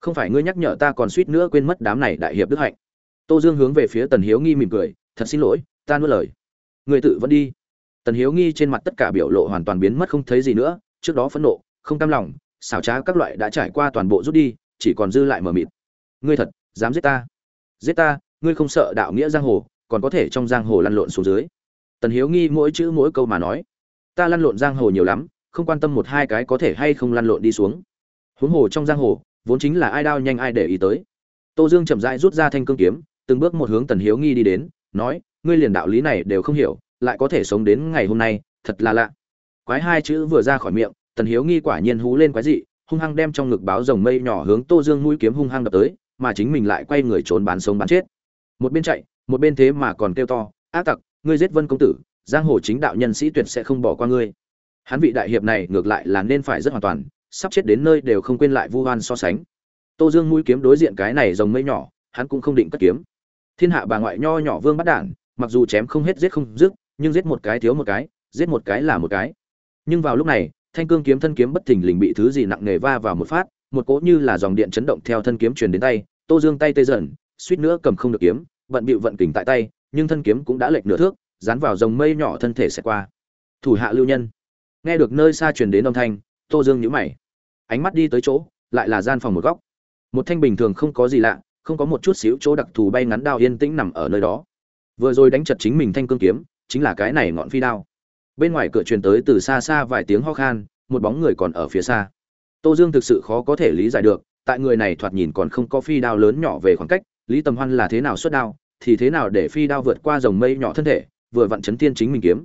không phải ngươi nhắc nhở ta còn suýt nữa quên mất đám này đại hiệp đức hạnh. Tô dương hướng về phía tần hiếu nghi mỉm cười, thật xin lỗi, ta nuốt lời. Người tự vẫn đi. Tần hiếu nghi trên mặt tất cả biểu lộ hoàn toàn biến mất không thấy gì nữa, trước đó phẫn nộ, không cam lòng, xảo trá các loại đã trải qua toàn bộ rút đi, chỉ còn dư lại mờ mịt. Ngươi thật, dám giết ta? Giết ta? Ngươi không sợ đạo nghĩa giang hồ, còn có thể trong giang hồ lăn lộn xuống dưới? Tần hiếu nghi mỗi chữ mỗi câu mà nói, ta lăn lộn giang hồ nhiều lắm, không quan tâm một hai cái có thể hay không lăn lộn đi xuống. Huống hồ trong giang hồ vốn chính là ai đao nhanh ai để ý tới. Tô dương chậm rãi rút ra thanh cương kiếm, từng bước một hướng tần hiếu nghi đi đến, nói, ngươi liền đạo lý này đều không hiểu, lại có thể sống đến ngày hôm nay, thật là lạ. Quái hai chữ vừa ra khỏi miệng, tần hiếu nghi quả nhiên hú lên quái dị, hung hăng đem trong ngực báo rồng mây nhỏ hướng tô dương mũi kiếm hung hăng đập tới, mà chính mình lại quay người trốn bán sống bán chết. Một bên chạy, một bên thế mà còn kêu to, ác tặc, ngươi giết vân công tử, giang hồ chính đạo nhân sĩ tuyệt sẽ không bỏ qua ngươi. Hắn vị đại hiệp này ngược lại là nên phải rất hoàn toàn sắp chết đến nơi đều không quên lại vu oan so sánh. Tô dương mũi kiếm đối diện cái này rồng mây nhỏ, hắn cũng không định cất kiếm. Thiên hạ bà ngoại nho nhỏ vương bắt đản mặc dù chém không hết giết không dứt, nhưng giết một cái thiếu một cái, giết một cái là một cái. Nhưng vào lúc này, thanh cương kiếm thân kiếm bất thình lình bị thứ gì nặng nề va vào một phát, một cỗ như là dòng điện chấn động theo thân kiếm truyền đến tay, tô dương tay tê dần, suýt nữa cầm không được kiếm, vận bịu vận kình tại tay, nhưng thân kiếm cũng đã lệch nửa thước, dán vào dòng mây nhỏ thân thể sẽ qua. Thủ hạ lưu nhân. Nghe được nơi xa truyền đến âm thanh tô dương nhữ mày. Ánh mắt đi tới chỗ, lại là gian phòng một góc. Một thanh bình thường không có gì lạ, không có một chút xíu chỗ đặc thù bay ngắn đao yên tĩnh nằm ở nơi đó. Vừa rồi đánh chật chính mình thanh cương kiếm, chính là cái này ngọn phi đao. Bên ngoài cửa truyền tới từ xa xa vài tiếng ho khan, một bóng người còn ở phía xa. Tô dương thực sự khó có thể lý giải được, tại người này thoạt nhìn còn không có phi đao lớn nhỏ về khoảng cách, lý tầm hoan là thế nào xuất đao, thì thế nào để phi đao vượt qua dòng mây nhỏ thân thể, vừa vặn chấn thiên chính mình kiếm.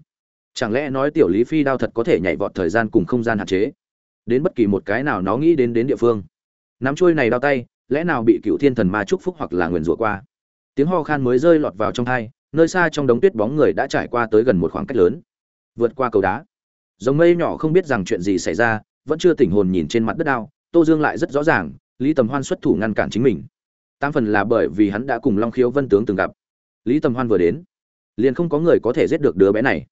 Chẳng lẽ nói tiểu lý phi đao thật có thể nhảy vọt thời gian cùng không gian hạn chế? Đến bất kỳ một cái nào nó nghĩ đến đến địa phương. Nắm trôi này đau tay, lẽ nào bị cựu thiên thần ma chúc phúc hoặc là nguyền rủa qua? Tiếng ho khan mới rơi lọt vào trong thai, nơi xa trong đống tuyết bóng người đã trải qua tới gần một khoảng cách lớn. Vượt qua cầu đá. Dòng mây nhỏ không biết rằng chuyện gì xảy ra, vẫn chưa tỉnh hồn nhìn trên mặt đất đao, tô dương lại rất rõ ràng, lý tầm hoan xuất thủ ngăn cản chính mình. Tam phần là bởi vì hắn đã cùng long khiếu vân tướng từng gặp. Lý tầm hoan vừa đến, liền không có người có thể giết được đứa bé này.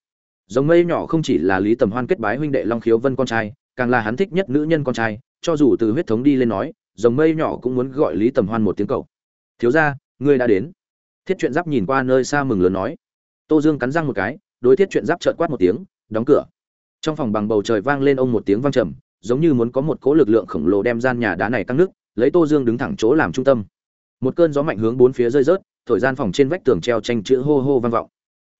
Dòng mây nhỏ không chỉ là lý tầm hoan kết bái huynh đệ long khiếu vân con trai càng là hắn thích nhất nữ nhân con trai, cho dù từ huyết thống đi lên nói dòng mây nhỏ cũng muốn gọi lý tầm hoan một tiếng cậu. Thiếu ra ngươi đã đến. Thiết chuyện giáp nhìn qua nơi xa mừng lớn nói. Tô dương cắn răng một cái, đối thiết chuyện giáp trợn quát một tiếng, đóng cửa. Trong phòng bằng bầu trời vang lên ông một tiếng vang trầm, giống như muốn có một cỗ lực lượng khổng lồ đem gian nhà đá này tăng nước, lấy tô dương đứng thẳng chỗ làm trung tâm. Một cơn gió mạnh hướng bốn phía rơi rớt, thổi gian phòng trên vách tường treo tranh chữ hô hô vang vọng.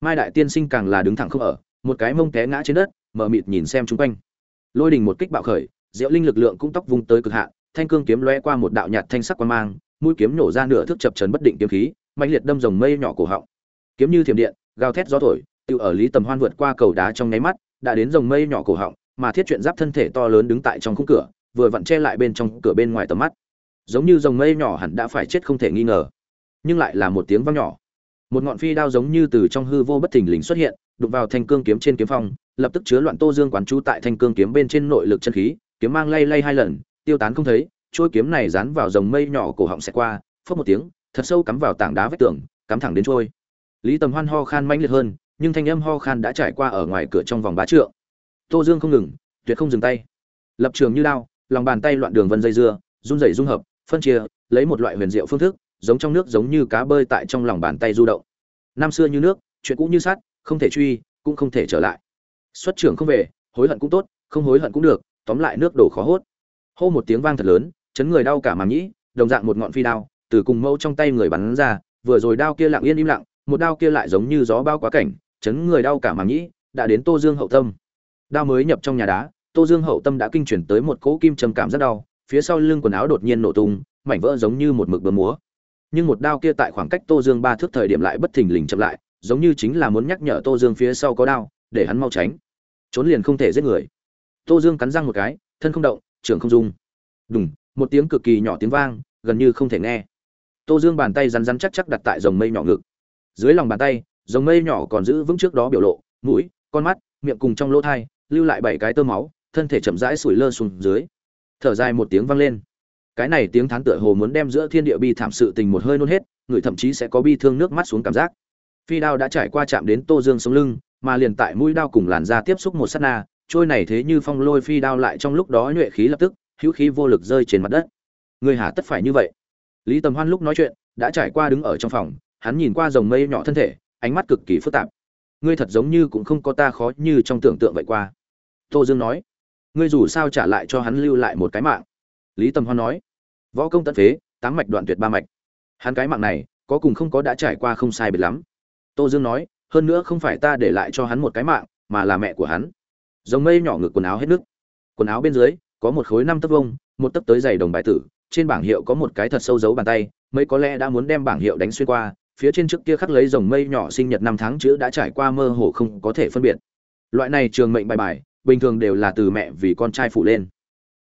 Mai đại tiên sinh càng là đứng thẳng không ở, một cái mông té ngã trên đất, mở mịt nhìn xem chung quanh lôi đình một kích bạo khởi, diệu linh lực lượng cũng tóc vung tới cực hạn, thanh cương kiếm lóe qua một đạo nhạt thanh sắc quan mang, mũi kiếm nổ ra nửa thước chập trấn bất định kiếm khí mạnh liệt đâm rồng mây nhỏ cổ họng. Kiếm như thiểm điện, gào thét gió thổi, tự ở lý tầm hoan vượt qua cầu đá trong nháy mắt, đã đến rồng mây nhỏ cổ họng, mà thiết chuyện giáp thân thể to lớn đứng tại trong khung cửa, vừa vặn che lại bên trong cửa bên ngoài tầm mắt. Giống như rồng mây nhỏ hẳn đã phải chết không thể nghi ngờ, nhưng lại là một tiếng vang nhỏ. Một ngọn phi đao giống như từ trong hư vô bất thình lình xuất hiện đụng vào thanh cương kiếm trên kiếm phong, lập tức chứa loạn tô dương quán chú tại thanh cương kiếm bên trên nội lực chân khí, kiếm mang lay lay hai lần, tiêu tán không thấy trôi kiếm này dán vào dòng mây nhỏ cổ họng xẹt qua phớt một tiếng, thật sâu cắm vào tảng đá vách tường, cắm thẳng đến trôi lý tầm hoan ho khan mãnh liệt hơn, nhưng thanh âm ho khan đã trải qua ở ngoài cửa trong vòng bá trượng. Tô dương không ngừng, tuyệt không dừng tay. Lập trường như đao, lòng bàn tay loạn đường vân dây dưa, run rẩy dung hợp, phân chia, lấy một loại huyền diệu phương thức, giống trong nước giống như cá bơi tại trong lòng bàn tay du động. Năm xưa như nước, chuyện cũ như sát không thể truy, cũng không thể trở lại. Xuất trưởng không về, hối hận cũng tốt, không hối hận cũng được, tóm lại nước đổ khó hốt. Hô một tiếng vang thật lớn, chấn người đau cả màng nhĩ, đồng dạng một ngọn phi đao, từ cùng mẫu trong tay người bắn ra, vừa rồi đao kia lặng yên im lặng, một đao kia lại giống như gió bao quá cảnh, chấn người đau cả màng nhĩ, đã đến tô dương hậu tâm. Đao mới nhập trong nhà đá, tô dương hậu tâm đã kinh chuyển tới một cỗ kim trầm cảm rất đau, phía sau lưng quần áo đột nhiên nổ tung, mảnh vỡ giống như một mực bướm múa. Nhưng một đao kia tại khoảng cách tô dương ba thước thời điểm lại bất thình lình chậm lại giống như chính là muốn nhắc nhở tô dương phía sau có đao để hắn mau tránh. Trốn liền không thể giết người. Tô dương cắn răng một cái, thân không động trưởng không dung đùng, một tiếng cực kỳ nhỏ tiếng vang, gần như không thể nghe. Tô dương bàn tay rắn rắn chắc chắc đặt tại dòng mây nhỏ ngực. Dưới lòng bàn tay dòng mây nhỏ còn giữ vững trước đó biểu lộ, mũi, con mắt, miệng cùng trong lỗ thai, lưu lại bảy cái tơ máu, thân thể chậm rãi sủi lơ xuống dưới. Thở dài một tiếng vang lên. Cái này tiếng thán tựa hồ muốn đem giữa thiên địa bi thảm sự tình một hơi nôn hết, người thậm chí sẽ có bi thương nước mắt xuống cảm giác phi đao đã trải qua chạm đến tô dương sống lưng, mà liền tại mũi đao cùng làn da tiếp xúc một sát na, trôi này thế như phong lôi phi đao lại trong lúc đó nhuệ khí lập tức, hữu khí vô lực rơi trên mặt đất. Ngươi hà tất phải như vậy. Lý tầm hoan lúc nói chuyện, đã trải qua đứng ở trong phòng, hắn nhìn qua dòng mây nhỏ thân thể, ánh mắt cực kỳ phức tạp. Ngươi thật giống như cũng không có ta khó như trong tưởng tượng vậy qua. Tô dương nói, ngươi dù sao trả lại cho hắn lưu lại một cái mạng. Lý tầm hoan nói, võ công tận phế, tám mạch đoạn tuyệt ba mạch. Hắn cái mạng này, có cùng không có đã trải qua không sai biệt lắm tô dương nói, hơn nữa không phải ta để lại cho hắn một cái mạng, mà là mẹ của hắn. Rồng mây nhỏ ngực quần áo hết nước. Quần áo bên dưới, có một khối năm tấc vông một tấc tới dày đồng bài tử, trên bảng hiệu có một cái thật sâu dấu bàn tay, mấy có lẽ đã muốn đem bảng hiệu đánh xuyên qua, phía trên trước kia khắc lấy rồng mây nhỏ sinh nhật năm tháng chữ đã trải qua mơ hồ không có thể phân biệt. Loại này trường mệnh bài bài, bình thường đều là từ mẹ vì con trai phụ lên.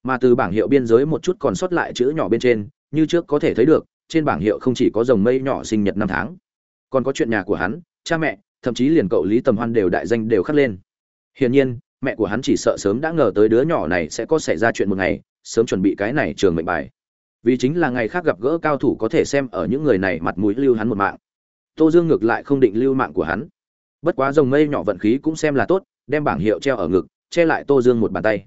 Mà từ bảng hiệu biên giới một chút còn sót lại chữ nhỏ bên trên, như trước có thể thấy được, trên bảng hiệu không chỉ có rồng mây nhỏ sinh nhật năm tháng còn có chuyện nhà của hắn, cha mẹ, thậm chí liền cậu lý tầm hoan đều đại danh đều khắc lên. Hiển nhiên, mẹ của hắn chỉ sợ sớm đã ngờ tới đứa nhỏ này sẽ có xảy ra chuyện một ngày, sớm chuẩn bị cái này trường mệnh bài. Vì chính là ngày khác gặp gỡ cao thủ có thể xem ở những người này mặt mũi lưu hắn một mạng. Tô dương ngược lại không định lưu mạng của hắn. Bất quá dòng mây nhỏ vận khí cũng xem là tốt, đem bảng hiệu treo ở ngực, che lại tô dương một bàn tay.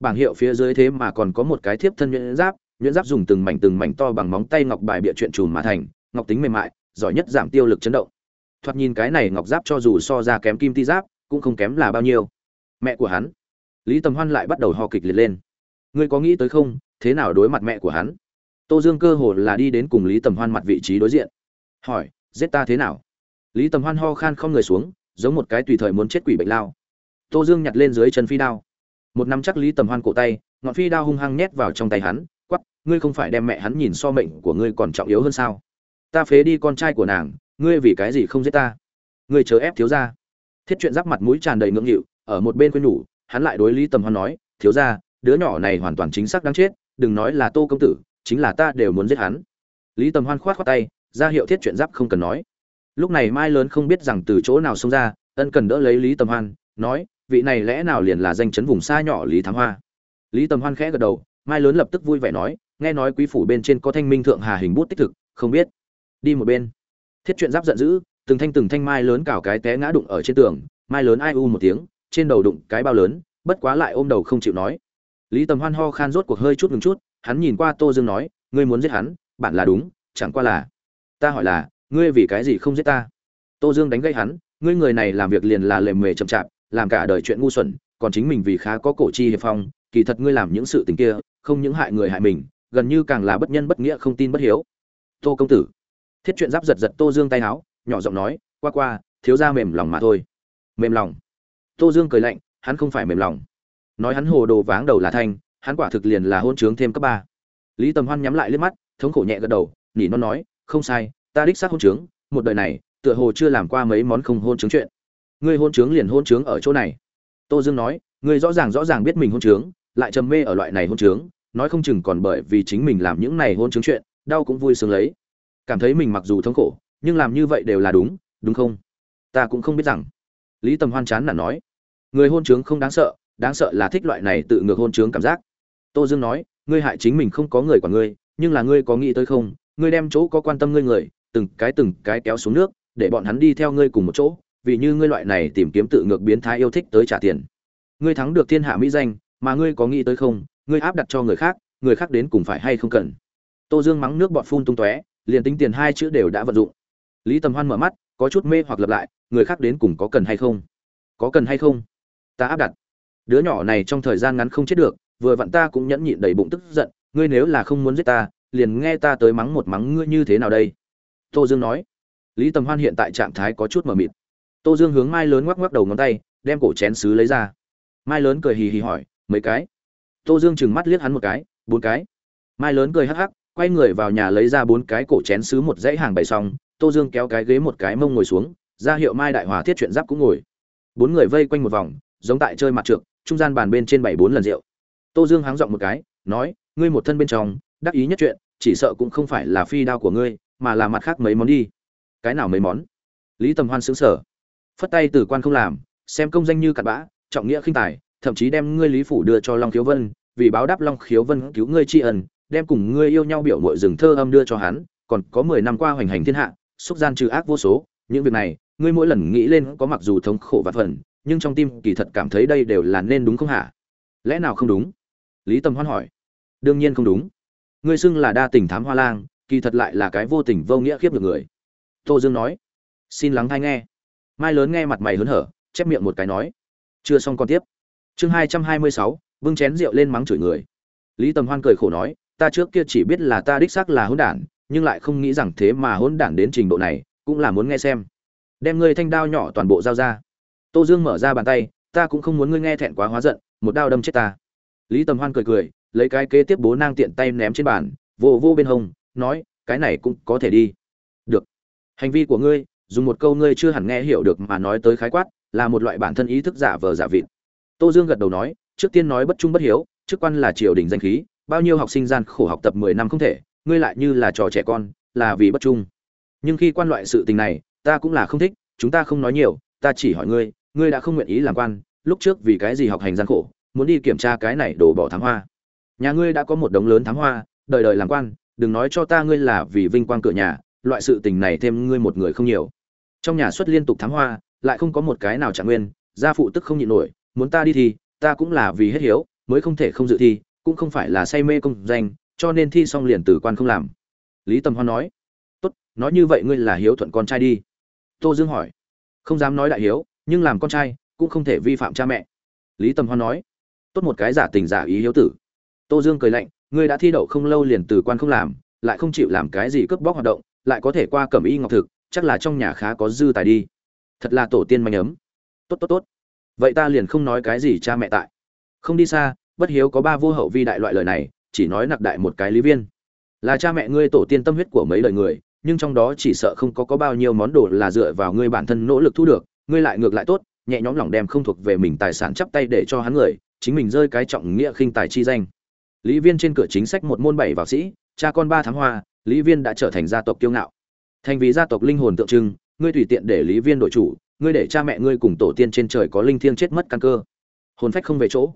Bảng hiệu phía dưới thế mà còn có một cái thiếp thân nhuyễn giáp nhuyễn giáp dùng từng mảnh từng mảnh to bằng móng tay ngọc bài bịa chuyện trùm mà thành, ngọc tính mềm mại giỏi nhất giảm tiêu lực chấn động. Thoạt nhìn cái này ngọc giáp cho dù so ra kém kim ti giáp, cũng không kém là bao nhiêu. Mẹ của hắn. Lý tầm hoan lại bắt đầu ho kịch liệt lên. Ngươi có nghĩ tới không? Thế nào đối mặt mẹ của hắn? Tô dương cơ hồ là đi đến cùng lý tầm hoan mặt vị trí đối diện. Hỏi, giết ta thế nào? Lý tầm hoan ho khan không người xuống, giống một cái tùy thời muốn chết quỷ bệnh lao. Tô dương nhặt lên dưới chân phi đao. Một năm chắc lý tầm hoan cổ tay, ngọn phi đao hung hăng nhét vào trong tay hắn quắp ngươi không phải đem mẹ hắn nhìn so mệnh của ngươi còn trọng yếu hơn sao? Ta phế đi con trai của nàng, ngươi vì cái gì không giết ta? Ngươi chớ ép thiếu ra thiết chuyện giáp mặt mũi tràn đầy ngưỡng nghịu, ở một bên quên nhủ, hắn lại đối lý tầm hoan nói, thiếu ra đứa nhỏ này hoàn toàn chính xác đáng chết, đừng nói là tô công tử, chính là ta đều muốn giết hắn. Lý tầm hoan khoát khoát tay, ra hiệu thiết chuyện giáp không cần nói. Lúc này mai lớn không biết rằng từ chỗ nào xông ra, ân cần đỡ lấy lý tầm hoan, nói, vị này lẽ nào liền là danh chấn vùng xa nhỏ lý thám hoa? Lý tầm hoan khẽ gật đầu, mai lớn lập tức vui vẻ nói, nghe nói quý phủ bên trên có thanh minh thượng hà hình bút tích thực, không biết đi một bên. Thiết chuyện giáp giận dữ, từng thanh từng thanh mai lớn cào cái té ngã đụng ở trên tường, mai lớn ai u một tiếng, trên đầu đụng cái bao lớn, bất quá lại ôm đầu không chịu nói. Lý tầm hoan ho khan rốt cuộc hơi chút ngừng chút, hắn nhìn qua tô dương nói, ngươi muốn giết hắn, bạn là đúng, chẳng qua là ta hỏi là, ngươi vì cái gì không giết ta? Tô dương đánh gây hắn, ngươi người này làm việc liền là lề mề chậm chạp, làm cả đời chuyện ngu xuẩn, còn chính mình vì khá có cổ chi hiệp phong, kỳ thật ngươi làm những sự tình kia, không những hại người hại mình, gần như càng là bất nhân bất nghĩa không tin bất hiếu. Tô công tử thiết chuyện giáp giật giật tô dương tay áo nhỏ giọng nói, qua qua, thiếu ra mềm lòng mà thôi. Mềm lòng? Tô dương cười lạnh, hắn không phải mềm lòng. Nói hắn hồ đồ váng đầu là thanh, hắn quả thực liền là hôn trướng thêm cấp ba. Lý tầm hoan nhắm lại liếc mắt, thống khổ nhẹ gật đầu, nỉ non nói, không sai, ta đích xác hôn trướng một đời này, tựa hồ chưa làm qua mấy món không hôn trướng chuyện. Ngươi hôn trướng liền hôn trướng ở chỗ này. Tô dương nói, ngươi rõ ràng rõ ràng biết mình hôn trướng lại trầm mê ở loại này hôn trướng nói không chừng còn bởi vì chính mình làm những này hôn trướng chuyện, đau cũng vui sướng lấy cảm thấy mình mặc dù thống khổ, nhưng làm như vậy đều là đúng đúng không? Ta cũng không biết rằng. Lý tầm hoan chán là nói. Người hôn trướng không đáng sợ đáng sợ là thích loại này tự ngược hôn trướng cảm giác. Tô dương nói, ngươi hại chính mình không có người quản ngươi, nhưng là ngươi có nghĩ tới không? Ngươi đem chỗ có quan tâm ngươi người, từng cái từng cái kéo xuống nước, để bọn hắn đi theo ngươi cùng một chỗ, vì như ngươi loại này tìm kiếm tự ngược biến thái yêu thích tới trả tiền. Ngươi thắng được thiên hạ mỹ danh, mà ngươi có nghĩ tới không? Ngươi áp đặt cho người khác người khác đến cùng phải hay không cần? Tô dương mắng nước bọn phun tung tóe liền tính tiền hai chữ đều đã vận dụng. Lý tầm hoan mở mắt, có chút mê hoặc lập lại, người khác đến cùng có cần hay không? Có cần hay không? Ta áp đặt. Đứa nhỏ này trong thời gian ngắn không chết được, vừa vặn ta cũng nhẫn nhịn đầy bụng tức giận, ngươi nếu là không muốn giết ta, liền nghe ta tới mắng một mắng ngươi như thế nào đây? Tô dương nói. Lý tầm hoan hiện tại trạng thái có chút mờ mịt. Tô dương hướng mai lớn ngoắc ngoắc đầu ngón tay, đem cổ chén xứ lấy ra. Mai lớn cười hì hì hỏi, mấy cái? Tô dương chừng mắt liếc hắn một cái, bốn cái. Mai lớn cười hắc hắc quay người vào nhà lấy ra bốn cái cổ chén xứ một dãy hàng bày xong, tô dương kéo cái ghế một cái mông ngồi xuống, ra hiệu mai đại hòa thiết chuyện giáp cũng ngồi. Bốn người vây quanh một vòng, giống tại chơi mặt trượt, trung gian bàn bên trên bảy bốn lần rượu. Tô dương háng giọng một cái, nói, ngươi một thân bên trong, đắc ý nhất chuyện, chỉ sợ cũng không phải là phi đao của ngươi, mà là mặt khác mấy món đi. Cái nào mấy món? Lý tầm hoan xứng sở phất tay từ quan không làm, xem công danh như cặn bã, trọng nghĩa khinh tài, thậm chí đem ngươi lý phủ đưa cho long khiếu vân, vì báo đáp long khiếu vân cứu ngươi tri ân đem cùng ngươi yêu nhau biểu mội rừng thơ âm đưa cho hắn, còn có mười năm qua hoành hành thiên hạ, xúc gian trừ ác vô số, những việc này, ngươi mỗi lần nghĩ lên có mặc dù thống khổ và phần, nhưng trong tim kỳ thật cảm thấy đây đều là nên đúng không hả? Lẽ nào không đúng? Lý tâm hoan hỏi. Đương nhiên không đúng. Ngươi xưng là đa tình thám hoa lang, kỳ thật lại là cái vô tình vô nghĩa khiếp được người. Tô dương nói. Xin lắng hay nghe. Mai lớn nghe mặt mày hớn hở, chép miệng một cái nói. Chưa xong còn tiếp. Chương hai trăm hai mươi sáu, bưng chén rượu lên mắng chửi người. Lý tầm hoan cười khổ nói ta trước kia chỉ biết là ta đích xác là hỗn đản, nhưng lại không nghĩ rằng thế mà hỗn đản đến trình độ này, cũng là muốn nghe xem. Đem ngươi thanh đao nhỏ toàn bộ giao ra. Tô dương mở ra bàn tay, ta cũng không muốn ngươi nghe thẹn quá hóa giận, một đao đâm chết ta. Lý tầm hoan cười cười, lấy cái kế tiếp bố nang tiện tay ném trên bàn, vô vô bên hông, nói, cái này cũng có thể đi. Được. Hành vi của ngươi, dùng một câu ngươi chưa hẳn nghe hiểu được mà nói tới khái quát, là một loại bản thân ý thức giả vờ giả vịt. Tô dương gật đầu nói, trước tiên nói bất trung bất hiếu, chức quan là triều đình danh khí bao nhiêu học sinh gian khổ học tập mười năm không thể, ngươi lại như là trò trẻ con, là vì bất trung. Nhưng khi quan loại sự tình này, ta cũng là không thích, chúng ta không nói nhiều, ta chỉ hỏi ngươi ngươi đã không nguyện ý làm quan, lúc trước vì cái gì học hành gian khổ, muốn đi kiểm tra cái này đổ bỏ thám hoa. Nhà ngươi đã có một đống lớn thám hoa, đời đời làm quan, đừng nói cho ta ngươi là vì vinh quang cửa nhà, loại sự tình này thêm ngươi một người không nhiều. Trong nhà xuất liên tục thám hoa, lại không có một cái nào trạng nguyên, gia phụ tức không nhịn nổi, muốn ta đi thì, ta cũng là vì hết hiếu, mới không thể không dự thi cũng không phải là say mê công danh, cho nên thi xong liền từ quan không làm. Lý tầm hoan nói, tốt, nói như vậy ngươi là hiếu thuận con trai đi. Tô dương hỏi, không dám nói đại hiếu, nhưng làm con trai cũng không thể vi phạm cha mẹ. Lý tầm hoan nói, tốt một cái giả tình giả ý hiếu tử. Tô dương cười lạnh, ngươi đã thi đậu không lâu liền từ quan không làm, lại không chịu làm cái gì cướp bóc hoạt động, lại có thể qua cẩm y ngọc thực, chắc là trong nhà khá có dư tài đi. Thật là tổ tiên manh ấm. Tốt tốt tốt. Vậy ta liền không nói cái gì cha mẹ tại. Không đi xa bất hiếu có ba vô hậu vi đại loại lời này, chỉ nói nặc đại một cái lý viên. Là cha mẹ ngươi tổ tiên tâm huyết của mấy đời người, nhưng trong đó chỉ sợ không có có bao nhiêu món đồ là dựa vào ngươi bản thân nỗ lực thu được, ngươi lại ngược lại tốt, nhẹ nhõm lòng đem không thuộc về mình tài sản chắp tay để cho hắn người, chính mình rơi cái trọng nghĩa khinh tài chi danh. Lý viên trên cửa chính sách một môn bảy vào sĩ, cha con ba tháng hoa, lý viên đã trở thành gia tộc kiêu ngạo. Thành vì gia tộc linh hồn tượng trưng, ngươi tùy tiện để lý viên đội chủ, ngươi để cha mẹ ngươi cùng tổ tiên trên trời có linh thiêng chết mất căn cơ. Hồn phách không về chỗ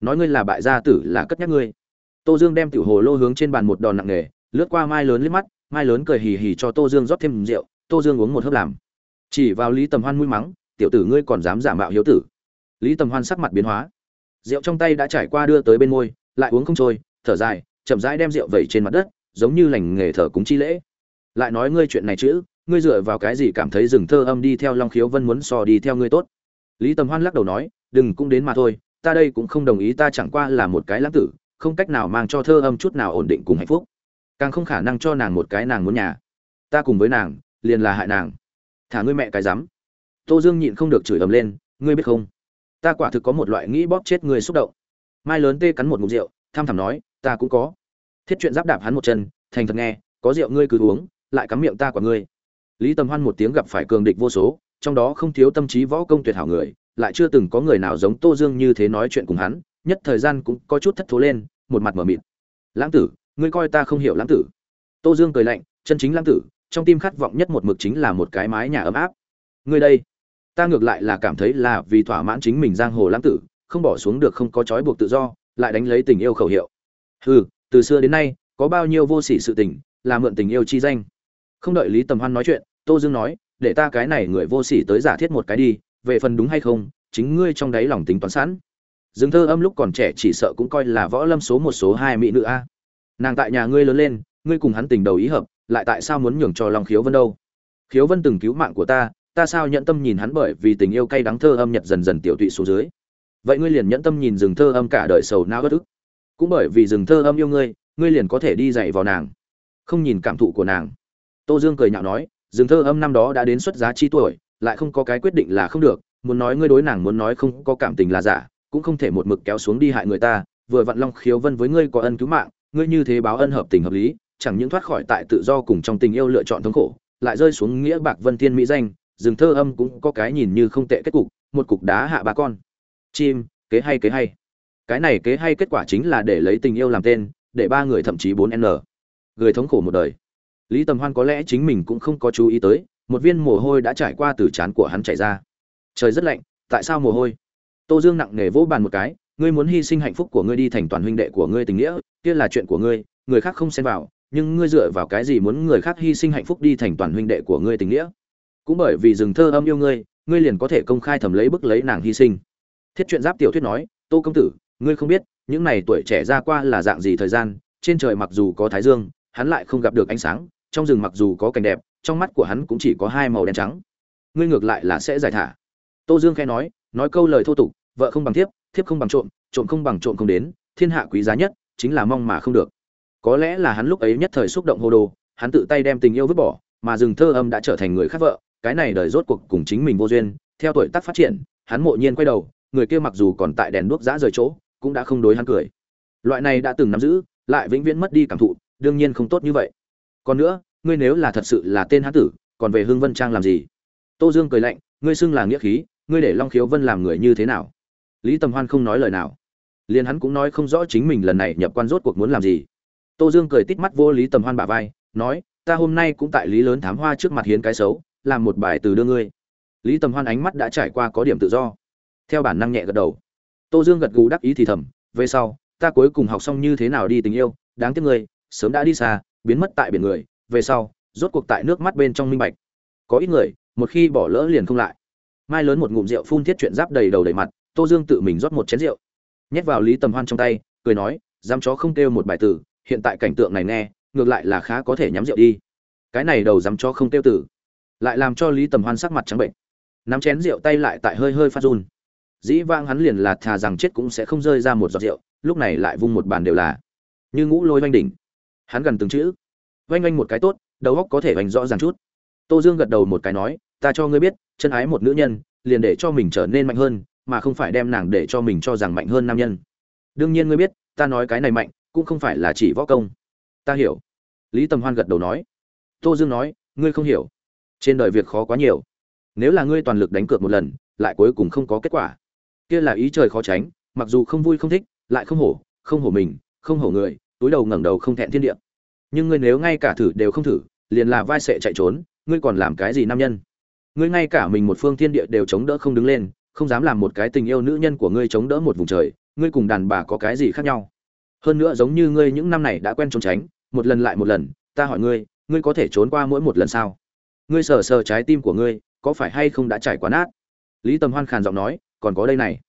nói ngươi là bại gia tử là cất nhắc ngươi. Tô dương đem tiểu hồ lô hướng trên bàn một đòn nặng nề, lướt qua mai lớn liếc mắt, mai lớn cười hì hì cho tô dương rót thêm rượu, tô dương uống một hớp làm. Chỉ vào lý tầm hoan mũi mắng, tiểu tử ngươi còn dám giả mạo hiếu tử. Lý tầm hoan sắc mặt biến hóa. Rượu trong tay đã trải qua đưa tới bên môi, lại uống không trôi, thở dài, chậm rãi đem rượu vẩy trên mặt đất, giống như lành nghề thờ cúng chi lễ. Lại nói ngươi chuyện này chữ, ngươi dựa vào cái gì cảm thấy rừng thơ âm đi theo long khiếu vân muốn so đi theo ngươi tốt? Lý tầm hoan lắc đầu nói, đừng cũng đến mà thôi ta đây cũng không đồng ý ta chẳng qua là một cái lãng tử, không cách nào mang cho thơ âm chút nào ổn định cùng hạnh phúc. Càng không khả năng cho nàng một cái nàng muốn nhà. Ta cùng với nàng, liền là hại nàng. Thả ngươi mẹ cái rắm. Tô dương nhịn không được chửi ầm lên, ngươi biết không? Ta quả thực có một loại nghĩ bóp chết người xúc động. Mai lớn tê cắn một ngụm rượu, tham thảm nói, ta cũng có. Thiết chuyện giáp đạp hắn một chân, thành thật nghe, có rượu ngươi cứ uống, lại cắm miệng ta của ngươi. Lý tầm hoan một tiếng gặp phải cường địch vô số, trong đó không thiếu tâm trí võ công tuyệt hảo người lại chưa từng có người nào giống tô dương như thế nói chuyện cùng hắn, nhất thời gian cũng có chút thất thố lên, một mặt mở mịt. Lãng tử, ngươi coi ta không hiểu lãng tử. Tô dương cười lạnh, chân chính lãng tử, trong tim khát vọng nhất một mực chính là một cái mái nhà ấm áp. Ngươi đây, ta ngược lại là cảm thấy là vì thỏa mãn chính mình giang hồ lãng tử, không bỏ xuống được không có trói buộc tự do, lại đánh lấy tình yêu khẩu hiệu. Hừ, từ xưa đến nay, có bao nhiêu vô sỉ sự tình, là mượn tình yêu chi danh. Không đợi lý tầm hoan nói chuyện, tô dương nói, để ta cái này người vô sỉ tới giả thiết một cái đi về phần đúng hay không, chính ngươi trong đáy lòng tính toán sẵn. Dương thơ âm lúc còn trẻ chỉ sợ cũng coi là võ lâm số một, số hai mỹ nữ a. Nàng tại nhà ngươi lớn lên, ngươi cùng hắn tình đầu ý hợp, lại tại sao muốn nhường cho lòng khiếu vân đâu? Khiếu vân từng cứu mạng của ta ta sao nhẫn tâm nhìn hắn bởi vì tình yêu cay đắng thơ âm nhật dần dần tiểu tụy xuống dưới. Vậy ngươi liền nhẫn tâm nhìn rừng thơ âm cả đời sầu não bất ức. Cũng bởi vì rừng thơ âm yêu ngươi ngươi liền có thể đi dạy vào nàng, không nhìn cảm thụ của nàng. Tô dương cười nhạo nói rừng thơ âm năm đó đã đến xuất giá chi tuổi lại không có cái quyết định là không được, muốn nói ngươi đối nàng muốn nói không có cảm tình là giả, cũng không thể một mực kéo xuống đi hại người ta, vừa vặn long khiếu vân với ngươi có ân cứu mạng, ngươi như thế báo ân hợp tình hợp lý, chẳng những thoát khỏi tại tự do cùng trong tình yêu lựa chọn thống khổ, lại rơi xuống nghĩa bạc vân tiên mỹ danh, rừng thơ âm cũng có cái nhìn như không tệ kết cục, một cục đá hạ ba con. Chim, kế hay kế hay. Cái này kế hay kết quả chính là để lấy tình yêu làm tên, để ba người thậm chí bốn n. Người thống khổ một đời. Lý tầm hoan có lẽ chính mình cũng không có chú ý tới một viên mồ hôi đã trải qua từ trán của hắn chảy ra. Trời rất lạnh, tại sao mồ hôi? Tô dương nặng nề vỗ bàn một cái, ngươi muốn hy sinh hạnh phúc của ngươi đi thành toàn huynh đệ của ngươi tình nghĩa, kia là chuyện của ngươi, người khác không xen vào, nhưng ngươi dựa vào cái gì muốn người khác hy sinh hạnh phúc đi thành toàn huynh đệ của ngươi tình nghĩa? Cũng bởi vì rừng thơ âm yêu ngươi ngươi liền có thể công khai thầm lấy bức lấy nàng hy sinh. Thiết chuyện giáp tiểu thuyết nói, tô công tử, ngươi không biết, những này tuổi trẻ ra qua là dạng gì thời gian, trên trời mặc dù có thái dương, hắn lại không gặp được ánh sáng, trong rừng mặc dù có cảnh đẹp trong mắt của hắn cũng chỉ có hai màu đen trắng. Ngươi ngược lại là sẽ giải thả. Tô dương khẽ nói nói câu lời thô tục, vợ không bằng thiếp thiếp không bằng trộm trộm không bằng trộm không đến, thiên hạ quý giá nhất chính là mong mà không được. Có lẽ là hắn lúc ấy nhất thời xúc động hô đồ, hắn tự tay đem tình yêu vứt bỏ, mà rừng thơ âm đã trở thành người khác vợ, cái này đời rốt cuộc cùng chính mình vô duyên, theo tuổi tác phát triển, hắn mộ nhiên quay đầu, người kia mặc dù còn tại đèn đuốc giã rời chỗ, cũng đã không đối hắn cười. Loại này đã từng nắm giữ, lại vĩnh viễn mất đi cảm thụ, đương nhiên không tốt như vậy. Còn nữa ngươi nếu là thật sự là tên hán tử, còn về hương vân trang làm gì? Tô dương cười lạnh, ngươi xưng là nghĩa khí, ngươi để long khiếu vân làm người như thế nào? Lý tầm hoan không nói lời nào. Liền hắn cũng nói không rõ chính mình lần này nhập quan rốt cuộc muốn làm gì. Tô dương cười tít mắt vô lý tầm hoan bả vai, nói, ta hôm nay cũng tại lý lớn thám hoa trước mặt hiến cái xấu, làm một bài từ đưa ngươi. Lý tầm hoan ánh mắt đã trải qua có điểm tự do. Theo bản năng nhẹ gật đầu. Tô dương gật gù đắc ý thì thầm, về sau, ta cuối cùng học xong như thế nào đi tình yêu, đáng tiếc ngươi, sớm đã đi xa, biến mất tại biển người về sau, rốt cuộc tại nước mắt bên trong minh bạch. Có ít người, một khi bỏ lỡ liền không lại. Mai lớn một ngụm rượu phun thiết chuyện giáp đầy đầu đầy mặt, tô dương tự mình rót một chén rượu. Nhét vào lý tầm hoan trong tay, cười nói, dám chó không kêu một bài tử, hiện tại cảnh tượng này nghe, ngược lại là khá có thể nhắm rượu đi. Cái này đầu dám chó không kêu tử. Lại làm cho lý tầm hoan sắc mặt trắng bệnh. Nắm chén rượu tay lại tại hơi hơi phát run. Dĩ vang hắn liền là thà rằng chết cũng sẽ không rơi ra một giọt rượu, lúc này lại vung một bàn đều là. Như ngũ lôi oanh đỉnh. Hắn gần từng chữ oanh oanh một cái tốt, đầu óc có thể oanh rõ ràng chút. Tô dương gật đầu một cái nói, ta cho ngươi biết, chân ái một nữ nhân, liền để cho mình trở nên mạnh hơn, mà không phải đem nàng để cho mình cho rằng mạnh hơn nam nhân. Đương nhiên ngươi biết, ta nói cái này mạnh, cũng không phải là chỉ võ công. Ta hiểu. Lý tầm hoan gật đầu nói. Tô dương nói, ngươi không hiểu. Trên đời việc khó quá nhiều. Nếu là ngươi toàn lực đánh cược một lần, lại cuối cùng không có kết quả. Kia là ý trời khó tránh, mặc dù không vui không thích, lại không hổ không hổ mình, không hổ người, túi đầu ngẩng đầu không thẹn thiên địa nhưng ngươi nếu ngay cả thử đều không thử, liền là vai sệ chạy trốn, ngươi còn làm cái gì nam nhân? Ngươi ngay cả mình một phương thiên địa đều chống đỡ không đứng lên, không dám làm một cái tình yêu nữ nhân của ngươi chống đỡ một vùng trời, ngươi cùng đàn bà có cái gì khác nhau? Hơn nữa giống như ngươi những năm này đã quen trốn tránh, một lần lại một lần, ta hỏi ngươi ngươi có thể trốn qua mỗi một lần sao? Ngươi sờ sờ trái tim của ngươi, có phải hay không đã trải quá nát? Lý tầm hoan khàn giọng nói, còn có đây này.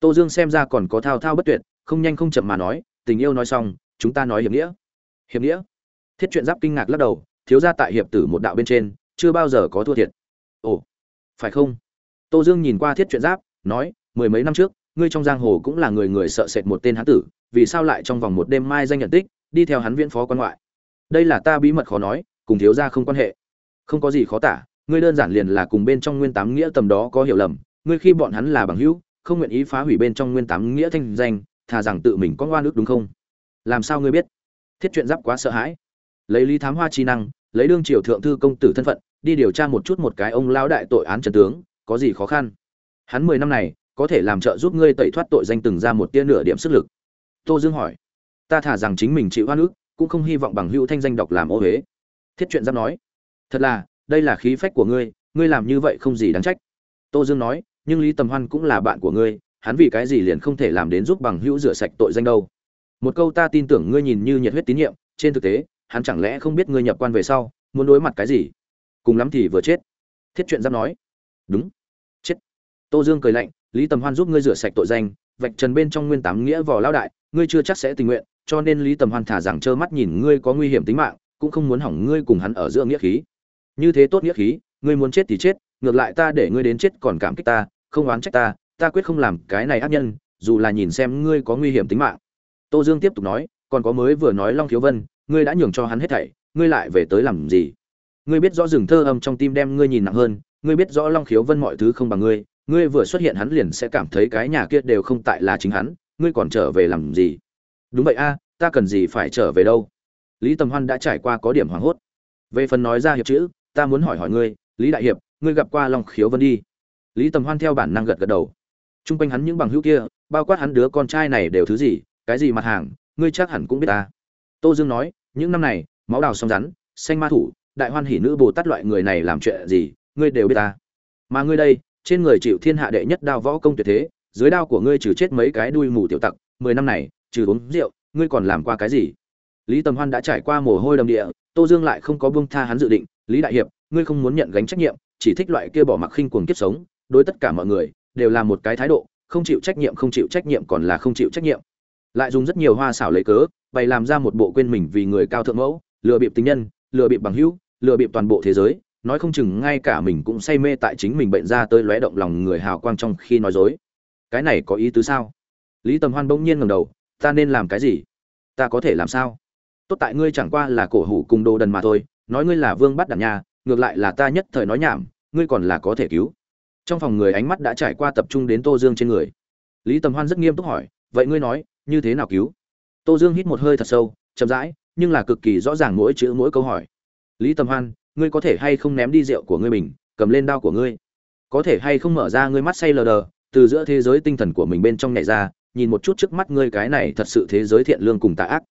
Tô dương xem ra còn có thao thao bất tuyệt, không nhanh không chậm mà nói, tình yêu nói xong, chúng ta nói hiệp nghĩa. Hiệp nghĩa? Thiết chuyện giáp kinh ngạc lắc đầu, thiếu ra tại hiệp tử một đạo bên trên, chưa bao giờ có thua thiệt. Ồ, phải không? Tô dương nhìn qua thiết chuyện giáp, nói, mười mấy năm trước, ngươi trong giang hồ cũng là người người sợ sệt một tên hán tử, vì sao lại trong vòng một đêm mai danh nhận tích, đi theo hắn viễn phó quan ngoại? Đây là ta bí mật khó nói, cùng thiếu gia không quan hệ. Không có gì khó tả, ngươi đơn giản liền là cùng bên trong nguyên tám nghĩa tầm đó có hiểu lầm, ngươi khi bọn hắn là bằng hữu, không nguyện ý phá hủy bên trong nguyên tám nghĩa thanh danh, thà rằng tự mình có ngoan ước đúng không? Làm sao ngươi biết? Thiết chuyện giáp quá sợ hãi lấy lý thám hoa chi năng, lấy đương triều thượng thư công tử thân phận, đi điều tra một chút một cái ông lão đại tội án trần tướng, có gì khó khăn? Hắn mười năm này, có thể làm trợ giúp ngươi tẩy thoát tội danh từng ra một tia nửa điểm sức lực. Tô dương hỏi. Ta thả rằng chính mình chịu hoa nước cũng không hy vọng bằng hữu thanh danh đọc làm ô huế thiết chuyện giáp nói. Thật là, đây là khí phách của ngươi ngươi làm như vậy không gì đáng trách. Tô dương nói, nhưng lý tầm hoan cũng là bạn của ngươi, hắn vì cái gì liền không thể làm đến giúp bằng hữu rửa sạch tội danh đâu? Một câu ta tin tưởng ngươi nhìn như nhiệt huyết tín nhiệm, trên thực tế hắn chẳng lẽ không biết ngươi nhập quan về sau, muốn đối mặt cái gì? Cùng lắm thì vừa chết. Thiết chuyện giáp nói. Đúng. Chết. Tô dương cười lạnh, lý tầm hoan giúp ngươi rửa sạch tội danh, vạch trần bên trong nguyên tám nghĩa vò lao đại, ngươi chưa chắc sẽ tình nguyện, cho nên lý tầm hoan thả rằng trơ mắt nhìn ngươi có nguy hiểm tính mạng, cũng không muốn hỏng ngươi cùng hắn ở giữa nghĩa khí. Như thế tốt nghĩa khí, ngươi muốn chết thì chết, ngược lại ta để ngươi đến chết còn cảm kích ta, không oán trách ta ta quyết không làm cái này ác nhân, dù là nhìn xem ngươi có nguy hiểm tính mạng. Tô dương tiếp tục nói, còn có mới vừa nói long thiếu vân ngươi đã nhường cho hắn hết thảy, ngươi lại về tới làm gì? Ngươi biết rõ rừng thơ âm trong tim đem ngươi nhìn nặng hơn, ngươi biết rõ long khiếu vân mọi thứ không bằng ngươi ngươi vừa xuất hiện hắn liền sẽ cảm thấy cái nhà kia đều không tại là chính hắn, ngươi còn trở về làm gì? Đúng vậy a, ta cần gì phải trở về đâu? Lý tầm hoan đã trải qua có điểm hoảng hốt. Về phần nói ra hiệp chữ, ta muốn hỏi hỏi ngươi, lý đại hiệp, ngươi gặp qua long khiếu vân đi? Lý tầm hoan theo bản năng gật gật đầu. T r u n g quanh hắn những bằng hữu kia, bao quát hắn đứa con trai này đều thứ gì, cái gì mặt hàng, ngươi chắc hẳn cũng biết ta tô dương nói, những năm này, máu đào song rắn, xanh ma thủ, đại hoan hỷ nữ bồ tát loại người này làm chuyện gì, ngươi đều biết ta. Mà ngươi đây, trên người chịu thiên hạ đệ nhất đao võ công tuyệt thế, dưới đao của ngươi trừ chết mấy cái đuôi mù tiểu tặc, mười năm này, trừ uống rượu, ngươi còn làm qua cái gì? Lý tầm hoan đã trải qua mồ hôi đầm địa, tô dương lại không có buông tha hắn dự định, lý đại hiệp, ngươi không muốn nhận gánh trách nhiệm, chỉ thích loại kia bỏ mặc khinh cuồng kiếp sống, đối tất cả mọi người, đều là một cái thái độ, không chịu trách nhiệm không chịu trách nhiệm còn là không chịu trách nhiệm lại dùng rất nhiều hoa xảo lấy cớ, bày làm ra một bộ quên mình vì người cao thượng mẫu, lừa bịp tình nhân, lừa bịp bằng hữu, lừa bịp toàn bộ thế giới, nói không chừng ngay cả mình cũng say mê tại chính mình bệnh ra tới lóe động lòng người hào quang trong khi nói dối. Cái này có ý tứ sao? Lý tầm hoan bỗng nhiên ngầm đầu, ta nên làm cái gì? Ta có thể làm sao? Tốt tại ngươi chẳng qua là cổ hủ cùng đồ đần mà thôi, nói ngươi là vương bắt đàn nhà ngược lại là ta nhất thời nói nhảm, ngươi còn là có thể cứu. Trong phòng người ánh mắt đã trải qua tập trung đến tô dương trên người. Lý tầm hoan rất nghiêm túc hỏi, vậy ngươi nói như thế nào cứu? Tô dương hít một hơi thật sâu, chậm rãi, nhưng là cực kỳ rõ ràng mỗi chữ mỗi câu hỏi. Lý tầm hoan, ngươi có thể hay không ném đi rượu của ngươi mình cầm lên đao của ngươi? Có thể hay không mở ra ngươi mắt say lờ đờ, từ giữa thế giới tinh thần của mình bên trong nhảy ra, nhìn một chút trước mắt ngươi cái này thật sự thế giới thiện lương cùng tà ác.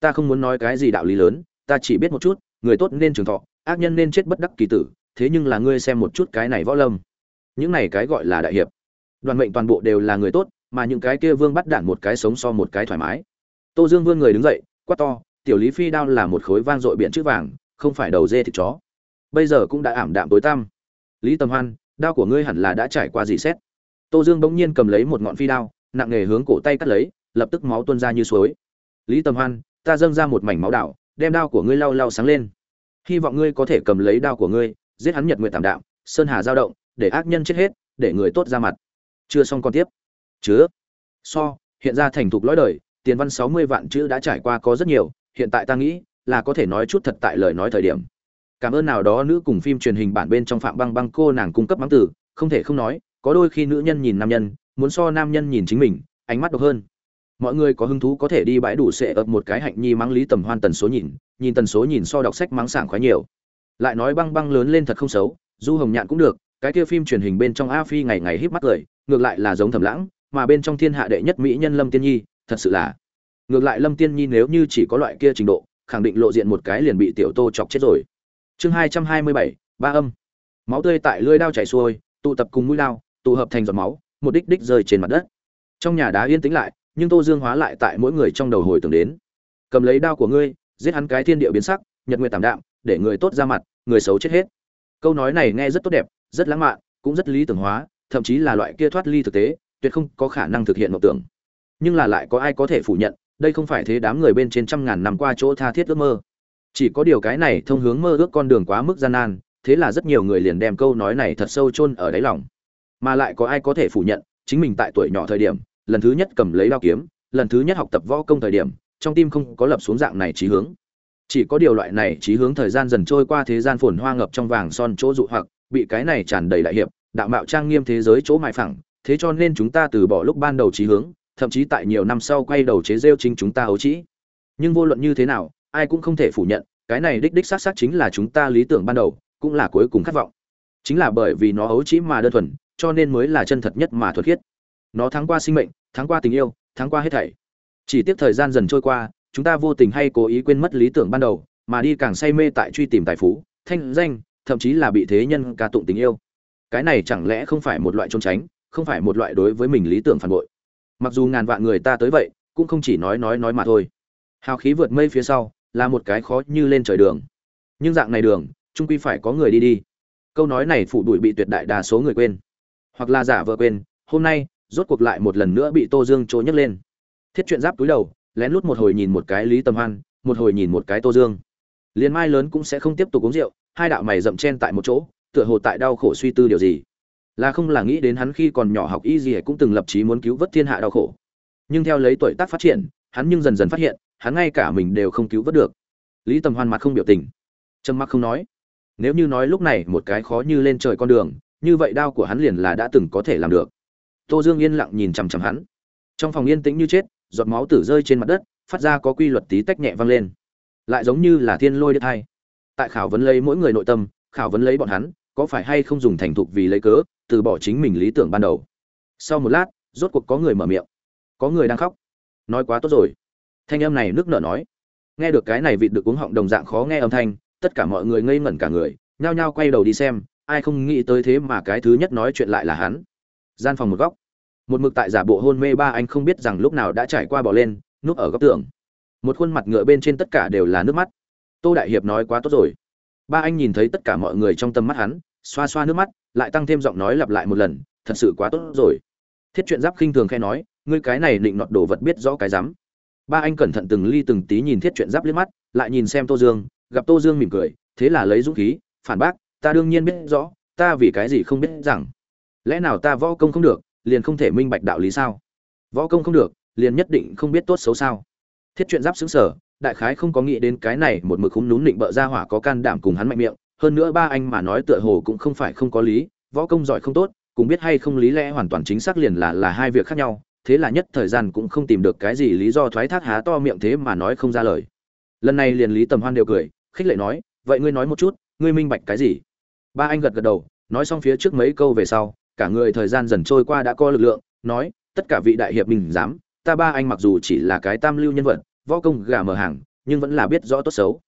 Ta không muốn nói cái gì đạo lý lớn, ta chỉ biết một chút, người tốt nên trường thọ, ác nhân nên chết bất đắc kỳ tử, thế nhưng là ngươi xem một chút cái này võ lâm. Những này cái gọi là đại hiệp. Đoàn mệnh toàn bộ đều là người tốt mà những cái kia vương bắt đạn một cái sống so một cái thoải mái. Tô dương vươn người đứng dậy, quát to, tiểu lý phi đao là một khối vang dội biển chữ vàng, không phải đầu dê thịt chó. Bây giờ cũng đã ảm đạm tối tăm. Lý tầm hoan, đao của ngươi hẳn là đã trải qua dị xét? Tô dương bỗng nhiên cầm lấy một ngọn phi đao, nặng nghề hướng cổ tay cắt lấy, lập tức máu tuôn ra như suối. Lý tầm hoan, ta dâng ra một mảnh máu đảo, đem đao của ngươi lau lau sáng lên. Hy vọng ngươi có thể cầm lấy đao của ngươi, giết hắn nhật nguyện tảm đạm, sơn hà giao động, để ác nhân chết hết, để người tốt ra mặt. Chưa xong còn tiếp chứa. So, hiện ra thành thục lõi đời, tiền văn sáu mươi vạn chữ đã trải qua có rất nhiều, hiện tại ta nghĩ là có thể nói chút thật tại lời nói thời điểm. Cảm ơn nào đó nữ cùng phim truyền hình bản bên trong phạm băng băng cô nàng cung cấp mắng tử không thể không nói, có đôi khi nữ nhân nhìn nam nhân, muốn so nam nhân nhìn chính mình, ánh mắt độc hơn. Mọi người có hứng thú có thể đi bãi đủ sệ ập một cái hạnh nhi mắng lý tầm hoan tần số nhìn nhìn tần số nhìn so đọc sách mắng sảng khoái nhiều. Lại nói băng băng lớn lên thật không xấu, du hồng nhạn cũng được, cái kia phim truyền hình bên trong a phi ngày ngày híp mắt cười, ngược lại là giống thầm lãng mà bên trong thiên hạ đệ nhất mỹ nhân lâm tiên nhi, thật sự là. Ngược lại lâm tiên nhi nếu như chỉ có loại kia trình độ, khẳng định lộ diện một cái liền bị tiểu tô chọc chết rồi. Chương hai trăm hai mươi bảy, ba âm. Máu tươi tại lưỡi đao chảy xuôi, tụ tập cùng mũi lao tụ hợp thành giọt máu, một đích đích rơi trên mặt đất. Trong nhà đá yên tĩnh lại, nhưng tô dương hóa lại tại mỗi người trong đầu hồi tưởng đến. Cầm lấy đao của ngươi, giết hắn cái thiên địa biến sắc, nhật nguyện tảm đạm, để người tốt ra mặt, người xấu chết hết. Câu nói này nghe rất tốt đẹp, rất lãng mạn, cũng rất lý tưởng hóa, thậm chí là loại kia thoát ly thực tế tuyệt không có khả năng thực hiện mộng tưởng. Nhưng là lại có ai có thể phủ nhận, đây không phải thế đám người bên trên trăm ngàn năm qua chỗ tha thiết ước mơ. Chỉ có điều cái này thông hướng mơ ước con đường quá mức gian nan, thế là rất nhiều người liền đem câu nói này thật sâu chôn ở đáy lòng. Mà lại có ai có thể phủ nhận, chính mình tại tuổi nhỏ thời điểm, lần thứ nhất cầm lấy đao kiếm, lần thứ nhất học tập võ công thời điểm, trong tim không có lập xuống dạng này trí hướng. Chỉ có điều loại này trí hướng thời gian dần trôi qua thế gian phồn hoa ngập trong vàng son chỗ dụ hoặc, bị cái này tràn đầy đại hiệp, đạo mạo trang nghiêm thế giới chỗ mại phẳng thế cho nên chúng ta từ bỏ lúc ban đầu trí hướng, thậm chí tại nhiều năm sau quay đầu chế rêu chính chúng ta ấu trĩ. Nhưng vô luận như thế nào, ai cũng không thể phủ nhận, cái này đích đích xác xác chính là chúng ta lý tưởng ban đầu, cũng là cuối cùng khát vọng. Chính là bởi vì nó ấu trĩ mà đơn thuần, cho nên mới là chân thật nhất mà thuật khiết. Nó thắng qua sinh mệnh, thắng qua tình yêu, thắng qua hết thảy. Chỉ tiếc thời gian dần trôi qua, chúng ta vô tình hay cố ý quên mất lý tưởng ban đầu, mà đi càng say mê tại truy tìm tài phú, thanh danh, thậm chí là bị thế nhân ca tụng tình yêu. Cái này chẳng lẽ không phải một loại trốn tránh? Không phải một loại đối với mình lý tưởng phản bội. Mặc dù ngàn vạn người ta tới vậy, cũng không chỉ nói nói nói mà thôi. Hào khí vượt mây phía sau, là một cái khó như lên trời đường. Nhưng dạng này đường trung quy phải có người đi đi. Câu nói này phụ đuổi bị tuyệt đại đa số người quên. Hoặc là giả vờ quên, hôm nay, rốt cuộc lại một lần nữa bị tô dương trôi nhấc lên. Thiết chuyện giáp túi đầu, lén lút một hồi nhìn một cái lý tầm hoan, một hồi nhìn một cái tô dương. Liền mai lớn cũng sẽ không tiếp tục uống rượu, hai đạo mày rậm chen tại một chỗ, tựa hồ tại đau khổ suy tư điều gì là không là nghĩ đến hắn khi còn nhỏ học y gì cũng từng lập chí muốn cứu vớt thiên hạ đau khổ. Nhưng theo lấy tuổi tác phát triển, hắn nhưng dần dần phát hiện, hắn ngay cả mình đều không cứu vớt được. Lý tầm hoan mặt không biểu tình. Trầm mặc không nói. Nếu như nói lúc này một cái khó như lên trời con đường, như vậy đau của hắn liền là đã từng có thể làm được. Tô dương yên lặng nhìn chằm chằm hắn. Trong phòng yên tĩnh như chết, giọt máu tử rơi trên mặt đất, phát ra có quy luật tí tách nhẹ vang lên. Lại giống như là thiên lôi đất hai. Tại khảo vấn lấy mỗi người nội tâm, khảo vấn lấy bọn hắn có phải hay không dùng thành thục vì lấy cớ, từ bỏ chính mình lý tưởng ban đầu? Sau một lát, rốt cuộc có người mở miệng. Có người đang khóc. Nói quá tốt rồi. Thanh âm này nước nở nói. Nghe được cái này vịt được uống họng đồng dạng khó nghe âm thanh, tất cả mọi người ngây ngẩn cả người, nhao nhao quay đầu đi xem, ai không nghĩ tới thế mà cái thứ nhất nói chuyện lại là hắn. Gian phòng một góc. Một mực tại giả bộ hôn mê ba anh không biết rằng lúc nào đã trải qua bỏ lên, núp ở góc tường. Một khuôn mặt ngựa bên trên tất cả đều là nước mắt. Tô đại hiệp nói quá tốt rồi. Ba anh nhìn thấy tất cả mọi người trong tâm mắt hắn xoa xoa nước mắt, lại tăng thêm giọng nói lặp lại một lần, thật sự quá tốt rồi. Thiết chuyện giáp khinh thường khe nói, ngươi cái này định nọt đồ vật biết rõ cái rắm. Ba anh cẩn thận từng ly từng tí nhìn thiết chuyện giáp liếc mắt, lại nhìn xem tô dương, gặp tô dương mỉm cười, thế là lấy dũng khí, phản bác, ta đương nhiên biết rõ, ta vì cái gì không biết rằng, lẽ nào ta võ công không được, liền không thể minh bạch đạo lý sao? Võ công không được, liền nhất định không biết tốt xấu sao? Thiết chuyện giáp xứng sở đại khái không có nghĩ đến cái này một mực khúng núm định bợ ra hỏa có can đảm cùng hắn mạnh miệng hơn nữa ba anh mà nói tựa hồ cũng không phải không có lý, võ công giỏi không tốt, cùng biết hay không lý lẽ hoàn toàn chính xác liền là là hai việc khác nhau, thế là nhất thời gian cũng không tìm được cái gì lý do thoái thác há to miệng thế mà nói không ra lời. Lần này liền lý tầm hoan đều cười, khích lệ nói, vậy ngươi nói một chút, ngươi minh bạch cái gì? Ba anh gật gật đầu, nói xong phía trước mấy câu về sau, cả người thời gian dần trôi qua đã có lực lượng, nói, tất cả vị đại hiệp mình dám, ta ba anh mặc dù chỉ là cái tam lưu nhân vật, võ công gà mở hàng, nhưng vẫn là biết rõ tốt xấu.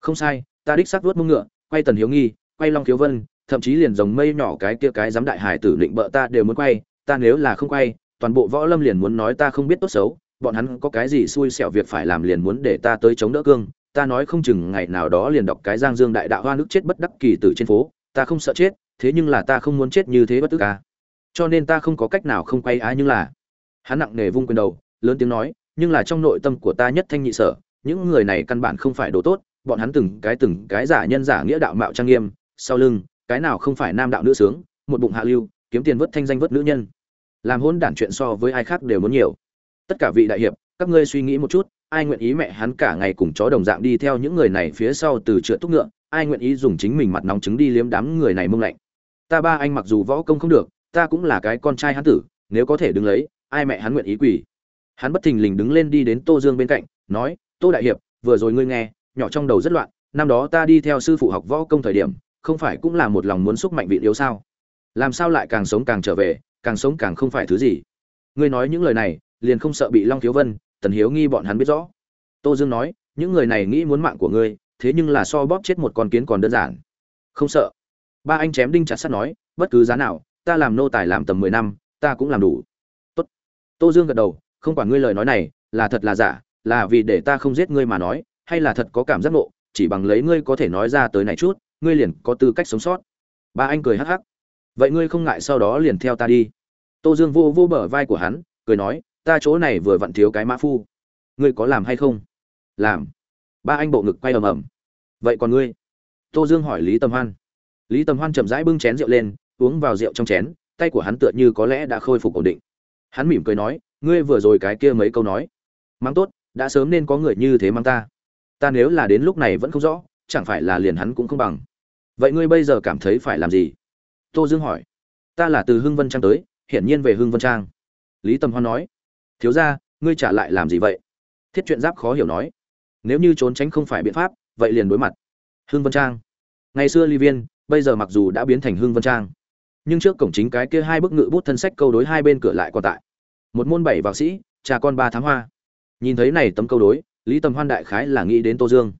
Không sai, ta đích xác vuốt mông ngựa quay tần hiếu nghi, quay long thiếu vân, thậm chí liền dòng mây nhỏ cái kia cái giám đại hải tử định bợ ta đều muốn quay, ta nếu là không quay, toàn bộ võ lâm liền muốn nói ta không biết tốt xấu, bọn hắn có cái gì xui xẻo việc phải làm liền muốn để ta tới chống đỡ cương, ta nói không chừng ngày nào đó liền đọc cái giang dương đại đạo hoa nước chết bất đắc kỳ tử trên phố, ta không sợ chết, thế nhưng là ta không muốn chết như thế bất tức ca. Cho nên ta không có cách nào không quay á nhưng là, hắn nặng nề vung quyền đầu, lớn tiếng nói, nhưng là trong nội tâm của ta nhất thanh nhị sở, những người này căn bản không phải đồ tốt bọn hắn từng cái từng cái giả nhân giả nghĩa đạo mạo trang nghiêm, sau lưng, cái nào không phải nam đạo nữ sướng, một bụng hạ lưu, kiếm tiền vớt thanh danh vớt nữ nhân. Làm hôn đản chuyện so với ai khác đều muốn nhiều. Tất cả vị đại hiệp, các ngươi suy nghĩ một chút, ai nguyện ý mẹ hắn cả ngày cùng chó đồng dạng đi theo những người này phía sau từ trượt túc ngựa, ai nguyện ý dùng chính mình mặt nóng trứng đi liếm đám người này mông lạnh. Ta ba anh mặc dù võ công không được, ta cũng là cái con trai hắn tử, nếu có thể đứng lấy, ai mẹ hắn nguyện ý quỳ. Hắn bất thình lình đứng lên đi đến tô dương bên cạnh, nói, tô đại hiệp, vừa rồi ngươi nghe nhỏ trong đầu rất loạn, năm đó ta đi theo sư phụ học võ công thời điểm, không phải cũng là một lòng muốn xúc mạnh vị yếu sao? Làm sao lại càng sống càng trở về, càng sống càng không phải thứ gì? Ngươi nói những lời này, liền không sợ bị long thiếu vân, tần hiếu nghi bọn hắn biết rõ. Tô dương nói, những người này nghĩ muốn mạng của ngươi, thế nhưng là so bóp chết một con kiến còn đơn giản. Không sợ. Ba anh chém đinh chặt sắt nói, bất cứ giá nào, ta làm nô tài làm tầm mười năm, ta cũng làm đủ. Tốt. tô dương gật đầu, không quản ngươi lời nói này, là thật là giả, là vì để ta không giết ngươi mà nói hay là thật có cảm giác nộ chỉ bằng lấy ngươi có thể nói ra tới này chút, ngươi liền có tư cách sống sót. Ba anh cười hắc hắc. Vậy ngươi không ngại sau đó liền theo ta đi. Tô dương vô vô bờ vai của hắn, cười nói, ta chỗ này vừa vặn thiếu cái mã phu. Ngươi có làm hay không? Làm. Ba anh bộ ngực quay ầm ầm. Vậy còn ngươi? Tô dương hỏi lý tầm hoan. Lý tầm hoan chậm rãi bưng chén rượu lên, uống vào rượu trong chén, tay của hắn tựa như có lẽ đã khôi phục ổn định. Hắn mỉm cười nói, ngươi vừa rồi cái kia mấy câu nói. Mang tốt, đã sớm nên có người như thế mang ta ta nếu là đến lúc này vẫn không rõ, chẳng phải là liền hắn cũng không bằng. Vậy ngươi bây giờ cảm thấy phải làm gì? Tô dương hỏi. Ta là từ hưng vân trang tới, hiển nhiên về hưng vân trang. Lý tầm hoan nói. Thiếu ra ngươi trả lại làm gì vậy? Thiết chuyện giáp khó hiểu nói. Nếu như trốn tránh không phải biện pháp, vậy liền đối mặt. Hưng vân trang. Ngày xưa ly viên, bây giờ mặc dù đã biến thành hưng vân trang, nhưng trước cổng chính cái kia hai bức ngự bút thân sách câu đối hai bên cửa lại còn tại. Một môn bảy vào sĩ, cha con ba tháng hoa. Nhìn thấy này tấm câu đối lý tầm hoan đại khái là nghĩ đến tô dương.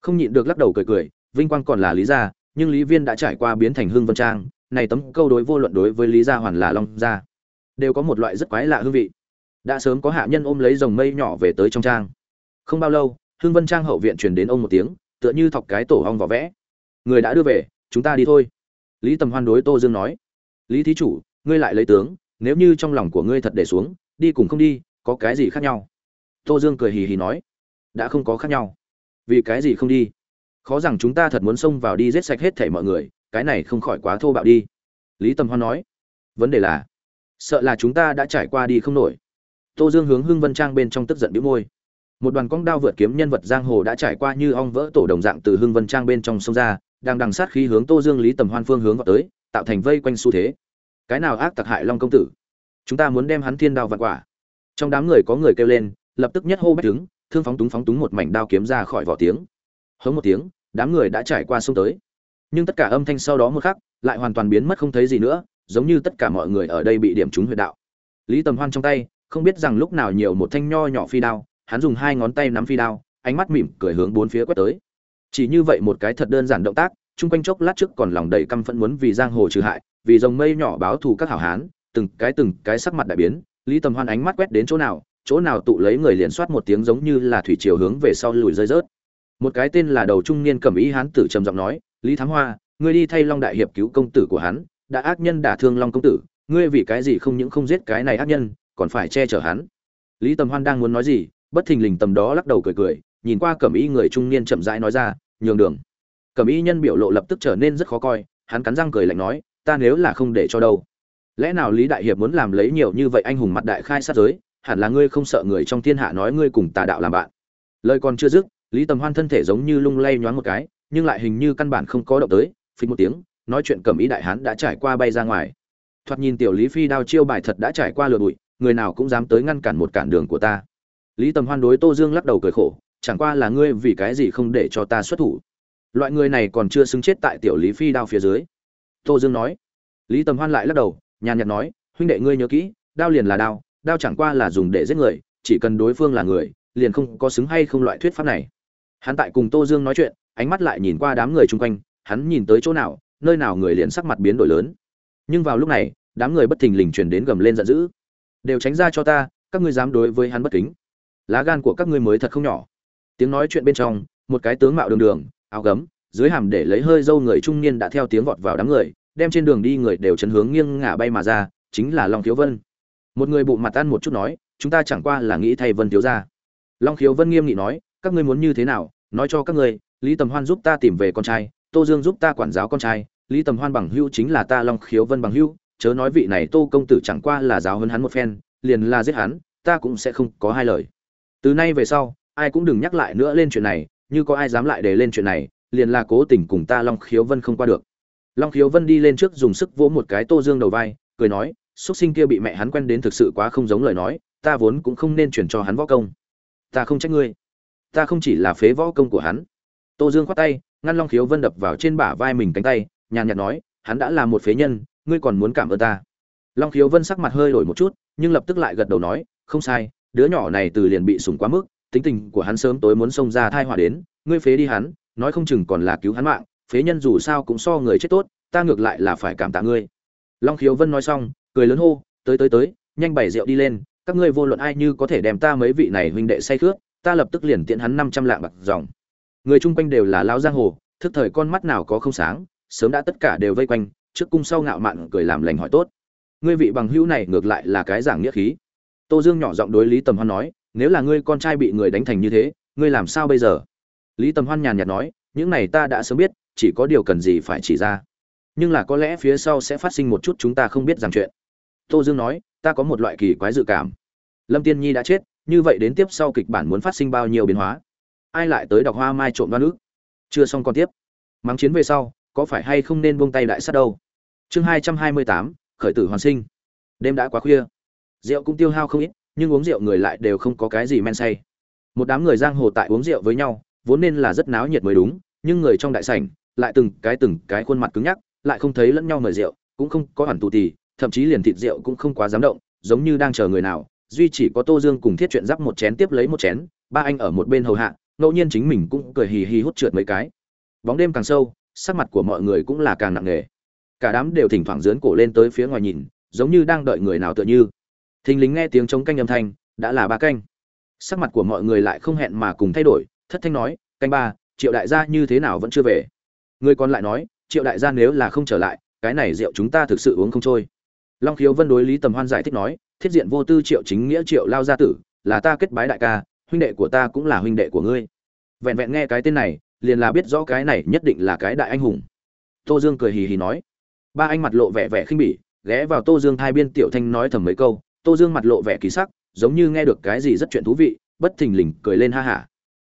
Không nhịn được lắc đầu cười cười, vinh quang còn là lý gia, nhưng lý viên đã trải qua biến thành hương vân trang, này tấm câu đối vô luận đối với lý gia hoàn là long gia, đều có một loại rất quái lạ hương vị. Đã sớm có hạ nhân ôm lấy dòng mây nhỏ về tới trong trang. Không bao lâu hương vân trang hậu viện truyền đến ông một tiếng, tựa như thọc cái tổ ong vỏ vẽ. Người đã đưa về, chúng ta đi thôi. Lý tầm hoan đối tô dương nói. Lý thí chủ, ngươi lại lấy tướng, nếu như trong lòng của ngươi thật để xuống, đi cùng không đi, có cái gì khác nhau? Tô dương cười hì hì nói đã không có khác nhau. Vì cái gì không đi? Khó rằng chúng ta thật muốn xông vào đi giết sạch hết thể mọi người, cái này không khỏi quá thô bạo đi. Lý tầm hoan nói, vấn đề là, sợ là chúng ta đã trải qua đi không nổi. Tô dương hướng hưng vân trang bên trong tức giận bĩu môi. Một đoàn cong đao vượt kiếm nhân vật giang hồ đã trải qua như ong vỡ tổ đồng dạng từ hưng vân trang bên trong sông ra, đang đằng sát khí hướng tô dương lý tầm hoan phương hướng vào tới, tạo thành vây quanh xu thế. Cái nào ác tặc hại long công tử? Chúng ta muốn đem hắn thiên đao vặt quả. Trong đám người có người kêu lên, lập tức nhất hô bách đứng thương phóng túng phóng túng một mảnh đao kiếm ra khỏi vỏ tiếng. Hống một tiếng, đám người đã trải qua sông tới. Nhưng tất cả âm thanh sau đó một khắc, lại hoàn toàn biến mất không thấy gì nữa, giống như tất cả mọi người ở đây bị điểm trúng huyệt đạo. Lý tầm hoan trong tay, không biết rằng lúc nào nhiều một thanh nho nhỏ phi đao, hắn dùng hai ngón tay nắm phi đao, ánh mắt mỉm cười hướng bốn phía quét tới. Chỉ như vậy một cái thật đơn giản động tác, chung quanh chốc lát trước còn lòng đầy căm phẫn muốn vì giang hồ trừ hại, vì dòng mây nhỏ báo thù các hảo hán, từng cái từng cái sắc mặt đại biến, lý tầm hoan ánh mắt quét đến chỗ nào chỗ nào tụ lấy người liền soát một tiếng giống như là thủy chiều hướng về sau lùi rơi rớt. Một cái tên là đầu trung niên cẩm ý hán tử trầm giọng nói, lý thám hoa, ngươi đi thay long đại hiệp cứu công tử của hắn, đã ác nhân đả thương long công tử, ngươi vì cái gì không những không giết cái này ác nhân, còn phải che chở hắn? Lý tầm hoan đang muốn nói gì, bất thình lình tầm đó lắc đầu cười cười, nhìn qua cẩm y người trung niên chậm rãi nói ra, nhường đường. Cẩm y nhân biểu lộ lập tức trở nên rất khó coi, hắn cắn răng cười lạnh nói, ta nếu là không để cho đâu, lẽ nào lý đại hiệp muốn làm lấy nhiều như vậy anh hùng mặt đại khai sát giới hẳn là ngươi không sợ người trong thiên hạ nói ngươi cùng tà đạo làm bạn. Lời còn chưa dứt, lý tầm hoan thân thể giống như lung lay nhoáng một cái, nhưng lại hình như căn bản không có động tới phịch một tiếng, nói chuyện cầm ý đại hán đã trải qua bay ra ngoài. Thoạt nhìn tiểu lý phi đao chiêu bài thật đã trải qua lừa bụi, người nào cũng dám tới ngăn cản một cản đường của ta. Lý tầm hoan đối tô dương lắc đầu cười khổ, chẳng qua là ngươi vì cái gì không để cho ta xuất thủ. Loại người này còn chưa xứng chết tại tiểu lý phi đao phía dưới. Tô dương nói. Lý tầm hoan lại lắc đầu, nhàn nhạt nói, huynh đệ ngươi nhớ kỹ, đao liền là đao đao chẳng qua là dùng để giết người, chỉ cần đối phương là người, liền không có xứng hay không loại thuyết pháp này. Hắn tại cùng tô dương nói chuyện, ánh mắt lại nhìn qua đám người chung quanh, hắn nhìn tới chỗ nào, nơi nào người liền sắc mặt biến đổi lớn. Nhưng vào lúc này, đám người bất thình lình truyền đến gầm lên giận dữ. Đều tránh ra cho ta, các ngươi dám đối với hắn bất kính. Lá gan của các ngươi mới thật không nhỏ. Tiếng nói chuyện bên trong, một cái tướng mạo đường đường, áo gấm, dưới hàm để lấy hơi dâu người trung niên đã theo tiếng vọt vào đám người, đem trên đường đi người đều chấn hướng nghiêng ngả bay mà ra, chính là long thiếu vân một người bụng mặt ăn một chút nói, chúng ta chẳng qua là nghĩ thay vân thiếu ra long khiếu vân nghiêm nghị nói, các ngươi muốn như thế nào? Nói cho các ngươi, lý tầm hoan giúp ta tìm về con trai, tô dương giúp ta quản giáo con trai, lý tầm hoan bằng hưu chính là ta, long khiếu vân bằng hưu chớ nói vị này tô công tử chẳng qua là giáo hơn hắn một phen, liền là giết hắn, ta cũng sẽ không có hai lời. Từ nay về sau, ai cũng đừng nhắc lại nữa lên chuyện này, như có ai dám lại để lên chuyện này, liền là cố tình cùng ta, long khiếu vân không qua được. Long khiếu vân đi lên trước dùng sức vỗ một cái tô dương đầu vai, cười nói xuất sinh kia bị mẹ hắn quen đến thực sự quá không giống lời nói, ta vốn cũng không nên chuyển cho hắn võ công. Ta không trách ngươi. Ta không chỉ là phế võ công của hắn. Tô dương khoát tay, ngăn long khiếu vân đập vào trên bả vai mình cánh tay, nhàn nhạt nói, hắn đã là một phế nhân, ngươi còn muốn cảm ơn ta. Long khiếu vân sắc mặt hơi đổi một chút, nhưng lập tức lại gật đầu nói, không sai, đứa nhỏ này từ liền bị sủng quá mức, tính tình của hắn sớm tối muốn xông ra thai họa đến, ngươi phế đi hắn, nói không chừng còn là cứu hắn mạng, phế nhân dù sao cũng so người chết tốt, ta ngược lại là phải cảm tạ ngươi. Long khiếu vân nói xong cười lớn hô, tới tới tới, nhanh bày rượu đi lên, các ngươi vô luận ai như có thể đem ta mấy vị này huynh đệ say khước, ta lập tức liền tiện hắn năm trăm lạng bạc dòng. Người chung quanh đều là lão giang hồ, thức thời con mắt nào có không sáng, sớm đã tất cả đều vây quanh, trước cung sau ngạo mạn cười làm lành hỏi tốt. Ngươi vị bằng hữu này ngược lại là cái giảng nghĩa khí. Tô dương nhỏ giọng đối lý tầm hoan nói, nếu là ngươi con trai bị người đánh thành như thế, ngươi làm sao bây giờ? Lý tầm hoan nhàn nhạt nói, những này ta đã sớm biết, chỉ có điều cần gì phải chỉ ra. Nhưng là có lẽ phía sau sẽ phát sinh một chút chúng ta không biết rằng chuyện tô dương nói, ta có một loại kỳ quái dự cảm. Lâm tiên nhi đã chết, như vậy đến tiếp sau kịch bản muốn phát sinh bao nhiêu biến hóa? Ai lại tới đọc hoa mai trộm đoan ước chưa xong còn tiếp. Mắng chiến về sau, có phải hay không nên buông tay đại sát đâu? Chương hai trăm hai mươi tám, khởi tử hoàn sinh. Đêm đã quá khuya. Rượu cũng tiêu hao không ít, nhưng uống rượu người lại đều không có cái gì men say. Một đám người giang hồ tại uống rượu với nhau, vốn nên là rất náo nhiệt mới đúng, nhưng người trong đại sảnh, lại từng cái từng cái khuôn mặt cứng nhắc, lại không thấy lẫn nhau mời rượu, cũng không có hoàn tù tì thậm chí liền thịt rượu cũng không quá dám động, giống như đang chờ người nào, duy chỉ có tô dương cùng thiết chuyện giáp một chén tiếp lấy một chén, ba anh ở một bên hầu hạ, ngẫu nhiên chính mình cũng cười hì hì hút trượt mấy cái. Bóng đêm càng sâu, sắc mặt của mọi người cũng là càng nặng nề. Cả đám đều thỉnh thoảng dướn cổ lên tới phía ngoài nhìn, giống như đang đợi người nào tựa như. Thình lính nghe tiếng chống canh âm thanh, đã là ba canh. Sắc mặt của mọi người lại không hẹn mà cùng thay đổi, thất thanh nói, canh ba, triệu đại gia như thế nào vẫn chưa về? Người còn lại nói, triệu đại gia nếu là không trở lại, cái này rượu chúng ta thực sự uống không trôi long khiếu vân đối lý tầm hoan giải thích nói, thiết diện vô tư triệu chính nghĩa triệu lao gia tử, là ta kết bái đại ca, huynh đệ của ta cũng là huynh đệ của ngươi. Vẹn vẹn nghe cái tên này, liền là biết rõ cái này nhất định là cái đại anh hùng. Tô dương cười hì hì nói. Ba anh mặt lộ vẻ vẻ khinh bỉ, ghé vào tô dương hai biên tiểu thanh nói thầm mấy câu. Tô dương mặt lộ vẻ kỳ sắc, giống như nghe được cái gì rất chuyện thú vị, bất thình lình cười lên ha hả.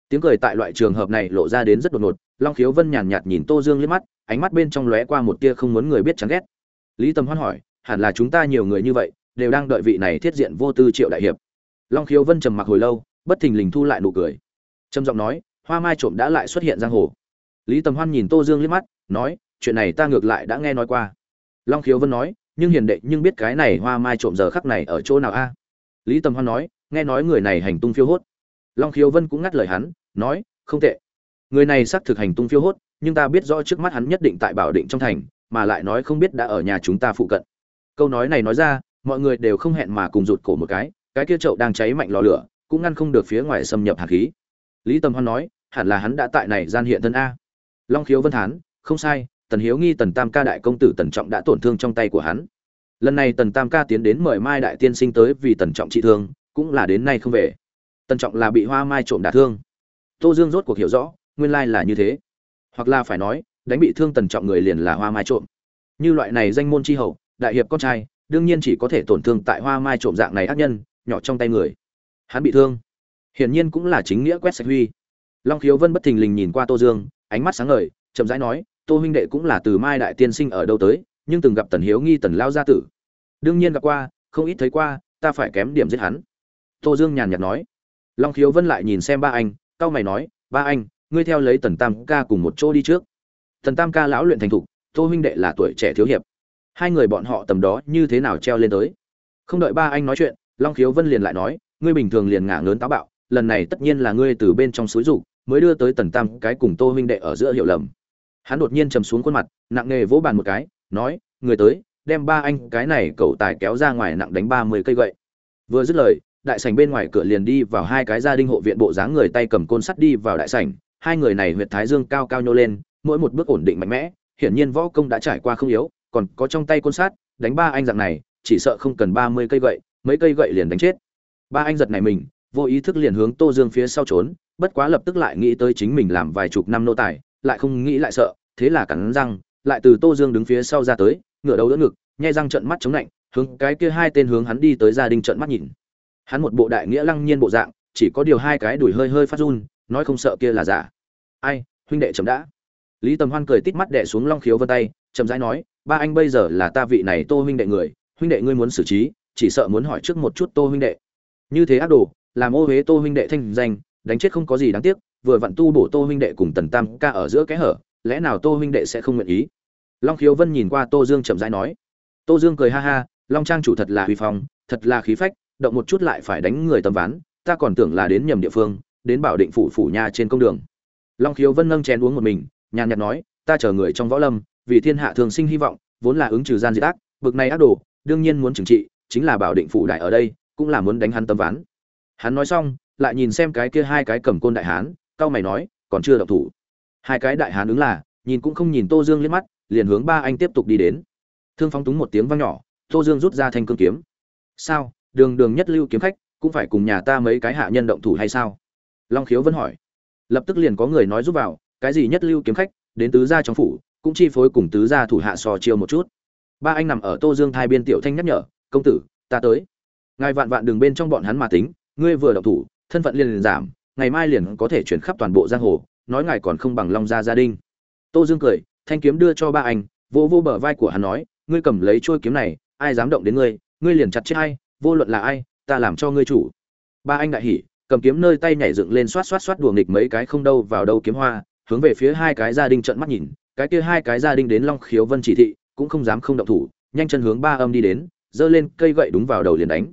Tiếng cười tại loại trường hợp này lộ ra đến rất đột ngột. Long khiếu vân nhàn nhạt nhìn tô dương liếc mắt, ánh mắt bên trong lóe qua một tia không muốn người biết chán ghét. Lý tâm hoan hỏi hẳn là chúng ta nhiều người như vậy, đều đang đợi vị này thiết diện vô tư triệu đại hiệp. Long khiếu vân trầm mặc hồi lâu, bất thình lình thu lại nụ cười. Trầm giọng nói, hoa mai trộm đã lại xuất hiện giang hồ. Lý tầm hoan nhìn tô dương liếc mắt, nói, chuyện này ta ngược lại đã nghe nói qua. Long khiếu vân nói, nhưng hiền đệ nhưng biết cái này hoa mai trộm giờ khắc này ở chỗ nào a? Lý tầm hoan nói, nghe nói người này hành tung phiêu hốt. Long khiếu vân cũng ngắt lời hắn, nói, không tệ. Người này xác thực hành tung phiêu hốt, nhưng ta biết rõ trước mắt hắn nhất định tại bảo định trong thành, mà lại nói không biết đã ở nhà chúng ta phụ cận câu nói này nói ra, mọi người đều không hẹn mà cùng rụt cổ một cái cái kia chậu đang cháy mạnh lò lửa, cũng ngăn không được phía ngoài xâm nhập hạt khí. Lý tầm hoan nói, hẳn là hắn đã tại này gian hiện thân a. Long khiếu vân thán, không sai, tần hiếu nghi, tần tam ca đại công tử tần trọng đã tổn thương trong tay của hắn. Lần này tần tam ca tiến đến mời mai đại tiên sinh tới vì tần trọng trị thương, cũng là đến nay không về. Tần trọng là bị hoa mai trộm đả thương. Tô dương rốt cuộc hiểu rõ, nguyên lai là như thế. Hoặc là phải nói, đánh bị thương tần trọng người liền là hoa mai trộm. Như loại này danh môn tri hậu đại hiệp con trai, đương nhiên chỉ có thể tổn thương tại hoa mai trộm dạng này ác nhân, nhỏ trong tay người. Hắn bị thương. Hiển nhiên cũng là chính nghĩa quét sạch huy. Long khiếu vân bất thình lình nhìn qua tô dương, ánh mắt sáng ngời, chậm rãi nói, tô huynh đệ cũng là từ mai đại tiên sinh ở đâu tới, nhưng từng gặp tần hiếu nghi tần lao gia tử. Đương nhiên gặp qua, không ít thấy qua, ta phải kém điểm giết hắn. Tô dương nhàn nhạt nói. Long khiếu vân lại nhìn xem ba anh, cau mày nói, ba anh, ngươi theo lấy tần tam ca cùng một chỗ đi trước. Tần tam ca lão luyện thành thục, tô huynh đệ là tuổi trẻ thiếu hiệp hai người bọn họ tầm đó như thế nào treo lên tới. Không đợi ba anh nói chuyện, long khiếu vân liền lại nói, ngươi bình thường liền ngả lớn táo bạo, lần này tất nhiên là ngươi từ bên trong suối rục mới đưa tới tần tam cái cùng tô huynh đệ ở giữa hiểu lầm. Hắn đột nhiên trầm xuống khuôn mặt, nặng nề vỗ bàn một cái, nói, người tới, đem ba anh cái này cậu tài kéo ra ngoài nặng đánh ba mươi cây gậy. Vừa dứt lời, đại sảnh bên ngoài cửa liền đi vào hai cái gia đình hộ viện bộ dáng người tay cầm côn sắt đi vào đại sảnh, hai người này huyệt thái dương cao cao nhô lên, mỗi một bước ổn định mạnh mẽ, hiển nhiên võ công đã trải qua không yếu còn có trong tay côn sát, đánh ba anh dạng này, chỉ sợ không cần ba mươi cây gậy, mấy cây gậy liền đánh chết. Ba anh giật này mình, vô ý thức liền hướng tô dương phía sau trốn, bất quá lập tức lại nghĩ tới chính mình làm vài chục năm nô tài, lại không nghĩ lại sợ, thế là cắn răng, lại từ tô dương đứng phía sau ra tới, ngửa đầu đỡ ngực, nhai răng trận mắt chống lạnh, hướng cái kia hai tên hướng hắn đi tới gia đình trận mắt nhìn. Hắn một bộ đại nghĩa lăng nhiên bộ dạng, chỉ có điều hai cái đuổi hơi hơi phát run, nói không sợ kia là giả. Ai, huynh đệ chấm đã. Lý tầm hoan cười tít mắt đè xuống long khiếu vân tay, chậm rãi nói ba anh bây giờ là ta vị này tô huynh đệ người, huynh đệ ngươi muốn xử trí, chỉ sợ muốn hỏi trước một chút tô huynh đệ. Như thế ác đồ, làm ô huế tô huynh đệ thanh danh, đánh chết không có gì đáng tiếc, vừa vặn tu bổ tô huynh đệ cùng tần tam ca ở giữa kẽ hở, lẽ nào tô huynh đệ sẽ không nguyện ý? Long khiếu vân nhìn qua tô dương chậm rãi nói. Tô dương cười ha ha, long trang chủ thật là huy phong, thật là khí phách, động một chút lại phải đánh người tầm ván, ta còn tưởng là đến nhầm địa phương, đến bảo định phủ phủ nha trên công đường. Long khiếu vân nâng chén uống một mình, nhàn nhạt nói, ta chờ người trong võ lâm vì thiên hạ thường sinh hy vọng, vốn là ứng trừ gian diệt ác, bực này ác đồ, đương nhiên muốn trừng trị, chính là bảo định phủ đại ở đây, cũng là muốn đánh hắn tấm ván. Hắn nói xong, lại nhìn xem cái kia hai cái cầm côn đại hán, cao mày nói, còn chưa động thủ. Hai cái đại hán ứng là, nhìn cũng không nhìn tô dương liếc mắt, liền hướng ba anh tiếp tục đi đến. Thương phóng túng một tiếng vang nhỏ, tô dương rút ra thanh cương kiếm. Sao? Đường đường nhất lưu kiếm khách, cũng phải cùng nhà ta mấy cái hạ nhân động thủ hay sao? Long khiếu vẫn hỏi. Lập tức liền có người nói giúp vào, cái gì nhất lưu kiếm khách, đến tứ gia trong phủ cũng chi phối cùng tứ gia thủ hạ sò chiêu một chút. Ba anh nằm ở tô dương thai biên tiểu thanh nhắc nhở, công tử, ta tới. Ngài vạn vạn đường bên trong bọn hắn mà tính, ngươi vừa động thủ, thân phận liền liền giảm, ngày mai liền có thể chuyển khắp toàn bộ giang hồ, nói ngài còn không bằng long gia gia đình tô dương cười, thanh kiếm đưa cho ba anh vô vô bờ vai của hắn nói, ngươi cầm lấy trôi kiếm này, ai dám động đến ngươi ngươi liền chặt chết ai, vô luận là ai, ta làm cho ngươi chủ. Ba anh đại hỉ, cầm kiếm nơi tay nhảy dựng lên xoát xoát xoát đùa nghịch mấy cái không đâu vào đâu kiếm hoa, hướng về phía hai cái gia đình trợn mắt nhìn cái kia hai cái gia đình đến long khiếu vân chỉ thị, cũng không dám không động thủ, nhanh chân hướng ba âm đi đến, giơ lên cây gậy đúng vào đầu liền đánh.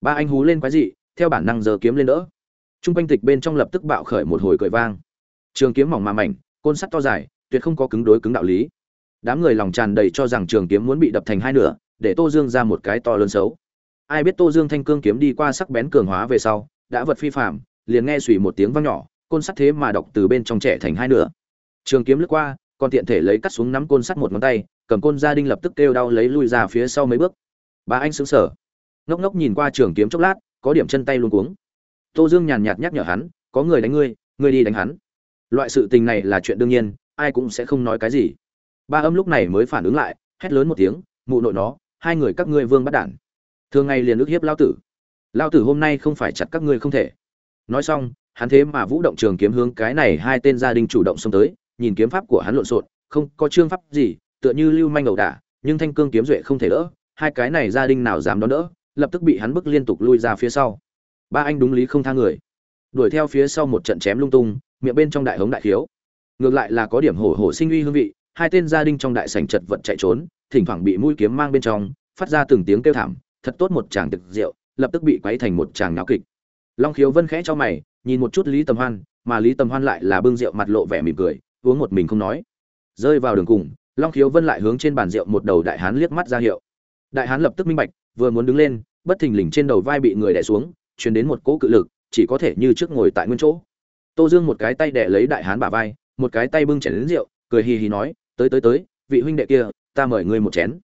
Ba anh hú lên quái dị, theo bản năng giờ kiếm lên đỡ. Trung quanh tịch bên trong lập tức bạo khởi một hồi cười vang. Trường kiếm mỏng mà mảnh, côn sắt to dài, tuyệt không có cứng đối cứng đạo lý. Đám người lòng tràn đầy cho rằng trường kiếm muốn bị đập thành hai nửa, để tô dương ra một cái to lớn xấu. Ai biết tô dương thanh cương kiếm đi qua sắc bén cường hóa về sau, đã vật phi phạm liền nghe xùy một tiếng vang nhỏ, côn sắt thế mà đọc từ bên trong trẻ thành hai nửa. Trường kiếm lướt qua còn tiện thể lấy cắt xuống nắm côn sắt một ngón tay, cầm côn gia đinh lập tức kêu đau lấy lui ra phía sau mấy bước. Bà anh sững sờ, ngốc ngốc nhìn qua trường kiếm chốc lát, có điểm chân tay luôn cuống. Tô dương nhàn nhạt nhắc nhở hắn, có người đánh ngươi ngươi đi đánh hắn. Loại sự tình này là chuyện đương nhiên, ai cũng sẽ không nói cái gì. Ba âm lúc này mới phản ứng lại, hét lớn một tiếng, mụ nội nó, hai người các ngươi vương bắt đản. Thường ngày liền ức hiếp lao tử. Lao tử hôm nay không phải chặt các ngươi không thể. Nói xong, hắn thế mà vũ động trường kiếm hướng cái này hai tên gia đình chủ động xông tới nhìn kiếm pháp của hắn lộn xộn, không có chương pháp gì, tựa như lưu manh ẩu đả, nhưng thanh cương kiếm duệ không thể đỡ, hai cái này gia đình nào dám đón đỡ, lập tức bị hắn bức liên tục lui ra phía sau. Ba anh đúng lý không tha người. Đuổi theo phía sau một trận chém lung tung, miệng bên trong đại hống đại khiếu. Ngược lại là có điểm hổ hổ sinh uy hương vị, hai tên gia đình trong đại sảnh chật vật chạy trốn, thỉnh thoảng bị mũi kiếm mang bên trong, phát ra từng tiếng kêu thảm, thật tốt một chàng thực rượu, lập tức bị quấy thành một chàng náo kịch. Long khiếu vân khẽ cho mày, nhìn một chút lý tầm hoan, mà lý tầm hoan lại là bưng rượu mặt lộ vẻ mỉm cười uống một mình không nói. Rơi vào đường cùng, long khiếu vân lại hướng trên bàn rượu một đầu đại hán liếc mắt ra hiệu. Đại hán lập tức minh bạch, vừa muốn đứng lên, bất thình lình trên đầu vai bị người đè xuống, truyền đến một cỗ cự lực, chỉ có thể như trước ngồi tại nguyên chỗ. Tô dương một cái tay đè lấy đại hán bả vai, một cái tay bưng chén đến rượu, cười hì hì nói, tới tới tới, vị huynh đệ kia, ta mời ngươi một chén.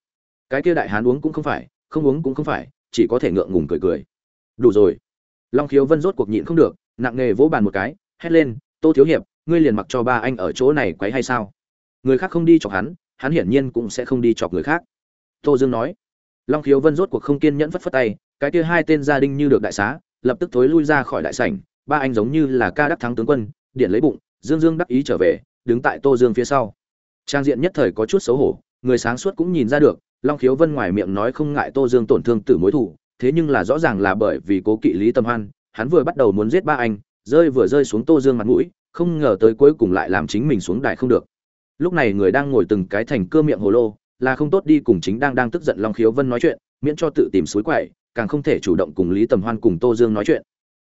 Cái kia đại hán uống cũng không phải, không uống cũng không phải, chỉ có thể ngượng ngùng cười cười. Đủ rồi. Long khiếu vân rốt cuộc nhịn không được, nặng nghề vỗ bàn một cái, hét lên, tô thiếu hiệp ngươi liền mặc cho ba anh ở chỗ này quấy hay sao? Người khác không đi chọc hắn hắn hiển nhiên cũng sẽ không đi chọc người khác. Tô dương nói. Long khiếu vân rốt cuộc không kiên nhẫn phất phất tay, cái kia hai tên gia đình như được đại xá, lập tức thối lui ra khỏi đại sảnh, ba anh giống như là ca đắc thắng tướng quân, điện lấy bụng, dương dương đắc ý trở về, đứng tại tô dương phía sau. Trang diện nhất thời có chút xấu hổ, người sáng suốt cũng nhìn ra được, long khiếu vân ngoài miệng nói không ngại tô dương tổn thương tử mối thủ, thế nhưng là rõ ràng là bởi vì cố kỵ lý tâm hoan, hắn vừa bắt đầu muốn giết ba anh, rơi vừa rơi xuống tô dương mặt mũi không ngờ tới cuối cùng lại làm chính mình xuống đài không được. Lúc này người đang ngồi từng cái thành cưa miệng hồ lô, là không tốt đi cùng chính đang đang tức giận long khiếu vân nói chuyện, miễn cho tự tìm suối quậy, càng không thể chủ động cùng lý tầm hoan cùng tô dương nói chuyện.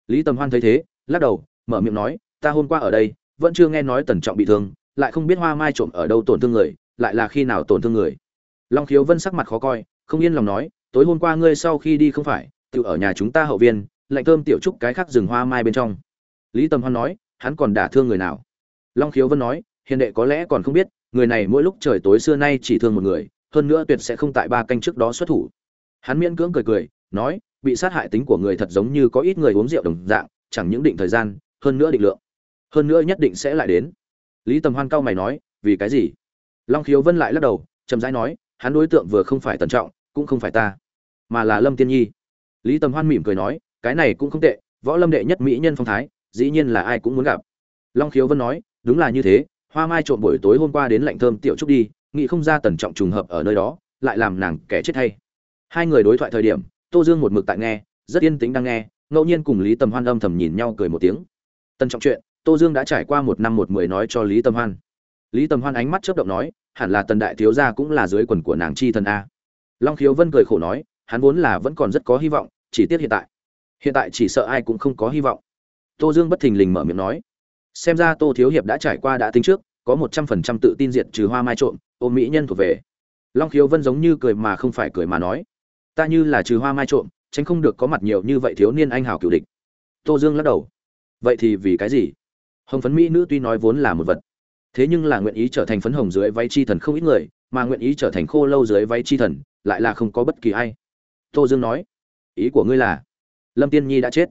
Lý tầm hoan thấy thế, lắc đầu, mở miệng nói, ta hôm qua ở đây, vẫn chưa nghe nói tần trọng bị thương, lại không biết hoa mai trộm ở đâu tổn thương người, lại là khi nào tổn thương người. Long khiếu vân sắc mặt khó coi, không yên lòng nói, tối hôm qua ngươi sau khi đi không phải tự ở nhà chúng ta hậu viên, lạnh thơm tiểu trúc cái khác rừng hoa mai bên trong. Lý tầm hoan nói hắn còn đả thương người nào? Long khiếu vân nói, hiền đệ có lẽ còn không biết, người này mỗi lúc trời tối xưa nay chỉ thương một người, hơn nữa tuyệt sẽ không tại ba canh trước đó xuất thủ. Hắn miễn cưỡng cười cười, nói, bị sát hại tính của người thật giống như có ít người uống rượu đồng dạng, chẳng những định thời gian, hơn nữa định lượng. Hơn nữa nhất định sẽ lại đến. Lý tầm hoan cao mày nói, vì cái gì? Long khiếu vân lại lắc đầu, chậm rãi nói, hắn đối tượng vừa không phải tần trọng, cũng không phải ta, mà là lâm tiên nhi. Lý tầm hoan mỉm cười nói, cái này cũng không tệ, võ lâm đệ nhất mỹ nhân phong thái dĩ nhiên là ai cũng muốn gặp. Long khiếu vân nói, đúng là như thế, hoa mai trộm buổi tối hôm qua đến lạnh thơm tiểu trúc đi, nghĩ không ra tần trọng trùng hợp ở nơi đó, lại làm nàng kẻ chết hay. Hai người đối thoại thời điểm, tô dương một mực tại nghe, rất yên tĩnh đang nghe, ngẫu nhiên cùng lý tầm hoan âm thầm nhìn nhau cười một tiếng. Tần trọng chuyện, tô dương đã trải qua một năm một mười nói cho lý tầm hoan. Lý tầm hoan ánh mắt chớp động nói, hẳn là tần đại thiếu gia cũng là dưới quần của nàng chi thần a. Long khiếu vân cười khổ nói, hắn vốn là vẫn còn rất có hy vọng, chỉ tiếc hiện tại. Hiện tại chỉ sợ ai cũng không có hy vọng tô dương bất thình lình mở miệng nói. Xem ra tô thiếu hiệp đã trải qua đã tính trước, có một trăm phần trăm tự tin diệt trừ hoa mai trộm ôm mỹ nhân thuộc về. Long khiếu vân giống như cười mà không phải cười mà nói. Ta như là trừ hoa mai trộm, tránh không được có mặt nhiều như vậy thiếu niên anh hào cựu địch. Tô dương lắc đầu. Vậy thì vì cái gì? Hồng phấn mỹ nữ tuy nói vốn là một vật, thế nhưng là nguyện ý trở thành phấn hồng dưới váy chi thần không ít người, mà nguyện ý trở thành khô lâu dưới váy chi thần, lại là không có bất kỳ ai. Tô dương nói. Ý của ngươi là, lâm tiên nhi đã chết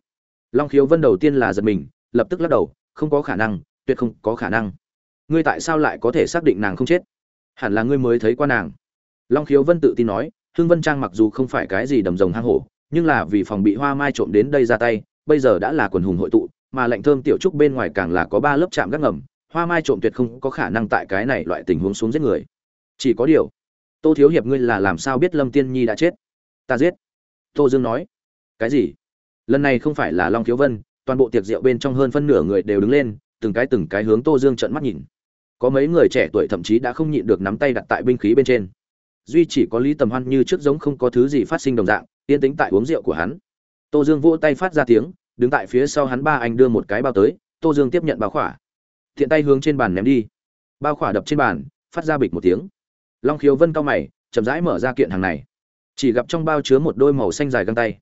long khiếu vân đầu tiên là giật mình, lập tức lắc đầu, không có khả năng, tuyệt không có khả năng. Ngươi tại sao lại có thể xác định nàng không chết? Hẳn là ngươi mới thấy qua nàng. Long khiếu vân tự tin nói hương vân trang mặc dù không phải cái gì đầm rồng hang hổ, nhưng là vì phòng bị hoa mai trộm đến đây ra tay, bây giờ đã là quần hùng hội tụ, mà lệnh thơm tiểu trúc bên ngoài càng là có ba lớp chạm gác ngầm, hoa mai trộm tuyệt không có khả năng tại cái này loại tình huống xuống giết người. Chỉ có điều, tô thiếu hiệp ngươi là làm sao biết lâm tiên nhi đã chết? Ta giết. Tô dương nói. Cái gì? Lần này không phải là long thiếu vân, toàn bộ tiệc rượu bên trong hơn phân nửa người đều đứng lên, từng cái từng cái hướng tô dương trợn mắt nhìn. Có mấy người trẻ tuổi thậm chí đã không nhịn được nắm tay đặt tại binh khí bên trên. Duy chỉ có lý tầm hoan như trước giống không có thứ gì phát sinh đồng dạng, yên tĩnh tại uống rượu của hắn. Tô dương vỗ tay phát ra tiếng, đứng tại phía sau hắn ba anh đưa một cái bao tới, tô dương tiếp nhận bao khỏa. Thiện tay hướng trên bàn ném đi. Bao khỏa đập trên bàn, phát ra bịch một tiếng. Long khiếu vân cao mày, chậm rãi mở ra kiện hàng này. Chỉ gặp trong bao chứa một đôi màu xanh dài găng tay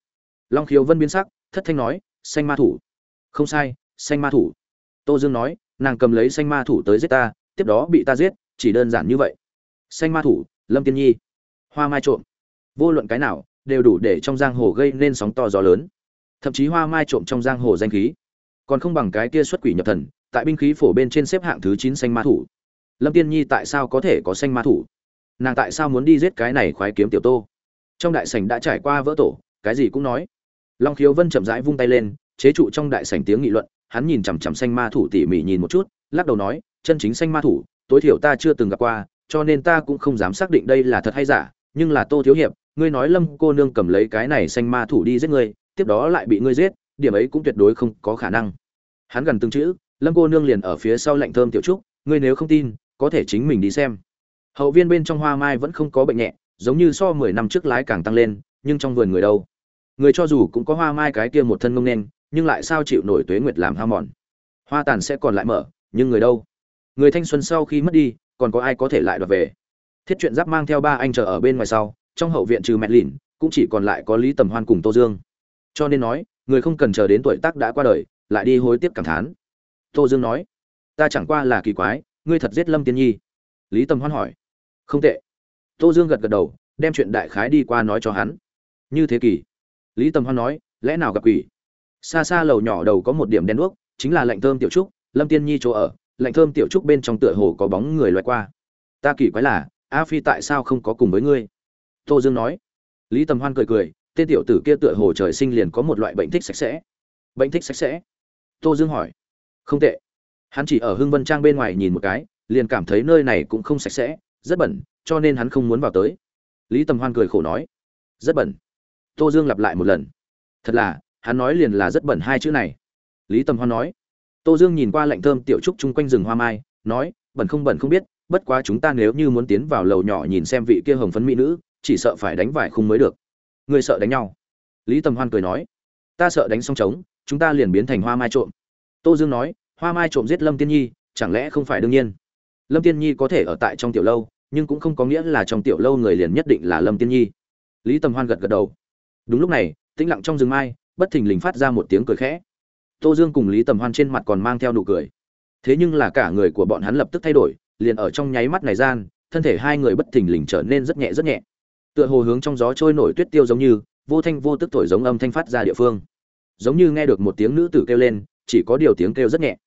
long khiếu vân biến sắc, thất thanh nói xanh ma thủ. Không sai xanh ma thủ. Tô dương nói, nàng cầm lấy xanh ma thủ tới giết ta, tiếp đó bị ta giết, chỉ đơn giản như vậy. Xanh ma thủ, lâm tiên nhi. Hoa mai trộm. Vô luận cái nào, đều đủ để trong giang hồ gây nên sóng to gió lớn. Thậm chí hoa mai trộm trong giang hồ danh khí. Còn không bằng cái kia xuất quỷ nhập thần, tại binh khí phổ bên trên xếp hạng thứ chín xanh ma thủ. Lâm tiên nhi tại sao có thể có xanh ma thủ? Nàng tại sao muốn đi giết cái này khoái kiếm tiểu tô? Trong đại sảnh đã trải qua vỡ tổ, cái gì cũng nói long khiếu vân chậm rãi vung tay lên, chế trụ trong đại sảnh tiếng nghị luận, hắn nhìn chằm chằm xanh ma thủ tỉ mỉ nhìn một chút, lắc đầu nói, chân chính xanh ma thủ, tối thiểu ta chưa từng gặp qua, cho nên ta cũng không dám xác định đây là thật hay giả, nhưng là tô thiếu hiệp, ngươi nói lâm cô nương cầm lấy cái này xanh ma thủ đi giết ngươi, tiếp đó lại bị ngươi giết, điểm ấy cũng tuyệt đối không có khả năng. Hắn gần từng chữ, lâm cô nương liền ở phía sau lạnh thơm tiểu trúc, ngươi nếu không tin, có thể chính mình đi xem. Hậu viên bên trong hoa mai vẫn không có bệnh nhẹ, giống như so mười năm trước lái càng tăng lên, nhưng trong vườn người đâu? Người cho dù cũng có hoa mai cái kia một thân ngông nên nhưng lại sao chịu nổi tuế nguyệt làm hao mòn? Hoa tàn sẽ còn lại mở, nhưng người đâu? Người thanh xuân sau khi mất đi, còn có ai có thể lại đoạt về? Thiết chuyện giáp mang theo ba anh chờ ở bên ngoài sau, trong hậu viện trừ mẹ lìn, cũng chỉ còn lại có lý tầm hoan cùng tô dương. Cho nên nói, người không cần chờ đến tuổi tác đã qua đời, lại đi hối tiếc cảm thán. Tô dương nói, ta chẳng qua là kỳ quái, ngươi thật giết lâm tiên nhi. Lý tầm hoan hỏi, không tệ. Tô dương gật gật đầu, đem chuyện đại khái đi qua nói cho hắn. Như thế kỷ lý tầm hoan nói, lẽ nào gặp quỷ? Xa xa lầu nhỏ đầu có một điểm đen đuốc, chính là lạnh thơm tiểu trúc, lâm tiên nhi chỗ ở, lạnh thơm tiểu trúc bên trong tựa hồ có bóng người loại qua. Ta kỳ quái là, a phi tại sao không có cùng với ngươi? Tô dương nói. Lý tầm hoan cười cười, tên tiểu tử kia tựa hồ trời sinh liền có một loại bệnh thích sạch sẽ. Bệnh thích sạch sẽ? Tô dương hỏi. Không tệ. Hắn chỉ ở hưng vân trang bên ngoài nhìn một cái, liền cảm thấy nơi này cũng không sạch sẽ, rất bẩn, cho nên hắn không muốn vào tới. Lý tầm hoan cười khổ nói. Rất bẩn tô dương lặp lại một lần. Thật là, hắn nói liền là rất bẩn hai chữ này. Lý tầm hoan nói. Tô dương nhìn qua lạnh thơm tiểu trúc chung quanh rừng hoa mai, nói, bẩn không bẩn không biết, bất quá chúng ta nếu như muốn tiến vào lầu nhỏ nhìn xem vị kia hồng phấn mỹ nữ, chỉ sợ phải đánh vải khung mới được. Người sợ đánh nhau? Lý tầm hoan cười nói. Ta sợ đánh xong trống, chúng ta liền biến thành hoa mai trộm. Tô dương nói, hoa mai trộm giết lâm tiên nhi, chẳng lẽ không phải đương nhiên? Lâm tiên nhi có thể ở tại trong tiểu lâu, nhưng cũng không có nghĩa là trong tiểu lâu người liền nhất định là lâm tiên nhi. Lý tầm hoan gật gật đầu đúng lúc này, tĩnh lặng trong rừng mai, bất thình lình phát ra một tiếng cười khẽ. Tô dương cùng lý tầm hoan trên mặt còn mang theo nụ cười. Thế nhưng là cả người của bọn hắn lập tức thay đổi, liền ở trong nháy mắt này gian, thân thể hai người bất thình lình trở nên rất nhẹ rất nhẹ. Tựa hồ hướng trong gió trôi nổi tuyết tiêu giống như, vô thanh vô tức thổi giống âm thanh phát ra địa phương. Giống như nghe được một tiếng nữ tử kêu lên, chỉ có điều tiếng kêu rất nhẹ.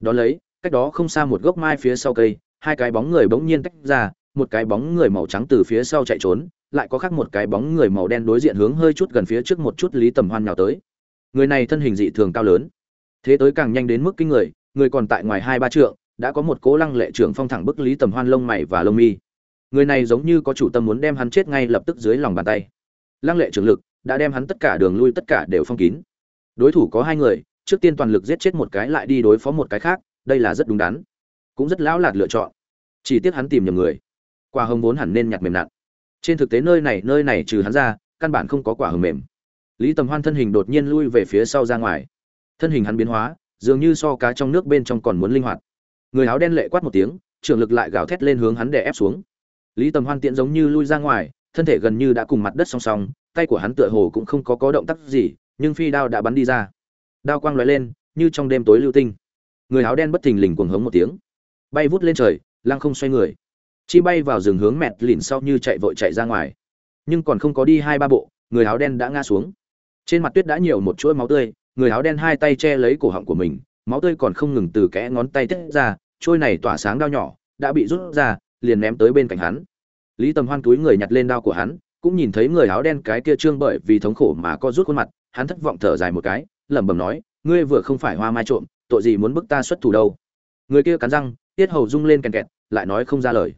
Đón lấy, cách đó không xa một gốc mai phía sau cây, hai cái bóng người bỗng nhiên tách ra, một cái bóng người màu trắng từ phía sau chạy trốn lại có khác một cái bóng người màu đen đối diện hướng hơi chút gần phía trước một chút lý tầm hoan nhào tới. Người này thân hình dị thường cao lớn. Thế tới càng nhanh đến mức kinh người người còn tại ngoài hai ba trượng, đã có một cố lăng lệ trưởng phong thẳng bức lý tầm hoan lông mày và lông mi. Người này giống như có chủ tâm muốn đem hắn chết ngay lập tức dưới lòng bàn tay. Lăng lệ trưởng lực đã đem hắn tất cả đường lui tất cả đều phong kín. Đối thủ có hai người, trước tiên toàn lực giết chết một cái lại đi đối phó một cái khác, đây là rất đúng đắn. Cũng rất lão lạt lựa chọn. Chỉ tiếc hắn tìm nhầm người. Quả hồng vốn hẳn nên nhặt mềm nặng trên thực tế nơi này nơi này trừ hắn ra, căn bản không có quả hồng mềm. Lý tầm hoan thân hình đột nhiên lui về phía sau ra ngoài. Thân hình hắn biến hóa, dường như so cá trong nước bên trong còn muốn linh hoạt. Người áo đen lệ quát một tiếng trường lực lại gào thét lên hướng hắn để ép xuống. Lý tầm hoan tiện giống như lui ra ngoài, thân thể gần như đã cùng mặt đất song song, tay của hắn tựa hồ cũng không có có động tác gì, nhưng phi đao đã bắn đi ra. Đao quang lóe lên, như trong đêm tối lưu tinh. Người áo đen bất thình lình cuồng hống một tiếng. Bay vút lên trời, lăng không xoay người chi bay vào rừng hướng mẹt lìn sau như chạy vội chạy ra ngoài. Nhưng còn không có đi hai ba bộ, người áo đen đã ngã xuống. Trên mặt tuyết đã nhiều một chuỗi máu tươi, người áo đen hai tay che lấy cổ họng của mình, máu tươi còn không ngừng từ kẽ ngón tay tiết ra, trôi này tỏa sáng đao nhỏ, đã bị rút ra, liền ném tới bên cạnh hắn. Lý tầm hoan túi người nhặt lên đao của hắn, cũng nhìn thấy người áo đen cái kia trương bởi vì thống khổ mà co rút khuôn mặt, hắn thất vọng thở dài một cái, lẩm bẩm nói, ngươi vừa không phải hoa mai trộm, tội gì muốn bức ta xuất thủ đâu? Người kia cắn răng, tiết hầu rung lên kèn kẹt, lại nói không ra lời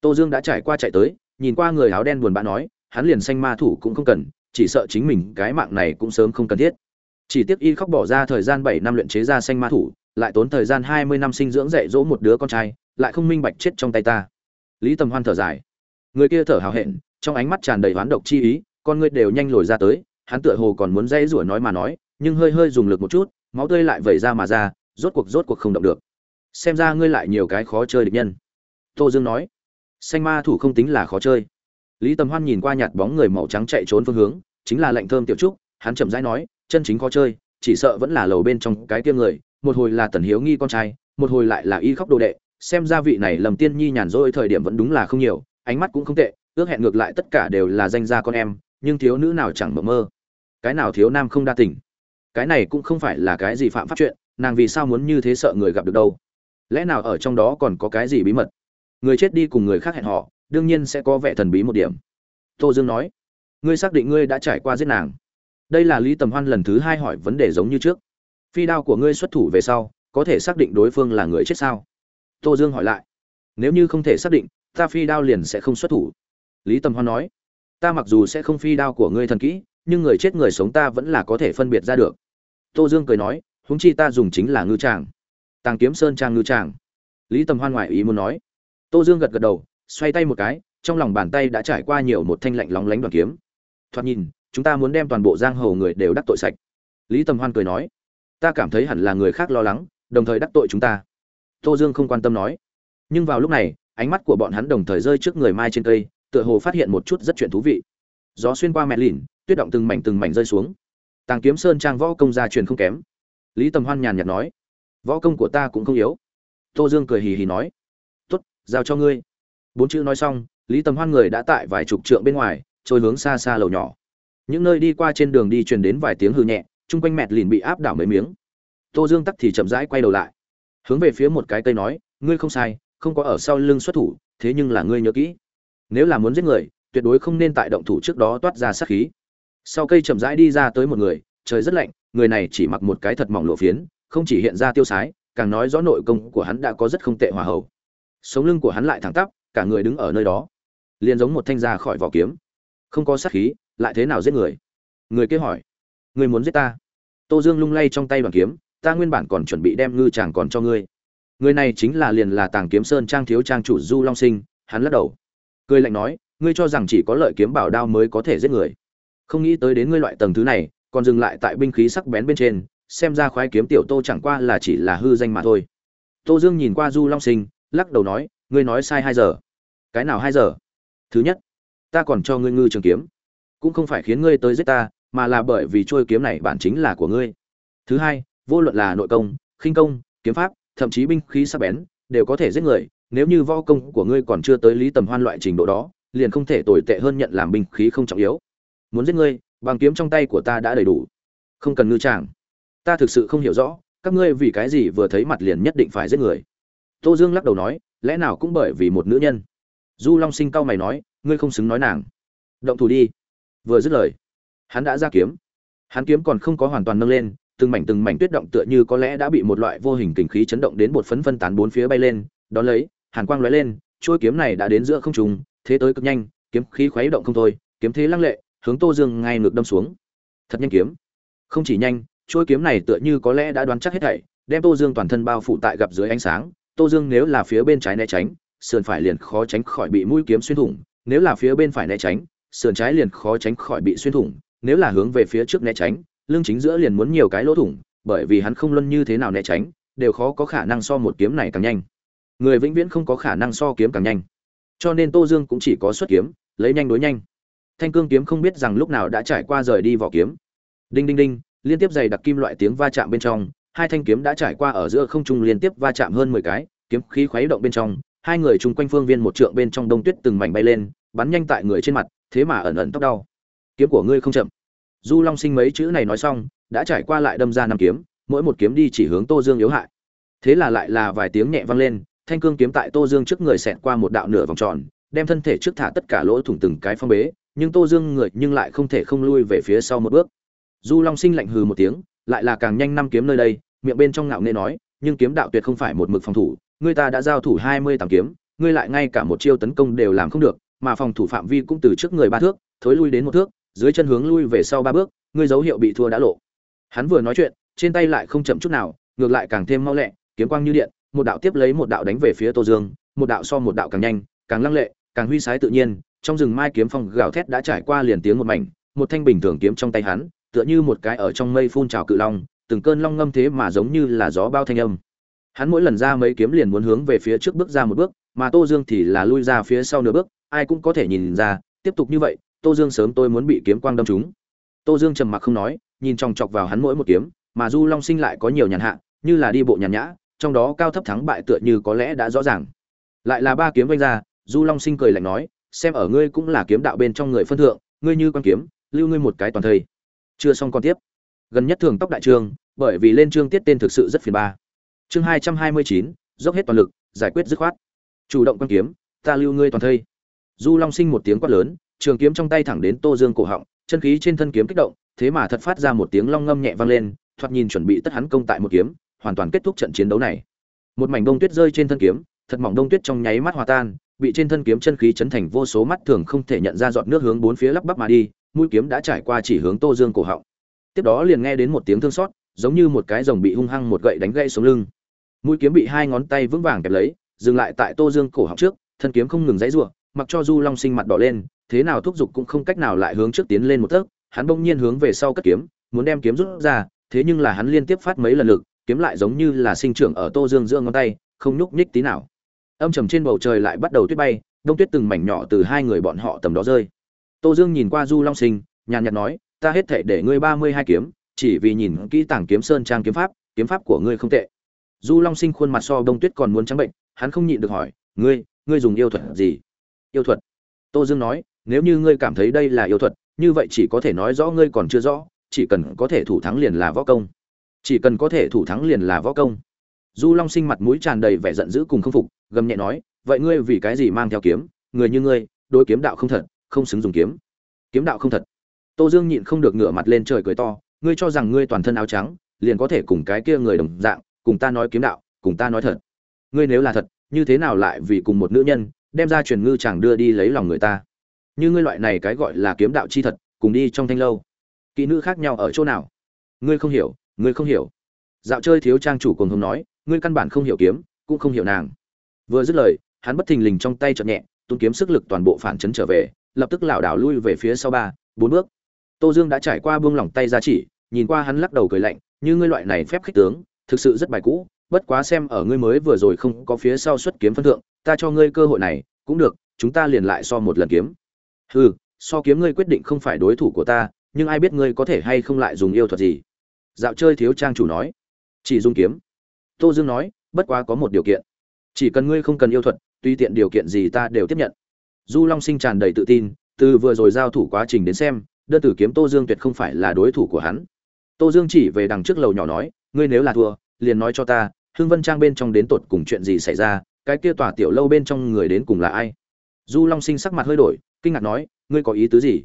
tô dương đã trải qua chạy tới, nhìn qua người áo đen buồn bã nói, hắn liền xanh ma thủ cũng không cần, chỉ sợ chính mình cái mạng này cũng sớm không cần thiết. Chỉ tiếc y khóc bỏ ra thời gian bảy năm luyện chế ra xanh ma thủ, lại tốn thời gian hai mươi năm sinh dưỡng dạy dỗ một đứa con trai, lại không minh bạch chết trong tay ta. Lý tầm hoan thở dài. Người kia thở hào hẹn, trong ánh mắt tràn đầy oán độc chi ý, con ngươi đều nhanh lồi ra tới, hắn tựa hồ còn muốn dây rủa nói mà nói, nhưng hơi hơi dùng lực một chút, máu tươi lại vẩy ra mà ra, rốt cuộc rốt cuộc không động được. Xem ra ngươi lại nhiều cái khó chơi địch nhân. Tô dương nói xanh ma thủ không tính là khó chơi. Lý tầm hoan nhìn qua nhạt bóng người màu trắng chạy trốn phương hướng, chính là lạnh thơm tiểu trúc, hắn chậm rãi nói, chân chính khó chơi, chỉ sợ vẫn là lầu bên trong cái tiêm người, một hồi là tần hiếu nghi con trai, một hồi lại là y khóc đồ đệ, xem ra vị này lầm tiên nhi nhàn rỗi thời điểm vẫn đúng là không nhiều, ánh mắt cũng không tệ, ước hẹn ngược lại tất cả đều là danh gia con em, nhưng thiếu nữ nào chẳng mộng mơ. Cái nào thiếu nam không đa tình? Cái này cũng không phải là cái gì phạm pháp chuyện, nàng vì sao muốn như thế sợ người gặp được đâu? Lẽ nào ở trong đó còn có cái gì bí mật? Người chết đi cùng người khác hẹn họ, đương nhiên sẽ có vẻ thần bí một điểm. Tô dương nói, ngươi xác định ngươi đã trải qua giết nàng. Đây là lý tầm hoan lần thứ hai hỏi vấn đề giống như trước. Phi đao của ngươi xuất thủ về sau, có thể xác định đối phương là người chết sao? Tô dương hỏi lại, nếu như không thể xác định, ta phi đao liền sẽ không xuất thủ. Lý tầm hoan nói, ta mặc dù sẽ không phi đao của ngươi thần kỹ, nhưng người chết người sống ta vẫn là có thể phân biệt ra được. Tô dương cười nói, huống chi ta dùng chính là ngư tràng. Tàng kiếm sơn trang ngư tràng. Lý tầm hoan ngoại ý muốn nói tô dương gật gật đầu, xoay tay một cái, trong lòng bàn tay đã trải qua nhiều một thanh lạnh lóng lánh đoàn kiếm. Thoạt nhìn, chúng ta muốn đem toàn bộ giang hồ người đều đắc tội sạch. Lý tầm hoan cười nói, ta cảm thấy hẳn là người khác lo lắng, đồng thời đắc tội chúng ta. Tô dương không quan tâm nói. Nhưng vào lúc này, ánh mắt của bọn hắn đồng thời rơi trước người mai trên cây, tựa hồ phát hiện một chút rất chuyện thú vị. Gió xuyên qua mẹ lìn, tuyết động từng mảnh từng mảnh rơi xuống. Tàng kiếm sơn trang võ công gia truyền không kém. Lý tầm hoan nhàn nhạt nói, võ công của ta cũng không yếu. Tô dương cười hì hì nói giao cho ngươi. Bốn chữ nói xong, lý tầm hoan người đã tại vài chục trượng bên ngoài, trôi hướng xa xa lầu nhỏ. Những nơi đi qua trên đường đi truyền đến vài tiếng hư nhẹ, chung quanh mẹt lìn bị áp đảo mấy miếng. Tô dương tắc thì chậm rãi quay đầu lại. Hướng về phía một cái cây nói, ngươi không sai, không có ở sau lưng xuất thủ, thế nhưng là ngươi nhớ kỹ. Nếu là muốn giết người, tuyệt đối không nên tại động thủ trước đó toát ra sát khí. Sau cây chậm rãi đi ra tới một người, trời rất lạnh, người này chỉ mặc một cái thật mỏng lộ phiến, không chỉ hiện ra tiêu sái, càng nói rõ nội công của hắn đã có rất không tệ hòa hậu sống lưng của hắn lại thẳng tắp, cả người đứng ở nơi đó, liền giống một thanh ra khỏi vỏ kiếm. Không có sát khí, lại thế nào giết người? Người kia hỏi. Người muốn giết ta. Tô dương lung lay trong tay bằng kiếm, ta nguyên bản còn chuẩn bị đem ngư chàng còn cho ngươi. Người này chính là liền là tàng kiếm sơn trang thiếu trang chủ du long sinh, hắn lắc đầu. Cười lạnh nói, ngươi cho rằng chỉ có lợi kiếm bảo đao mới có thể giết người. Không nghĩ tới đến ngươi loại tầng thứ này, còn dừng lại tại binh khí sắc bén bên trên, xem ra khoái kiếm tiểu tô chẳng qua là chỉ là hư danh mà thôi. Tô dương nhìn qua du long sinh lắc đầu nói, ngươi nói sai hai giờ. Cái nào hai giờ? Thứ nhất, ta còn cho ngươi ngư trường kiếm. Cũng không phải khiến ngươi tới giết ta, mà là bởi vì trôi kiếm này bản chính là của ngươi. Thứ hai, vô luận là nội công, khinh công, kiếm pháp, thậm chí binh khí sắc bén, đều có thể giết người. Nếu như võ công của ngươi còn chưa tới lý tầm hoan loại trình độ đó, liền không thể tồi tệ hơn nhận làm binh khí không trọng yếu. Muốn giết ngươi, bằng kiếm trong tay của ta đã đầy đủ. Không cần ngư tràng. Ta thực sự không hiểu rõ, các ngươi vì cái gì vừa thấy mặt liền nhất định phải giết người tô dương lắc đầu nói, lẽ nào cũng bởi vì một nữ nhân? Du long sinh cau mày nói, ngươi không xứng nói nàng. Động thủ đi. Vừa dứt lời, hắn đã ra kiếm. Hắn kiếm còn không có hoàn toàn nâng lên, từng mảnh từng mảnh tuyết động tựa như có lẽ đã bị một loại vô hình kình khí chấn động đến bột phấn phân tán bốn phía bay lên, đón lấy, hàn quang lóe lên, chuôi kiếm này đã đến giữa không trung, thế tới cực nhanh, kiếm khí khuấy động không thôi, kiếm thế lăng lệ, hướng tô dương ngay ngược đâm xuống. Thật nhanh kiếm. Không chỉ nhanh, chuôi kiếm này tựa như có lẽ đã đoán chắc hết thảy, đem tô dương toàn thân bao phủ tại gặp dưới ánh sáng tô dương nếu là phía bên trái né tránh, sườn phải liền khó tránh khỏi bị mũi kiếm xuyên thủng. Nếu là phía bên phải né tránh, sườn trái liền khó tránh khỏi bị xuyên thủng. Nếu là hướng về phía trước né tránh, lưng chính giữa liền muốn nhiều cái lỗ thủng, bởi vì hắn không luân như thế nào né tránh, đều khó có khả năng so một kiếm này càng nhanh. Người vĩnh viễn không có khả năng so kiếm càng nhanh. Cho nên tô dương cũng chỉ có xuất kiếm, lấy nhanh đối nhanh. Thanh cương kiếm không biết rằng lúc nào đã trải qua rời đi vỏ kiếm. Đinh đinh đinh, liên tiếp dày đặc kim loại tiếng va chạm bên trong hai thanh kiếm đã trải qua ở giữa không trung liên tiếp va chạm hơn mười cái, kiếm khí khuấy động bên trong, hai người chung quanh phương viên một trượng bên trong đông tuyết từng mảnh bay lên, bắn nhanh tại người trên mặt, thế mà ẩn ẩn tóc đau. Kiếm của ngươi không chậm. Du long sinh mấy chữ này nói xong, đã trải qua lại đâm ra năm kiếm, mỗi một kiếm đi chỉ hướng tô dương yếu hại. Thế là lại là vài tiếng nhẹ vang lên, thanh cương kiếm tại tô dương trước người xẹt qua một đạo nửa vòng tròn, đem thân thể trước thả tất cả lỗ thủng từng cái phong bế, nhưng tô dương người nhưng lại không thể không lui về phía sau một bước. Du long sinh lạnh hừ một tiếng lại là càng nhanh năm kiếm nơi đây, miệng bên trong ngạo nghễ nói, nhưng kiếm đạo tuyệt không phải một mực phòng thủ, người ta đã giao thủ hai mươi tám kiếm ngươi lại ngay cả một chiêu tấn công đều làm không được, mà phòng thủ phạm vi cũng từ trước người ba thước, thối lui đến một thước, dưới chân hướng lui về sau ba bước ngươi dấu hiệu bị thua đã lộ. Hắn vừa nói chuyện, trên tay lại không chậm chút nào, ngược lại càng thêm mau lẹ, kiếm quang như điện, một đạo tiếp lấy một đạo đánh về phía tô dương, một đạo so một đạo càng nhanh, càng lăng lệ, càng huy sái tự nhiên, trong rừng mai kiếm phong gào thét đã trải qua liền tiếng một mảnh, một thanh bình thường kiếm trong tay hắn tựa như một cái ở trong mây phun trào cự long, từng cơn long ngâm thế mà giống như là gió bao thanh âm. Hắn mỗi lần ra mấy kiếm liền muốn hướng về phía trước bước ra một bước, mà tô dương thì là lui ra phía sau nửa bước, ai cũng có thể nhìn ra, tiếp tục như vậy, tô dương sớm tôi muốn bị kiếm quang đâm trúng. Tô dương trầm mặc không nói, nhìn chòng chọc vào hắn mỗi một kiếm, mà du long sinh lại có nhiều nhàn hạ, như là đi bộ nhàn nhã, trong đó cao thấp thắng bại tựa như có lẽ đã rõ ràng. Lại là ba kiếm vung ra, du long sinh cười lạnh nói, xem ở ngươi cũng là kiếm đạo bên trong người phân thượng, ngươi như quan kiếm, lưu ngươi một cái toàn thây chưa xong còn tiếp. Gần nhất thường tóc đại trương bởi vì lên trương tiết tên thực sự rất phiền ba. Chương hai trăm hai mươi chín, dốc hết toàn lực, giải quyết dứt khoát. Chủ động quan kiếm, ta lưu ngươi toàn thây. Du long sinh một tiếng quát lớn, trường kiếm trong tay thẳng đến tô dương cổ họng, chân khí trên thân kiếm kích động, thế mà thật phát ra một tiếng long ngâm nhẹ vang lên, thoạt nhìn chuẩn bị tất hắn công tại một kiếm, hoàn toàn kết thúc trận chiến đấu này. Một mảnh đông tuyết rơi trên thân kiếm, thật mỏng đông tuyết trong nháy mắt hòa tan, bị trên thân kiếm chân khí chấn thành vô số mắt thường không thể nhận ra giọt nước hướng bốn phía lắp bắp mà đi mũi kiếm đã trải qua chỉ hướng tô dương cổ họng. Tiếp đó liền nghe đến một tiếng thương xót, giống như một cái rồng bị hung hăng một gậy đánh gãy xuống lưng. Mũi kiếm bị hai ngón tay vững vàng kẹp lấy, dừng lại tại tô dương cổ họng trước, thân kiếm không ngừng dãy rủa, mặc cho du long sinh mặt đỏ lên, thế nào thúc giục cũng không cách nào lại hướng trước tiến lên một tấc, hắn bỗng nhiên hướng về sau cất kiếm, muốn đem kiếm rút ra, thế nhưng là hắn liên tiếp phát mấy lần lực, kiếm lại giống như là sinh trưởng ở tô dương giữa ngón tay, không nhúc nhích tí nào. Âm trầm trên bầu trời lại bắt đầu tuyết bay, đông tuyết từng mảnh nhỏ từ hai người bọn họ tầm đó rơi tô dương nhìn qua du long sinh, nhàn nhạt nói, ta hết thể để ngươi ba mươi hai kiếm, chỉ vì nhìn kỹ tảng kiếm sơn trang kiếm pháp kiếm pháp của ngươi không tệ. Du long sinh khuôn mặt so đông tuyết còn muốn trắng bệnh, hắn không nhịn được hỏi, ngươi ngươi dùng yêu thuật gì? Yêu thuật? Tô dương nói, nếu như ngươi cảm thấy đây là yêu thuật, như vậy chỉ có thể nói rõ ngươi còn chưa rõ, chỉ cần có thể thủ thắng liền là võ công. Chỉ cần có thể thủ thắng liền là võ công. Du long sinh mặt mũi tràn đầy vẻ giận dữ cùng không phục, gầm nhẹ nói, vậy ngươi vì cái gì mang theo kiếm? Người như ngươi, đối kiếm đạo không thật không xứng dùng kiếm. Kiếm đạo không thật. Tô dương nhịn không được ngửa mặt lên trời cười to, ngươi cho rằng ngươi toàn thân áo trắng, liền có thể cùng cái kia người đồng dạng, cùng ta nói kiếm đạo, cùng ta nói thật. Ngươi nếu là thật, như thế nào lại vì cùng một nữ nhân, đem ra truyền ngư chẳng đưa đi lấy lòng người ta? Như ngươi loại này cái gọi là kiếm đạo chi thật, cùng đi trong thanh lâu. Kỹ nữ khác nhau ở chỗ nào? Ngươi không hiểu, ngươi không hiểu. Dạo chơi thiếu trang chủ cùng hùng nói, ngươi căn bản không hiểu kiếm, cũng không hiểu nàng. Vừa dứt lời, hắn bất thình lình trong tay chậm nhẹ, tung kiếm sức lực toàn bộ phản chấn trở về lập tức lảo đảo lui về phía sau ba, bốn bước. Tô dương đã trải qua buông lỏng tay ra chỉ, nhìn qua hắn lắc đầu cười lạnh, như ngươi loại này phép khích tướng, thực sự rất bài cũ, bất quá xem ở ngươi mới vừa rồi không có phía sau xuất kiếm phân thượng, ta cho ngươi cơ hội này, cũng được, chúng ta liền lại so một lần kiếm. Hừ, so kiếm ngươi quyết định không phải đối thủ của ta, nhưng ai biết ngươi có thể hay không lại dùng yêu thuật gì? Dạo chơi thiếu trang chủ nói. Chỉ dùng kiếm. Tô dương nói, bất quá có một điều kiện. Chỉ cần ngươi không cần yêu thuật tùy tiện điều kiện gì ta đều tiếp nhận du long sinh tràn đầy tự tin, từ vừa rồi giao thủ quá trình đến xem, đơn tử kiếm tô dương tuyệt không phải là đối thủ của hắn. Tô dương chỉ về đằng trước lầu nhỏ nói, ngươi nếu là thua, liền nói cho ta hương vân trang bên trong đến tột cùng chuyện gì xảy ra, cái kia tòa tiểu lâu bên trong người đến cùng là ai? Du long sinh sắc mặt hơi đổi, kinh ngạc nói, ngươi có ý tứ gì?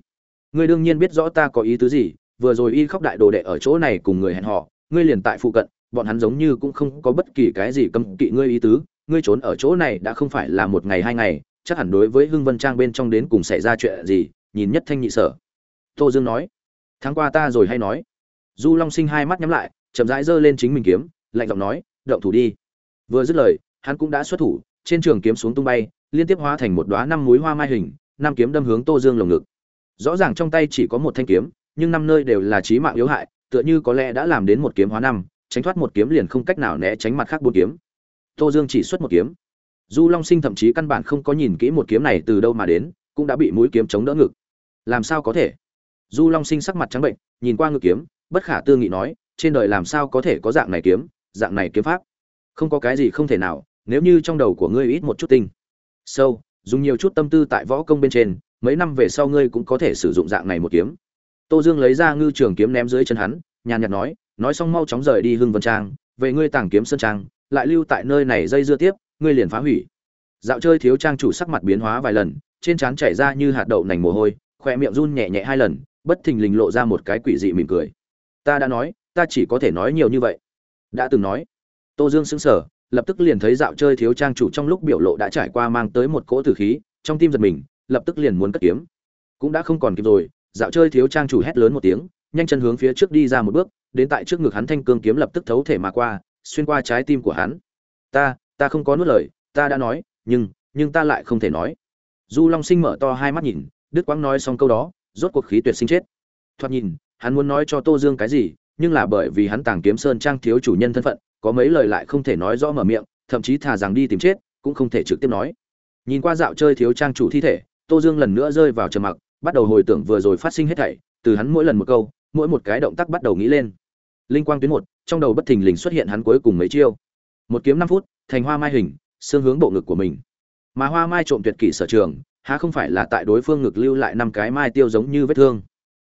Ngươi đương nhiên biết rõ ta có ý tứ gì, vừa rồi y khóc đại đồ đệ ở chỗ này cùng người hẹn họ ngươi liền tại phụ cận, bọn hắn giống như cũng không có bất kỳ cái gì cấm kỵ ngươi ý tứ, ngươi trốn ở chỗ này đã không phải là một ngày hai ngày chắc hẳn đối với hưng vân trang bên trong đến cùng xảy ra chuyện gì, nhìn nhất thanh nhị sở. Tô dương nói tháng qua ta rồi hay nói? Du long sinh hai mắt nhắm lại, chậm rãi giơ lên chính mình kiếm, lạnh giọng nói, động thủ đi. Vừa dứt lời, hắn cũng đã xuất thủ, trên trường kiếm xuống tung bay, liên tiếp hóa thành một đóa năm múi hoa mai hình, năm kiếm đâm hướng tô dương lồng ngực. Rõ ràng trong tay chỉ có một thanh kiếm, nhưng năm nơi đều là chí mạng yếu hại, tựa như có lẽ đã làm đến một kiếm hóa năm, tránh thoát một kiếm liền không cách nào né tránh mặt khác bốn kiếm. Tô dương chỉ xuất một kiếm du long sinh thậm chí căn bản không có nhìn kỹ một kiếm này từ đâu mà đến, cũng đã bị mũi kiếm chống đỡ ngực. Làm sao có thể? Du long sinh sắc mặt trắng bệnh, nhìn qua ngực kiếm, bất khả tư nghị nói, trên đời làm sao có thể có dạng này kiếm, dạng này kiếm pháp? Không có cái gì không thể nào, nếu như trong đầu của ngươi ít một chút tinh. Sâu, dùng nhiều chút tâm tư tại võ công bên trên, mấy năm về sau ngươi cũng có thể sử dụng dạng này một kiếm. Tô dương lấy ra ngư trường kiếm ném dưới chân hắn, nhàn nhạt nói nói xong mau chóng rời đi hưng vân trang, về ngươi tàng kiếm sơn trang, lại lưu tại nơi này dây dưa tiếp ngươi liền phá hủy. Dạo chơi thiếu trang chủ sắc mặt biến hóa vài lần, trên trán chảy ra như hạt đậu nành mồ hôi khoe miệng run nhẹ nhẹ hai lần, bất thình lình lộ ra một cái quỷ dị mỉm cười. Ta đã nói, ta chỉ có thể nói nhiều như vậy. Đã từng nói. Tô dương sững sờ, lập tức liền thấy dạo chơi thiếu trang chủ trong lúc biểu lộ đã trải qua mang tới một cỗ tử khí, trong tim giật mình, lập tức liền muốn cất kiếm. Cũng đã không còn kịp rồi, dạo chơi thiếu trang chủ hét lớn một tiếng, nhanh chân hướng phía trước đi ra một bước, đến tại trước ngực hắn thanh cương kiếm lập tức thấu thể mà qua, xuyên qua trái tim của hắn. Ta ta không có nuốt lời, ta đã nói, nhưng nhưng ta lại không thể nói. Du long sinh mở to hai mắt nhìn, đức quang nói xong câu đó, rốt cuộc khí tuyệt sinh chết. Thoạt nhìn, hắn muốn nói cho tô dương cái gì, nhưng là bởi vì hắn tàng kiếm sơn trang thiếu chủ nhân thân phận, có mấy lời lại không thể nói rõ mở miệng, thậm chí thà rằng đi tìm chết, cũng không thể trực tiếp nói. Nhìn qua dạo chơi thiếu trang chủ thi thể, tô dương lần nữa rơi vào trầm mặc, bắt đầu hồi tưởng vừa rồi phát sinh hết thảy, từ hắn mỗi lần một câu, mỗi một cái động tác bắt đầu nghĩ lên. Linh quang tuyến một, trong đầu bất thình lình xuất hiện hắn cuối cùng mấy chiêu. Một kiếm năm phút thành hoa mai hình, xương hướng bộ ngực của mình. Mà hoa mai trộm tuyệt kỷ sở trường, há không phải là tại đối phương ngực lưu lại năm cái mai tiêu giống như vết thương?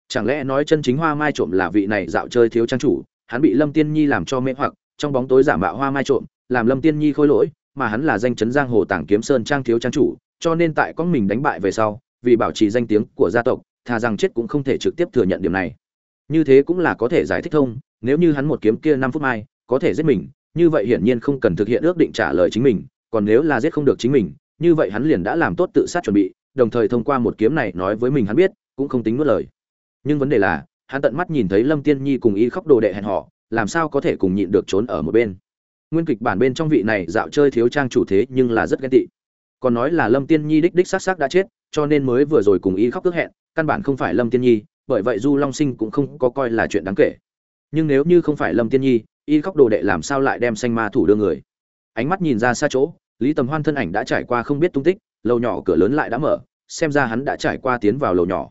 Chẳng lẽ nói chân chính hoa mai trộm là vị này dạo chơi thiếu trang chủ, hắn bị lâm tiên nhi làm cho mê hoặc, trong bóng tối giả mạo hoa mai trộm, làm lâm tiên nhi khôi lỗi, mà hắn là danh chấn giang hồ tảng kiếm sơn trang thiếu trang chủ, cho nên tại con mình đánh bại về sau, vì bảo trì danh tiếng của gia tộc, thà rằng chết cũng không thể trực tiếp thừa nhận điểm này. Như thế cũng là có thể giải thích thông, nếu như hắn một kiếm kia năm phút mai, có thể giết mình như vậy hiển nhiên không cần thực hiện ước định trả lời chính mình, còn nếu là giết không được chính mình, như vậy hắn liền đã làm tốt tự sát chuẩn bị, đồng thời thông qua một kiếm này nói với mình hắn biết, cũng không tính nuốt lời. Nhưng vấn đề là, hắn tận mắt nhìn thấy lâm tiên nhi cùng y khóc đồ đệ hẹn họ làm sao có thể cùng nhịn được trốn ở một bên? Nguyên kịch bản bên trong vị này dạo chơi thiếu trang chủ thế nhưng là rất ghen tị. Còn nói là lâm tiên nhi đích đích xác xác đã chết, cho nên mới vừa rồi cùng y khóc ước hẹn, căn bản không phải lâm tiên nhi, bởi vậy du long sinh cũng không có coi là chuyện đáng kể. Nhưng nếu như không phải lâm tiên nhi y khóc đồ đệ làm sao lại đem xanh ma thủ đưa người? Ánh mắt nhìn ra xa chỗ, lý tầm hoan thân ảnh đã trải qua không biết tung tích, lầu nhỏ cửa lớn lại đã mở, xem ra hắn đã trải qua tiến vào lầu nhỏ.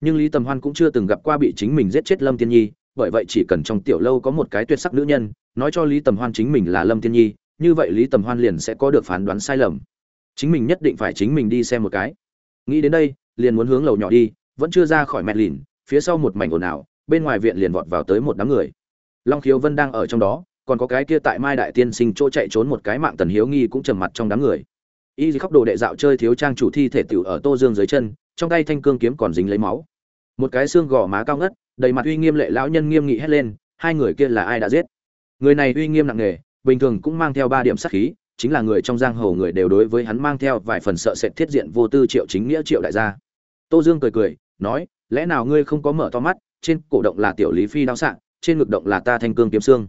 Nhưng lý tầm hoan cũng chưa từng gặp qua bị chính mình giết chết lâm tiên nhi, bởi vậy chỉ cần trong tiểu lâu có một cái tuyệt sắc nữ nhân, nói cho lý tầm hoan chính mình là lâm tiên nhi, như vậy lý tầm hoan liền sẽ có được phán đoán sai lầm. Chính mình nhất định phải chính mình đi xem một cái. Nghĩ đến đây, liền muốn hướng lầu nhỏ đi, vẫn chưa ra khỏi mẹ lìn, phía sau một mảnh ồn ào, bên ngoài viện liền vọt vào tới một đám người long khiếu vân đang ở trong đó, còn có cái kia tại mai đại tiên sinh chỗ chạy trốn một cái mạng tần hiếu nghi cũng trầm mặt trong đám người. Y khóc đồ đệ dạo chơi thiếu trang chủ thi thể tiểu ở tô dương dưới chân, trong tay thanh cương kiếm còn dính lấy máu. Một cái xương gò má cao ngất, đầy mặt uy nghiêm lệ lão nhân nghiêm nghị hét lên, hai người kia là ai đã giết? Người này uy nghiêm nặng nề, bình thường cũng mang theo ba điểm sát khí, chính là người trong giang hồ người đều đối với hắn mang theo vài phần sợ sệt thiết diện vô tư triệu chính nghĩa triệu đại gia. Tô dương cười cười, nói, lẽ nào ngươi không có mở to mắt, trên cổ động là tiểu lý phi đao sạng trên ngực động là ta thanh cương kiếm xương.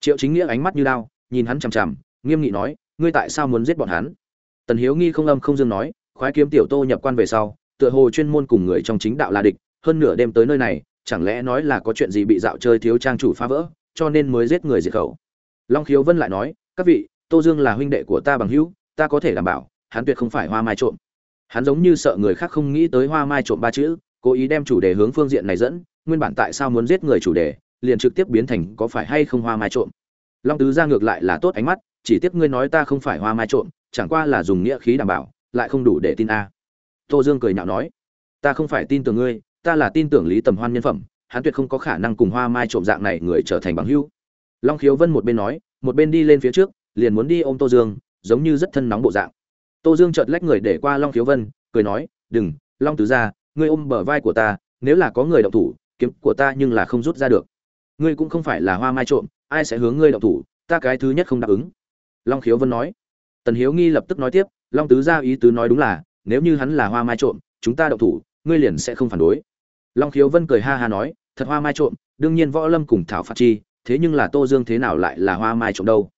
Triệu chính nghĩa ánh mắt như đao, nhìn hắn chằm chằm, nghiêm nghị nói, ngươi tại sao muốn giết bọn hắn? Tần hiếu nghi không âm không dương nói, khoái kiếm tiểu tô nhập quan về sau, tựa hồ chuyên môn cùng người trong chính đạo là địch, hơn nửa đêm tới nơi này, chẳng lẽ nói là có chuyện gì bị dạo chơi thiếu trang chủ phá vỡ, cho nên mới giết người diệt khẩu? Long khiếu vân lại nói, các vị, tô dương là huynh đệ của ta bằng hữu, ta có thể đảm bảo, hắn tuyệt không phải hoa mai trộm. Hắn giống như sợ người khác không nghĩ tới hoa mai trộm ba chữ, cố ý đem chủ đề hướng phương diện này dẫn, nguyên bản tại sao muốn giết người chủ đề liền trực tiếp biến thành có phải hay không hoa mai trộm. Long tứ ra ngược lại là tốt ánh mắt, chỉ tiếc ngươi nói ta không phải hoa mai trộm, chẳng qua là dùng nghĩa khí đảm bảo, lại không đủ để tin a. Tô dương cười nhạo nói, ta không phải tin tưởng ngươi, ta là tin tưởng lý tầm hoan nhân phẩm, hắn tuyệt không có khả năng cùng hoa mai trộm dạng này người trở thành bằng hữu. Long khiếu vân một bên nói, một bên đi lên phía trước, liền muốn đi ôm tô dương, giống như rất thân nóng bộ dạng. Tô dương chợt lách người để qua long khiếu vân, cười nói, đừng, long tứ ra, ngươi ôm bờ vai của ta, nếu là có người động thủ, kiếm của ta nhưng là không rút ra được ngươi cũng không phải là hoa mai trộm, ai sẽ hướng ngươi động thủ, ta cái thứ nhất không đáp ứng. Long khiếu vân nói. Tần hiếu nghi lập tức nói tiếp, long tứ gia ý tứ nói đúng là, nếu như hắn là hoa mai trộm, chúng ta động thủ, ngươi liền sẽ không phản đối. Long khiếu vân cười ha ha nói, thật hoa mai trộm, đương nhiên võ lâm cùng thảo phạt chi, thế nhưng là tô dương thế nào lại là hoa mai trộm đâu?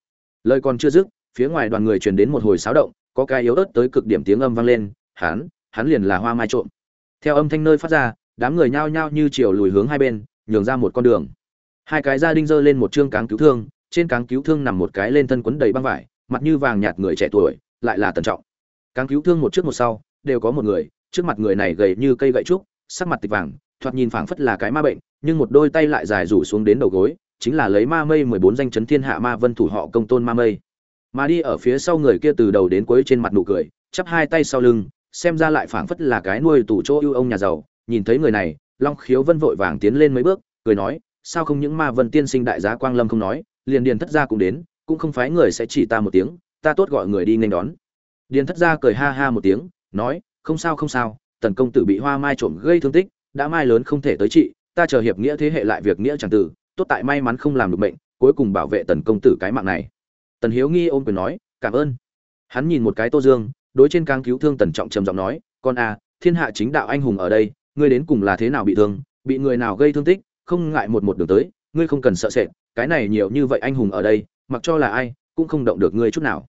Lời còn chưa dứt, phía ngoài đoàn người truyền đến một hồi xáo động, có cái yếu ớt tới cực điểm tiếng âm vang lên, hắn hắn liền là hoa mai trộm. Theo âm thanh nơi phát ra, đám người nhao nhao như chiều lùi hướng hai bên, nhường ra một con đường hai cái gia đinh giơ lên một chương cáng cứu thương, trên cáng cứu thương nằm một cái lên thân quấn đầy băng vải, mặt như vàng nhạt người trẻ tuổi, lại là tần trọng. Cáng cứu thương một trước một sau, đều có một người, trước mặt người này gầy như cây gậy trúc, sắc mặt tịch vàng, thoạt nhìn phảng phất là cái ma bệnh, nhưng một đôi tay lại dài rủ xuống đến đầu gối, chính là lấy ma mây mười bốn danh chấn thiên hạ ma vân thủ họ công tôn ma mây. Mà đi ở phía sau người kia từ đầu đến cuối trên mặt nụ cười, chắp hai tay sau lưng, xem ra lại phảng phất là cái nuôi tủ chỗ ưu ông nhà giàu, nhìn thấy người này, long khiếu vân vội vàng tiến lên mấy bước, cười nói sao không những ma vân tiên sinh đại giá quang lâm không nói liền điền thất gia cũng đến cũng không phái người sẽ chỉ ta một tiếng ta tốt gọi người đi nghênh đón. Điền thất gia cười ha ha một tiếng nói không sao không sao tần công tử bị hoa mai trộm gây thương tích đã mai lớn không thể tới trị ta chờ hiệp nghĩa thế hệ lại việc nghĩa chẳng tử tốt tại may mắn không làm được bệnh cuối cùng bảo vệ tần công tử cái mạng này. Tần hiếu nghi ôm quyền nói cảm ơn. Hắn nhìn một cái tô dương đối trên càng cứu thương tần trọng trầm giọng nói con à, thiên hạ chính đạo anh hùng ở đây ngươi đến cùng là thế nào bị thương bị người nào gây thương tích không ngại một một đường tới, ngươi không cần sợ sệt, cái này nhiều như vậy anh hùng ở đây, mặc cho là ai, cũng không động được ngươi chút nào.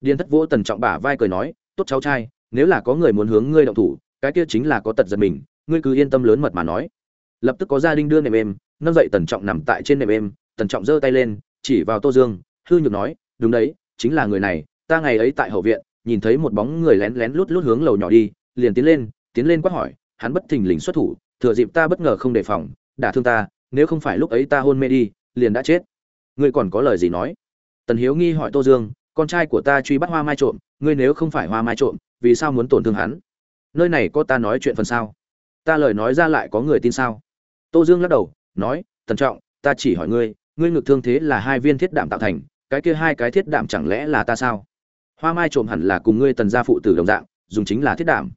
Điền thất vỗ tần trọng bả vai cười nói, tốt cháu trai, nếu là có người muốn hướng ngươi động thủ, cái kia chính là có tật giật mình, ngươi cứ yên tâm lớn mật mà nói. Lập tức có gia đình đưa nệm êm, nâng dậy tần trọng nằm tại trên nệm êm, tần trọng giơ tay lên, chỉ vào tô dương, hư nhược nói, đúng đấy, chính là người này, ta ngày ấy tại hậu viện, nhìn thấy một bóng người lén lén lút lút hướng lầu nhỏ đi, liền tiến lên tiến lên quát hỏi, hắn bất thình lình xuất thủ, thừa dịp ta bất ngờ không đề phòng đả thương ta, nếu không phải lúc ấy ta hôn mê đi, liền đã chết. Ngươi còn có lời gì nói? Tần hiếu nghi hỏi tô dương, con trai của ta truy bắt hoa mai trộm, ngươi nếu không phải hoa mai trộm, vì sao muốn tổn thương hắn? Nơi này có ta nói chuyện phần sao? Ta lời nói ra lại có người tin sao? Tô dương lắc đầu, nói, tần trọng, ta chỉ hỏi ngươi ngươi ngực thương thế là hai viên thiết đạm tạo thành, cái kia hai cái thiết đạm chẳng lẽ là ta sao? Hoa mai trộm hẳn là cùng ngươi tần gia phụ tử đồng dạng, dùng chính là thiết đạm.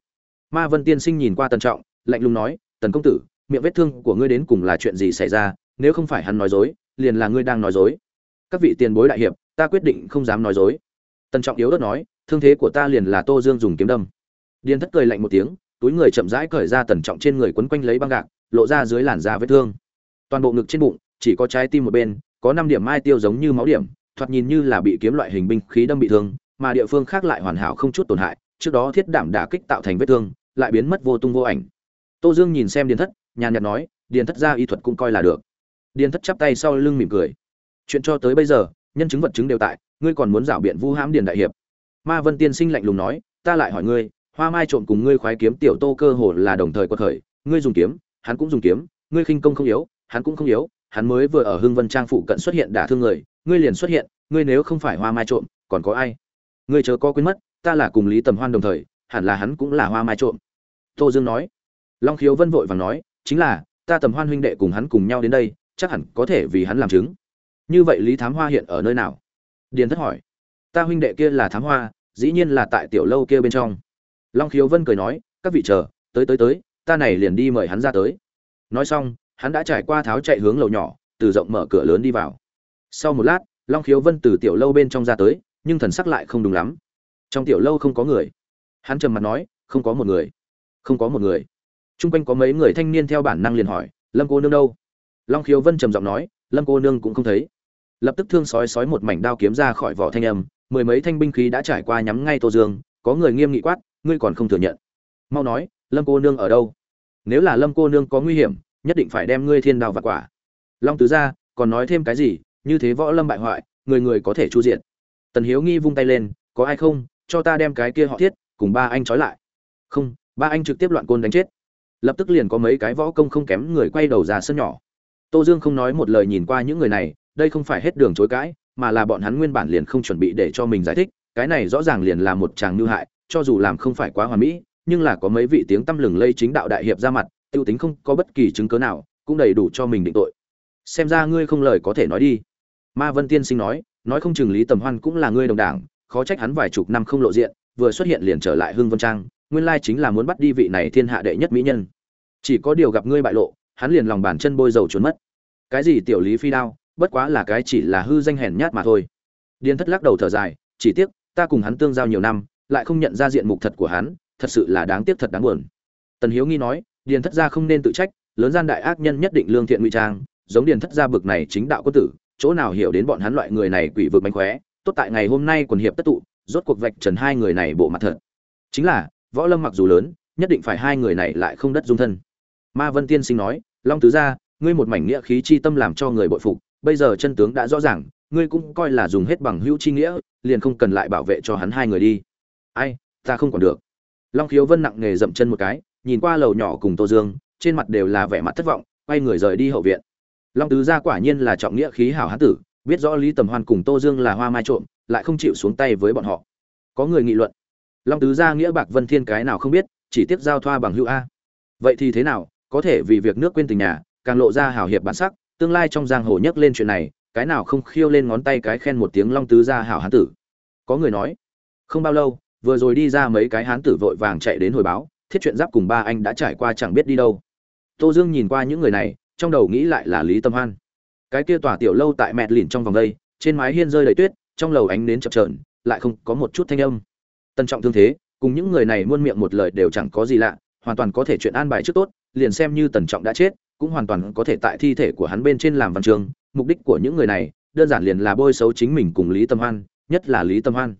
Ma vân tiên sinh nhìn qua tần trọng, lạnh lùng nói, tần công tử miệng vết thương của ngươi đến cùng là chuyện gì xảy ra, nếu không phải hắn nói dối, liền là ngươi đang nói dối. Các vị tiền bối đại hiệp, ta quyết định không dám nói dối. Tần trọng yếu đất nói, thương thế của ta liền là tô dương dùng kiếm đâm. Điền thất cười lạnh một tiếng, túi người chậm rãi cởi ra tần trọng trên người quấn quanh lấy băng gạc, lộ ra dưới làn da vết thương. Toàn bộ ngực trên bụng, chỉ có trái tim một bên, có năm điểm mai tiêu giống như máu điểm, thoạt nhìn như là bị kiếm loại hình binh khí đâm bị thương, mà địa phương khác lại hoàn hảo không chút tổn hại, trước đó thiết đảm đả kích tạo thành vết thương, lại biến mất vô tung vô ảnh. Tô dương nhìn xem điền thất nhàn nhạt nói, điền thất gia y thuật cũng coi là được. Điền thất chắp tay sau lưng mỉm cười. Chuyện cho tới bây giờ, nhân chứng vật chứng đều tại, ngươi còn muốn rảo biện vu hãm điền đại hiệp? Ma vân tiên sinh lạnh lùng nói, ta lại hỏi ngươi, hoa mai trộm cùng ngươi khoái kiếm tiểu tô cơ hồ là đồng thời quật khởi, ngươi dùng kiếm, hắn cũng dùng kiếm, ngươi khinh công không yếu, hắn cũng không yếu, hắn mới vừa ở hưng vân trang phụ cận xuất hiện đả thương người, ngươi liền xuất hiện, ngươi nếu không phải hoa mai trộm, còn có ai? Ngươi chớ có quên mất, ta là cùng lý tầm hoan đồng thời, hẳn là hắn cũng là hoa mai trộm. Tô dương nói. Long khiếu vân vội vàng nói chính là, ta tầm hoan huynh đệ cùng hắn cùng nhau đến đây, chắc hẳn có thể vì hắn làm chứng. Như vậy lý thám hoa hiện ở nơi nào? Điền thất hỏi. Ta huynh đệ kia là thám hoa, dĩ nhiên là tại tiểu lâu kia bên trong. Long khiếu vân cười nói, các vị chờ, tới tới tới, ta này liền đi mời hắn ra tới. Nói xong, hắn đã trải qua tháo chạy hướng lầu nhỏ, từ rộng mở cửa lớn đi vào. Sau một lát, long khiếu vân từ tiểu lâu bên trong ra tới, nhưng thần sắc lại không đúng lắm. Trong tiểu lâu không có người. Hắn trầm mặt nói, không có một người. Không có một người t r u n g quanh có mấy người thanh niên theo bản năng liền hỏi, lâm cô nương đâu? Long khiếu vân trầm giọng nói, lâm cô nương cũng không thấy. Lập tức thương sói sói một mảnh đao kiếm ra khỏi vỏ thanh âm, mười mấy thanh binh khí đã trải qua nhắm ngay tô dương, có người nghiêm nghị quát, ngươi còn không thừa nhận. Mau nói, lâm cô nương ở đâu? Nếu là lâm cô nương có nguy hiểm, nhất định phải đem ngươi thiên đào và quả. Long tứ ra còn nói thêm cái gì? Như thế võ lâm bại hoại, người người có thể chu diện. Tần hiếu nghi vung tay lên, có ai không? Cho ta đem cái kia họ thiết, cùng ba anh trói lại. Không, ba anh trực tiếp loạn côn đánh chết lập tức liền có mấy cái võ công không kém người quay đầu ra sân nhỏ. Tô dương không nói một lời nhìn qua những người này, đây không phải hết đường chối cãi, mà là bọn hắn nguyên bản liền không chuẩn bị để cho mình giải thích, cái này rõ ràng liền là một chàng ngư hại, cho dù làm không phải quá hoàn mỹ, nhưng là có mấy vị tiếng tăm lừng lây chính đạo đại hiệp ra mặt, tiêu tính không có bất kỳ chứng cớ nào, cũng đầy đủ cho mình định tội. Xem ra ngươi không lời có thể nói đi. Ma vân tiên sinh nói nói không chừng lý tầm hoan cũng là ngươi đồng đảng, khó trách hắn vài chục năm không lộ diện, vừa xuất hiện liền trở lại Hương vân trang nguyên lai chính là muốn bắt đi vị này thiên hạ đệ nhất mỹ nhân. Chỉ có điều gặp ngươi bại lộ, hắn liền lòng bàn chân bôi dầu trốn mất. Cái gì tiểu lý phi đao, bất quá là cái chỉ là hư danh hèn nhát mà thôi. Điền thất lắc đầu thở dài, chỉ tiếc, ta cùng hắn tương giao nhiều năm, lại không nhận ra diện mục thật của hắn, thật sự là đáng tiếc thật đáng buồn. Tần hiếu nghi nói, điền thất gia không nên tự trách, lớn gian đại ác nhân nhất định lương thiện ngụy trang, giống điền thất gia bực này chính đạo có tử, chỗ nào hiểu đến bọn hắn loại người này quỷ vực mánh khóe, tốt tại ngày hôm nay quần hiệp tất tụ, rốt cuộc vạch trần hai người này bộ mặt thật. Chính là võ lâm mặc dù lớn, nhất định phải hai người này lại không đất dung thân. Ma vân tiên sinh nói, long tứ gia, ngươi một mảnh nghĩa khí chi tâm làm cho người bội phục, bây giờ chân tướng đã rõ ràng, ngươi cũng coi là dùng hết bằng hữu chi nghĩa, liền không cần lại bảo vệ cho hắn hai người đi. Ai, ta không còn được. Long khiếu vân nặng nghề dậm chân một cái, nhìn qua lầu nhỏ cùng tô dương, trên mặt đều là vẻ mặt thất vọng, quay người rời đi hậu viện. Long tứ gia quả nhiên là trọng nghĩa khí hảo hán tử, biết rõ lý tầm hoan cùng tô dương là hoa mai trộm, lại không chịu xuống tay với bọn họ. Có người nghị luận long tứ gia nghĩa bạc vân thiên cái nào không biết, chỉ tiếp giao thoa bằng hữu a. Vậy thì thế nào, có thể vì việc nước quên tình nhà, càng lộ ra hảo hiệp bản sắc, tương lai trong giang hồ nhắc lên chuyện này, cái nào không khiêu lên ngón tay cái khen một tiếng long tứ gia hảo hán tử. Có người nói, không bao lâu, vừa rồi đi ra mấy cái hán tử vội vàng chạy đến hồi báo, thiết chuyện giáp cùng ba anh đã trải qua chẳng biết đi đâu. Tô dương nhìn qua những người này, trong đầu nghĩ lại là lý tâm hoan. Cái kia tòa tiểu lâu tại mẹt lìn trong vòng đây, trên mái hiên rơi đầy tuyết, trong lầu ánh nến chập trờn lại không có một chút thanh âm tân trọng thương thế, cùng những người này muôn miệng một lời đều chẳng có gì lạ, hoàn toàn có thể chuyện an bài trước tốt, liền xem như tần trọng đã chết, cũng hoàn toàn có thể tại thi thể của hắn bên trên làm văn trường mục đích của những người này, đơn giản liền là bôi xấu chính mình cùng lý tâm hoan, nhất là lý tâm hoan.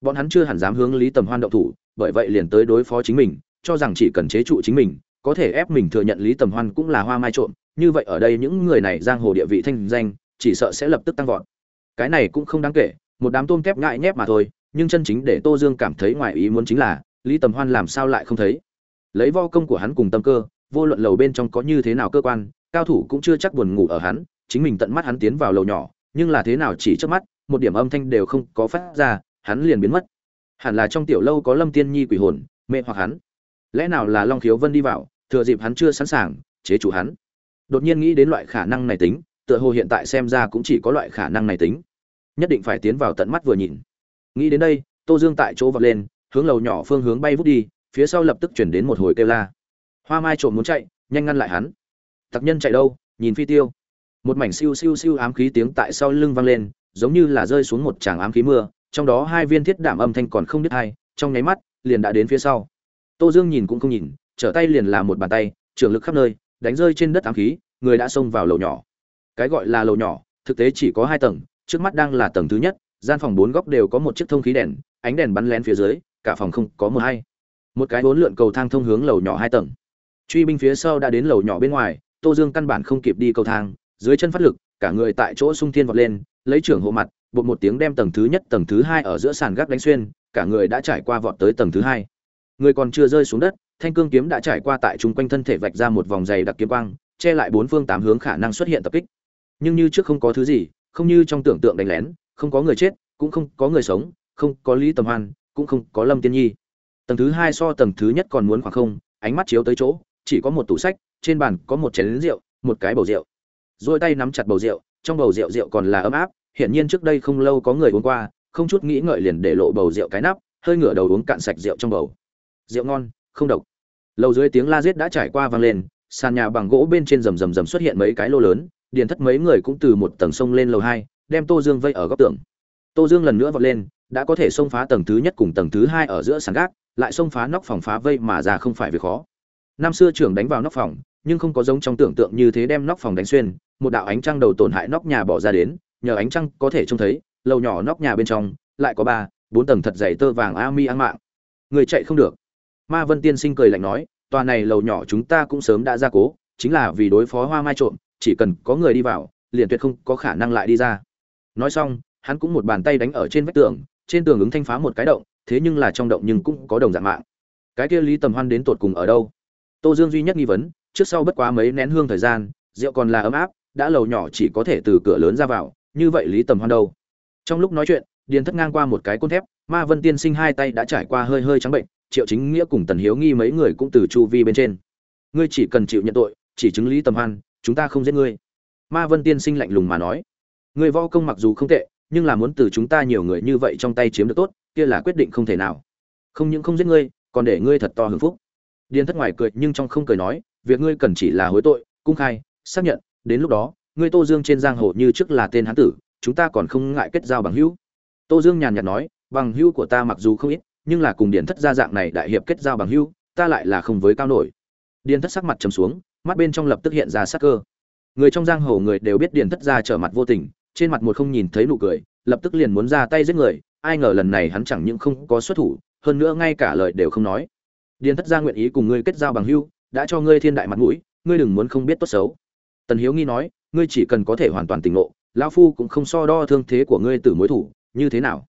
Bọn hắn chưa hẳn dám hướng lý tâm hoan động thủ, bởi vậy liền tới đối phó chính mình, cho rằng chỉ cần chế trụ chính mình, có thể ép mình thừa nhận lý tầm hoan cũng là hoa mai trộm. Như vậy ở đây những người này giang hồ địa vị thanh danh, chỉ sợ sẽ lập tức tăng vọt. Cái này cũng không đáng kể, một đám tôm tép ngại nhép mà thôi nhưng chân chính để tô dương cảm thấy ngoài ý muốn chính là, lý tầm hoan làm sao lại không thấy? Lấy vo công của hắn cùng tâm cơ, vô luận lầu bên trong có như thế nào cơ quan, cao thủ cũng chưa chắc buồn ngủ ở hắn, chính mình tận mắt hắn tiến vào lầu nhỏ, nhưng là thế nào chỉ trước mắt, một điểm âm thanh đều không có phát ra, hắn liền biến mất. Hẳn là trong tiểu lâu có lâm tiên nhi quỷ hồn, mê hoặc hắn. Lẽ nào là long khiếu vân đi vào, thừa dịp hắn chưa sẵn sàng, chế chủ hắn? Đột nhiên nghĩ đến loại khả năng này tính, tựa hồ hiện tại xem ra cũng chỉ có loại khả năng này tính. Nhất định phải tiến vào tận mắt vừa nhìn nghĩ đến đây, tô dương tại chỗ vọt lên, hướng lầu nhỏ phương hướng bay vút đi, phía sau lập tức chuyển đến một hồi kêu la. Hoa mai trộm muốn chạy, nhanh ngăn lại hắn. Tặc nhân chạy đâu, nhìn phi tiêu. Một mảnh siêu siêu siêu ám khí tiếng tại sau lưng vang lên, giống như là rơi xuống một tràng ám khí mưa, trong đó hai viên thiết đảm âm thanh còn không đứt hai, trong nháy mắt, liền đã đến phía sau. Tô dương nhìn cũng không nhìn, trở tay liền là một bàn tay, trường lực khắp nơi, đánh rơi trên đất ám khí, người đã xông vào lầu nhỏ. Cái gọi là lầu nhỏ, thực tế chỉ có hai tầng, trước mắt đang là tầng thứ nhất gian phòng bốn góc đều có một chiếc thông khí đèn, ánh đèn bắn lén phía dưới, cả phòng không có một hay. Một cái bốn lượn cầu thang thông hướng lầu nhỏ hai tầng. Truy binh phía sau đã đến lầu nhỏ bên ngoài, tô dương căn bản không kịp đi cầu thang, dưới chân phát lực, cả người tại chỗ sung thiên vọt lên, lấy trưởng hộ mặt, bột một tiếng đem tầng thứ nhất, tầng thứ hai ở giữa sàn gác đánh xuyên, cả người đã trải qua vọt tới tầng thứ hai. Người còn chưa rơi xuống đất, thanh cương kiếm đã trải qua tại chung quanh thân thể vạch ra một vòng dày đặc kiếm quang, che lại bốn phương tám hướng khả năng xuất hiện tập kích. Nhưng như trước không có thứ gì, không như trong tưởng tượng đánh lén không có người chết, cũng không có người sống, không có lý tầm hoan, cũng không có lâm tiên nhi. Tầng thứ hai so tầng thứ nhất còn muốn khoảng không, ánh mắt chiếu tới chỗ, chỉ có một tủ sách, trên bàn có một chén rượu, một cái bầu rượu. Rồi tay nắm chặt bầu rượu, trong bầu rượu rượu còn là ấm áp, hiển nhiên trước đây không lâu có người uống qua, không chút nghĩ ngợi liền để lộ bầu rượu cái nắp, hơi ngửa đầu uống cạn sạch rượu trong bầu. Rượu ngon, không độc. Lầu dưới tiếng la giết đã trải qua vang lên, sàn nhà bằng gỗ bên trên rầm rầm rầm xuất hiện mấy cái lô lớn, điền thất mấy người cũng từ một tầng sông lên lầu hai đem tô dương vây ở góc tường. Tô dương lần nữa vọt lên, đã có thể xông phá tầng thứ nhất cùng tầng thứ hai ở giữa sàn gác, lại xông phá nóc phòng phá vây mà ra không phải việc khó. Năm xưa trưởng đánh vào nóc phòng, nhưng không có giống trong tưởng tượng như thế đem nóc phòng đánh xuyên, một đạo ánh trăng đầu tổn hại nóc nhà bỏ ra đến, nhờ ánh trăng có thể trông thấy, lầu nhỏ nóc nhà bên trong, lại có ba, bốn tầng thật dày tơ vàng a mi ăn mạng. Người chạy không được. Ma vân tiên sinh cười lạnh nói, tòa này lầu nhỏ chúng ta cũng sớm đã ra cố, chính là vì đối phó hoa mai trộm, chỉ cần có người đi vào, liền tuyệt không có khả năng lại đi ra nói xong, hắn cũng một bàn tay đánh ở trên vách tường, trên tường ứng thanh phá một cái động, thế nhưng là trong động nhưng cũng có đồng dạng mạng. Cái kia lý tầm hoan đến tột cùng ở đâu? Tô dương duy nhất nghi vấn, trước sau bất quá mấy nén hương thời gian, rượu còn là ấm áp, đã lầu nhỏ chỉ có thể từ cửa lớn ra vào, như vậy lý tầm hoan đâu? Trong lúc nói chuyện, điền thất ngang qua một cái côn thép, ma vân tiên sinh hai tay đã trải qua hơi hơi trắng bệnh, triệu chính nghĩa cùng tần hiếu nghi mấy người cũng từ chu vi bên trên. Ngươi chỉ cần chịu nhận tội, chỉ chứng lý tầm hoan, chúng ta không giết ngươi. Ma vân tiên sinh lạnh lùng mà nói người võ công mặc dù không tệ, nhưng là muốn từ chúng ta nhiều người như vậy trong tay chiếm được tốt, kia là quyết định không thể nào. Không những không giết ngươi, còn để ngươi thật to hưởng phúc. Điền thất ngoài cười nhưng trong không cười nói, việc ngươi cần chỉ là hối tội, cung khai, xác nhận, đến lúc đó, ngươi tô dương trên giang hồ như trước là tên hán tử, chúng ta còn không ngại kết giao bằng hữu. Tô dương nhàn nhạt nói, bằng hữu của ta mặc dù không ít, nhưng là cùng điền thất gia dạng này đại hiệp kết giao bằng hữu, ta lại là không với cao nổi. Điền thất sắc mặt trầm xuống, mắt bên trong lập tức hiện ra sắc cơ. Người trong giang hồ người đều biết điền thất gia trở mặt vô tình trên mặt một không nhìn thấy nụ cười, lập tức liền muốn ra tay giết người, ai ngờ lần này hắn chẳng những không có xuất thủ, hơn nữa ngay cả lời đều không nói. Điền thất gia nguyện ý cùng ngươi kết giao bằng hữu đã cho ngươi thiên đại mặt mũi, ngươi đừng muốn không biết tốt xấu. Tần hiếu nghi nói, ngươi chỉ cần có thể hoàn toàn tỉnh ngộ, lão phu cũng không so đo thương thế của ngươi từ mối thủ, như thế nào?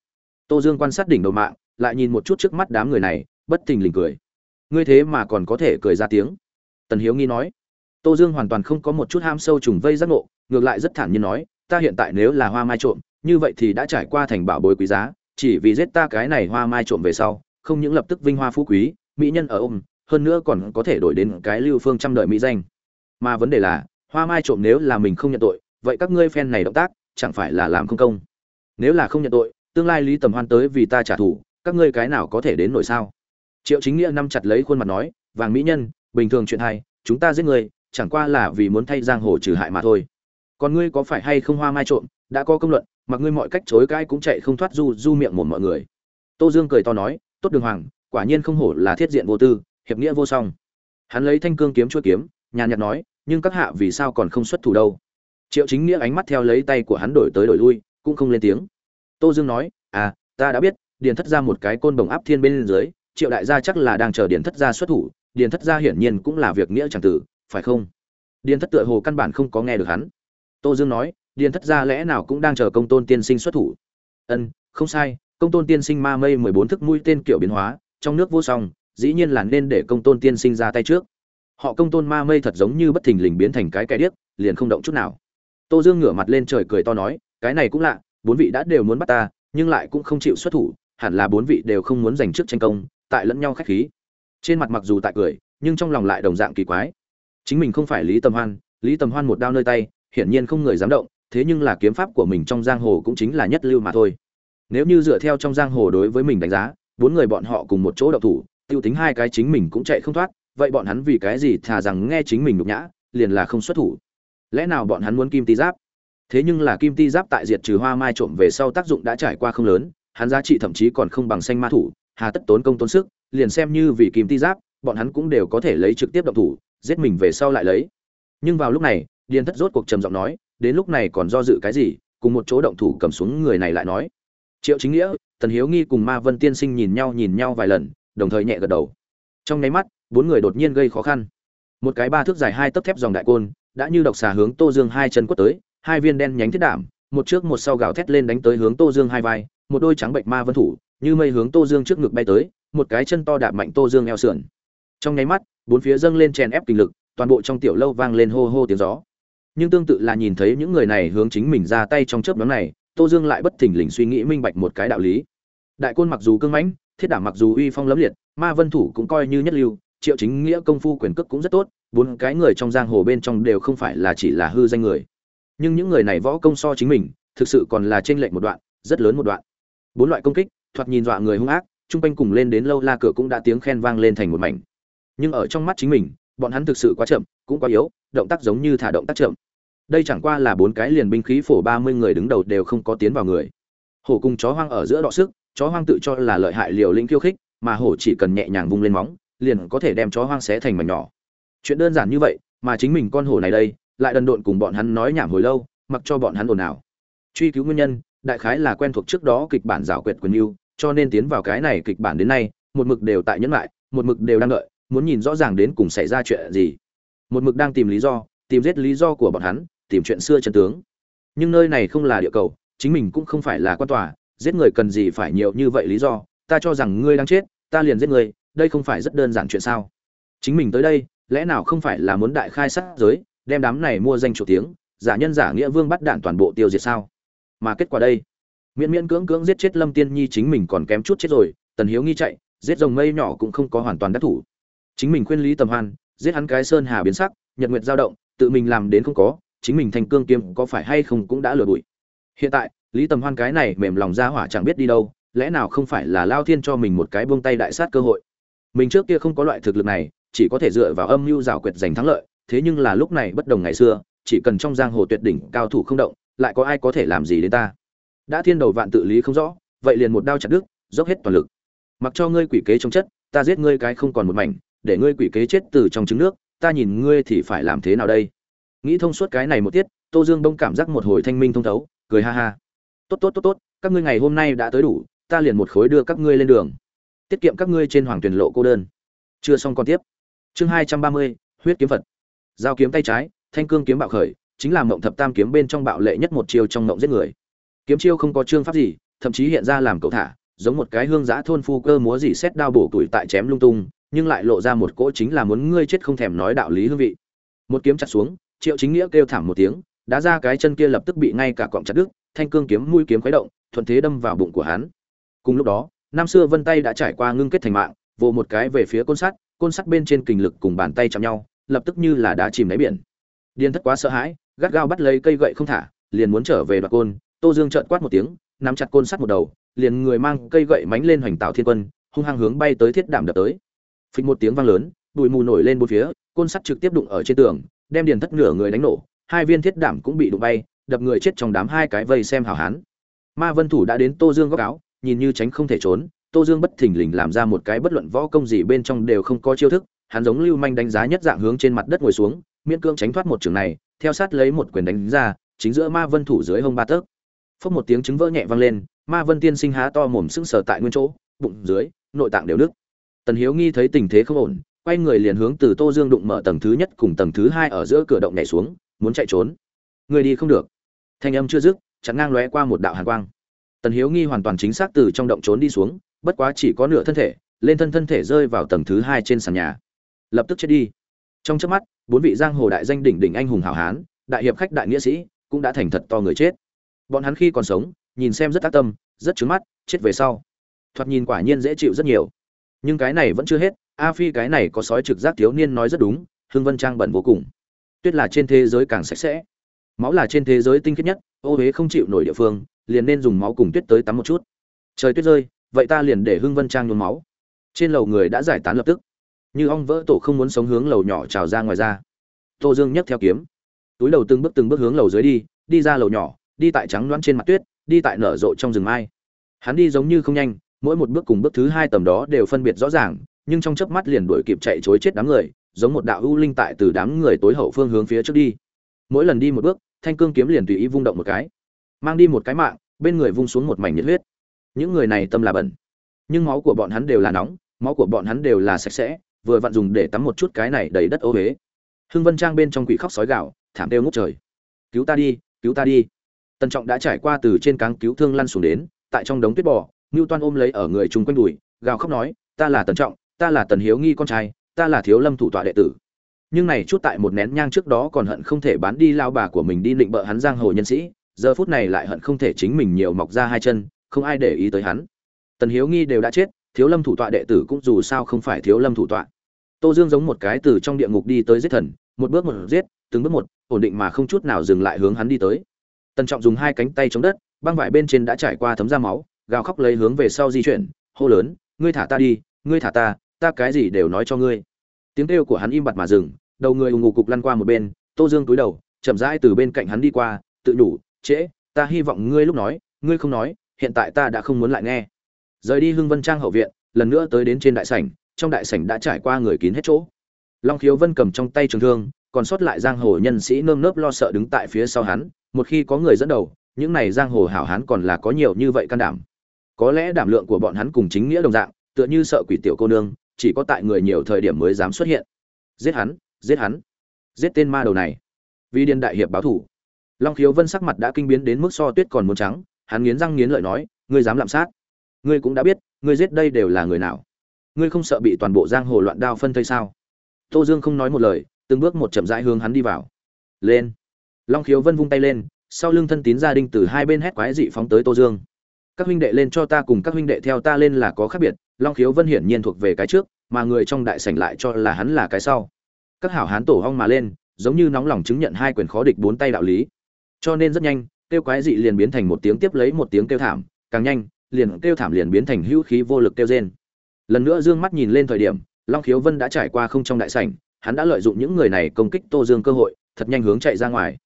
Tô dương quan sát đỉnh đầu mạng, lại nhìn một chút trước mắt đám người này, bất thình lình cười. Ngươi thế mà còn có thể cười ra tiếng. Tần hiếu nghi nói. Tô dương hoàn toàn không có một chút ham sâu trùng vây giác ngộ, ngược lại rất thản nhiên nói ta hiện tại nếu là hoa mai trộm, như vậy thì đã trải qua thành bảo bối quý giá, chỉ vì giết ta cái này hoa mai trộm về sau, không những lập tức vinh hoa phú quý, mỹ nhân ở ôm, hơn nữa còn có thể đổi đến cái lưu phương trăm đợi mỹ danh. Mà vấn đề là, hoa mai trộm nếu là mình không nhận tội, vậy các ngươi phen này động tác, chẳng phải là làm không công? Nếu là không nhận tội, tương lai lý tầm hoan tới vì ta trả thù, các ngươi cái nào có thể đến nổi sao? Triệu chính nghĩa năm chặt lấy khuôn mặt nói, vàng mỹ nhân, bình thường chuyện hay, chúng ta giết người, chẳng qua là vì muốn thay giang hồ trừ hại mà thôi còn ngươi có phải hay không hoa mai trộm, đã có công luận mà ngươi mọi cách chối cãi cũng chạy không thoát du du miệng mồm mọi người. Tô dương cười to nói, tốt đường hoàng, quả nhiên không hổ là thiết diện vô tư, hiệp nghĩa vô song. Hắn lấy thanh cương kiếm chuôi kiếm, nhàn nhạt nói, nhưng các hạ vì sao còn không xuất thủ đâu? Triệu chính nghĩa ánh mắt theo lấy tay của hắn đổi tới đổi lui, cũng không lên tiếng. Tô dương nói à ta đã biết, điền thất ra một cái côn bồng áp thiên bên dưới, triệu đại gia chắc là đang chờ điền thất gia xuất thủ, điền thất gia hiển nhiên cũng là việc nghĩa chẳng tử, phải không? Điền thất tựa hồ căn bản không có nghe được hắn tô dương nói, điền thất gia lẽ nào cũng đang chờ công tôn tiên sinh xuất thủ. Ân, không sai, công tôn tiên sinh ma mây mười bốn thức mũi tên kiểu biến hóa, trong nước vô song, dĩ nhiên là nên để công tôn tiên sinh ra tay trước. Họ công tôn ma mây thật giống như bất thình lình biến thành cái cái điếc, liền không động chút nào. Tô dương ngửa mặt lên trời cười to nói, cái này cũng lạ, bốn vị đã đều muốn bắt ta, nhưng lại cũng không chịu xuất thủ, hẳn là bốn vị đều không muốn giành trước tranh công, tại lẫn nhau khách khí. Trên mặt mặc dù tại cười, nhưng trong lòng lại đồng dạng kỳ quái. Chính mình không phải lý tầm hoan, lý tầm hoan một đao nơi tay hiển nhiên không người dám động, thế nhưng là kiếm pháp của mình trong giang hồ cũng chính là nhất lưu mà thôi. Nếu như dựa theo trong giang hồ đối với mình đánh giá, bốn người bọn họ cùng một chỗ động thủ, tiêu tính hai cái chính mình cũng chạy không thoát, vậy bọn hắn vì cái gì thà rằng nghe chính mình nhục nhã, liền là không xuất thủ? Lẽ nào bọn hắn muốn kim ti giáp? Thế nhưng là kim ti giáp tại diệt trừ hoa mai trộm về sau tác dụng đã trải qua không lớn, hắn giá trị thậm chí còn không bằng xanh ma thủ, hà tất tốn công tốn sức, liền xem như vì kim ti giáp, bọn hắn cũng đều có thể lấy trực tiếp động thủ, giết mình về sau lại lấy. Nhưng vào lúc này điền thất rốt cuộc trầm giọng nói, đến lúc này còn do dự cái gì, cùng một chỗ động thủ cầm xuống người này lại nói. Triệu chính nghĩa, tần hiếu nghi cùng ma vân tiên sinh nhìn nhau nhìn nhau vài lần, đồng thời nhẹ gật đầu. Trong nháy mắt, bốn người đột nhiên gây khó khăn. Một cái ba thước dài hai tấc thép dòng đại côn, đã như độc xà hướng tô dương hai chân quất tới, hai viên đen nhánh thiết đảm một trước một sau gào thét lên đánh tới hướng tô dương hai vai, một đôi trắng bệnh ma vân thủ, như mây hướng tô dương trước ngực bay tới, một cái chân to đạp mạnh tô dương eo sườn. Trong nháy mắt, bốn phía dâng lên chèn ép kinh lực, toàn bộ trong tiểu lâu vang lên hô hô tiếng gió nhưng tương tự là nhìn thấy những người này hướng chính mình ra tay trong chớp nhóm này, tô dương lại bất thình lình suy nghĩ minh bạch một cái đạo lý. Đại côn mặc dù cưng mãnh, thiết đảm mặc dù uy phong lẫm liệt, ma vân thủ cũng coi như nhất lưu, triệu chính nghĩa công phu quyền cước cũng rất tốt, bốn cái người trong giang hồ bên trong đều không phải là chỉ là hư danh người. Nhưng những người này võ công so chính mình, thực sự còn là trên lệnh một đoạn, rất lớn một đoạn. Bốn loại công kích, thoạt nhìn dọa người hung ác, chung quanh cùng lên đến lâu la cửa cũng đã tiếng khen vang lên thành một mảnh. Nhưng ở trong mắt chính mình, bọn hắn thực sự quá chậm, cũng quá yếu, động tác giống như thả động tác chậm đây chẳng qua là bốn cái liền binh khí phổ ba mươi người đứng đầu đều không có tiến vào người. Hổ cùng chó hoang ở giữa đọ sức, chó hoang tự cho là lợi hại liều lĩnh khiêu khích, mà hổ chỉ cần nhẹ nhàng vung lên móng, liền có thể đem chó hoang xé thành mảnh nhỏ. Chuyện đơn giản như vậy, mà chính mình con hổ này đây, lại đần độn cùng bọn hắn nói nhảm hồi lâu, mặc cho bọn hắn ồn ào. Truy cứu nguyên nhân, đại khái là quen thuộc trước đó kịch bản rào quyệt của yêu, cho nên tiến vào cái này kịch bản đến nay, một mực đều tại nhẫn lại, một mực đều đang đợi, muốn nhìn rõ ràng đến cùng xảy ra chuyện gì. Một mực đang tìm lý do, tìm giết lý do của bọn hắn tìm chuyện xưa chân tướng. Nhưng nơi này không là địa cầu, chính mình cũng không phải là quan tòa, giết người cần gì phải nhiều như vậy lý do, ta cho rằng ngươi đang chết, ta liền giết người, đây không phải rất đơn giản chuyện sao? Chính mình tới đây, lẽ nào không phải là muốn đại khai sát giới, đem đám này mua danh chủ tiếng, giả nhân giả nghĩa vương bắt đạn toàn bộ tiêu diệt sao? Mà kết quả đây, miễn miễn cưỡng cưỡng giết chết lâm tiên nhi chính mình còn kém chút chết rồi, tần hiếu nghi chạy, giết rồng mây nhỏ cũng không có hoàn toàn đắc thủ. Chính mình khuyên lý tầm hoan, giết hắn cái sơn hà biến sắc, nhật nguyệt dao động, tự mình làm đến không có chính mình thành cương kiếm có phải hay không cũng đã lừa bụi. Hiện tại, lý tầm hoan cái này mềm lòng ra hỏa chẳng biết đi đâu, lẽ nào không phải là lao thiên cho mình một cái buông tay đại sát cơ hội. Mình trước kia không có loại thực lực này, chỉ có thể dựa vào âm mưu rào quyệt giành thắng lợi, thế nhưng là lúc này bất đồng ngày xưa, chỉ cần trong giang hồ tuyệt đỉnh, cao thủ không động, lại có ai có thể làm gì đến ta? Đã thiên đầu vạn tự lý không rõ, vậy liền một đao chặt đứt, dốc hết toàn lực. Mặc cho ngươi quỷ kế trong chất, ta giết ngươi cái không còn một mảnh, để ngươi quỷ kế chết từ trong trứng nước, ta nhìn ngươi thì phải làm thế nào đây? Nghĩ thông suốt cái này một tiết, tô dương đông cảm giác một hồi thanh minh thông thấu, cười ha ha. Tốt tốt tốt tốt, các ngươi ngày hôm nay đã tới đủ, ta liền một khối đưa các ngươi lên đường. Tiết kiệm các ngươi trên hoàng tuyển lộ cô đơn. Chưa xong còn tiếp. Chương hai trăm ba mươi, huyết kiếm phật. Giao kiếm tay trái, thanh cương kiếm bạo khởi, chính là mộng thập tam kiếm bên trong bạo lệ nhất một chiêu trong mộng giết người. Kiếm chiêu không có chương pháp gì, thậm chí hiện ra làm cậu thả, giống một cái hương giã thôn phu cơ múa gì xét đao bổ tuổi tại chém lung tung, nhưng lại lộ ra một cỗ chính là muốn ngươi chết không thèm nói đạo lý hương vị. Một kiếm chặt xuống triệu chính nghĩa kêu thảm một tiếng, đá ra cái chân kia lập tức bị ngay cả cọng chặt đứt, thanh cương kiếm mũi kiếm khuấy động, thuận thế đâm vào bụng của hắn. Cùng lúc đó năm xưa vân tay đã trải qua ngưng kết thành mạng, vồ một cái về phía côn sắt côn sắt bên trên kình lực cùng bàn tay chạm nhau, lập tức như là đá chìm đáy biển. Điên thất quá sợ hãi, gắt gao bắt lấy cây gậy không thả, liền muốn trở về đoạt côn. Tô dương trợn quát một tiếng, nắm chặt côn sắt một đầu, liền người mang cây gậy mánh lên hoành tạo thiên quân, hung hăng hướng bay tới thiết đảm đập tới. Phịch một tiếng vang lớn, bụi mù nổi lên bốn phía, côn sắt trực tiếp đụng ở trên tường đem điền thất nửa người đánh nổ, hai viên thiết đảm cũng bị đụng bay, đập người chết trong đám hai cái vây xem hào hán. Ma vân thủ đã đến tô dương góc áo, nhìn như tránh không thể trốn, tô dương bất thình lình làm ra một cái bất luận võ công gì bên trong đều không có chiêu thức, hắn giống lưu manh đánh giá nhất dạng hướng trên mặt đất ngồi xuống, miễn cương tránh thoát một trường này, theo sát lấy một quyền đánh ra, chính giữa ma vân thủ dưới hông ba tấc. Phốc một tiếng trứng vỡ nhẹ vang lên, ma vân tiên sinh há to mồm sững sờ tại nguyên chỗ, bụng dưới, nội tạng đều nứt. Tần hiếu nghi thấy tình thế không ổn quay người liền hướng từ tô dương đụng mở tầng thứ nhất cùng tầng thứ hai ở giữa cửa động nhảy xuống, muốn chạy trốn. Người đi không được. Thanh âm chưa dứt chắn ngang lóe qua một đạo hàn quang. Tần hiếu nghi hoàn toàn chính xác từ trong động trốn đi xuống, bất quá chỉ có nửa thân thể, lên thân thân thể rơi vào tầng thứ hai trên sàn nhà. Lập tức chết đi. Trong chớp mắt, bốn vị giang hồ đại danh đỉnh đỉnh anh hùng hảo hán, đại hiệp khách đại nghĩa sĩ, cũng đã thành thật to người chết. Bọn hắn khi còn sống, nhìn xem rất tác tâm, rất trứng mắt, chết về sau. Thoạt nhìn quả nhiên dễ chịu rất nhiều. Nhưng cái này vẫn chưa hết a phi cái này có sói trực giác thiếu niên nói rất đúng hương vân trang bẩn vô cùng. Tuyết là trên thế giới càng sạch sẽ. Máu là trên thế giới tinh khiết nhất, ô huế không chịu nổi địa phương, liền nên dùng máu cùng tuyết tới tắm một chút. Trời tuyết rơi, vậy ta liền để hưng vân trang nhuốm máu. Trên lầu người đã giải tán lập tức. Như ong vỡ tổ không muốn sống hướng lầu nhỏ trào ra ngoài ra. Tô dương nhấc theo kiếm. Túi đầu từng bước từng bước hướng lầu dưới đi đi ra lầu nhỏ, đi tại trắng loãng trên mặt tuyết, đi tại nở rộ trong rừng mai. Hắn đi giống như không nhanh, mỗi một bước cùng bước thứ hai tầm đó đều phân biệt rõ ràng nhưng trong chớp mắt liền đuổi kịp chạy chối chết đám người, giống một đạo u linh tại từ đám người tối hậu phương hướng phía trước đi. Mỗi lần đi một bước, thanh cương kiếm liền tùy ý vung động một cái, mang đi một cái mạng, bên người vung xuống một mảnh nhiệt huyết. Những người này tâm là bẩn, nhưng máu của bọn hắn đều là nóng, máu của bọn hắn đều là sạch sẽ, vừa vặn dùng để tắm một chút cái này đầy đất ô uế. Hưng vân trang bên trong quỷ khóc sói gào, thảm đeo ngút trời. Cứu ta đi, cứu ta đi. Tần trọng đã trải qua từ trên cáng cứu thương lăn xuống đến, tại trong đống tuyết bò Newton toan ôm lấy ở người chung quanh đùi, gào khóc nói, ta là tần trọng ta là tần hiếu nghi con trai, ta là thiếu lâm thủ tọa đệ tử. Nhưng này chút tại một nén nhang trước đó còn hận không thể bán đi lao bà của mình đi định bợ hắn giang hồ nhân sĩ, giờ phút này lại hận không thể chính mình nhiều mọc ra hai chân, không ai để ý tới hắn. Tần hiếu nghi đều đã chết, thiếu lâm thủ tọa đệ tử cũng dù sao không phải thiếu lâm thủ tọa. Tô dương giống một cái từ trong địa ngục đi tới giết thần, một bước một giết, từng bước một, ổn định mà không chút nào dừng lại hướng hắn đi tới. Tần trọng dùng hai cánh tay chống đất, băng vải bên trên đã trải qua thấm ra máu, gào khóc lấy hướng về sau di chuyển, hô lớn, ngươi thả ta đi, ngươi thả ta ta cái gì đều nói cho ngươi. Tiếng kêu của hắn im bặt mà dừng, đầu người ù ngủ cục lăn qua một bên, tô dương túi đầu, chậm rãi từ bên cạnh hắn đi qua, tự đủ trễ, ta hy vọng ngươi lúc nói, ngươi không nói, hiện tại ta đã không muốn lại nghe. Rời đi hưng vân trang hậu viện, lần nữa tới đến trên đại sảnh, trong đại sảnh đã trải qua người kín hết chỗ. Long khiếu vân cầm trong tay trường thương, còn sót lại giang hồ nhân sĩ nơm nớp lo sợ đứng tại phía sau hắn, một khi có người dẫn đầu, những này giang hồ hảo hán còn là có nhiều như vậy can đảm. Có lẽ đảm lượng của bọn hắn cùng chính nghĩa đồng dạng, tựa như sợ quỷ tiểu cô nương chỉ có tại người nhiều thời điểm mới dám xuất hiện. Giết hắn giết hắn, giết tên ma đầu này. Vì Điên đại hiệp báo thủ. Long khiếu vân sắc mặt đã kinh biến đến mức so tuyết còn muốn trắng, hắn nghiến răng nghiến lợi nói, ngươi dám lạm sát? Ngươi cũng đã biết, ngươi giết đây đều là người nào? Ngươi không sợ bị toàn bộ giang hồ loạn đao phân thây sao? Tô dương không nói một lời, từng bước một chậm rãi hướng hắn đi vào. Lên. Long khiếu vân vung tay lên, sau lưng thân tín gia đình từ hai bên hét quái dị phóng tới tô dương. Các huynh đệ lên cho ta cùng các huynh đệ theo ta lên là có khác biệt long khiếu vân hiển nhiên thuộc về cái trước, mà người trong đại sảnh lại cho là hắn là cái sau. Các hảo hán tổ hong mà lên, giống như nóng lòng chứng nhận hai quyền khó địch bốn tay đạo lý. Cho nên rất nhanh kêu quái dị liền biến thành một tiếng tiếp lấy một tiếng kêu thảm, càng nhanh, liền kêu thảm liền biến thành hữu khí vô lực kêu rên. Lần nữa dương mắt nhìn lên thời điểm, long khiếu vân đã trải qua không trong đại sảnh, hắn đã lợi dụng những người này công kích tô dương cơ hội, thật nhanh hướng chạy ra ngoài.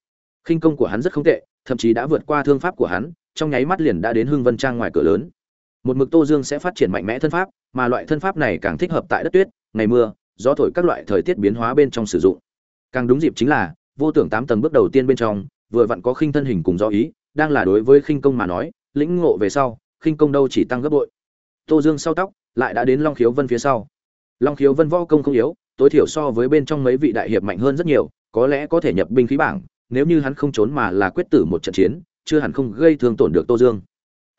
Khinh công của hắn rất không tệ, thậm chí đã vượt qua thương pháp của hắn, trong nháy mắt liền đã đến hưng vân trang ngoài cửa lớn một mực tô dương sẽ phát triển mạnh mẽ thân pháp, mà loại thân pháp này càng thích hợp tại đất tuyết, ngày mưa, gió thổi các loại thời tiết biến hóa bên trong sử dụng. Càng đúng dịp chính là, vô tưởng tám tầng bước đầu tiên bên trong, vừa vặn có khinh thân hình cùng do ý, đang là đối với khinh công mà nói, lĩnh ngộ về sau, khinh công đâu chỉ tăng gấp bội. Tô dương sau tóc lại đã đến long khiếu vân phía sau. Long khiếu vân võ công không yếu, tối thiểu so với bên trong mấy vị đại hiệp mạnh hơn rất nhiều, có lẽ có thể nhập binh khí bảng, nếu như hắn không trốn mà là quyết tử một trận chiến, chưa hẳn không gây thương tổn được tô dương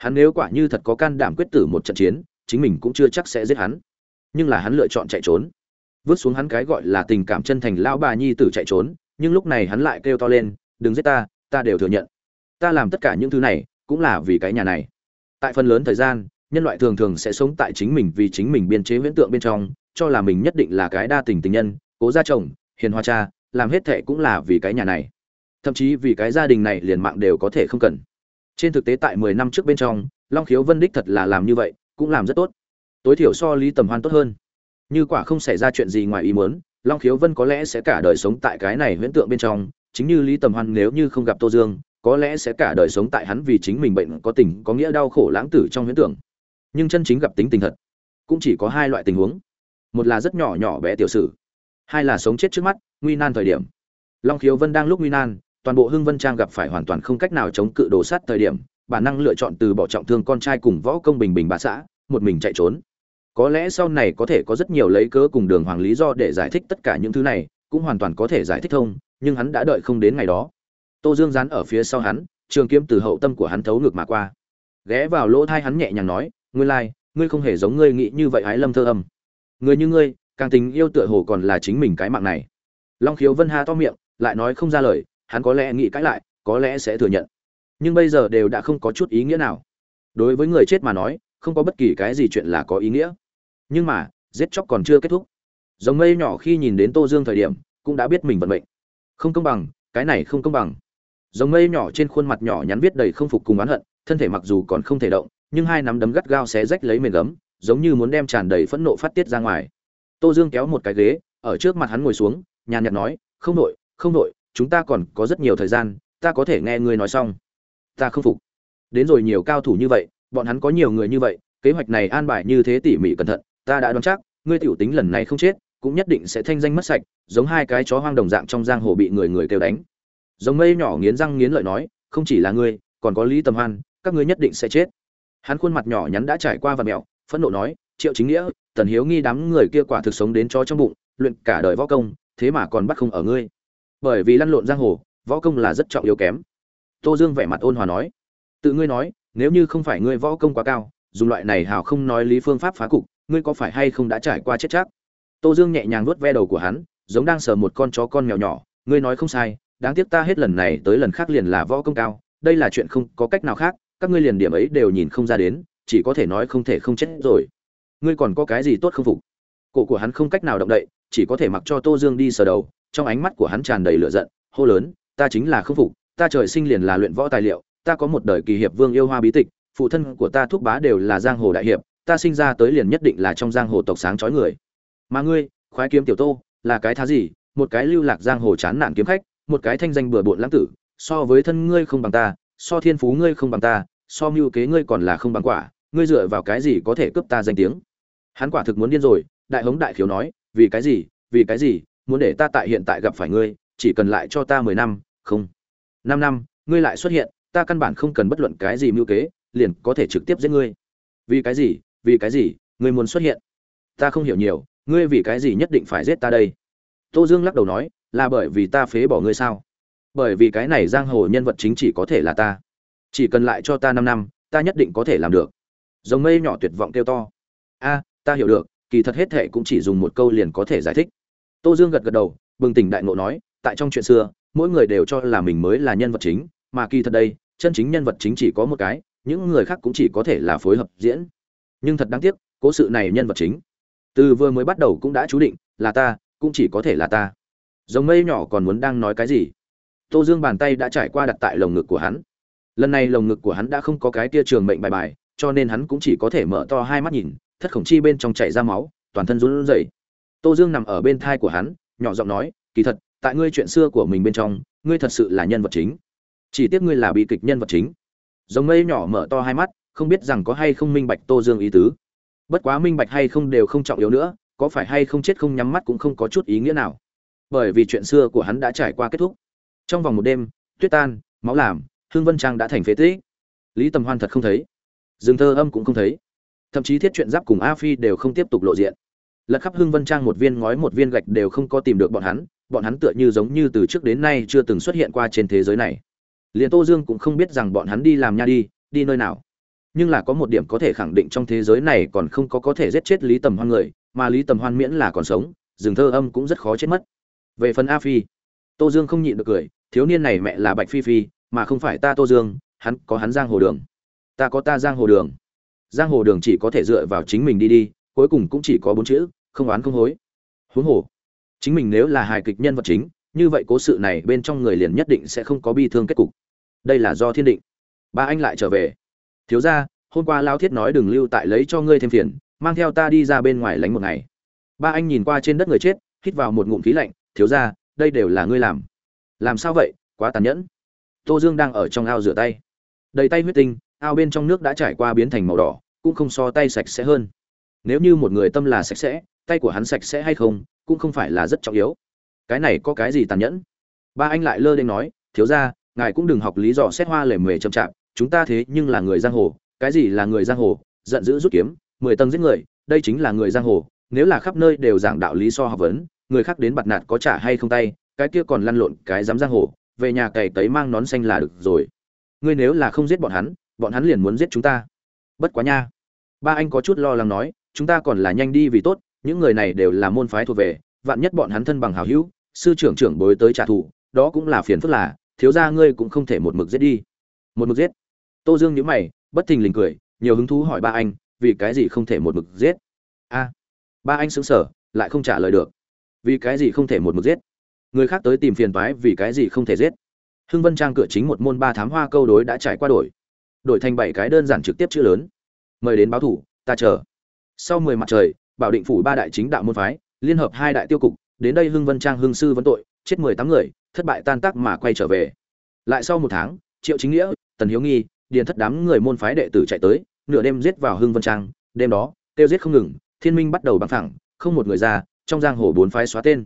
hắn nếu quả như thật có can đảm quyết tử một trận chiến, chính mình cũng chưa chắc sẽ giết hắn. Nhưng là hắn lựa chọn chạy trốn. Vứt xuống hắn cái gọi là tình cảm chân thành lão bà nhi tử chạy trốn, nhưng lúc này hắn lại kêu to lên, đừng giết ta ta đều thừa nhận. Ta làm tất cả những thứ này cũng là vì cái nhà này. Tại phần lớn thời gian, nhân loại thường thường sẽ sống tại chính mình vì chính mình biên chế viễn tượng bên trong, cho là mình nhất định là cái đa tình tình nhân, cố gia chồng, hiền hoa cha, làm hết thệ cũng là vì cái nhà này. Thậm chí vì cái gia đình này liền mạng đều có thể không cần trên thực tế tại mười năm trước bên trong, long khiếu vân đích thật là làm như vậy, cũng làm rất tốt. Tối thiểu so lý tầm hoan tốt hơn. Như quả không xảy ra chuyện gì ngoài ý muốn, long khiếu vân có lẽ sẽ cả đời sống tại cái này huyễn tượng bên trong, chính như lý tầm hoan nếu như không gặp tô dương, có lẽ sẽ cả đời sống tại hắn vì chính mình bệnh có tình, có nghĩa đau khổ lãng tử trong huyễn tưởng nhưng chân chính gặp tính tình thật, cũng chỉ có hai loại tình huống. Một là rất nhỏ nhỏ bé tiểu sử, hai là sống chết trước mắt, nguy nan thời điểm. Long khiếu vân đang lúc nguy nan toàn bộ hưng vân trang gặp phải hoàn toàn không cách nào chống cự đồ sát thời điểm bản năng lựa chọn từ bỏ trọng thương con trai cùng võ công bình bình bà xã một mình chạy trốn. Có lẽ sau này có thể có rất nhiều lấy cớ cùng đường hoàng lý do để giải thích tất cả những thứ này cũng hoàn toàn có thể giải thích thông nhưng hắn đã đợi không đến ngày đó. Tô dương dán ở phía sau hắn trường kiếm từ hậu tâm của hắn thấu ngược mà qua. Ghé vào lỗ thai hắn nhẹ nhàng nói ngươi lai、like, ngươi không hề giống ngươi nghĩ như vậy ái lâm thơ âm. Người như ngươi càng tình yêu tựa hồ còn là chính mình cái mạng này. Long khiếu vân ha to miệng lại nói không ra lời hắn có lẽ nghĩ cãi lại, có lẽ sẽ thừa nhận. Nhưng bây giờ đều đã không có chút ý nghĩa nào. Đối với người chết mà nói, không có bất kỳ cái gì chuyện là có ý nghĩa. Nhưng mà, giết chóc còn chưa kết thúc. Giống mây nhỏ khi nhìn đến tô dương thời điểm, cũng đã biết mình vận mệnh. Không công bằng, cái này không công bằng. Giống mây nhỏ trên khuôn mặt nhỏ nhắn viết đầy không phục cùng oán hận, thân thể mặc dù còn không thể động, nhưng hai nắm đấm gắt gao xé rách lấy mền gấm, giống như muốn đem tràn đầy phẫn nộ phát tiết ra ngoài. Tô dương kéo một cái ghế, ở trước mặt hắn ngồi xuống, nhàn nhạt nói, không nội không nội chúng ta còn có rất nhiều thời gian, ta có thể nghe ngươi nói xong. Ta không phục. Đến rồi nhiều cao thủ như vậy, bọn hắn có nhiều người như vậy, kế hoạch này an bài như thế tỉ mỉ cẩn thận, ta đã đoán chắc, ngươi tiểu tính lần này không chết, cũng nhất định sẽ thanh danh mất sạch, giống hai cái chó hoang đồng dạng trong giang hồ bị người người kêu đánh. Giống mây nhỏ nghiến răng nghiến lợi nói, không chỉ là ngươi, còn có lý tầm hoan, các ngươi nhất định sẽ chết. Hắn khuôn mặt nhỏ nhắn đã trải qua và mẹo, phẫn nộ nói, triệu chính nghĩa, tần hiếu nghi đám người kia quả thực sống đến cho trong bụng, luyện cả đời võ công, thế mà còn bắt không ở ngươi bởi vì lăn lộn giang hồ, võ công là rất trọng yếu kém. Tô dương vẻ mặt ôn hòa nói, tự ngươi nói, nếu như không phải ngươi võ công quá cao, dùng loại này hào không nói lý phương pháp phá cục, ngươi có phải hay không đã trải qua chết chắc? Tô dương nhẹ nhàng vuốt ve đầu của hắn, giống đang sờ một con chó con mèo nhỏ, ngươi nói không sai, đáng tiếc ta hết lần này tới lần khác liền là võ công cao, đây là chuyện không có cách nào khác, các ngươi liền điểm ấy đều nhìn không ra đến, chỉ có thể nói không thể không chết rồi. Ngươi còn có cái gì tốt không phục? Cổ của hắn không cách nào động đậy, chỉ có thể mặc cho tô dương đi sờ đầu trong ánh mắt của hắn tràn đầy lửa giận, hô lớn, ta chính là khư phục, ta trời sinh liền là luyện võ tài liệu, ta có một đời kỳ hiệp vương yêu hoa bí tịch, phụ thân của ta thúc bá đều là giang hồ đại hiệp, ta sinh ra tới liền nhất định là trong giang hồ tộc sáng chói người. Mà ngươi, khoái kiếm tiểu tô, là cái thá gì? Một cái lưu lạc giang hồ chán nản kiếm khách, một cái thanh danh bừa bộn lãng tử, so với thân ngươi không bằng ta, so thiên phú ngươi không bằng ta, so mưu kế ngươi còn là không bằng quả, ngươi dựa vào cái gì có thể cướp ta danh tiếng? Hắn quả thực muốn điên rồi, đại hống đại khiếu nói, vì cái gì? Vì cái gì? Muốn để ta tại hiện tại gặp phải ngươi, chỉ cần lại cho ta mười năm, không. Năm năm, ngươi lại xuất hiện, ta căn bản không cần bất luận cái gì mưu kế, liền có thể trực tiếp giết ngươi. Vì cái gì? Vì cái gì? Ngươi muốn xuất hiện. Ta không hiểu nhiều, ngươi vì cái gì nhất định phải giết ta đây? Tô dương lắc đầu nói, là bởi vì ta phế bỏ ngươi sao? Bởi vì cái này giang hồ nhân vật chính chỉ có thể là ta. Chỉ cần lại cho ta năm năm, ta nhất định có thể làm được. Giống mây nhỏ tuyệt vọng kêu to. A, ta hiểu được, kỳ thật hết thệ cũng chỉ dùng một câu liền có thể giải thích tô dương gật gật đầu, bừng tỉnh đại ngộ nói, tại trong chuyện xưa, mỗi người đều cho là mình mới là nhân vật chính, mà kỳ thật đây, chân chính nhân vật chính chỉ có một cái, những người khác cũng chỉ có thể là phối hợp diễn. Nhưng thật đáng tiếc, cố sự này nhân vật chính. Từ vừa mới bắt đầu cũng đã chú định, là ta, cũng chỉ có thể là ta. Giống mây nhỏ còn muốn đang nói cái gì? Tô dương bàn tay đã trải qua đặt tại lồng ngực của hắn. Lần này lồng ngực của hắn đã không có cái tia trường mệnh bài bài, cho nên hắn cũng chỉ có thể mở to hai mắt nhìn, thất khổng chi bên trong chảy ra máu, toàn thân run rẩy tô dương nằm ở bên thai của hắn, nhỏ giọng nói, kỳ thật, tại ngươi chuyện xưa của mình bên trong, ngươi thật sự là nhân vật chính. Chỉ tiếc ngươi là bị kịch nhân vật chính. Giống mây nhỏ mở to hai mắt, không biết rằng có hay không minh bạch tô dương ý tứ. Bất quá minh bạch hay không đều không trọng yếu nữa, có phải hay không chết không nhắm mắt cũng không có chút ý nghĩa nào. Bởi vì chuyện xưa của hắn đã trải qua kết thúc. Trong vòng một đêm, tuyết tan, máu làm, hương vân trang đã thành phế tích. Lý tầm hoan thật không thấy. Dương thơ âm cũng không thấy. Thậm chí thiết chuyện giáp cùng a phi đều không tiếp tục lộ diện lật khắp hưng vân trang một viên ngói một viên gạch đều không có tìm được bọn hắn bọn hắn tựa như giống như từ trước đến nay chưa từng xuất hiện qua trên thế giới này. Liền tô dương cũng không biết rằng bọn hắn đi làm nha đi đi nơi nào. Nhưng là có một điểm có thể khẳng định trong thế giới này còn không có có thể giết chết lý tầm hoan người, mà lý tầm hoan miễn là còn sống, rừng thơ âm cũng rất khó chết mất. Về phần a phi, tô dương không nhịn được cười, thiếu niên này mẹ là bạch phi phi, mà không phải ta tô dương, hắn có hắn giang hồ đường. Ta có ta giang hồ đường. Giang hồ đường chỉ có thể dựa vào chính mình đi đi cuối cùng cũng chỉ có bốn chữ, không oán không hối. Huống hồ, chính mình nếu là hài kịch nhân vật chính, như vậy cố sự này bên trong người liền nhất định sẽ không có bi thương kết cục. Đây là do thiên định. Ba anh lại trở về. Thiếu ra hôm qua lao thiết nói đừng lưu tại lấy cho ngươi thêm phiền, mang theo ta đi ra bên ngoài lánh một ngày. Ba anh nhìn qua trên đất người chết, hít vào một ngụm khí lạnh, thiếu ra đây đều là ngươi làm. Làm sao vậy? Quá tàn nhẫn. Tô dương đang ở trong ao rửa tay. Đầy tay huyết tinh, ao bên trong nước đã trải qua biến thành màu đỏ, cũng không so tay sạch sẽ hơn nếu như một người tâm là sạch sẽ, tay của hắn sạch sẽ hay không, cũng không phải là rất trọng yếu. Cái này có cái gì tàn nhẫn? Ba anh lại lơ đ nói, thiếu ra ngài cũng đừng học lý do xét hoa lề mề chậm chạp, chúng ta thế nhưng là người giang hồ, cái gì là người giang hồ? Giận dữ rút kiếm, mười tầng giết người, đây chính là người giang hồ. Nếu là khắp nơi đều giảng đạo lý so học vấn, người khác đến bặt nạt có trả hay không tay, cái kia còn lăn lộn cái dám giang hồ, về nhà cày tấy mang nón xanh là được rồi. Ngươi nếu là không giết bọn hắn bọn hắn liền muốn giết chúng ta. Bất quá nha. Ba anh có chút lo lắng nói chúng ta còn là nhanh đi vì tốt, những người này đều là môn phái thuộc về, vạn nhất bọn hắn thân bằng hào hữu, sư trưởng trưởng bối tới trả thù, đó cũng là phiền phức là, thiếu gia ngươi cũng không thể một mực giết đi. Một mực giết. Tô dương nhíu mày, bất thình lình cười, nhiều hứng thú hỏi ba anh, vì cái gì không thể một mực giết? A. Ba anh sững sờ, lại không trả lời được. Vì cái gì không thể một mực giết? Người khác tới tìm phiền toái vì cái gì không thể giết? Hưng vân trang cửa chính một môn ba thám hoa câu đối đã trải qua đổi. Đổi thành bảy cái đơn giản trực tiếp chữ lớn. Mời đến báo thủ, ta chờ sau mười mặt trời, bảo định phủ ba đại chính đạo môn phái, liên hợp hai đại tiêu cục, đến đây hưng vân trang, hưng sư vấn tội, chết mười tám người, thất bại tan tác mà quay trở về. Lại sau một tháng, triệu chính nghĩa, tần hiếu nghi, điền thất đám người môn phái đệ tử chạy tới, nửa đêm giết vào hưng vân trang, đêm đó tiêu giết không ngừng, thiên minh bắt đầu băng thẳng không một người ra, trong giang hồ bốn phái xóa tên.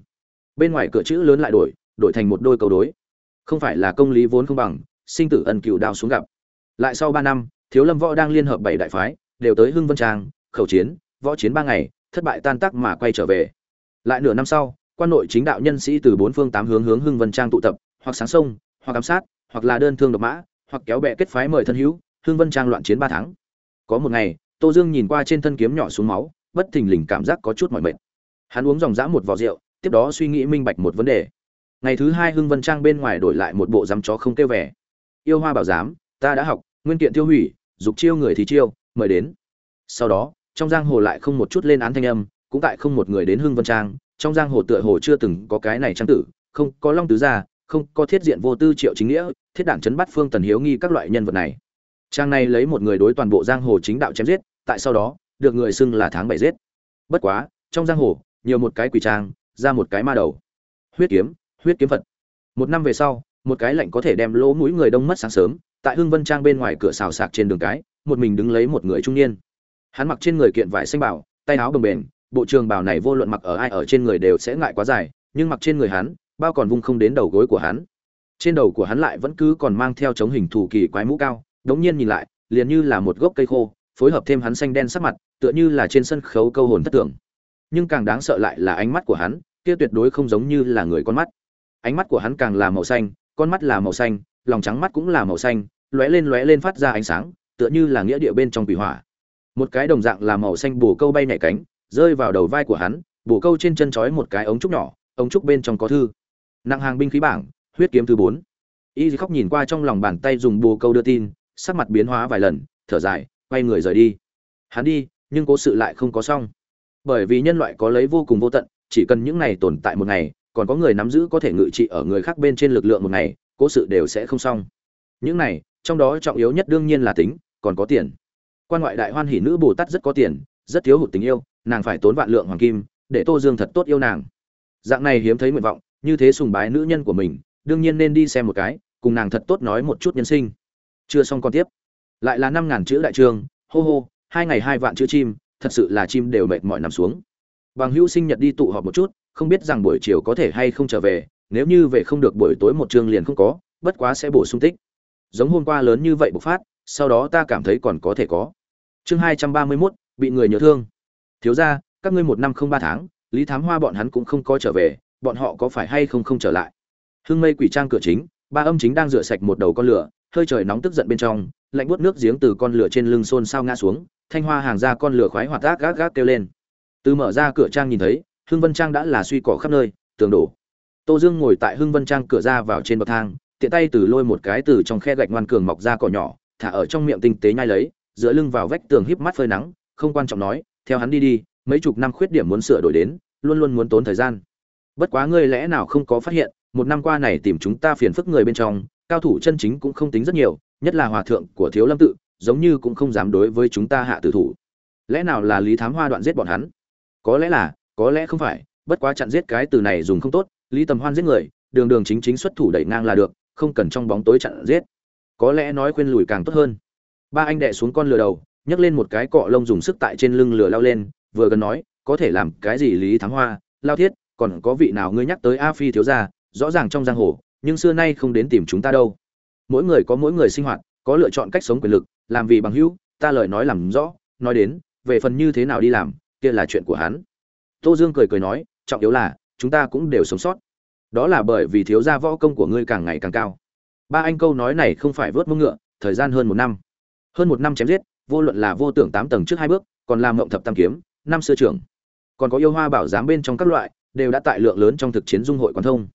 Bên ngoài cửa chữ lớn lại đổi đổi thành một đôi cầu đối. Không phải là công lý vốn không bằng, sinh tử ân cựu đao xuống gặp. Lại sau ba năm, thiếu lâm võ đang liên hợp bảy đại phái, đều tới hưng vân trang, khẩu chiến võ chiến ba ngày, thất bại tan tác mà quay trở về. Lại nửa năm sau, quan nội chính đạo nhân sĩ từ bốn phương tám hướng hướng hưng vân trang tụ tập, hoặc sáng sông, hoặc ám sát, hoặc là đơn thương độc mã, hoặc kéo bè kết phái mời thân hữu, hưng vân trang loạn chiến ba tháng. Có một ngày, tô dương nhìn qua trên thân kiếm nhỏ xuống máu, bất thình lình cảm giác có chút mỏi mệt. Hắn uống dòng dã một vò rượu, tiếp đó suy nghĩ minh bạch một vấn đề. Ngày thứ hai hưng vân trang bên ngoài đổi lại một bộ dăm chó không kêu vẻ. Yêu hoa bảo giám, ta đã học, nguyên kiện tiêu hủy, dục chiêu người thì chiêu, mời đến. Sau đó trong giang hồ lại không một chút lên án thanh âm, cũng tại không một người đến hưng vân trang, trong giang hồ tựa hồ chưa từng có cái này trang tử, không có long tứ gia, không có thiết diện vô tư, triệu chính nghĩa, thiết đảng chấn bắt phương, tần hiếu nghi các loại nhân vật này. Trang này lấy một người đối toàn bộ giang hồ chính đạo chém giết, tại sau đó, được người xưng là tháng bảy giết. Bất quá, trong giang hồ, nhiều một cái quỷ trang, ra một cái ma đầu. Huyết kiếm huyết kiếm phật. Một năm về sau, một cái lạnh có thể đem lỗ mũi người đông mất sáng sớm, tại hưng vân trang bên ngoài cửa xào sạc trên đường cái, một mình đứng lấy một người trung niên hắn mặc trên người kiện vải xanh bảo, tay áo bồng bềnh, bộ trường bào này vô luận mặc ở ai ở trên người đều sẽ ngại quá dài, nhưng mặc trên người hắn, bao còn vung không đến đầu gối của hắn. Trên đầu của hắn lại vẫn cứ còn mang theo chống hình thủ kỳ quái mũ cao, đống nhiên nhìn lại, liền như là một gốc cây khô, phối hợp thêm hắn xanh đen sắc mặt, tựa như là trên sân khấu câu hồn thất tưởng nhưng càng đáng sợ lại là ánh mắt của hắn, kia tuyệt đối không giống như là người con mắt. Ánh mắt của hắn càng là màu xanh, con mắt là màu xanh, lòng trắng mắt cũng là màu xanh, lóe lên lóe lên phát ra ánh sáng, tựa như là nghĩa địa bên trong quỷ hỏa một cái đồng dạng là màu xanh bồ câu bay nhảy cánh, rơi vào đầu vai của hắn bồ câu trên chân trói một cái ống trúc nhỏ, ống trúc bên trong có thư. Nặng hàng binh khí bảng, huyết kiếm thứ bốn. Y khóc nhìn qua trong lòng bàn tay dùng bồ câu đưa tin, sắc mặt biến hóa vài lần, thở dài, quay người rời đi. Hắn đi, nhưng cố sự lại không có xong. Bởi vì nhân loại có lấy vô cùng vô tận, chỉ cần những này tồn tại một ngày, còn có người nắm giữ có thể ngự trị ở người khác bên trên lực lượng một ngày, cố sự đều sẽ không xong. Những này, trong đó trọng yếu nhất đương nhiên là tính, còn có tiền quan ngoại đại hoan hỷ nữ bồ tát rất có tiền, rất thiếu hụt tình yêu, nàng phải tốn vạn lượng hoàng kim để tô dương thật tốt yêu nàng. Dạng này hiếm thấy nguyện vọng, như thế sùng bái nữ nhân của mình, đương nhiên nên đi xem một cái, cùng nàng thật tốt nói một chút nhân sinh. Chưa xong còn tiếp. Lại là năm ngàn chữ đại trương hô hô, hai ngày hai vạn chữ chim, thật sự là chim đều mệt mỏi nằm xuống. Bằng hữu sinh nhật đi tụ họp một chút, không biết rằng buổi chiều có thể hay không trở về, nếu như về không được buổi tối một chương liền không có, bất quá sẽ bổ sung tích. Giống hôm qua lớn như vậy bộc phát sau đó ta cảm thấy còn có thể có. Chương hai trăm ba mươi mốt, bị người nhớ thương. Thiếu ra các ngươi một năm không ba tháng, lý thám hoa bọn hắn cũng không có trở về, bọn họ có phải hay không không trở lại? Hương mây quỷ trang cửa chính, ba âm chính đang rửa sạch một đầu con lửa, hơi trời nóng tức giận bên trong, lạnh buốt nước giếng từ con lửa trên lưng xôn xao ngã xuống, thanh hoa hàng ra con lửa khoái hoạt gác gác gác kêu lên. Từ mở ra cửa trang nhìn thấy hưng vân trang đã là suy cỏ khắp nơi, tường đổ. Tô dương ngồi tại hưng vân trang cửa ra vào trên bậc thang, tiện tay từ lôi một cái từ trong khe gạch ngoan cường mọc ra cỏ nhỏ thả ở trong miệng tinh tế nhai lấy, dựa lưng vào vách tường híp mắt phơi nắng, không quan trọng nói, theo hắn đi đi, mấy chục năm khuyết điểm muốn sửa đổi đến, luôn luôn muốn tốn thời gian. Bất quá ngươi lẽ nào không có phát hiện, một năm qua này tìm chúng ta phiền phức người bên trong, cao thủ chân chính cũng không tính rất nhiều, nhất là hòa thượng của thiếu lâm tự, giống như cũng không dám đối với chúng ta hạ tử thủ. Lẽ nào là lý thám hoa đoạn giết bọn hắn? Có lẽ là, có lẽ không phải, bất quá chặn giết cái từ này dùng không tốt, lý tầm hoan giết người, đường đường chính chính xuất thủ đẩy ngang là được, không cần trong bóng tối chặn giết có lẽ nói khuyên lùi càng tốt hơn. Ba anh đệ xuống con lừa đầu, nhấc lên một cái cọ lông dùng sức tại trên lưng lừa lao lên, vừa gần nói, có thể làm cái gì lý thắng hoa? Lao thiết, còn có vị nào ngươi nhắc tới a phi thiếu gia, rõ ràng trong giang hồ, nhưng xưa nay không đến tìm chúng ta đâu. Mỗi người có mỗi người sinh hoạt, có lựa chọn cách sống quyền lực, làm vì bằng hữu, ta lời nói làm rõ, nói đến, về phần như thế nào đi làm, kia là chuyện của hắn. Tô dương cười cười nói, trọng yếu là, chúng ta cũng đều sống sót. Đó là bởi vì thiếu gia võ công của ngươi càng ngày càng cao ba anh câu nói này không phải vớt mông ngựa, thời gian hơn một năm. Hơn một năm chém giết, vô luận là vô tưởng tám tầng trước hai bước, còn làm mộng thập tam kiếm, năm xưa trưởng. Còn có yêu hoa bảo giám bên trong các loại, đều đã tại lượng lớn trong thực chiến dung hội quan thông.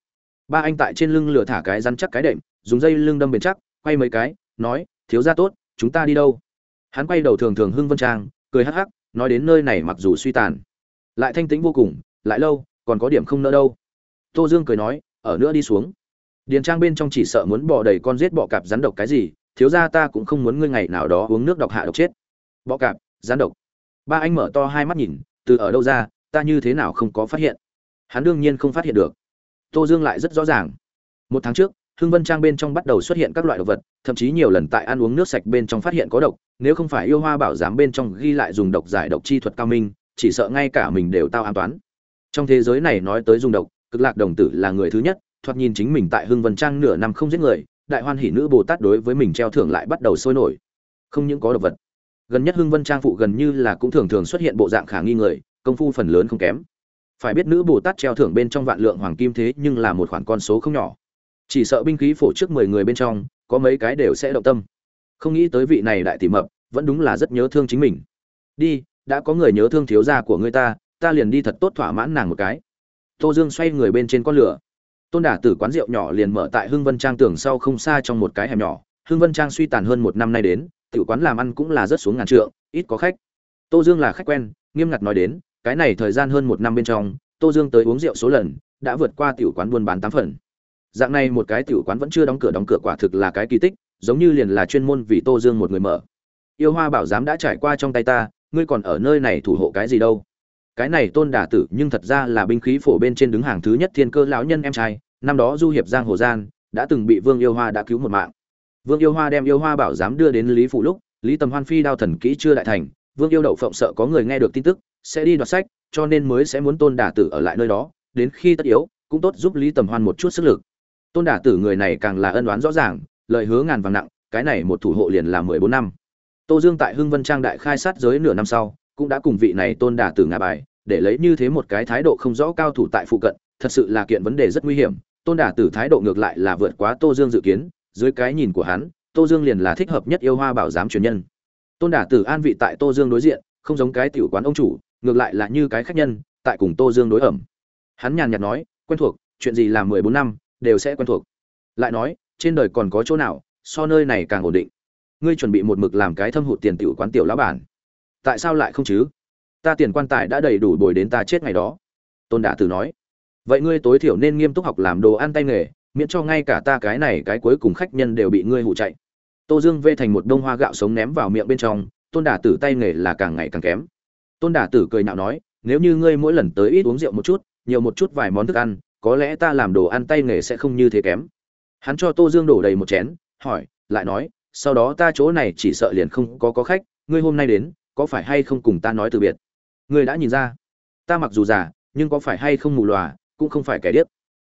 Ba anh tại trên lưng lửa thả cái rắn chắc cái đệm, dùng dây lưng đâm bền chắc, quay mấy cái, nói, thiếu gia tốt, chúng ta đi đâu? Hắn quay đầu thường thường hưng vân trang, cười hắc hắc, nói đến nơi này mặc dù suy tàn, lại thanh tĩnh vô cùng, lại lâu, còn có điểm không nỡ đâu. Tô dương cười nói, ở nữa đi xuống điền trang bên trong chỉ sợ muốn bỏ đầy con giết bọ cạp rắn độc cái gì, thiếu ra ta cũng không muốn ngươi ngày nào đó uống nước độc hạ độc chết. Bọ cạp, rắn độc. Ba anh mở to hai mắt nhìn, từ ở đâu ra, ta như thế nào không có phát hiện? Hắn đương nhiên không phát hiện được. Tô dương lại rất rõ ràng. Một tháng trước, hưng vân trang bên trong bắt đầu xuất hiện các loại độc vật, thậm chí nhiều lần tại ăn uống nước sạch bên trong phát hiện có độc, nếu không phải yêu hoa bảo giám bên trong ghi lại dùng độc giải độc chi thuật cao minh, chỉ sợ ngay cả mình đều tao an toán. Trong thế giới này nói tới dùng độc, cực lạc đồng tử là người thứ nhất thoạt nhìn chính mình tại hưng vân trang nửa năm không giết người, đại hoan hỷ nữ bồ tát đối với mình treo thưởng lại bắt đầu sôi nổi. Không những có độc vật, gần nhất hưng vân trang phụ gần như là cũng thường thường xuất hiện bộ dạng khả nghi người, công phu phần lớn không kém. Phải biết nữ bồ tát treo thưởng bên trong vạn lượng hoàng kim thế nhưng là một khoản con số không nhỏ. Chỉ sợ binh khí phổ trước mười người bên trong, có mấy cái đều sẽ động tâm. Không nghĩ tới vị này đại tỷ mập, vẫn đúng là rất nhớ thương chính mình. Đi, đã có người nhớ thương thiếu gia của ngươi ta ta liền đi thật tốt thỏa mãn nàng một cái. Tô dương xoay người bên trên con lửa tôn đả tử quán rượu nhỏ liền mở tại hưng vân trang tường sau không xa trong một cái hẻm nhỏ. Hưng vân trang suy tàn hơn một năm nay đến, tiểu quán làm ăn cũng là rất xuống ngàn trượng, ít có khách. Tô dương là khách quen, nghiêm ngặt nói đến, cái này thời gian hơn một năm bên trong, tô dương tới uống rượu số lần, đã vượt qua tiểu quán buôn bán tám phần. Dạng này một cái tiểu quán vẫn chưa đóng cửa đóng cửa quả thực là cái kỳ tích, giống như liền là chuyên môn vì tô dương một người mở. Yêu hoa bảo giám đã trải qua trong tay ta, ngươi còn ở nơi này thủ hộ cái gì đâu? Cái này tôn đả tử nhưng thật ra là binh khí phổ bên trên đứng hàng thứ nhất thiên cơ lão nhân em trai, năm đó du hiệp giang hồ gian, đã từng bị vương yêu hoa đã cứu một mạng. Vương yêu hoa đem yêu hoa bảo giám đưa đến lý phủ lúc, lý tầm hoan phi đao thần kỹ chưa đại thành, vương yêu đậu phộng sợ có người nghe được tin tức, sẽ đi đoạt sách, cho nên mới sẽ muốn tôn đả tử ở lại nơi đó, đến khi tất yếu, cũng tốt giúp lý tầm hoan một chút sức lực. Tôn đả tử người này càng là ân đoán rõ ràng, lời hứa ngàn vàng nặng, cái này một thủ hộ liền là mười bốn năm. Tô dương tại hưng vân trang đại khai sát giới nửa năm sau cũng đã cùng vị này tôn đả tử ngả bài, để lấy như thế một cái thái độ không rõ cao thủ tại phụ cận, thật sự là kiện vấn đề rất nguy hiểm. Tôn đả tử thái độ ngược lại là vượt quá tô dương dự kiến, dưới cái nhìn của hắn, tô dương liền là thích hợp nhất yêu hoa bảo giám truyền nhân. Tôn đả tử an vị tại tô dương đối diện, không giống cái tiểu quán ông chủ, ngược lại là như cái khách nhân, tại cùng tô dương đối ẩm. Hắn nhàn nhạt nói, quen thuộc, chuyện gì làm mười bốn năm, đều sẽ quen thuộc. Lại nói, trên đời còn có chỗ nào, so nơi này càng ổn định. Ngươi chuẩn bị một mực làm cái thâm hụt tiền tiểu quán tiểu lão bản tại sao lại không chứ? Ta tiền quan tài đã đầy đủ bồi đến ta chết ngày đó. Tôn đả tử nói. Vậy ngươi tối thiểu nên nghiêm túc học làm đồ ăn tay nghề, miễn cho ngay cả ta cái này cái cuối cùng khách nhân đều bị ngươi hụ chạy. Tô dương vê thành một đông hoa gạo sống ném vào miệng bên trong, tôn đả tử tay nghề là càng ngày càng kém. Tôn đả tử cười nhạo nói, nếu như ngươi mỗi lần tới ít uống rượu một chút, nhiều một chút vài món thức ăn, có lẽ ta làm đồ ăn tay nghề sẽ không như thế kém. Hắn cho tô dương đổ đầy một chén, hỏi, lại nói, sau đó ta chỗ này chỉ sợ liền không có có khách, ngươi hôm nay đến có phải hay không cùng ta nói từ biệt? Người đã nhìn ra. Ta mặc dù già, nhưng có phải hay không mù lòa, cũng không phải kẻ điếc.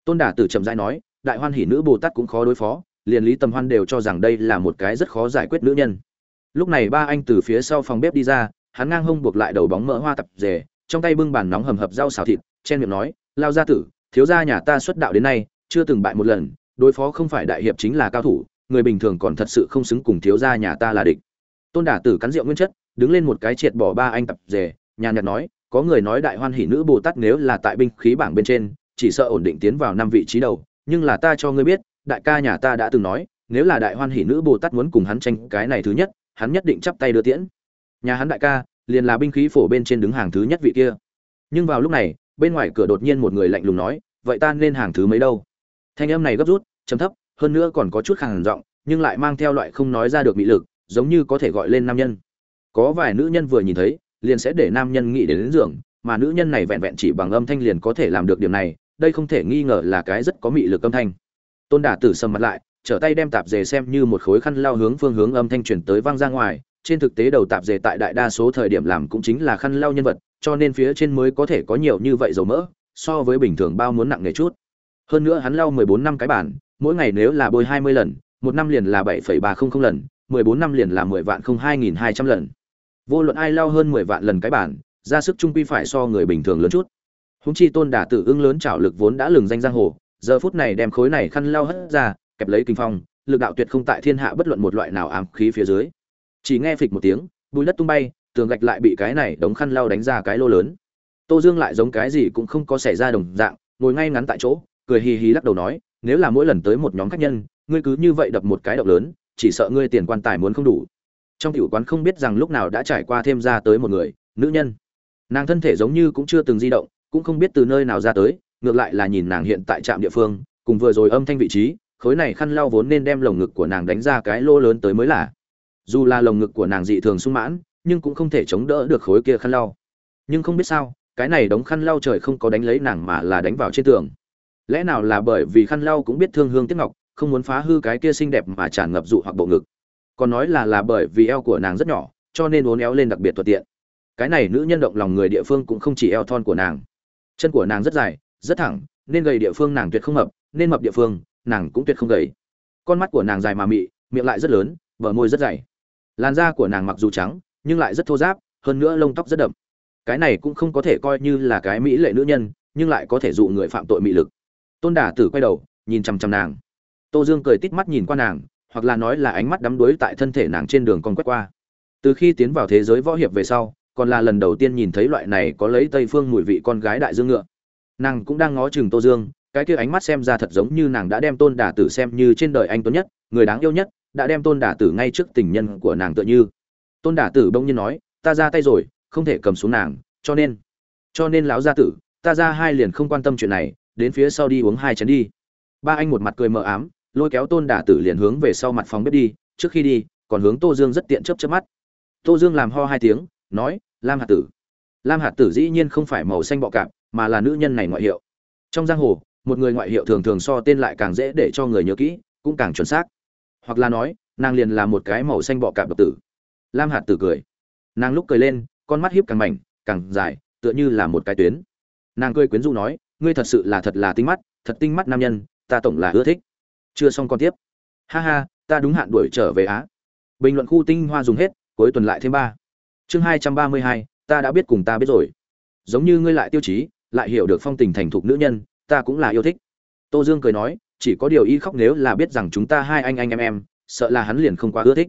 Tôn đả tử trầm rãi nói, đại hoan hỷ nữ bồ tát cũng khó đối phó, liền lý tầm hoan đều cho rằng đây là một cái rất khó giải quyết nữ nhân. Lúc này ba anh từ phía sau phòng bếp đi ra, hắn ngang hông buộc lại đầu bóng mỡ hoa tập rề trong tay bưng bàn nóng hầm hập rau xào thịt, chen miệng nói, lao gia tử, thiếu gia nhà ta xuất đạo đến nay, chưa từng bại một lần, đối phó không phải đại hiệp chính là cao thủ, người bình thường còn thật sự không xứng cùng thiếu gia nhà ta là địch. Tôn đả tử cắn rượu nguyên chất đứng lên một cái triệt bỏ ba anh tập rề nhàn nhạt nói, có người nói đại hoan hỷ nữ bồ tát nếu là tại binh khí bảng bên trên, chỉ sợ ổn định tiến vào năm vị trí đầu, nhưng là ta cho ngươi biết, đại ca nhà ta đã từng nói, nếu là đại hoan hỷ nữ bồ tát muốn cùng hắn tranh cái này thứ nhất, hắn nhất định chắp tay đưa tiễn. Nhà hắn đại ca, liền là binh khí phổ bên trên đứng hàng thứ nhất vị kia. Nhưng vào lúc này, bên ngoài cửa đột nhiên một người lạnh lùng nói, vậy ta nên hàng thứ mấy đâu? Thanh âm này gấp rút chấm thấp, hơn nữa còn có chút khàn giọng, nhưng lại mang theo loại không nói ra được bị lực, giống như có thể gọi lên nam nhân có vài nữ nhân vừa nhìn thấy liền sẽ để nam nhân nghĩ đến, đến giường mà nữ nhân này vẹn vẹn chỉ bằng âm thanh liền có thể làm được điểm này đây không thể nghi ngờ là cái rất có mị lực âm thanh. Tôn đả tử sầm mặt lại trở tay đem tạp dề xem như một khối khăn lao hướng phương hướng âm thanh chuyển tới vang ra ngoài trên thực tế đầu tạp dề tại đại đa số thời điểm làm cũng chính là khăn lau nhân vật cho nên phía trên mới có thể có nhiều như vậy dầu mỡ so với bình thường bao muốn nặng nghề chút. Hơn nữa hắn lau 14 năm cái bản mỗi ngày nếu là bôi 20 lần một năm liền là 7,300 lần 14 năm liền là 10 vạn không 2.200 lần vô luận ai lao hơn 10 vạn lần cái bản, ra sức trung quy phải so người bình thường lớn chút. Húng chi tôn đả tử ưng lớn trảo lực vốn đã lừng danh giang hồ, giờ phút này đem khối này khăn lao hất ra, kẹp lấy kinh phong, lực đạo tuyệt không tại thiên hạ bất luận một loại nào ám khí phía dưới. Chỉ nghe phịch một tiếng, bùi đất tung bay, tường gạch lại bị cái này đống khăn lao đánh ra cái lô lớn. Tô dương lại giống cái gì cũng không có xảy ra đồng dạng, ngồi ngay ngắn tại chỗ, cười hì hì lắc đầu nói, nếu là mỗi lần tới một nhóm khách nhân, ngươi cứ như vậy đập một cái động lớn, chỉ sợ ngươi tiền quan tài muốn không đủ trong tiểu quán không biết rằng lúc nào đã trải qua thêm ra tới một người, nữ nhân. Nàng thân thể giống như cũng chưa từng di động, cũng không biết từ nơi nào ra tới, ngược lại là nhìn nàng hiện tại trạm địa phương, cùng vừa rồi âm thanh vị trí, khối này khăn lau vốn nên đem lồng ngực của nàng đánh ra cái lô lớn tới mới là. Dù là lồng ngực của nàng dị thường sung mãn, nhưng cũng không thể chống đỡ được khối kia khăn lau. Nhưng không biết sao, cái này đóng khăn lau trời không có đánh lấy nàng mà là đánh vào trên tường. Lẽ nào là bởi vì khăn lau cũng biết thương hương tiếc ngọc, không muốn phá hư cái kia xinh đẹp mà tràn ngập dụ hoặc bộ ngực? Còn nói là là bởi vì eo của nàng rất nhỏ, cho nên uốn éo lên đặc biệt thuận tiện. Cái này nữ nhân động lòng người địa phương cũng không chỉ eo thon của nàng. Chân của nàng rất dài, rất thẳng, nên gầy địa phương nàng tuyệt không mập, nên mập địa phương, nàng cũng tuyệt không gầy. Con mắt của nàng dài mà mị, miệng lại rất lớn, bờ môi rất dày. Làn da của nàng mặc dù trắng, nhưng lại rất thô giáp hơn nữa lông tóc rất đậm. Cái này cũng không có thể coi như là cái mỹ lệ nữ nhân, nhưng lại có thể dụ người phạm tội mị lực. Tôn đả tử quay đầu, nhìn chằm chằm nàng. Tô dương cười tít mắt nhìn qua nàng hoặc là nói là ánh mắt đắm đuối tại thân thể nàng trên đường con quét qua. Từ khi tiến vào thế giới võ hiệp về sau, còn là lần đầu tiên nhìn thấy loại này có lấy tây phương mùi vị con gái đại dương ngựa. Nàng cũng đang ngó chừng tô dương, cái kia ánh mắt xem ra thật giống như nàng đã đem tôn đả tử xem như trên đời anh tuấn nhất, người đáng yêu nhất, đã đem tôn đả tử ngay trước tình nhân của nàng tựa như. Tôn đả tử bỗng nhiên nói, ta ra tay rồi, không thể cầm xuống nàng, cho nên cho nên lão gia tử, ta ra hai liền không quan tâm chuyện này, đến phía sau đi uống hai chén đi. Ba anh một mặt cười mờ ám lôi kéo tôn đả tử liền hướng về sau mặt phòng bếp đi, trước khi đi, còn hướng tô dương rất tiện chớp chớp mắt. Tô dương làm ho hai tiếng, nói, lam hạt tử. Lam hạt tử dĩ nhiên không phải màu xanh bọ cạp, mà là nữ nhân này ngoại hiệu. Trong giang hồ, một người ngoại hiệu thường thường so tên lại càng dễ để cho người nhớ kỹ, cũng càng chuẩn xác. Hoặc là nói, nàng liền là một cái màu xanh bọ cạp độc tử. Lam hạt tử cười. Nàng lúc cười lên, con mắt hiếp càng mảnh, càng dài, tựa như là một cái tuyến. Nàng cười quyến rũ nói, ngươi thật sự là thật là tinh mắt, thật tinh mắt nam nhân, ta tổng là ưa thích chưa xong còn tiếp. Ha ha, ta đúng hạn đuổi trở về á. Bình luận khu tinh hoa dùng hết, cuối tuần lại thêm ba. Chương hai trăm ba mươi hai, ta đã biết cùng ta biết rồi. Giống như ngươi lại tiêu chí, lại hiểu được phong tình thành thục nữ nhân, ta cũng là yêu thích. Tô dương cười nói, chỉ có điều y khóc nếu là biết rằng chúng ta hai anh anh em em, sợ là hắn liền không quá ưa thích.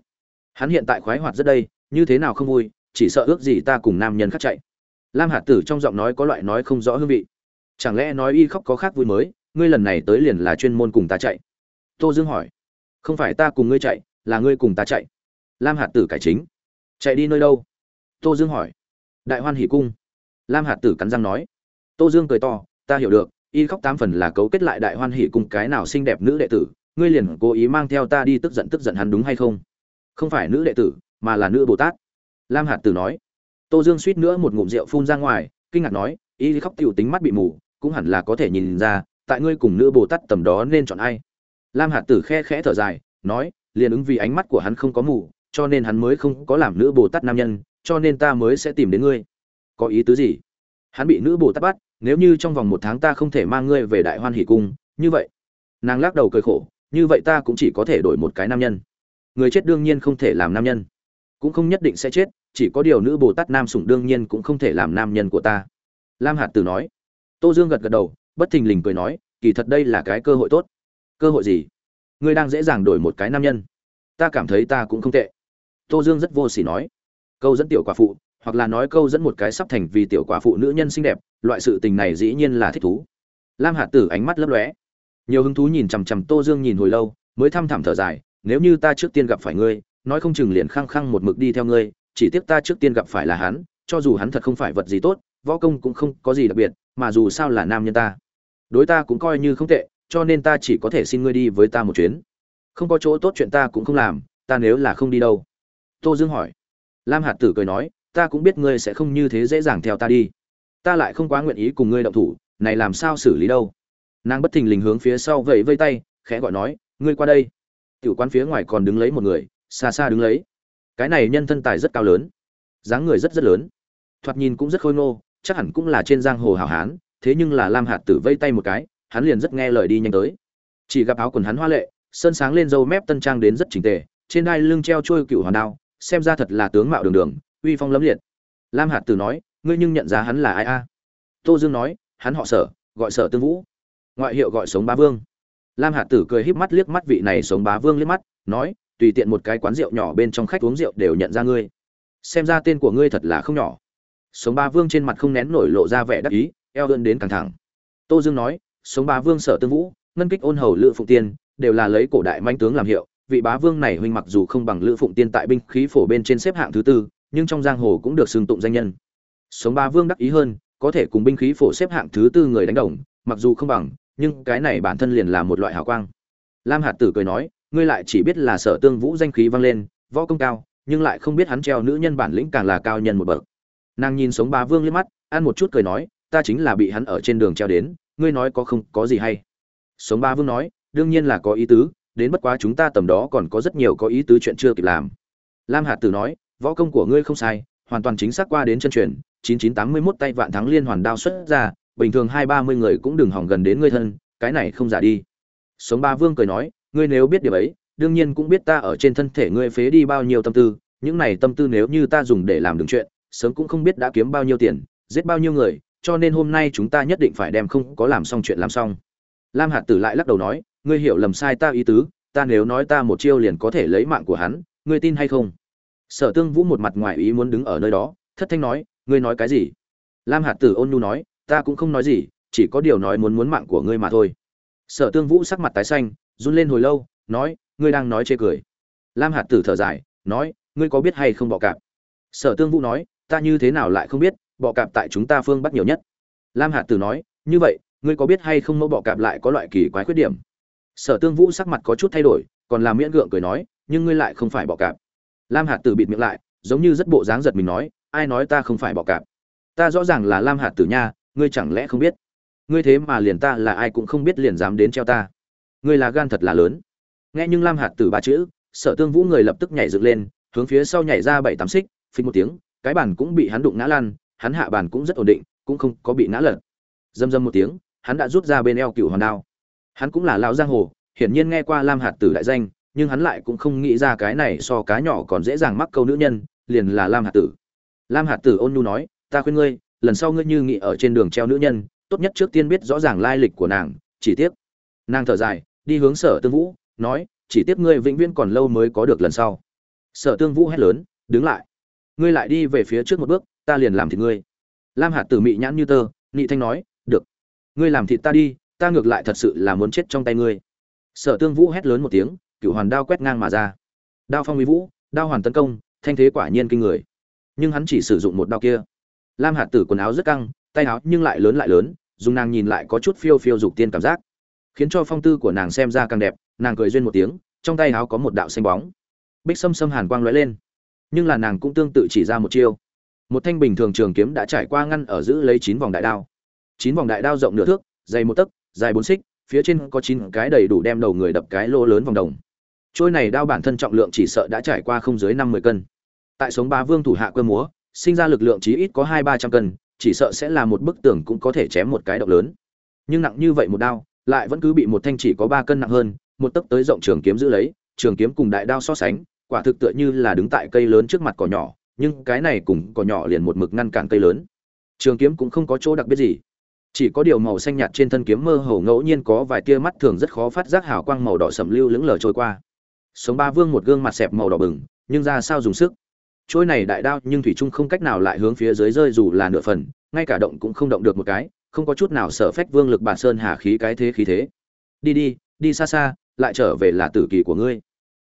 Hắn hiện tại khoái hoạt rất đây, như thế nào không vui, chỉ sợ ước gì ta cùng nam nhân khác chạy. Lam hạt tử trong giọng nói có loại nói không rõ hương vị. Chẳng lẽ nói y khóc có khác vui mới, ngươi lần này tới liền là chuyên môn cùng ta chạy? Tô dương hỏi. Không phải ta cùng ngươi chạy, là ngươi cùng ta chạy. Lam hạt tử cải chính. Chạy đi nơi đâu? Tô dương hỏi. Đại hoan hỷ cung. Lam hạt tử cắn răng nói. Tô dương cười to, ta hiểu được, y khóc tám phần là cấu kết lại đại hoan hỷ cung cái nào xinh đẹp nữ đệ tử, ngươi liền cố ý mang theo ta đi tức giận tức giận hắn đúng hay không? Không phải nữ đệ tử, mà là nữ bồ tát. Lam hạt tử nói. Tô dương suýt nữa một ngụm rượu phun ra ngoài, kinh ngạc nói, y khóc t i ể u tính mắt bị mù, cũng hẳn là có thể nhìn ra, tại ngươi cùng nữ bồ tát tầm đó nên chọn ai? Lam hạt tử khe khẽ thở dài, nói liền ứng vì ánh mắt của hắn không có mù, cho nên hắn mới không có làm nữ bồ tát nam nhân, cho nên ta mới sẽ tìm đến ngươi. Có ý tứ gì? Hắn bị nữ bồ tát bắt, nếu như trong vòng một tháng ta không thể mang ngươi về đại hoan hỷ cung, như vậy. Nàng lắc đầu cười khổ, như vậy ta cũng chỉ có thể đổi một cái nam nhân. Người chết đương nhiên không thể làm nam nhân, cũng không nhất định sẽ chết, chỉ có điều nữ bồ tát nam sủng đương nhiên cũng không thể làm nam nhân của ta. Lam hạt tử nói. Tô dương gật gật đầu, bất thình lình cười nói, kỳ thật đây là cái cơ hội tốt cơ hội gì? Ngươi đang dễ dàng đổi một cái nam nhân. Ta cảm thấy ta cũng không tệ. Tô dương rất vô s ỉ nói. Câu dẫn tiểu quả phụ, hoặc là nói câu dẫn một cái sắp thành vì tiểu quả phụ nữ nhân xinh đẹp, loại sự tình này dĩ nhiên là thích thú. Lam hạ tử ánh mắt lấp lóe. Nhiều hứng thú nhìn chằm chằm tô dương nhìn hồi lâu, mới thăm thẳm thở dài, nếu như ta trước tiên gặp phải ngươi, nói không chừng liền khăng khăng một mực đi theo ngươi, chỉ tiếc ta trước tiên gặp phải là hắn, cho dù hắn thật không phải vật gì tốt, võ công cũng không có gì đặc biệt, mà dù sao là nam nhân ta. Đối ta cũng coi như không tệ cho nên ta chỉ có thể xin ngươi đi với ta một chuyến. Không có chỗ tốt chuyện ta cũng không làm, ta nếu là không đi đâu? Tô dương hỏi. Lam hạt tử cười nói, ta cũng biết ngươi sẽ không như thế dễ dàng theo ta đi. Ta lại không quá nguyện ý cùng ngươi động thủ, này làm sao xử lý đâu? Nàng bất thình lình hướng phía sau vẫy vây tay, khẽ gọi nói, ngươi qua đây. Tiểu quán phía ngoài còn đứng lấy một người, xa xa đứng lấy. Cái này nhân thân tài rất cao lớn, dáng người rất rất lớn. Thoạt nhìn cũng rất khôi ngô, chắc hẳn cũng là trên giang hồ hảo hán, thế nhưng là lam hạt tử vây tay một cái hắn liền rất nghe lời đi nhanh tới. Chỉ gặp áo quần hắn hoa lệ, sơn sáng lên râu mép tân trang đến rất chỉnh tề, trên đai lưng treo trôi cựu hoàn đao, xem ra thật là tướng mạo đường đường, uy phong lẫm liệt. Lam hạt tử nói, ngươi nhưng nhận ra hắn là ai a? Tô dương nói, hắn họ sở, gọi sở tương vũ, ngoại hiệu gọi sống bá vương. Lam hạt tử cười híp mắt liếc mắt vị này sống bá vương liếc mắt, nói, tùy tiện một cái quán rượu nhỏ bên trong khách uống rượu đều nhận ra ngươi. Xem ra tên của ngươi thật là không nhỏ. Sống bá vương trên mặt không nén nổi lộ ra vẻ đắc ý, eo ươn đến căng thẳng. Tô dương nói sống bá vương sở tương vũ, ngân kích ôn hầu lựa phụng tiên, đều là lấy cổ đại manh tướng làm hiệu. Vị bá vương này huynh mặc dù không bằng lữ phụng tiên tại binh khí phổ bên trên xếp hạng thứ tư, nhưng trong giang hồ cũng được xưng tụng danh nhân. Sống bá vương đắc ý hơn, có thể cùng binh khí phổ xếp hạng thứ tư người đánh đồng, mặc dù không bằng, nhưng cái này bản thân liền là một loại hào quang. Lam hạt tử cười nói, ngươi lại chỉ biết là sở tương vũ danh khí vang lên, võ công cao, nhưng lại không biết hắn treo nữ nhân bản lĩnh càng là cao nhân một bậc. Nàng nhìn sống bá vương liếc mắt, ăn một chút cười nói, ta chính là bị hắn ở trên đường treo đến ngươi nói có không, có gì hay? Sống ba vương nói, đương nhiên là có ý tứ, đến bất quá chúng ta tầm đó còn có rất nhiều có ý tứ chuyện chưa kịp làm. Lam hạt tử nói, võ công của ngươi không sai, hoàn toàn chính xác qua đến chân truyền 9981 tay vạn thắng liên hoàn đao xuất ra, bình thường hai ba mươi người cũng đừng hỏng gần đến ngươi thân, cái này không giả đi. Sống ba vương cười nói, ngươi nếu biết điều ấy, đương nhiên cũng biết ta ở trên thân thể ngươi phế đi bao nhiêu tâm tư, những này tâm tư nếu như ta dùng để làm đường chuyện, sớm cũng không biết đã kiếm bao nhiêu tiền, giết bao nhiêu người cho nên hôm nay chúng ta nhất định phải đem không có làm xong chuyện làm xong. Lam hạt tử lại lắc đầu nói, ngươi hiểu lầm sai ta ý tứ, ta nếu nói ta một chiêu liền có thể lấy mạng của hắn, ngươi tin hay không? Sở tương vũ một mặt ngoài ý muốn đứng ở nơi đó, thất thanh nói, ngươi nói cái gì? Lam hạt tử ôn nhu nói, ta cũng không nói gì, chỉ có điều nói muốn muốn mạng của ngươi mà thôi. Sở tương vũ sắc mặt tái xanh, run lên hồi lâu, nói, ngươi đang nói chê cười. Lam hạt tử thở dài, nói, ngươi có biết hay không bọ cạp? Sở tương vũ nói, ta như thế nào lại không biết bọ cạp tại chúng ta phương bắc nhiều nhất. Lam hạt tử nói, như vậy, ngươi có biết hay không mẫu bọ cạp lại có loại kỳ quái khuyết điểm? Sở tương vũ sắc mặt có chút thay đổi, còn làm miễn gượng cười nói, nhưng ngươi lại không phải bọ cạp. Lam hạt tử bịt miệng lại, giống như rất bộ dáng giật mình nói, ai nói ta không phải bọ cạp? Ta rõ ràng là lam hạt tử nha, ngươi chẳng lẽ không biết? Ngươi thế mà liền ta là ai cũng không biết liền dám đến treo ta. Ngươi là gan thật là lớn. Nghe nhưng lam hạt tử ba chữ, sở tương vũ người lập tức nhảy dựng lên, hướng phía sau nhảy ra bảy tám xích, phình một tiếng, cái bàn cũng bị hắn đụng ngã lan hắn hạ bàn cũng rất ổn định, cũng không có bị ngã lật. Dâm dâm một tiếng, hắn đã rút ra bên eo cựu hoàn đao. Hắn cũng là lão giang hồ, hiển nhiên nghe qua lam hạt tử đại danh, nhưng hắn lại cũng không nghĩ ra cái này so cá nhỏ còn dễ dàng mắc câu nữ nhân, liền là lam hạt tử. Lam hạt tử ôn nhu nói, ta khuyên ngươi, lần sau ngươi như nghĩ ở trên đường treo nữ nhân, tốt nhất trước tiên biết rõ ràng lai lịch của nàng, chỉ tiếc. Nàng thở dài, đi hướng sở tương vũ, nói, chỉ tiếc ngươi vĩnh viễn còn lâu mới có được lần sau. Sở tương vũ hét lớn, đứng lại. Ngươi lại đi về phía trước một bước ta liền làm thịt ngươi. Lam hạt tử mị nhãn như tơ nị thanh nói, được, ngươi làm thịt ta đi, ta ngược lại thật sự là muốn chết trong tay ngươi. Sở tương vũ hét lớn một tiếng cựu hoàn đao quét ngang mà ra. Đao phong uy vũ, đao hoàn tấn công, thanh thế quả nhiên kinh người. Nhưng hắn chỉ sử dụng một đao kia. Lam hạt tử quần áo rất căng, tay áo nhưng lại lớn lại lớn, dùng nàng nhìn lại có chút phiêu phiêu dục tiên cảm giác. Khiến cho phong tư của nàng xem ra càng đẹp, nàng cười duyên một tiếng, trong tay áo có một đạo xanh bóng. Bích xâm xâm hàn quang lóe lên. Nhưng là nàng cũng tương tự chỉ ra một chiêu một thanh bình thường trường kiếm đã trải qua ngăn ở giữ lấy chín vòng đại đao. Chín vòng đại đao rộng nửa thước, dày một tấc, dài bốn xích, phía trên có chín cái đầy đủ đem đầu người đập cái lô lớn vòng đồng. Trôi này đao bản thân trọng lượng chỉ sợ đã trải qua không dưới năm mươi cân. Tại sống ba vương thủ hạ quê múa, sinh ra lực lượng chí ít có hai ba trăm cân, chỉ sợ sẽ là một bức tường cũng có thể chém một cái động lớn. Nhưng nặng như vậy một đao, lại vẫn cứ bị một thanh chỉ có ba cân nặng hơn, một tấc tới rộng trường kiếm giữ lấy, trường kiếm cùng đại đao so sánh, quả thực tựa như là đứng tại cây lớn trước mặt cỏ nhỏ nhưng cái này cùng cỏ nhỏ liền một mực ngăn cản cây lớn. Trường kiếm cũng không có chỗ đặc biệt gì. Chỉ có điều màu xanh nhạt trên thân kiếm mơ hồ ngẫu nhiên có vài tia mắt thường rất khó phát giác hào quang màu đỏ sầm lưu lững lờ trôi qua. Sống ba vương một gương mặt xẹp màu đỏ bừng, nhưng ra sao dùng sức? Trôi này đại đao nhưng thủy trung không cách nào lại hướng phía dưới rơi dù là nửa phần, ngay cả động cũng không động được một cái, không có chút nào sở phách vương lực bản sơn hà khí cái thế khí thế. Đi đi đi xa xa, lại trở về là tử kỳ của ngươi.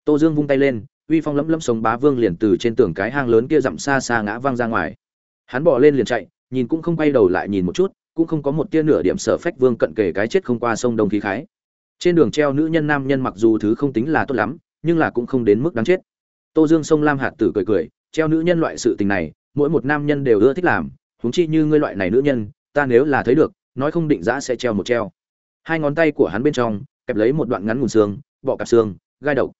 Tô dương vung tay lên uy phong lẫm lẫm sống bá vương liền từ trên tường cái hang lớn kia dặm xa xa ngã văng ra ngoài. Hắn bỏ lên liền chạy, nhìn cũng không quay đầu lại nhìn một chút, cũng không có một tia nửa điểm sở phách vương cận kề cái chết không qua sông đông khí khái. Trên đường treo nữ nhân nam nhân mặc dù thứ không tính là tốt lắm, nhưng là cũng không đến mức đáng chết. Tô dương sông lam hạt tử cười cười, treo nữ nhân loại sự tình này, mỗi một nam nhân đều ưa thích làm, huống chi như ngươi loại này nữ nhân, ta nếu là thấy được, nói không định giã sẽ treo một treo. Hai ngón tay của hắn bên trong, kẹp lấy một đoạn ngắn ngùn xương, bọ cạp xương, gai độc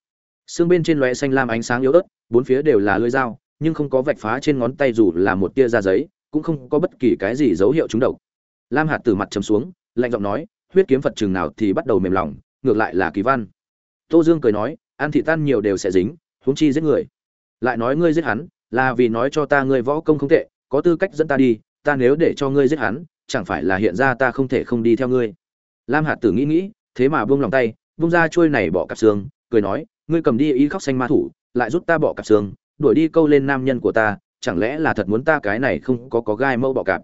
xương bên trên lóe xanh lam ánh sáng yếu ớt, bốn phía đều là lưỡi dao, nhưng không có vạch phá trên ngón tay dù là một tia da giấy, cũng không có bất kỳ cái gì dấu hiệu trúng độc. Lam hạt từ mặt trầm xuống, lạnh giọng nói, huyết kiếm phật chừng nào thì bắt đầu mềm lòng, ngược lại là kỳ văn. Tô dương cười nói ăn thị tan nhiều đều sẽ dính, huống chi giết người. Lại nói ngươi giết hắn, là vì nói cho ta ngươi võ công không tệ, có tư cách dẫn ta đi, ta nếu để cho ngươi giết hắn, chẳng phải là hiện ra ta không thể không đi theo ngươi? Lam hạt tử nghĩ nghĩ, thế mà buông lòng tay, buông ra trôi này bỏ cặp xương, cười nói ngươi cầm đi y khóc xanh ma thủ, lại rút ta bỏ cặp xương, đuổi đi câu lên nam nhân của ta, chẳng lẽ là thật muốn ta cái này không có có gai mẫu bọ cạp?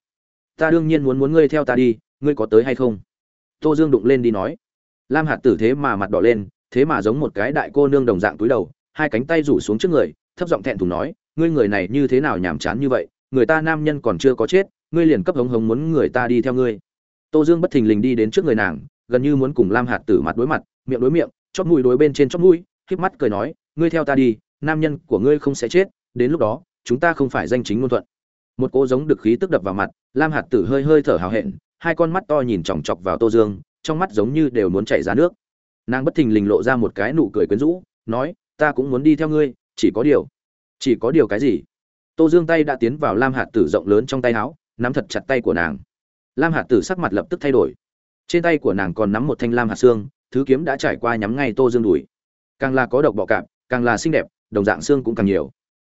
Ta đương nhiên muốn muốn ngươi theo ta đi, ngươi có tới hay không? Tô dương đụng lên đi nói. Lam hạt tử thế mà mặt đỏ lên, thế mà giống một cái đại cô nương đồng dạng túi đầu, hai cánh tay rủ xuống trước người, thấp giọng thẹn thùng nói, ngươi người này như thế nào nhàm chán như vậy, người ta nam nhân còn chưa có chết, ngươi liền cấp hống hống muốn người ta đi theo ngươi. Tô dương bất thình lình đi đến trước người nàng, gần như muốn cùng lam hạt tử mặt đối mặt, miệng đối miệng chót mũi đối bên trên chót mũi híp mắt cười nói, ngươi theo ta đi, nam nhân của ngươi không sẽ chết, đến lúc đó, chúng ta không phải danh chính ngôn thuận. Một cô giống được khí tức đập vào mặt, lam hạt tử hơi hơi thở hào hẹn, hai con mắt to nhìn chòng chọc vào tô dương, trong mắt giống như đều muốn chảy ra nước. Nàng bất thình lình lộ ra một cái nụ cười quyến rũ, nói, ta cũng muốn đi theo ngươi, chỉ có điều, chỉ có điều cái gì? Tô dương tay đã tiến vào lam hạt tử rộng lớn trong tay áo, nắm thật chặt tay của nàng. Lam hạt tử sắc mặt lập tức thay đổi. Trên tay của nàng còn nắm một thanh lam hạt xương, thứ kiếm đã trải qua nhắm ngay tô dương đùi càng là có độc bọ cạp, càng là xinh đẹp, đồng dạng xương cũng càng nhiều.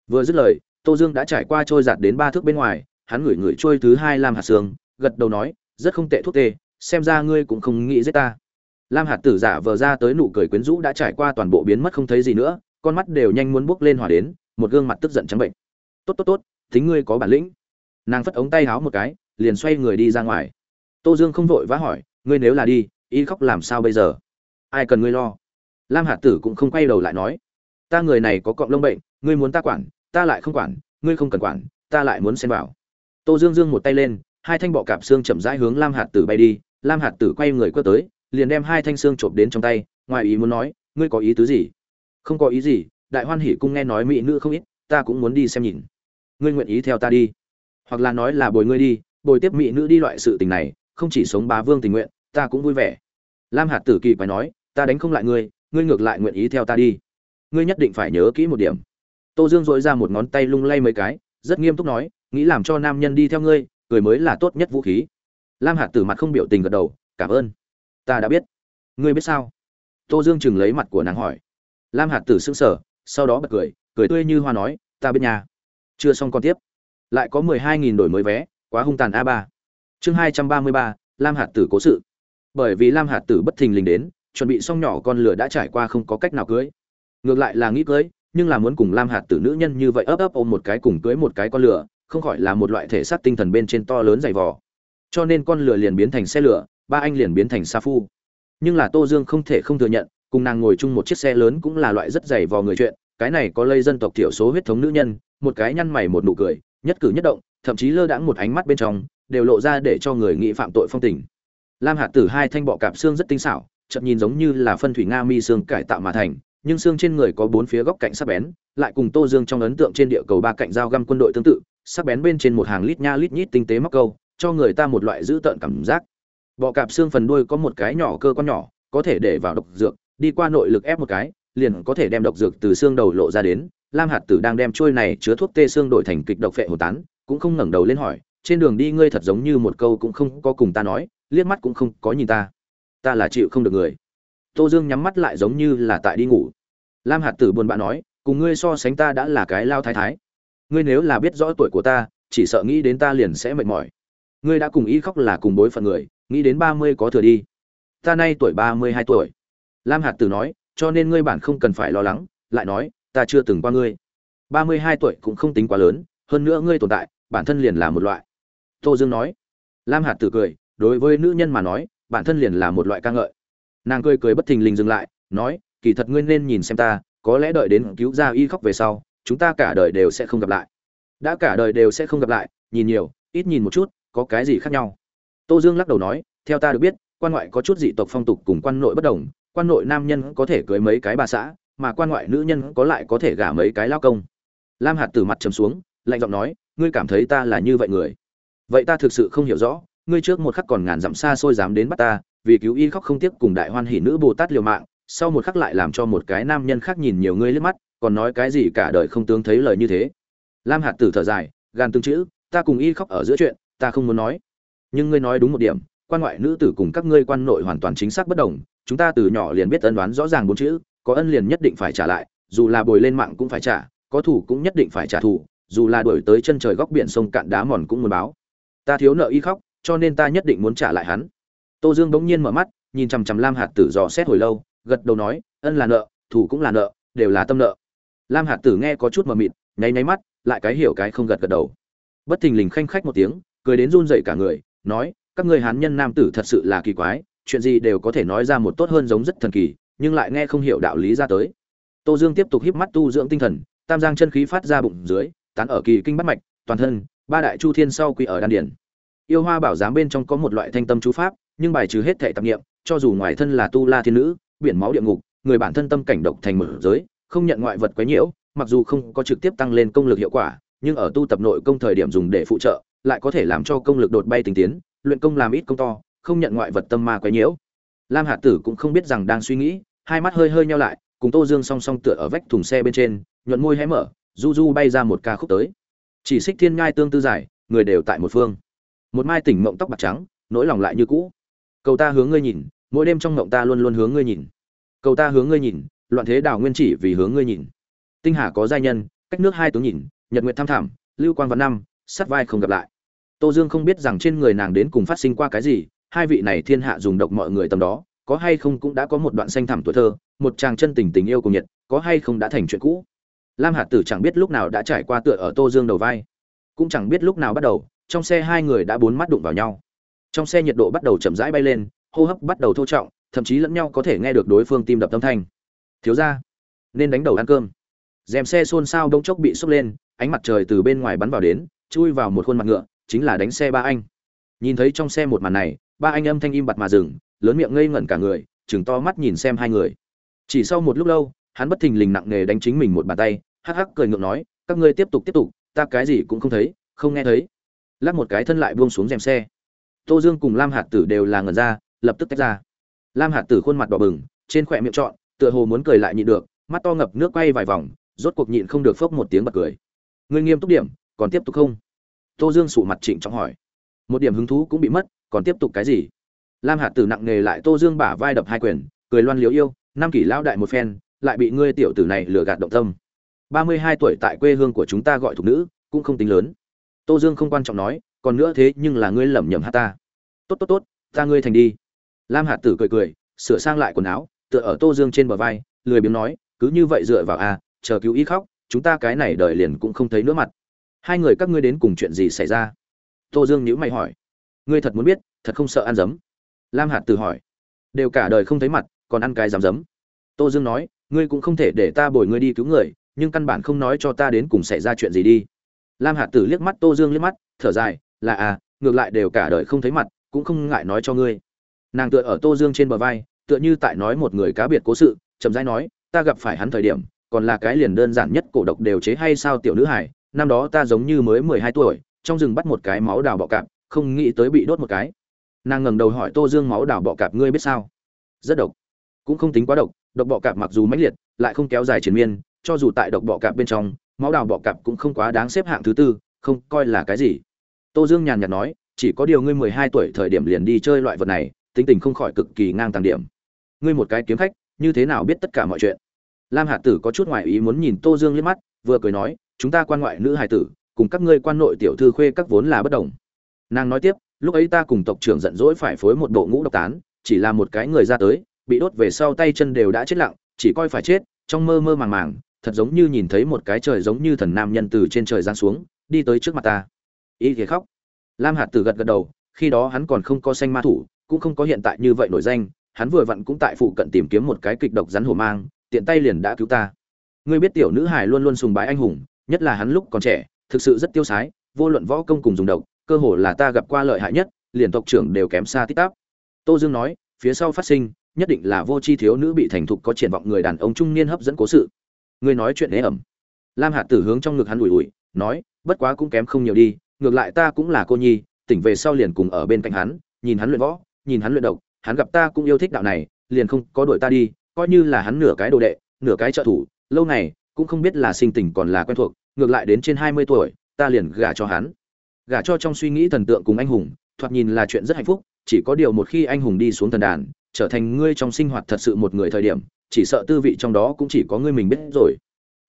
Vừa dứt lời, tô dương đã trải qua trôi giạt đến ba thước bên ngoài, hắn ngửi ngửi trôi thứ hai lam hạt xương, gật đầu nói, rất không tệ thuốc tê, xem ra ngươi cũng không nghĩ giết ta. Lam hạt tử giả vờ ra tới nụ cười quyến rũ đã trải qua toàn bộ biến mất không thấy gì nữa, con mắt đều nhanh muốn bước lên hỏa đến, một gương mặt tức giận trắng bệnh. Tốt tốt tốt, thính ngươi có bản lĩnh. Nàng phất ống tay háo một cái, liền xoay người đi ra ngoài. Tô dương không vội vã hỏi, ngươi nếu là đi, y khóc làm sao bây giờ? Ai cần ngươi lo? Lam hạt tử cũng không quay đầu lại nói, ta người này có cọng lông bệnh, ngươi muốn ta quản, ta lại không quản, ngươi không cần quản, ta lại muốn xem vào. Tô dương dương một tay lên, hai thanh bọ cạp xương chậm rãi hướng lam hạt tử bay đi. Lam hạt tử quay người quất tới, liền đem hai thanh xương chộp đến trong tay, ngoài ý muốn nói, ngươi có ý tứ gì? Không có ý gì, đại hoan hỉ cung nghe nói mỹ nữ không ít, ta cũng muốn đi xem nhìn. Ngươi nguyện ý theo ta đi? Hoặc là nói là bồi ngươi đi, bồi tiếp mỹ nữ đi loại sự tình này, không chỉ sống bá vương tình nguyện, ta cũng vui vẻ. Lam hạt tử kỳ quái nói, ta đánh không lại ngươi ngươi ngược lại nguyện ý theo ta đi. Ngươi nhất định phải nhớ kỹ một điểm. Tô dương dội ra một ngón tay lung lay mấy cái, rất nghiêm túc nói, nghĩ làm cho nam nhân đi theo ngươi, cười mới là tốt nhất vũ khí. Lam hạt tử mặt không biểu tình gật đầu, cảm ơn. Ta đã biết. Ngươi biết sao? Tô dương chừng lấy mặt của nàng hỏi. Lam hạt tử sững sờ, sau đó bật cười cười tươi như hoa nói, ta biết nhà chưa xong còn tiếp. Lại có mười hai nghìn đổi mới vé, quá hung tàn a ba. Chương hai trăm ba mươi ba, lam hạt tử cố sự. Bởi vì lam hạt tử bất thình lình đến chuẩn bị xong nhỏ con lửa đã trải qua không có cách nào cưới. Ngược lại là nghĩ cưới, nhưng là muốn cùng lam hạt tử nữ nhân như vậy ấp ấp ôm một cái cùng cưới một cái con lửa, không khỏi là một loại thể xác tinh thần bên trên to lớn dày vò. Cho nên con lửa liền biến thành xe lửa, ba anh liền biến thành sa phu. Nhưng là tô dương không thể không thừa nhận, cùng nàng ngồi chung một chiếc xe lớn cũng là loại rất dày vò người chuyện, cái này có lây dân tộc thiểu số huyết thống nữ nhân, một cái nhăn mày một nụ cười, nhất cử nhất động, thậm chí lơ đãng một ánh mắt bên trong, đều lộ ra để cho người nghĩ phạm tội phong tình. Lam hạt tử hai thanh bọ cạp xương rất tinh xảo chợt nhìn giống như là phân thủy nga mi xương cải tạo mà thành, nhưng xương trên người có bốn phía góc cạnh sắc bén, lại cùng tô dương trong ấn tượng trên địa cầu ba cạnh dao găm quân đội tương tự, sắc bén bên trên một hàng lít nha lít nhít tinh tế móc câu, cho người ta một loại dữ tợn cảm giác. Bọ cạp xương phần đuôi có một cái nhỏ cơ quan nhỏ, có thể để vào độc dược, đi qua nội lực ép một cái, liền có thể đem độc dược từ xương đầu lộ ra đến. Lam hạt tử đang đem chuôi này chứa thuốc tê xương đổi thành kịch độc phệ hồ tán, cũng không ngẩng đầu lên hỏi, trên đường đi ngươi thật giống như một câu cũng không có cùng ta nói, liếc mắt cũng không có nhìn ta ta là chịu không được người. Tô dương nhắm mắt lại giống như là tại đi ngủ. Lam hạt tử buồn bã nói, cùng ngươi so sánh ta đã là cái lao thái thái. Ngươi nếu là biết rõ tuổi của ta, chỉ sợ nghĩ đến ta liền sẽ mệt mỏi. Ngươi đã cùng y khóc là cùng bối phận người, nghĩ đến ba mươi có thừa đi. Ta nay tuổi ba mươi hai tuổi. Lam hạt tử nói, cho nên ngươi bản không cần phải lo lắng, lại nói, ta chưa từng qua ngươi. Ba mươi hai tuổi cũng không tính quá lớn, hơn nữa ngươi tồn tại, bản thân liền là một loại. Tô dương nói. Lam hạt tử cười, đối với nữ nhân mà nói bản thân liền là một loại ca ngợi. Nàng cười cười bất thình lình dừng lại, nói, kỳ thật ngươi nên nhìn xem ta, có lẽ đợi đến cứu ra y khóc về sau, chúng ta cả đời đều sẽ không gặp lại. Đã cả đời đều sẽ không gặp lại, nhìn nhiều, ít nhìn một chút, có cái gì khác nhau? Tô dương lắc đầu nói, theo ta được biết, quan ngoại có chút dị tộc phong tục cùng quan nội bất đồng, quan nội nam nhân có thể cưới mấy cái bà xã, mà quan ngoại nữ nhân có lại có thể gả mấy cái lao công. Lam hạt từ mặt trầm xuống, lạnh giọng nói, ngươi cảm thấy ta là như vậy người? Vậy ta thực sự không hiểu rõ ngươi trước một khắc còn ngàn dặm xa xôi dám đến bắt ta, vì cứu y khóc không tiếc cùng đại hoan hỷ nữ bồ tát liều mạng, sau một khắc lại làm cho một cái nam nhân khác nhìn nhiều ngươi liếc mắt, còn nói cái gì cả đời không tướng thấy lời như thế. Lam hạt tử thở dài, gan tương chữ, ta cùng y khóc ở giữa chuyện, ta không muốn nói. Nhưng ngươi nói đúng một điểm, quan ngoại nữ tử cùng các ngươi quan nội hoàn toàn chính xác bất đồng, chúng ta từ nhỏ liền biết ân đoán rõ ràng bốn chữ, có ân liền nhất định phải trả lại, dù là bồi lên mạng cũng phải trả, có thủ cũng nhất định phải trả thù, dù là đuổi tới chân trời góc biển sông cạn đá mòn cũng muốn báo. Ta thiếu nợ y khóc cho nên ta nhất định muốn trả lại hắn. Tô dương bỗng nhiên mở mắt, nhìn chằm chằm lam hạt tử dò xét hồi lâu, gật đầu nói, ân là nợ, thủ cũng là nợ, đều là tâm nợ. Lam hạt tử nghe có chút mờ mịt, nháy nháy mắt, lại cái hiểu cái không gật gật đầu. Bất thình lình khanh khách một tiếng, cười đến run rẩy cả người, nói, các ngươi hán nhân nam tử thật sự là kỳ quái, chuyện gì đều có thể nói ra một tốt hơn giống rất thần kỳ, nhưng lại nghe không hiểu đạo lý ra tới. Tô dương tiếp tục híp mắt tu dưỡng tinh thần, tam giang chân khí phát ra bụng dưới, tán ở kỳ kinh bắt mạch, toàn thân, ba đại chu thiên sau quy ở đan điển yêu hoa bảo giám bên trong có một loại thanh tâm chú pháp, nhưng bài trừ hết thệ tạp nghiệm cho dù ngoài thân là tu la thiên nữ, biển máu địa ngục, người bản thân tâm cảnh độc thành mở giới, không nhận ngoại vật quấy nhiễu, mặc dù không có trực tiếp tăng lên công lực hiệu quả, nhưng ở tu tập nội công thời điểm dùng để phụ trợ, lại có thể làm cho công lực đột bay tinh tiến, luyện công làm ít công to, không nhận ngoại vật tâm ma quấy nhiễu. Lam hạ tử cũng không biết rằng đang suy nghĩ, hai mắt hơi hơi nhau lại, cùng tô dương song song tựa ở vách thùng xe bên trên, nhuận môi hé mở, du du bay ra một ca khúc tới. Chỉ xích thiên ngai tương tư giải người đều tại một phương một mai tỉnh mộng tóc bạc trắng, nỗi lòng lại như cũ. Cầu ta hướng ngươi nhìn, mỗi đêm trong mộng ta luôn luôn hướng ngươi nhìn. Cầu ta hướng ngươi nhìn, loạn thế đào nguyên chỉ vì hướng ngươi nhìn. Tinh hà có giai nhân, cách nước hai tướng nhìn, nhật nguyện tham thảm, lưu quan văn năm, sắt vai không gặp lại. Tô dương không biết rằng trên người nàng đến cùng phát sinh qua cái gì, hai vị này thiên hạ dùng độc mọi người tầm đó, có hay không cũng đã có một đoạn xanh thẳm tuổi thơ, một chàng chân tình tình yêu cùng nhiệt, có hay không đã thành chuyện cũ. Lam hạt tử chẳng biết lúc nào đã trải qua tựa ở tô dương đầu vai. Cũng chẳng biết lúc nào bắt đầu trong xe hai người đã bốn mắt đụng vào nhau. Trong xe nhiệt độ bắt đầu chậm rãi bay lên, hô hấp bắt đầu thô trọng, thậm chí lẫn nhau có thể nghe được đối phương tim đập tâm thanh. Thiếu ra nên đánh đầu ăn cơm. Dèm xe xôn xao đông chốc bị sốc lên, ánh mặt trời từ bên ngoài bắn vào đến, chui vào một khuôn mặt ngựa, chính là đánh xe ba anh. Nhìn thấy trong xe một màn này, ba anh âm thanh im bặt mà dừng, lớn miệng ngây ngẩn cả người chừng to mắt nhìn xem hai người. Chỉ sau một lúc lâu, hắn bất thình lình nặng nề đánh chính mình một bàn tay, hắc hắc cười ngượng nói, các ngươi tiếp tục tiếp tục, ta cái gì cũng không thấy, không nghe thấy lắc một cái thân lại buông xuống rèm xe. Tô dương cùng lam hạt tử đều là ngần ra, lập tức tách ra. Lam hạt tử khuôn mặt đỏ bừng, trên khỏe miệng trọn, tựa hồ muốn cười lại nhịn được, mắt to ngập nước quay vài vòng, rốt cuộc nhịn không được phốc một tiếng bật cười. Ngươi nghiêm túc điểm, còn tiếp tục không? Tô dương sụ mặt trịnh trọng hỏi. Một điểm hứng thú cũng bị mất, còn tiếp tục cái gì? Lam hạt tử nặng nề lại tô dương bả vai đập hai quyền, cười loan liếu yêu, năm kỷ lão đại một phen, lại bị ngươi tiểu tử này lừa gạt động tâm. Ba mươi hai tuổi tại quê hương của chúng ta gọi thục nữ, cũng không tính lớn tô dương không quan trọng nói, còn nữa thế nhưng là ngươi lẩm nhẩm hát ta. Tốt tốt tốt, ta ngươi thành đi. Lam hạt tử cười cười, sửa sang lại quần áo, tựa ở tô dương trên bờ vai, lười biếng nói, cứ như vậy dựa vào a chờ cứu ý khóc, chúng ta cái này đời liền cũng không thấy nữa mặt. Hai người các ngươi đến cùng chuyện gì xảy ra? Tô dương nhữ mày hỏi. Ngươi thật muốn biết, thật không sợ ăn dấm? Lam hạt tử hỏi. Đều cả đời không thấy mặt, còn ăn cái dám dấm? Tô dương nói, ngươi cũng không thể để ta bồi ngươi đi cứu người, nhưng căn bản không nói cho ta đến cùng xảy ra chuyện gì đi lam hạt tử liếc mắt, tô dương liếc mắt, thở dài, là à ngược lại đều cả đời không thấy mặt, cũng không ngại nói cho ngươi. Nàng tựa ở tô dương trên bờ vai, tựa như tại nói một người cá biệt cố sự, chậm rãi nói, ta gặp phải hắn thời điểm, còn là cái liền đơn giản nhất cổ độc đều chế hay sao tiểu nữ hải năm đó ta giống như mới mười hai tuổi, trong rừng bắt một cái máu đào bọ cạp, không nghĩ tới bị đốt một cái. Nàng ngẩng đầu hỏi tô dương, máu đào bọ cạp ngươi biết sao? Rất độc, cũng không tính quá độc độc bọ cạp mặc dù mãnh liệt, lại không kéo dài triền miên, cho dù tại độc bọ cạp bên trong máu đào bọ cạp cũng không quá đáng xếp hạng thứ tư, không coi là cái gì. Tô dương nhàn nhạt nói, chỉ có điều ngươi mười hai tuổi thời điểm liền đi chơi loại vật này, tính tình không khỏi cực kỳ ngang tàng điểm. Ngươi một cái kiếm khách, như thế nào biết tất cả mọi chuyện? Lam hạ tử có chút ngoại ý muốn nhìn tô dương liếc mắt, vừa cười nói, chúng ta quan ngoại nữ hài tử, cùng các ngươi quan nội tiểu thư khuê các vốn là bất đồng. Nàng nói tiếp, lúc ấy ta cùng tộc trưởng giận dỗi phải phối một bộ ngũ độc tán, chỉ là một cái người ra tới, bị đốt về sau tay chân đều đã chết lặng, chỉ coi phải chết, trong mơ mơ màng màng thật giống như nhìn thấy một cái trời giống như thần nam nhân từ trên trời giáng xuống, đi tới trước mặt ta. Y thì khóc. Lam hạt tử gật gật đầu, khi đó hắn còn không có xanh ma thủ, cũng không có hiện tại như vậy nổi danh, hắn vừa vặn cũng tại phụ cận tìm kiếm một cái kịch độc rắn hổ mang, tiện tay liền đã cứu ta. Ngươi biết tiểu nữ hải luôn luôn sùng bái anh hùng, nhất là hắn lúc còn trẻ, thực sự rất tiêu sái, vô luận võ công cùng dùng độc, cơ hồ là ta gặp qua lợi hại nhất, liền tộc trưởng đều kém xa tít tắp. Tô dương nói, phía sau phát sinh, nhất định là vô chi thiếu nữ bị thành thục có triển vọng người đàn ông trung niên hấp dẫn cố sự ngươi nói chuyện ế ẩm. Lam hạt tử hướng trong ngực hắn ủi ủi, nói, bất quá cũng kém không nhiều đi, ngược lại ta cũng là cô nhi, tỉnh về sau liền cùng ở bên cạnh hắn, nhìn hắn luyện võ, nhìn hắn luyện độc, hắn gặp ta cũng yêu thích đạo này, liền không có đuổi ta đi, coi như là hắn nửa cái đồ đệ, nửa cái trợ thủ, lâu này cũng không biết là sinh tình còn là quen thuộc, ngược lại đến trên hai mươi tuổi, ta liền gả cho hắn. Gả cho trong suy nghĩ thần tượng cùng anh hùng, thoạt nhìn là chuyện rất hạnh phúc, chỉ có điều một khi anh hùng đi xuống thần đàn, trở thành ngươi trong sinh hoạt thật sự một người thời điểm chỉ sợ tư vị trong đó cũng chỉ có ngươi mình biết rồi.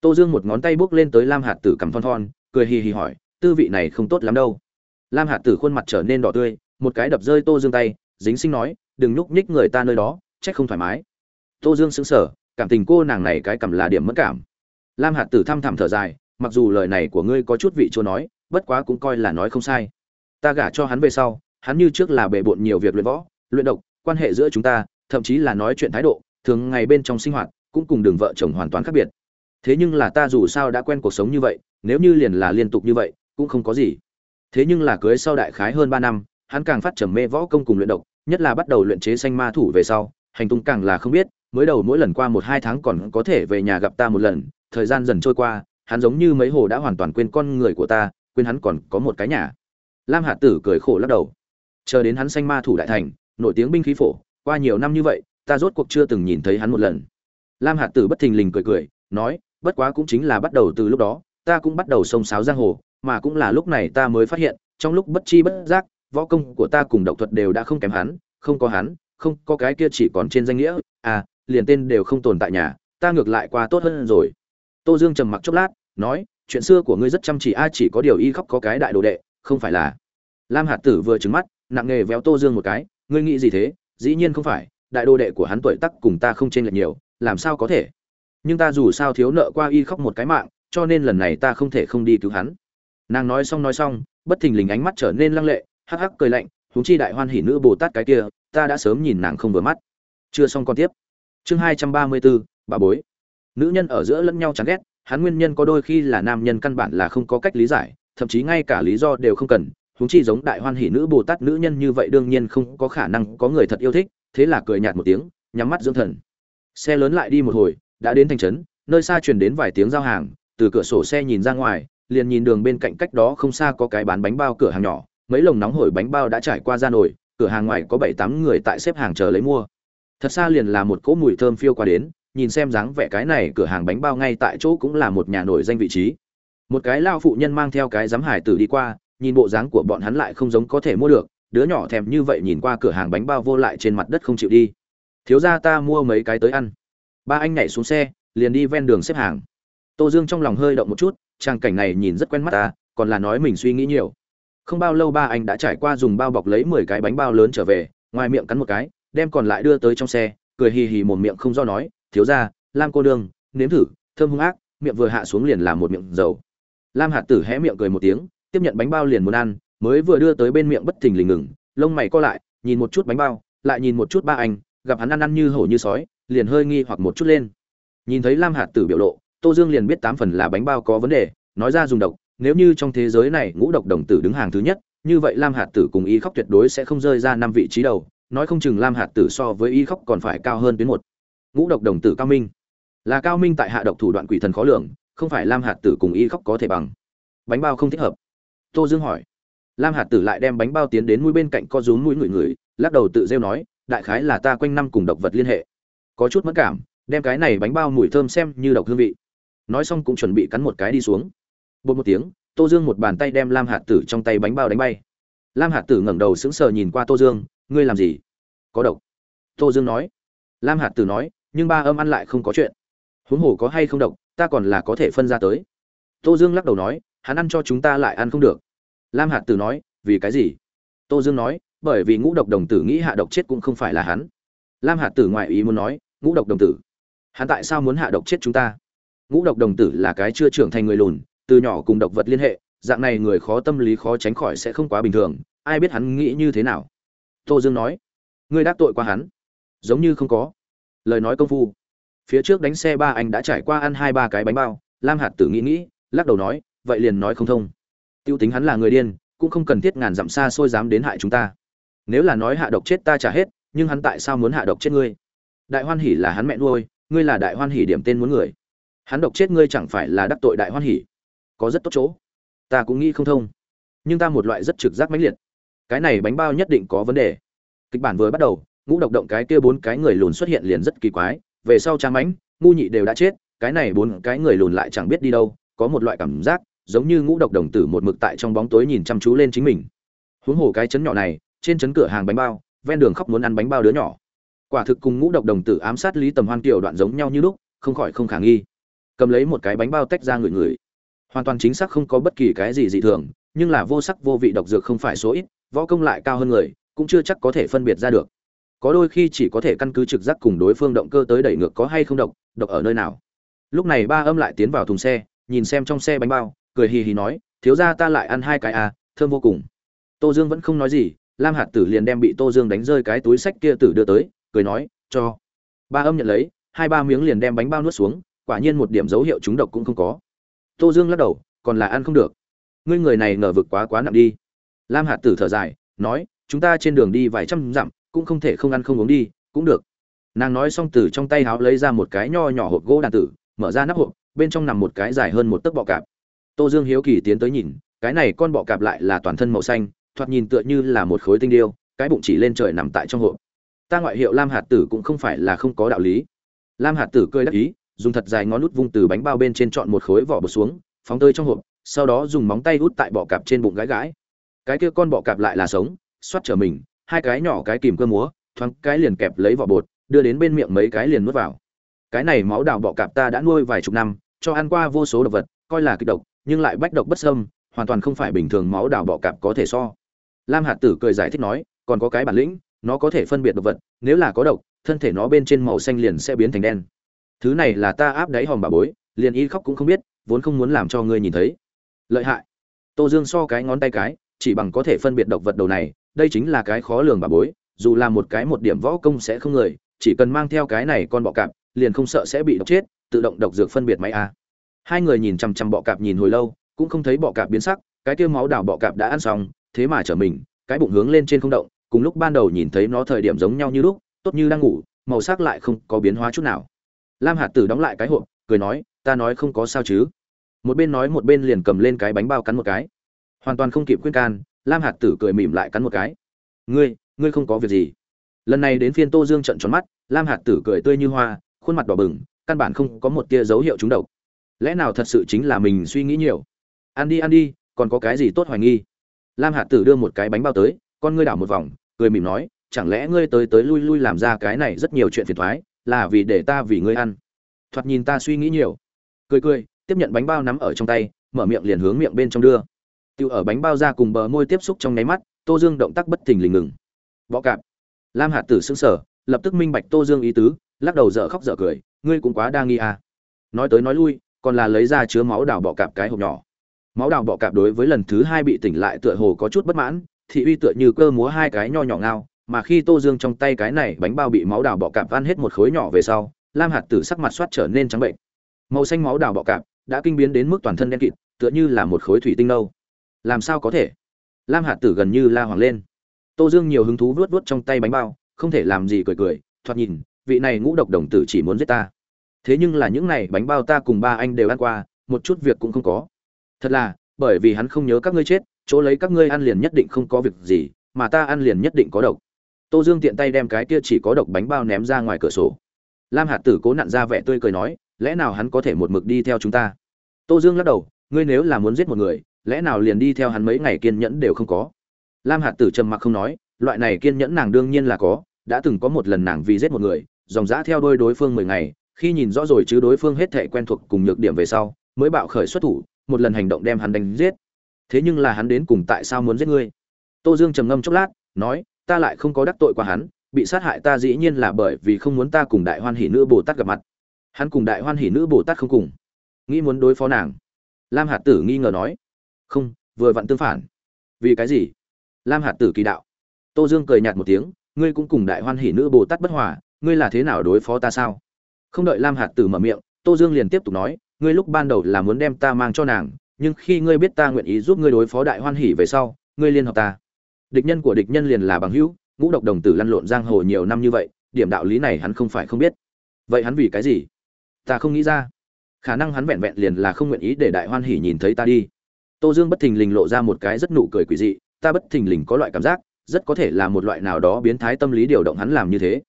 Tô dương một ngón tay bước lên tới lam hạt tử cầm thon thon, cười hì hì hỏi, tư vị này không tốt lắm đâu. Lam hạt tử khuôn mặt trở nên đỏ tươi, một cái đập rơi tô dương tay, dính sinh nói, đừng nhúc nhích người ta nơi đó, trách không thoải mái. Tô dương sững sờ, cảm tình cô nàng này cái cầm là điểm mất cảm. Lam hạt tử thăm thẳm thở dài, mặc dù lời này của ngươi có chút vị chỗ nói, bất quá cũng coi là nói không sai. Ta gả cho hắn về sau, hắn như trước là bề bộn nhiều việc luyện võ, luyện độc, quan hệ giữa chúng ta, thậm chí là nói chuyện thái độ thường ngày bên trong sinh hoạt, cũng cùng đường vợ chồng hoàn toàn khác biệt. Thế nhưng là ta dù sao đã quen cuộc sống như vậy, nếu như liền là liên tục như vậy, cũng không có gì. Thế nhưng là cưới sau đại khái hơn ba năm, hắn càng phát trầm mê võ công cùng luyện độc, nhất là bắt đầu luyện chế xanh ma thủ về sau, hành tung càng là không biết, mới đầu mỗi lần qua một hai tháng còn có thể về nhà gặp ta một lần, thời gian dần trôi qua, hắn giống như mấy hồ đã hoàn toàn quên con người của ta, quên hắn còn có một cái nhà. Lam hạt tử cười khổ lắc đầu. Chờ đến hắn xanh ma thủ đại thành, nổi tiếng binh khí phổ, qua nhiều năm như vậy ta rốt cuộc chưa từng nhìn thấy hắn một lần. Lam hạt tử bất thình lình cười cười, nói, bất quá cũng chính là bắt đầu từ lúc đó, ta cũng bắt đầu xông xáo giang hồ, mà cũng là lúc này ta mới phát hiện, trong lúc bất chi bất giác, võ công của ta cùng độc thuật đều đã không kém hắn, không có hắn, không có cái kia chỉ còn trên danh nghĩa à liền tên đều không tồn tại nhà, ta ngược lại qua tốt hơn rồi. Tô dương trầm mặc chốc lát, nói, chuyện xưa của ngươi rất chăm chỉ, a, chỉ có điều y khóc có cái đại đồ đệ, không phải là. Lam hạt tử vừa trứng mắt, nặng nghề véo tô dương một cái, ngươi nghĩ gì thế? Dĩ nhiên không phải đại đô đệ của hắn tuổi tắc cùng ta không chênh lệch nhiều, làm sao có thể? Nhưng ta dù sao thiếu nợ qua y khóc một cái mạng, cho nên lần này ta không thể không đi cứu hắn. Nàng nói xong nói xong, bất thình lình ánh mắt trở nên lăng lệ, hắc hắc cười lạnh, huống chi đại hoan hỉ nữ bồ tát cái kia, ta đã sớm nhìn nàng không vừa mắt. Chưa xong con tiếp. Chương hai trăm ba mươi bốn, bà bối. Nữ nhân ở giữa lẫn nhau chán ghét, hắn nguyên nhân có đôi khi là nam nhân căn bản là không có cách lý giải, thậm chí ngay cả lý do đều không cần, huống chi giống đại hoan hỷ nữ bồ tát nữ nhân như vậy đương nhiên không có khả năng có người thật yêu thích thế là cười nhạt một tiếng, nhắm mắt dưỡng thần. Xe lớn lại đi một hồi, đã đến thành trấn, nơi xa truyền đến vài tiếng giao hàng, từ cửa sổ xe nhìn ra ngoài, liền nhìn đường bên cạnh cách đó không xa có cái bán bánh bao cửa hàng nhỏ, mấy lồng nóng hổi bánh bao đã trải qua ra nổi cửa hàng ngoài có bảy tám người tại xếp hàng chờ lấy mua. Thật xa liền là một cỗ mùi thơm phiêu qua đến, nhìn xem dáng vẻ cái này cửa hàng bánh bao ngay tại chỗ cũng là một nhà nổi danh vị trí. Một cái lao phụ nhân mang theo cái giám hải tử đi qua, nhìn bộ dáng của bọn hắn lại không giống có thể mua được đứa nhỏ thèm như vậy nhìn qua cửa hàng bánh bao vô lại trên mặt đất không chịu đi. Thiếu ra ta mua mấy cái tới ăn. Ba anh nhảy xuống xe, liền đi ven đường xếp hàng. Tô dương trong lòng hơi động một chút, trang cảnh này nhìn rất quen mắt ta, còn là nói mình suy nghĩ nhiều. Không bao lâu ba anh đã trải qua dùng bao bọc lấy mười cái bánh bao lớn trở về, ngoài miệng cắn một cái, đem còn lại đưa tới trong xe, cười hì hì một miệng không do nói, thiếu ra lam cô đương nếm thử, thơm hung ác, miệng vừa hạ xuống liền làm một miệng dầu. Lam hạt tử hé miệng cười một tiếng, tiếp nhận bánh bao liền muốn ăn mới vừa đưa tới bên miệng bất thình lình ngừng, lông mày co lại, nhìn một chút bánh bao, lại nhìn một chút ba anh, gặp hắn ăn ăn như hổ như sói, liền hơi nghi hoặc một chút lên. Nhìn thấy lam hạt tử biểu lộ, tô dương liền biết tám phần là bánh bao có vấn đề, nói ra dùng độc, nếu như trong thế giới này ngũ độc đồng tử đứng hàng thứ nhất, như vậy lam hạt tử cùng y khóc tuyệt đối sẽ không rơi ra năm vị trí đầu, nói không chừng lam hạt tử so với y khóc còn phải cao hơn tuyến một. Ngũ độc đồng tử cao minh. Là cao minh tại hạ độc thủ đoạn quỷ thần khó lường, không phải lam hạt tử cùng y khóc có thể bằng. Bánh bao không thích hợp. Tô dương hỏi lam hạt tử lại đem bánh bao tiến đến mũi bên cạnh co rúm mũi người người, lắc đầu tự rêu nói, đại khái là ta quanh năm cùng độc vật liên hệ. Có chút mất cảm, đem cái này bánh bao mùi thơm xem như độc hương vị. Nói xong cũng chuẩn bị cắn một cái đi xuống. Bột một tiếng, tô dương một bàn tay đem lam hạt tử trong tay bánh bao đánh bay. Lam hạt tử ngẩng đầu sững sờ nhìn qua tô dương, ngươi làm gì? Có độc? Tô dương nói. Lam hạt tử nói, nhưng ba âm ăn lại không có chuyện. Huống hồ có hay không độc, ta còn là có thể phân ra tới. Tô dương lắc đầu nói, hắn ăn cho chúng ta lại ăn không được lam hạt tử nói, vì cái gì? Tô dương nói, bởi vì ngũ độc đồng tử nghĩ hạ độc chết cũng không phải là hắn. Lam hạt tử ngoại ý muốn nói, ngũ độc đồng tử? Hắn tại sao muốn hạ độc chết chúng ta? Ngũ độc đồng tử là cái chưa trưởng thành người lùn, từ nhỏ cùng độc vật liên hệ, dạng này người khó tâm lý khó tránh khỏi sẽ không quá bình thường, ai biết hắn nghĩ như thế nào? Tô dương nói, ngươi đắc tội qua hắn? Giống như không có. Lời nói công phu. Phía trước đánh xe ba anh đã trải qua ăn hai ba cái bánh bao, lam hạt tử nghĩ nghĩ, lắc đầu nói, vậy liền nói không thông tiêu tính hắn là người điên, cũng không cần thiết ngàn dặm xa xôi dám đến hại chúng ta. Nếu là nói hạ độc chết ta trả hết, nhưng hắn tại sao muốn hạ độc chết ngươi? Đại hoan hỉ là hắn mẹ nuôi, ngươi là đại hoan hỉ điểm tên muốn người. Hắn độc chết ngươi chẳng phải là đắc tội đại hoan hỉ có rất tốt chỗ. Ta cũng nghĩ không thông. Nhưng ta một loại rất trực giác mãnh liệt. Cái này bánh bao nhất định có vấn đề. Kịch bản vừa bắt đầu, ngũ độc động cái kia bốn cái người lùn xuất hiện liền rất kỳ quái. Về sau trang mãnh, ngu nhị đều đã chết, cái này bốn cái người lùn lại chẳng biết đi đâu, có một loại cảm giác giống như ngũ độc đồng tử một mực tại trong bóng tối nhìn chăm chú lên chính mình. Huống hồ cái chấn nhỏ này, trên chấn cửa hàng bánh bao, ven đường khóc muốn ăn bánh bao đứa nhỏ. Quả thực cùng ngũ độc đồng tử ám sát lý tầm hoan kiểu đoạn giống nhau như lúc, không khỏi không khả nghi. Cầm lấy một cái bánh bao tách ra người người hoàn toàn chính xác không có bất kỳ cái gì dị thường, nhưng là vô sắc vô vị độc dược không phải số ít, võ công lại cao hơn người, cũng chưa chắc có thể phân biệt ra được. Có đôi khi chỉ có thể căn cứ trực giác cùng đối phương động cơ tới đẩy ngược có hay không độc độc ở nơi nào. Lúc này ba âm lại tiến vào thùng xe, nhìn xem trong xe bánh bao cười hì hì nói, thiếu ra ta lại ăn hai cái à thơm vô cùng. Tô dương vẫn không nói gì, lam hạt tử liền đem bị tô dương đánh rơi cái túi sách kia tử đưa tới, cười nói, cho. Ba âm nhận lấy, hai ba miếng liền đem bánh bao nuốt xuống, quả nhiên một điểm dấu hiệu trúng độc cũng không có. Tô dương lắc đầu, còn là ăn không được. Ngươi người này ngờ vực quá quá nặng đi. Lam hạt tử thở dài, nói, chúng ta trên đường đi vài trăm dặm, cũng không thể không ăn không uống đi, cũng được. Nàng nói xong từ trong tay háo lấy ra một cái nho nhỏ hộp gỗ đàn tử, mở ra nắp hộp, bên trong nằm một cái dài hơn một tấc bọ cạp tô dương hiếu kỳ tiến tới nhìn, cái này con bọ cạp lại là toàn thân màu xanh, thoạt nhìn tựa như là một khối tinh điêu, cái bụng chỉ lên trời nằm tại trong hộp. Ta ngoại hiệu lam hạt tử cũng không phải là không có đạo lý. Lam hạt tử cười đắc ý, dùng thật dài ngón út vung từ bánh bao bên trên chọn một khối vỏ bột xuống, phóng tới trong hộp, sau đó dùng móng tay út tại bọ cạp trên bụng gái gái cái kia con bọ cạp lại là sống, xoát trở mình, hai cái nhỏ cái kìm cơ múa, thoáng cái liền kẹp lấy vỏ bột, đưa đến bên miệng mấy cái liền nuốt vào. Cái này máu đào bọ cạp ta đã nuôi vài chục năm, cho ăn qua vô số độc vật, coi là kịch độc nhưng lại bách độc bất sâm hoàn toàn không phải bình thường máu đào bọ cạp có thể so. Lam hạt tử cười giải thích nói, còn có cái bản lĩnh, nó có thể phân biệt độc vật, nếu là có độc, thân thể nó bên trên màu xanh liền sẽ biến thành đen. Thứ này là ta áp đáy hòm bà bối, liền y khóc cũng không biết, vốn không muốn làm cho ngươi nhìn thấy. Lợi hại. Tô dương so cái ngón tay cái, chỉ bằng có thể phân biệt độc vật đầu này, đây chính là cái khó lường bà bối, dù là một cái một điểm võ công sẽ không người, chỉ cần mang theo cái này con bọ cạp, liền không sợ sẽ bị độc chết, tự động độc dược phân biệt máy a hai người nhìn chằm chằm bọ cạp nhìn hồi lâu, cũng không thấy bọ cạp biến sắc, cái tiêu máu đảo bọ cạp đã ăn xong, thế mà trở mình, cái bụng hướng lên trên không động, cùng lúc ban đầu nhìn thấy nó thời điểm giống nhau như lúc, tốt như đang ngủ, màu sắc lại không có biến hóa chút nào. Lam hạt tử đóng lại cái hộp, cười nói, ta nói không có sao chứ. Một bên nói một bên liền cầm lên cái bánh bao cắn một cái. Hoàn toàn không kịp khuyên can, lam hạt tử cười mỉm lại cắn một cái. Ngươi ngươi không có việc gì. Lần này đến phiên tô dương trận tròn mắt, lam hạt tử cười tươi như hoa, khuôn mặt đỏ bừng, căn bản không có một tia dấu hiệu trúng độc lẽ nào thật sự chính là mình suy nghĩ nhiều? Ăn đi ăn đi, còn có cái gì tốt hoài nghi? Lam hạt tử đưa một cái bánh bao tới, con ngươi đảo một vòng, cười mỉm nói, chẳng lẽ ngươi tới tới lui lui làm ra cái này rất nhiều chuyện phiền thoái là vì để ta vì ngươi ăn? Thoạt nhìn ta suy nghĩ nhiều. Cười cười, tiếp nhận bánh bao nắm ở trong tay, mở miệng liền hướng miệng bên trong đưa. Tiêu ở bánh bao ra cùng bờ môi tiếp xúc trong nháy mắt, tô dương động tác bất thình lình ngừng. Bọ cạp. Lam hạt tử sững sờ, lập tức minh bạch tô dương ý tứ, lắc đầu dở khóc dở cười, ngươi cũng quá đa nghi à. nói tới nói lui còn là lấy ra chứa máu đào bọ cạp cái hộp nhỏ. Máu đào bọ cạp đối với lần thứ hai bị tỉnh lại tựa hồ có chút bất mãn, thị uy tựa như cơ múa hai cái nho nhỏ ngao, mà khi tô dương trong tay cái này bánh bao bị máu đào bọ cạp ăn hết một khối nhỏ về sau, lam hạt tử sắc mặt soát trở nên trắng bệnh. Màu xanh máu đào bọ cạp đã kinh biến đến mức toàn thân đen kịt, tựa như là một khối thủy tinh nâu. Làm sao có thể? Lam hạt tử gần như la hoàng lên. Tô dương nhiều hứng thú vuốt vuốt trong tay bánh bao, không thể làm gì cười cười, thoạt nhìn, vị này ngũ độc đồng tử chỉ muốn giết ta thế nhưng là những này bánh bao ta cùng ba anh đều ăn qua, một chút việc cũng không có. Thật là, bởi vì hắn không nhớ các ngươi chết, chỗ lấy các ngươi ăn liền nhất định không có việc gì, mà ta ăn liền nhất định có độc. Tô dương tiện tay đem cái kia chỉ có độc bánh bao ném ra ngoài cửa sổ. Lam hạt tử cố nặn ra vẻ tươi cười nói, lẽ nào hắn có thể một mực đi theo chúng ta? Tô dương lắc đầu, ngươi nếu là muốn giết một người, lẽ nào liền đi theo hắn mấy ngày kiên nhẫn đều không có? Lam hạt tử trầm mặc không nói, loại này kiên nhẫn nàng đương nhiên là có, đã từng có một lần nàng vì giết một người, dòng dã theo đôi đối phương mười ngày khi nhìn rõ rồi chứ đối phương hết thể quen thuộc cùng nhược điểm về sau, mới bạo khởi xuất thủ, một lần hành động đem hắn đánh giết. Thế nhưng là hắn đến cùng tại sao muốn giết ngươi? Tô dương trầm ngâm chốc lát, nói, ta lại không có đắc tội qua hắn, bị sát hại ta dĩ nhiên là bởi vì không muốn ta cùng đại hoan hỷ nữ bồ tát gặp mặt. Hắn cùng đại hoan hỷ nữ bồ tát không cùng. Nghĩ muốn đối phó nàng. Lam hạt tử nghi ngờ nói, không, vừa vặn tương phản. Vì cái gì? Lam hạt tử kỳ đạo. Tô dương cười nhạt một tiếng, ngươi cũng cùng đại hoan hỷ nữ bồ tát bất hòa, ngươi là thế nào đối phó ta sao? Không đợi lam hạt tử mở miệng, tô dương liền tiếp tục nói, ngươi lúc ban đầu là muốn đem ta mang cho nàng, nhưng khi ngươi biết ta nguyện ý giúp ngươi đối phó đại hoan hỷ về sau, ngươi liên hợp ta. Địch nhân của địch nhân liền là bằng hữu, ngũ độc đồng tử lăn lộn giang hồ nhiều năm như vậy, điểm đạo lý này hắn không phải không biết. Vậy hắn vì cái gì? Ta không nghĩ ra. Khả năng hắn vẹn vẹn liền là không nguyện ý để đại hoan hỉ nhìn thấy ta đi. Tô dương bất thình lình lộ ra một cái rất nụ cười quỷ dị, ta bất thình lình có loại cảm giác, rất có thể là một loại nào đó biến thái tâm lý điều động hắn làm như thế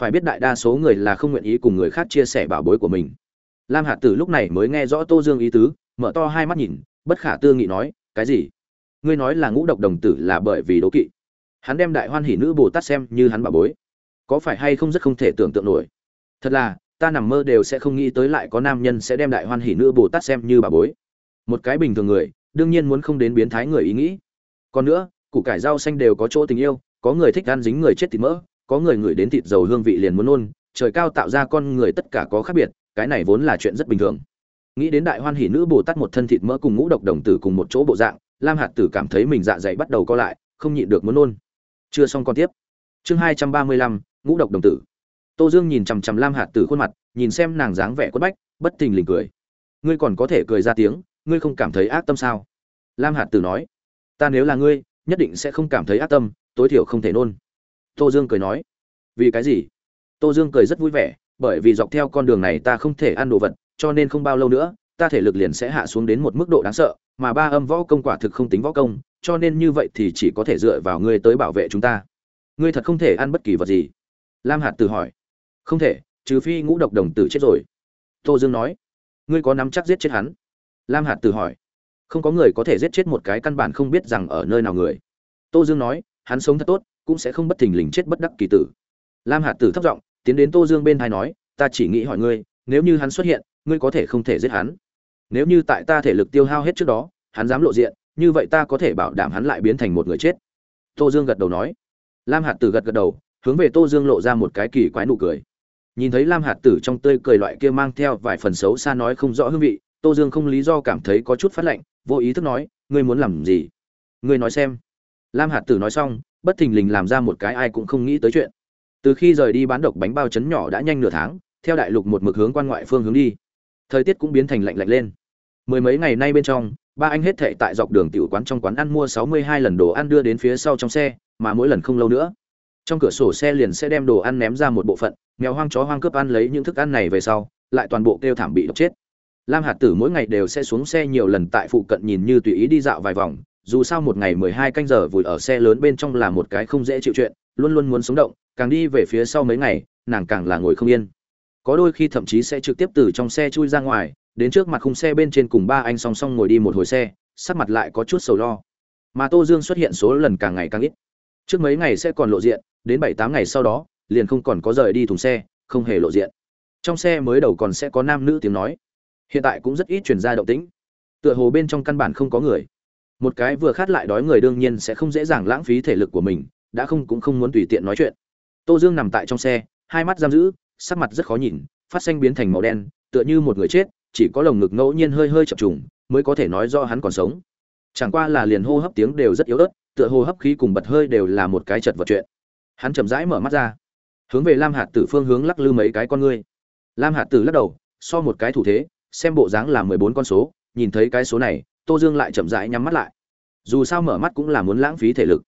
phải biết đại đa số người là không nguyện ý cùng người khác chia sẻ bảo bối của mình. Lam hạt tử lúc này mới nghe rõ tô dương ý tứ, mở to hai mắt nhìn, bất khả tư nghị nói, cái gì? Ngươi nói là ngũ độc đồng tử là bởi vì đố kỵ. Hắn đem đại hoan hỷ nữ bồ tát xem như hắn bảo bối. Có phải hay không rất không thể tưởng tượng nổi? Thật là, ta nằm mơ đều sẽ không nghĩ tới lại có nam nhân sẽ đem đại hoan hỷ nữ bồ tát xem như bảo bối. Một cái bình thường người, đương nhiên muốn không đến biến thái người ý nghĩ. Còn nữa, củ cải rau xanh đều có chỗ tình yêu, có người thích ăn dính người chết thịt mỡ có người ngửi đến thịt dầu hương vị liền muốn nôn, trời cao tạo ra con người tất cả có khác biệt, cái này vốn là chuyện rất bình thường. Nghĩ đến đại hoan hỷ nữ bồ tát một thân thịt mỡ cùng ngũ độc đồng tử cùng một chỗ bộ dạng, lam hạt tử cảm thấy mình dạ dày bắt đầu co lại, không nhịn được muốn nôn. Chưa xong con tiếp. Chương hai trăm ba mươi lăm, ngũ độc đồng tử. Tô dương nhìn chằm chằm lam hạt tử khuôn mặt, nhìn xem nàng dáng vẻ quất bách, bất thình lình cười. Ngươi còn có thể cười ra tiếng, ngươi không cảm thấy ác tâm sao? Lam hạt tử nói. Ta nếu là ngươi, nhất định sẽ không cảm thấy ác tâm, tối thiểu không thể nôn tô dương cười nói, vì cái gì? Tô dương cười rất vui vẻ, bởi vì dọc theo con đường này ta không thể ăn đồ vật, cho nên không bao lâu nữa, ta thể lực liền sẽ hạ xuống đến một mức độ đáng sợ, mà ba âm võ công quả thực không tính võ công, cho nên như vậy thì chỉ có thể dựa vào ngươi tới bảo vệ chúng ta. Ngươi thật không thể ăn bất kỳ vật gì? Lam hạt tử hỏi. Không thể, trừ phi ngũ độc đồng tử chết rồi. Tô dương nói. Ngươi có nắm chắc giết chết hắn? Lam hạt tử hỏi. Không có người có thể giết chết một cái căn bản không biết rằng ở nơi nào người. Tô dương nói. Hắn sống thật tốt cũng sẽ không bất thình lình chết bất đắc kỳ tử. Lam hạt tử thấp giọng, tiến đến tô dương bên hai nói, ta chỉ nghĩ hỏi ngươi, nếu như hắn xuất hiện, ngươi có thể không thể giết hắn? Nếu như tại ta thể lực tiêu hao hết trước đó, hắn dám lộ diện, như vậy ta có thể bảo đảm hắn lại biến thành một người chết. Tô dương gật đầu nói. Lam hạt tử gật gật đầu, hướng về tô dương lộ ra một cái kỳ quái nụ cười. Nhìn thấy lam hạt tử trong tươi cười loại kia mang theo vài phần xấu xa nói không rõ hương vị, tô dương không lý do cảm thấy có chút phát lạnh, vô ý thức nói, ngươi muốn làm gì? Ngươi nói xem. Lam hạt tử nói xong bất thình lình làm ra một cái ai cũng không nghĩ tới chuyện. Từ khi rời đi bán độc bánh bao chấn nhỏ đã nhanh nửa tháng, theo đại lục một mực hướng quan ngoại phương hướng đi. Thời tiết cũng biến thành lạnh lạnh lên. Mười mấy ngày nay bên trong, ba anh hết thệ tại dọc đường tiểu quán trong quán ăn mua sáu mươi hai lần đồ ăn đưa đến phía sau trong xe, mà mỗi lần không lâu nữa, trong cửa sổ xe liền sẽ đem đồ ăn ném ra một bộ phận, mèo hoang chó hoang cướp ăn lấy những thức ăn này về sau, lại toàn bộ kêu thảm bị độc chết. Lam hạt tử mỗi ngày đều sẽ xuống xe nhiều lần tại phụ cận nhìn như tùy ý đi dạo vài vòng dù sao một ngày mười hai canh giờ vùi ở xe lớn bên trong là một cái không dễ chịu chuyện, luôn luôn muốn sống động, càng đi về phía sau mấy ngày, nàng càng là ngồi không yên. Có đôi khi thậm chí sẽ trực tiếp từ trong xe chui ra ngoài, đến trước mặt khung xe bên trên cùng ba anh song song ngồi đi một hồi xe, sắc mặt lại có chút sầu lo. Mà tô dương xuất hiện số lần càng ngày càng ít. Trước mấy ngày sẽ còn lộ diện, đến bảy tám ngày sau đó, liền không còn có rời đi thùng xe, không hề lộ diện. Trong xe mới đầu còn sẽ có nam nữ tiếng nói. Hiện tại cũng rất ít truyền ra động tĩnh. Tựa hồ bên trong căn bản không có người một cái vừa khát lại đói người đương nhiên sẽ không dễ dàng lãng phí thể lực của mình, đã không cũng không muốn tùy tiện nói chuyện. Tô dương nằm tại trong xe, hai mắt giam giữ, sắc mặt rất khó nhìn, phát xanh biến thành màu đen, tựa như một người chết, chỉ có lồng ngực ngẫu nhiên hơi hơi chập trùng, mới có thể nói do hắn còn sống. Chẳng qua là liền hô hấp tiếng đều rất yếu ớt, tựa hô hấp khí cùng bật hơi đều là một cái chật vật chuyện. Hắn chậm rãi mở mắt ra. Hướng về lam hạt tử phương hướng lắc lư mấy cái con ngươi. Lam hạt tử lắc đầu, so một cái thủ thế, xem bộ dáng là mười bốn con số, nhìn thấy cái số này tô dương lại chậm rãi nhắm mắt lại. Dù sao mở mắt cũng là muốn lãng phí thể lực.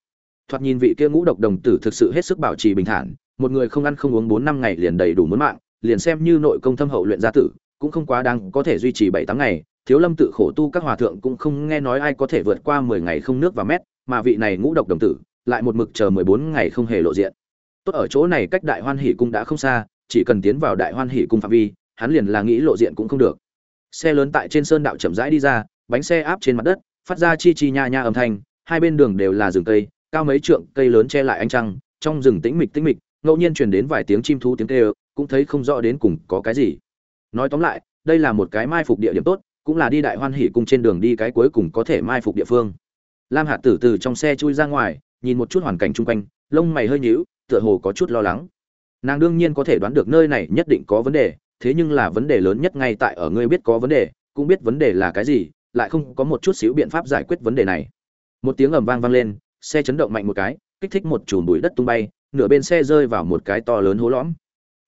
Thoạt nhìn vị kia ngũ độc đồng tử thực sự hết sức bảo trì bình thản, một người không ăn không uống bốn năm ngày liền đầy đủ muốn mạng, liền xem như nội công thâm hậu luyện gia tử, cũng không quá đáng, có thể duy trì bảy tám ngày, thiếu lâm tự khổ tu các hòa thượng cũng không nghe nói ai có thể vượt qua mười ngày không nước và mét, mà vị này ngũ độc đồng tử, lại một mực chờ mười bốn ngày không hề lộ diện. Tốt ở chỗ này cách đại hoan hỷ cung đã không xa, chỉ cần tiến vào đại hoan hỷ cung phạm vi, hắn liền là nghĩ lộ diện cũng không được. Xe lớn tại trên sơn đạo chậm rãi đi ra bánh xe áp trên mặt đất, phát ra chi chi nha nha âm thanh, hai bên đường đều là rừng cây, cao mấy trượng, cây lớn che lại ánh trăng, trong rừng tĩnh mịch tĩnh mịch, ngẫu nhiên truyền đến vài tiếng chim thú tiếng kêu, cũng thấy không rõ đến cùng có cái gì. Nói tóm lại, đây là một cái mai phục địa điểm tốt, cũng là đi đại hoan hỉ cùng trên đường đi cái cuối cùng có thể mai phục địa phương. Lam hạt tử từ trong xe chui ra ngoài, nhìn một chút hoàn cảnh chung quanh, lông mày hơi nhíu, tựa hồ có chút lo lắng. Nàng đương nhiên có thể đoán được nơi này nhất định có vấn đề, thế nhưng là vấn đề lớn nhất ngay tại ở ngươi biết có vấn đề, cũng biết vấn đề là cái gì lại không có một chút xíu biện pháp giải quyết vấn đề này. Một tiếng ầm vang vang lên, xe chấn động mạnh một cái, kích thích một chùm bụi đất tung bay, nửa bên xe rơi vào một cái to lớn hố lõm.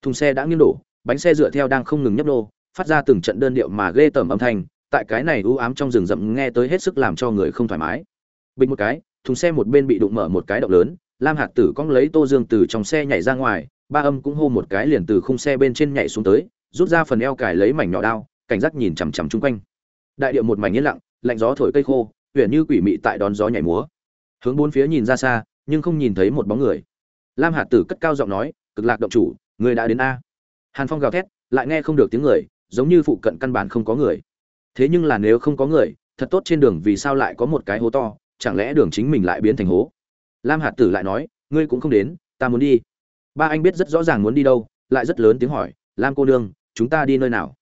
Thùng xe đã nghiêng đổ, bánh xe dựa theo đang không ngừng nhấp nô, phát ra từng trận đơn điệu mà ghê tởm âm thanh, tại cái này u ám trong rừng rậm nghe tới hết sức làm cho người không thoải mái. Bình một cái, thùng xe một bên bị đụng mở một cái động lớn, lam hạt tử cong lấy tô dương từ trong xe nhảy ra ngoài, ba âm cũng hô một cái liền từ khung xe bên trên nhảy xuống tới, rút ra phần eo cài lấy mảnh nhỏ đao, cảnh giác nhìn chằm chằm chung quanh đại điệu một mảnh yên lặng, lạnh gió thổi cây khô huyện như quỷ mị tại đón gió nhảy múa. Hướng bốn phía nhìn ra xa, nhưng không nhìn thấy một bóng người. Lam hạt tử cất cao giọng nói, cực lạc động chủ, người đã đến a? Hàn phong gào thét, lại nghe không được tiếng người, giống như phụ cận căn bản không có người. Thế nhưng là nếu không có người, thật tốt trên đường vì sao lại có một cái hố to, chẳng lẽ đường chính mình lại biến thành hố? Lam hạt tử lại nói, ngươi cũng không đến, ta muốn đi. Ba anh biết rất rõ ràng muốn đi đâu, lại rất lớn tiếng hỏi, lam cô nương, chúng ta đi nơi nào?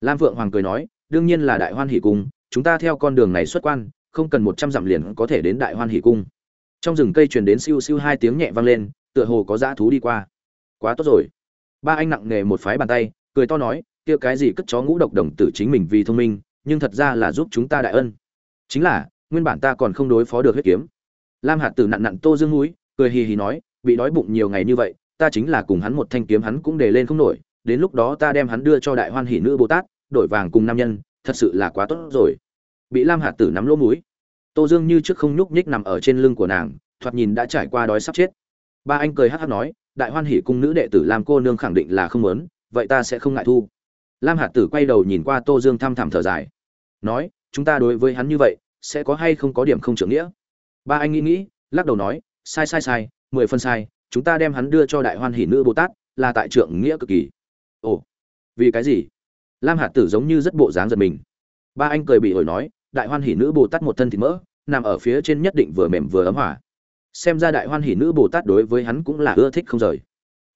Lam vượng hoàng cười nói đương nhiên là đại hoan hỷ cung, chúng ta theo con đường này xuất quan, không cần một trăm dặm liền có thể đến đại hoan hỷ cung. Trong rừng cây truyền đến siêu siêu hai tiếng nhẹ vang lên, tựa hồ có dã thú đi qua. Quá tốt rồi. Ba anh nặng nề một phái bàn tay, cười to nói, kia cái gì cất chó ngũ độc đồng tử chính mình vì thông minh, nhưng thật ra là giúp chúng ta đại ân. Chính là, nguyên bản ta còn không đối phó được huyết kiếm. Lam hạt tử nặn nặn tô dương núi cười hì hì nói, bị đói bụng nhiều ngày như vậy, ta chính là cùng hắn một thanh kiếm hắn cũng để lên không nổi, đến lúc đó ta đem hắn đưa cho đại hoan hỷ nữ bồ tát đổi vàng cùng nam nhân, thật sự là quá tốt rồi. Bị lam hạt tử nắm lỗ mũi. Tô dương như trước không nhúc nhích nằm ở trên lưng của nàng, thoạt nhìn đã trải qua đói sắp chết. Ba anh cười hắc hắc nói, đại hoan hỷ cung nữ đệ tử làm cô nương khẳng định là không muốn, vậy ta sẽ không ngại thu. Lam hạt tử quay đầu nhìn qua tô dương thăm thẳm thở dài. Nói, chúng ta đối với hắn như vậy, sẽ có hay không có điểm không trưởng nghĩa? Ba anh nghĩ nghĩ, lắc đầu nói, sai sai sai, mười phân sai, chúng ta đem hắn đưa cho đại hoan hỷ nữ bồ tát, là tại trượng nghĩa cực kỳ. Ồ, vì cái gì? Lam hạt tử giống như rất bộ dáng giật mình. Ba anh cười bị ổi nói, đại hoan hỷ nữ bồ tát một thân thịt mỡ, nằm ở phía trên nhất định vừa mềm vừa ấm hỏa xem ra đại hoan hỷ nữ bồ tát đối với hắn cũng là ưa thích không rời.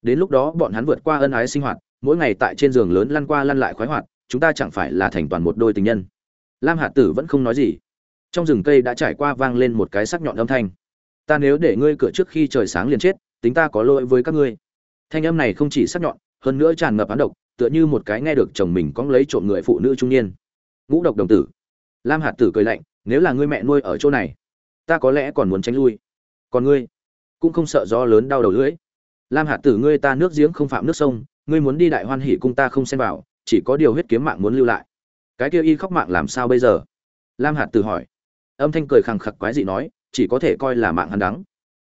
Đến lúc đó, bọn hắn vượt qua ân ái sinh hoạt, mỗi ngày tại trên giường lớn lăn qua lăn lại khoái hoạt, chúng ta chẳng phải là thành toàn một đôi tình nhân. Lam hạ tử vẫn không nói gì. Trong rừng cây đã trải qua vang lên một cái sắc nhọn âm thanh. Ta nếu để ngươi cửa trước khi trời sáng liền chết, tính ta có lỗi với các ngươi. Thanh âm này không chỉ sắc nhọn, hơn nữa tràn ngập án độc tựa như một cái nghe được chồng mình cóng lấy trộm người phụ nữ trung niên. Ngũ độc đồng tử. Lam hạt tử cười lạnh, nếu là ngươi mẹ nuôi ở chỗ này, ta có lẽ còn muốn tránh lui. Còn ngươi, cũng không sợ gió lớn đau đầu lưỡi. Lam hạt tử, ngươi ta nước giếng không phạm nước sông, ngươi muốn đi đại hoan hỉ cung ta không xem vào, chỉ có điều huyết kiếm mạng muốn lưu lại. Cái kia y khóc mạng làm sao bây giờ? Lam hạt tử hỏi. Âm thanh cười khẳng khặc quái dị nói, chỉ có thể coi là mạng hắn đắng.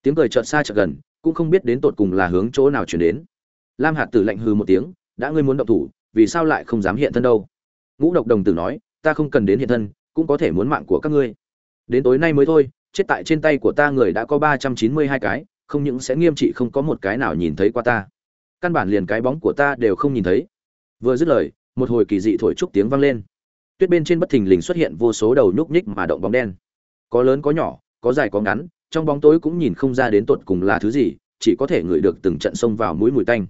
Tiếng cười chợt xa chợt gần, cũng không biết đến tột cùng là hướng chỗ nào chuyển đến. Lam hạt tử lạnh hư một tiếng đã ngươi muốn động thủ, vì sao lại không dám hiện thân đâu? Ngũ độc đồng tử nói, ta không cần đến hiện thân, cũng có thể muốn mạng của các ngươi. Đến tối nay mới thôi, chết tại trên tay của ta người đã có ba trăm chín mươi hai cái, không những sẽ nghiêm trị, không có một cái nào nhìn thấy qua ta. Căn bản liền cái bóng của ta đều không nhìn thấy. Vừa dứt lời, một hồi kỳ dị thổi trúc tiếng vang lên. Tuyết bên trên bất thình lình xuất hiện vô số đầu nhúc nhích mà động bóng đen. Có lớn có nhỏ, có dài có ngắn, trong bóng tối cũng nhìn không ra đến tột cùng là thứ gì, chỉ có thể ngửi được từng trận xông vào mũi mùi tanh.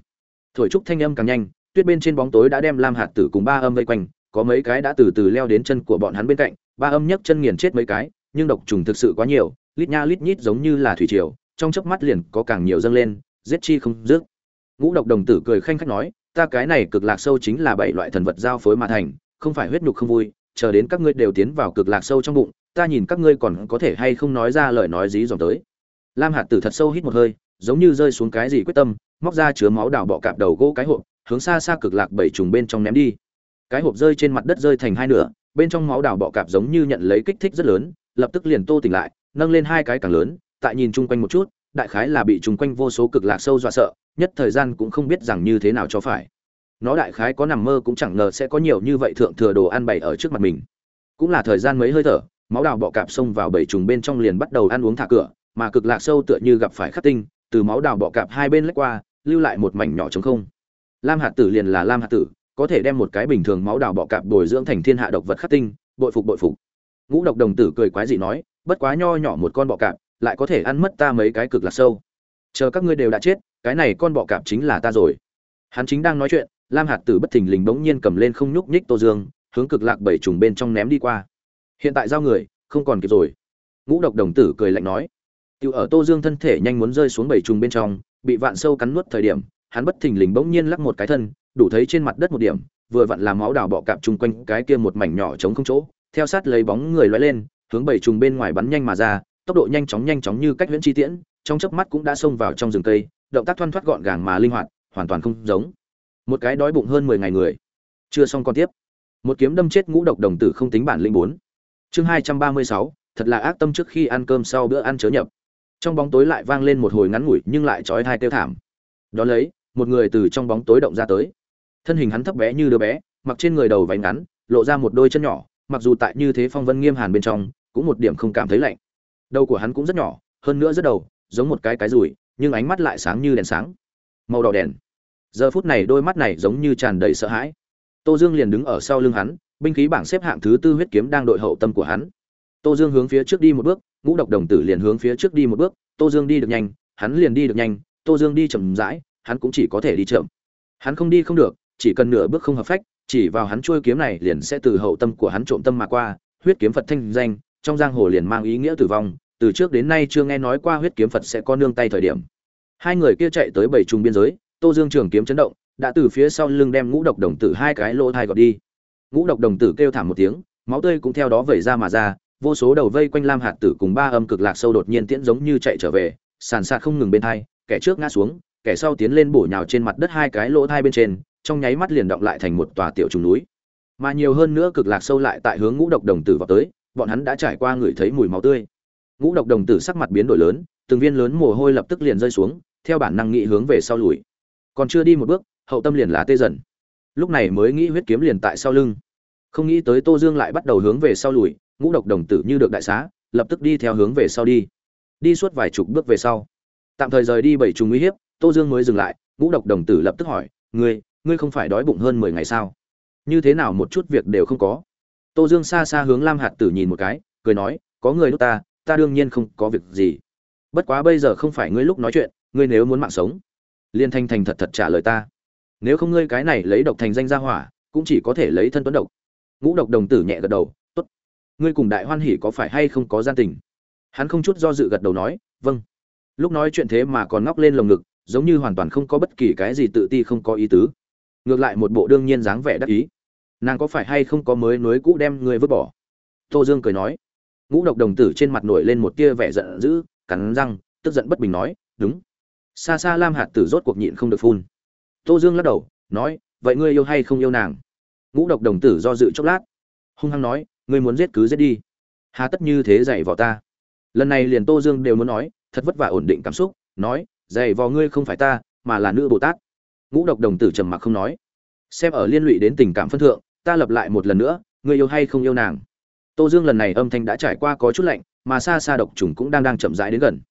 Thổi trúc thanh âm càng nhanh tuyết bên trên bóng tối đã đem lam hạt tử cùng ba âm vây quanh, có mấy cái đã từ từ leo đến chân của bọn hắn bên cạnh, ba âm nhấc chân nghiền chết mấy cái, nhưng độc trùng thực sự quá nhiều, lít nha lít nhít giống như là thủy triều, trong chớp mắt liền có càng nhiều dâng lên, giết chi không dứt. Ngũ độc đồng tử cười khanh khách nói, ta cái này cực lạc sâu chính là bảy loại thần vật giao phối mà thành, không phải huyết nhục không vui, chờ đến các ngươi đều tiến vào cực lạc sâu trong bụng, ta nhìn các ngươi còn có thể hay không nói ra lời nói dí dòm tới. Lam hạt tử thật sâu hít một hơi, giống như rơi xuống cái gì quyết tâm, móc ra chứa máu đào bọ cạp đầu gỗ cái hộp hướng xa xa cực lạc bảy trùng bên trong ném đi. Cái hộp rơi trên mặt đất rơi thành hai nửa, bên trong máu đào bọ cạp giống như nhận lấy kích thích rất lớn, lập tức liền tô tỉnh lại, nâng lên hai cái càng lớn, tại nhìn chung quanh một chút, đại khái là bị chung quanh vô số cực lạc sâu dọa sợ, nhất thời gian cũng không biết rằng như thế nào cho phải. Nó đại khái có nằm mơ cũng chẳng ngờ sẽ có nhiều như vậy thượng thừa đồ ăn bày ở trước mặt mình. Cũng là thời gian mấy hơi thở, máu đào bọ cạp xông vào bảy trùng bên trong liền bắt đầu ăn uống thả cửa, mà cực lạc sâu tựa như gặp phải khắc tinh, từ máu đào bọ cạp hai bên lách qua, lưu lại một mảnh nhỏ trống không lam hạt tử liền là lam hạt tử có thể đem một cái bình thường máu đào bọ cạp bồi dưỡng thành thiên hạ độc vật khắc tinh bội phục bội phục. Ngũ độc đồng tử cười quái dị nói bất quá nho nhỏ một con bọ cạp lại có thể ăn mất ta mấy cái cực lạc sâu. Chờ các ngươi đều đã chết cái này con bọ cạp chính là ta rồi. Hắn chính đang nói chuyện lam hạt tử bất thình lình bỗng nhiên cầm lên không nhúc nhích tô dương hướng cực lạc bảy trùng bên trong ném đi qua. Hiện tại giao người không còn kịp rồi. Ngũ độc đồng tử cười lạnh nói. Tự ở Tô Dương thân thể nhanh muốn rơi xuống bảy trùng bên trong, bị vạn sâu cắn nuốt thời điểm, hắn bất thình lình bỗng nhiên lắc một cái thân, đủ thấy trên mặt đất một điểm, vừa vặn làm máu đào bọ cạp chung quanh cái kia một mảnh nhỏ trống không chỗ, theo sát lấy bóng người lóe lên, hướng bảy trùng bên ngoài bắn nhanh mà ra, tốc độ nhanh chóng nhanh chóng như cách huyễn chi tiễn, trong chớp mắt cũng đã xông vào trong rừng cây, động tác thoăn thoắt gọn gàng mà linh hoạt, hoàn toàn không giống một cái đói bụng hơn mười ngày người. Chưa xong con tiếp. Một kiếm đâm chết ngũ độc đồng tử không tính bản linh bốn. Chương hai trăm ba mươi sáu, thật là ác tâm trước khi ăn cơm sau bữa ăn chớ nhập trong bóng tối lại vang lên một hồi ngắn ngủi nhưng lại trói thai tiêu thảm đó lấy một người từ trong bóng tối động ra tới. Thân hình hắn thấp bé như đứa bé, mặc trên người đầu váy ngắn, lộ ra một đôi chân nhỏ, mặc dù tại như thế phong vân nghiêm hàn bên trong, cũng một điểm không cảm thấy lạnh. Đầu của hắn cũng rất nhỏ, hơn nữa rất đầu, giống một cái cái rùi, nhưng ánh mắt lại sáng như đèn sáng. Màu đỏ đèn. Giờ phút này đôi mắt này giống như tràn đầy sợ hãi. Tô dương liền đứng ở sau lưng hắn, binh khí bảng xếp hạng thứ tư huyết kiếm đang đội hậu tâm của hắn. Tô dương hướng phía trước đi một bước, ngũ độc đồng tử liền hướng phía trước đi một bước, tô dương đi được nhanh, hắn liền đi được nhanh, tô dương đi chậm rãi hắn cũng chỉ có thể đi chậm. Hắn không đi không được chỉ cần nửa bước không hợp phách chỉ vào hắn chuôi kiếm này liền sẽ từ hậu tâm của hắn trộm tâm mà qua huyết kiếm phật thanh danh trong giang hồ liền mang ý nghĩa tử vong từ trước đến nay chưa nghe nói qua huyết kiếm phật sẽ có nương tay thời điểm. Hai người kia chạy tới bảy trùng biên giới tô dương trường kiếm chấn động đã từ phía sau lưng đem ngũ độc đồng tử hai cái lỗ thai gọt đi. Ngũ độc đồng tử kêu thảm một tiếng máu tươi cũng theo đó vẩy ra mà ra vô số đầu vây quanh lam hạt tử cùng ba âm cực lạc sâu đột nhiên tiễn giống như chạy trở về sàn sạt không ngừng bên hai, kẻ trước ngã xuống kẻ sau tiến lên bổ nhào trên mặt đất hai cái lỗ thai bên trên, trong nháy mắt liền động lại thành một tòa tiểu trùng núi. Mà nhiều hơn nữa cực lạc sâu lại tại hướng ngũ độc đồng tử vào tới, bọn hắn đã trải qua ngửi thấy mùi máu tươi. Ngũ độc đồng tử sắc mặt biến đổi lớn, từng viên lớn mồ hôi lập tức liền rơi xuống, theo bản năng nghĩ hướng về sau lùi. Còn chưa đi một bước, hậu tâm liền là tê dần. Lúc này mới nghĩ huyết kiếm liền tại sau lưng. Không nghĩ tới tô dương lại bắt đầu hướng về sau lùi, ngũ độc đồng tử như được đại xá, lập tức đi theo hướng về sau đi. Đi suốt vài chục bước về sau. Tạm thời rời đi bảy trùng uy hiếp tô dương mới dừng lại, ngũ độc đồng tử lập tức hỏi, ngươi ngươi không phải đói bụng hơn mười ngày sao? Như thế nào một chút việc đều không có? Tô dương xa xa hướng lam hạt tử nhìn một cái, cười nói, có người lúc ta ta đương nhiên không có việc gì. Bất quá bây giờ không phải ngươi lúc nói chuyện, ngươi nếu muốn mạng sống liên thanh thành thật thật trả lời ta. Nếu không ngươi cái này lấy độc thành danh gia hỏa, cũng chỉ có thể lấy thân tuấn độc. Ngũ độc đồng tử nhẹ gật đầu ngươi cùng đại hoan hỉ có phải hay không có gian tình? Hắn không chút do dự gật đầu nói vâng. Lúc nói chuyện thế mà còn ngóc lên lồng ngực giống như hoàn toàn không có bất kỳ cái gì tự ti, không có ý tứ. Ngược lại một bộ đương nhiên dáng vẻ đắc ý. Nàng có phải hay không có mới nối cũ đem ngươi vứt bỏ? Tô dương cười nói. Ngũ độc đồng tử trên mặt nổi lên một tia vẻ giận dữ, cắn răng, tức giận bất bình nói, đúng. Xa xa lam hạt tử rốt cuộc nhịn không được phun. Tô dương lắc đầu, nói, vậy ngươi yêu hay không yêu nàng? Ngũ độc đồng tử do dự chốc lát, hung hăng nói, ngươi muốn giết cứ giết đi. Hà tất như thế dạy vào ta. Lần này liền tô dương đều muốn nói, thật vất vả ổn định cảm xúc, nói dày vò ngươi không phải ta, mà là nữ bồ tát. Ngũ độc đồng tử trầm mặc không nói. Xem ở liên lụy đến tình cảm phân thượng, ta lập lại một lần nữa, ngươi yêu hay không yêu nàng? Tô dương lần này âm thanh đã trải qua có chút lạnh, mà xa xa độc trùng cũng đang đang chậm rãi đến gần.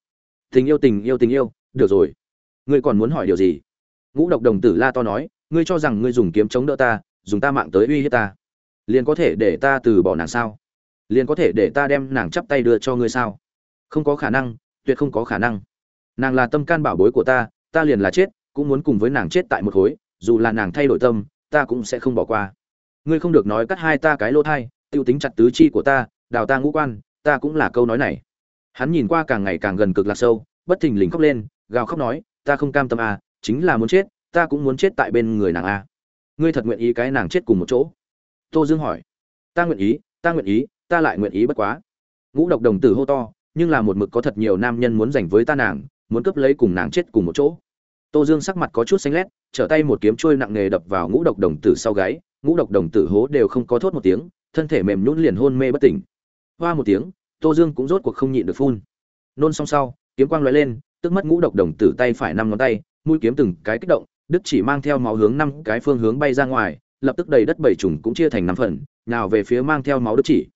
Tình yêu tình yêu tình yêu, được rồi. Ngươi còn muốn hỏi điều gì? Ngũ độc đồng tử la to nói, ngươi cho rằng ngươi dùng kiếm chống đỡ ta, dùng ta mạng tới uy hiếp ta. Liền có thể để ta từ bỏ nàng sao? Liền có thể để ta đem nàng chắp tay đưa cho ngươi sao? Không có khả năng, tuyệt không có khả năng nàng là tâm can bảo bối của ta ta liền là chết, cũng muốn cùng với nàng chết tại một khối, dù là nàng thay đổi tâm, ta cũng sẽ không bỏ qua. Ngươi không được nói cắt hai ta cái lỗ thai, tiêu tính chặt tứ chi của ta, đào ta ngũ quan, ta cũng là câu nói này. Hắn nhìn qua càng ngày càng gần cực lạc sâu, bất thình lình khóc lên, gào khóc nói, ta không cam tâm à chính là muốn chết, ta cũng muốn chết tại bên người nàng à. Ngươi thật nguyện ý cái nàng chết cùng một chỗ? Tô dương hỏi. Ta nguyện ý, ta nguyện ý, ta lại nguyện ý bất quá. Ngũ độc đồng tử hô to, nhưng là một mực có thật nhiều nam nhân muốn giành với ta nàng muốn cướp lấy cùng nàng chết cùng một chỗ. Tô dương sắc mặt có chút xanh lét, trở tay một kiếm trôi nặng nề đập vào ngũ độc đồng tử sau gáy, ngũ độc đồng tử hố đều không có thốt một tiếng, thân thể mềm nhũn liền hôn mê bất tỉnh. Hoa một tiếng, tô dương cũng rốt cuộc không nhịn được phun. Nôn xong sau, kiếm quang lóe lên, tức mất ngũ độc đồng tử tay phải năm ngón tay, mũi kiếm từng cái kích động đức chỉ mang theo máu hướng năm cái phương hướng bay ra ngoài, lập tức đầy đất bảy trùng cũng chia thành năm phần nào về phía mang theo máu đức chỉ.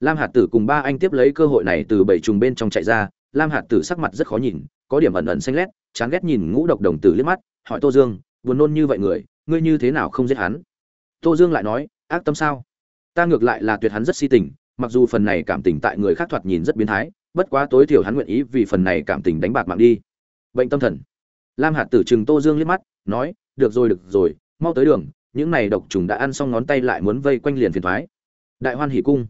Lam hạt tử cùng ba anh tiếp lấy cơ hội này từ bảy trùng bên trong chạy ra lam hạt tử sắc mặt rất khó nhìn, có điểm ẩn ẩn xanh lét, chán ghét nhìn ngũ độc đồng tử liếc mắt, hỏi tô dương, buồn nôn như vậy người, ngươi như thế nào không giết hắn? Tô dương lại nói, ác tâm sao? Ta ngược lại là tuyệt hắn rất si tình, mặc dù phần này cảm tình tại người khác thoạt nhìn rất biến thái, bất quá tối thiểu hắn nguyện ý vì phần này cảm tình đánh bạc mạng đi. Bệnh tâm thần. Lam hạt tử chừng tô dương liếc mắt, nói, được rồi được rồi, mau tới đường, những này độc trùng đã ăn xong ngón tay lại muốn vây quanh liền phiền thoái. Đại hoan hỷ cung.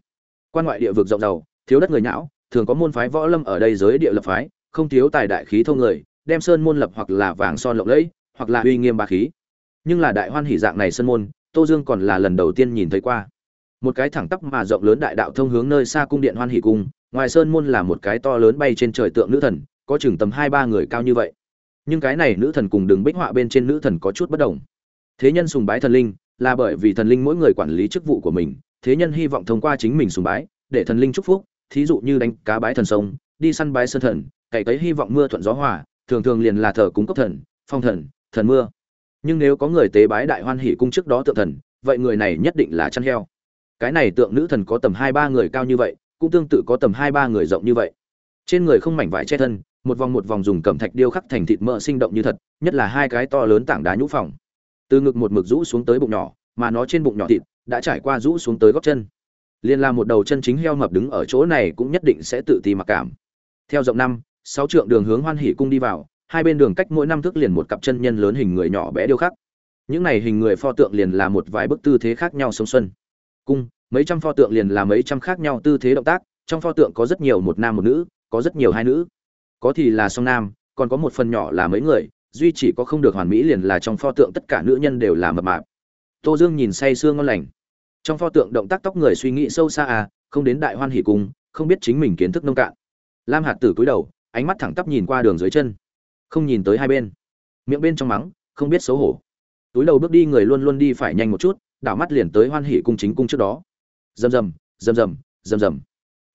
Quan ngoại địa vực rộng giàu thiếu đất người nhão thường có môn phái võ lâm ở đây giới địa lập phái, không thiếu tài đại khí thông người, đem sơn môn lập hoặc là vàng son lộng lẫy, hoặc là uy nghiêm bá khí. Nhưng là đại hoan hỷ dạng này sơn môn, tô dương còn là lần đầu tiên nhìn thấy qua. Một cái thẳng tắp mà rộng lớn đại đạo thông hướng nơi xa cung điện hoan hỷ cung, ngoài sơn môn là một cái to lớn bay trên trời tượng nữ thần, có chừng tầm hai ba người cao như vậy. Nhưng cái này nữ thần cùng đường bích họa bên trên nữ thần có chút bất đồng. Thế nhân sùng bái thần linh, là bởi vì thần linh mỗi người quản lý chức vụ của mình, thế nhân hy vọng thông qua chính mình sùng bái, để thần linh chúc phúc thí dụ như đánh cá bái thần sông, đi săn bái sơn thần, cày cấy hy vọng mưa thuận gió hòa, thường thường liền là thờ cúng cấp thần, phong thần thần mưa. Nhưng nếu có người tế bái đại hoan hỷ cung trước đó tượng thần, vậy người này nhất định là chăn heo. Cái này tượng nữ thần có tầm hai ba người cao như vậy, cũng tương tự có tầm hai ba người rộng như vậy. Trên người không mảnh vải che thân, một vòng một vòng dùng cẩm thạch điêu khắc thành thịt mỡ sinh động như thật, nhất là hai cái to lớn tảng đá nhũ phòng. Từ ngực một mực rũ xuống tới bụng nhỏ, mà nó trên bụng nhỏ thịt đã trải qua rũ xuống tới gót chân liên là một đầu chân chính heo mập đứng ở chỗ này cũng nhất định sẽ tự ti mặc cảm. Theo rộng năm, sáu trượng đường hướng hoan hỷ cung đi vào, hai bên đường cách mỗi năm thước liền một cặp chân nhân lớn hình người nhỏ bé điêu khắc. Những này hình người pho tượng liền là một vài bức tư thế khác nhau sống xuân. Cung, mấy trăm pho tượng liền là mấy trăm khác nhau tư thế động tác, trong pho tượng có rất nhiều một nam một nữ, có rất nhiều hai nữ. Có thì là song nam, còn có một phần nhỏ là mấy người, duy chỉ có không được hoàn mỹ liền là trong pho tượng tất cả nữ nhân đều là mập mạp. Tô dương nhìn say sương ngon lành trong pho tượng động tác tóc người suy nghĩ sâu xa à không đến đại hoan hỉ cung không biết chính mình kiến thức nông cạn. Lam hạt tử cúi đầu, ánh mắt thẳng tắp nhìn qua đường dưới chân. Không nhìn tới hai bên. Miệng bên trong mắng, không biết xấu hổ. Túi đầu bước đi người luôn luôn đi phải nhanh một chút, đảo mắt liền tới hoan hỉ cung chính cung trước đó. Rầm rầm rầm rầm rầm rầm.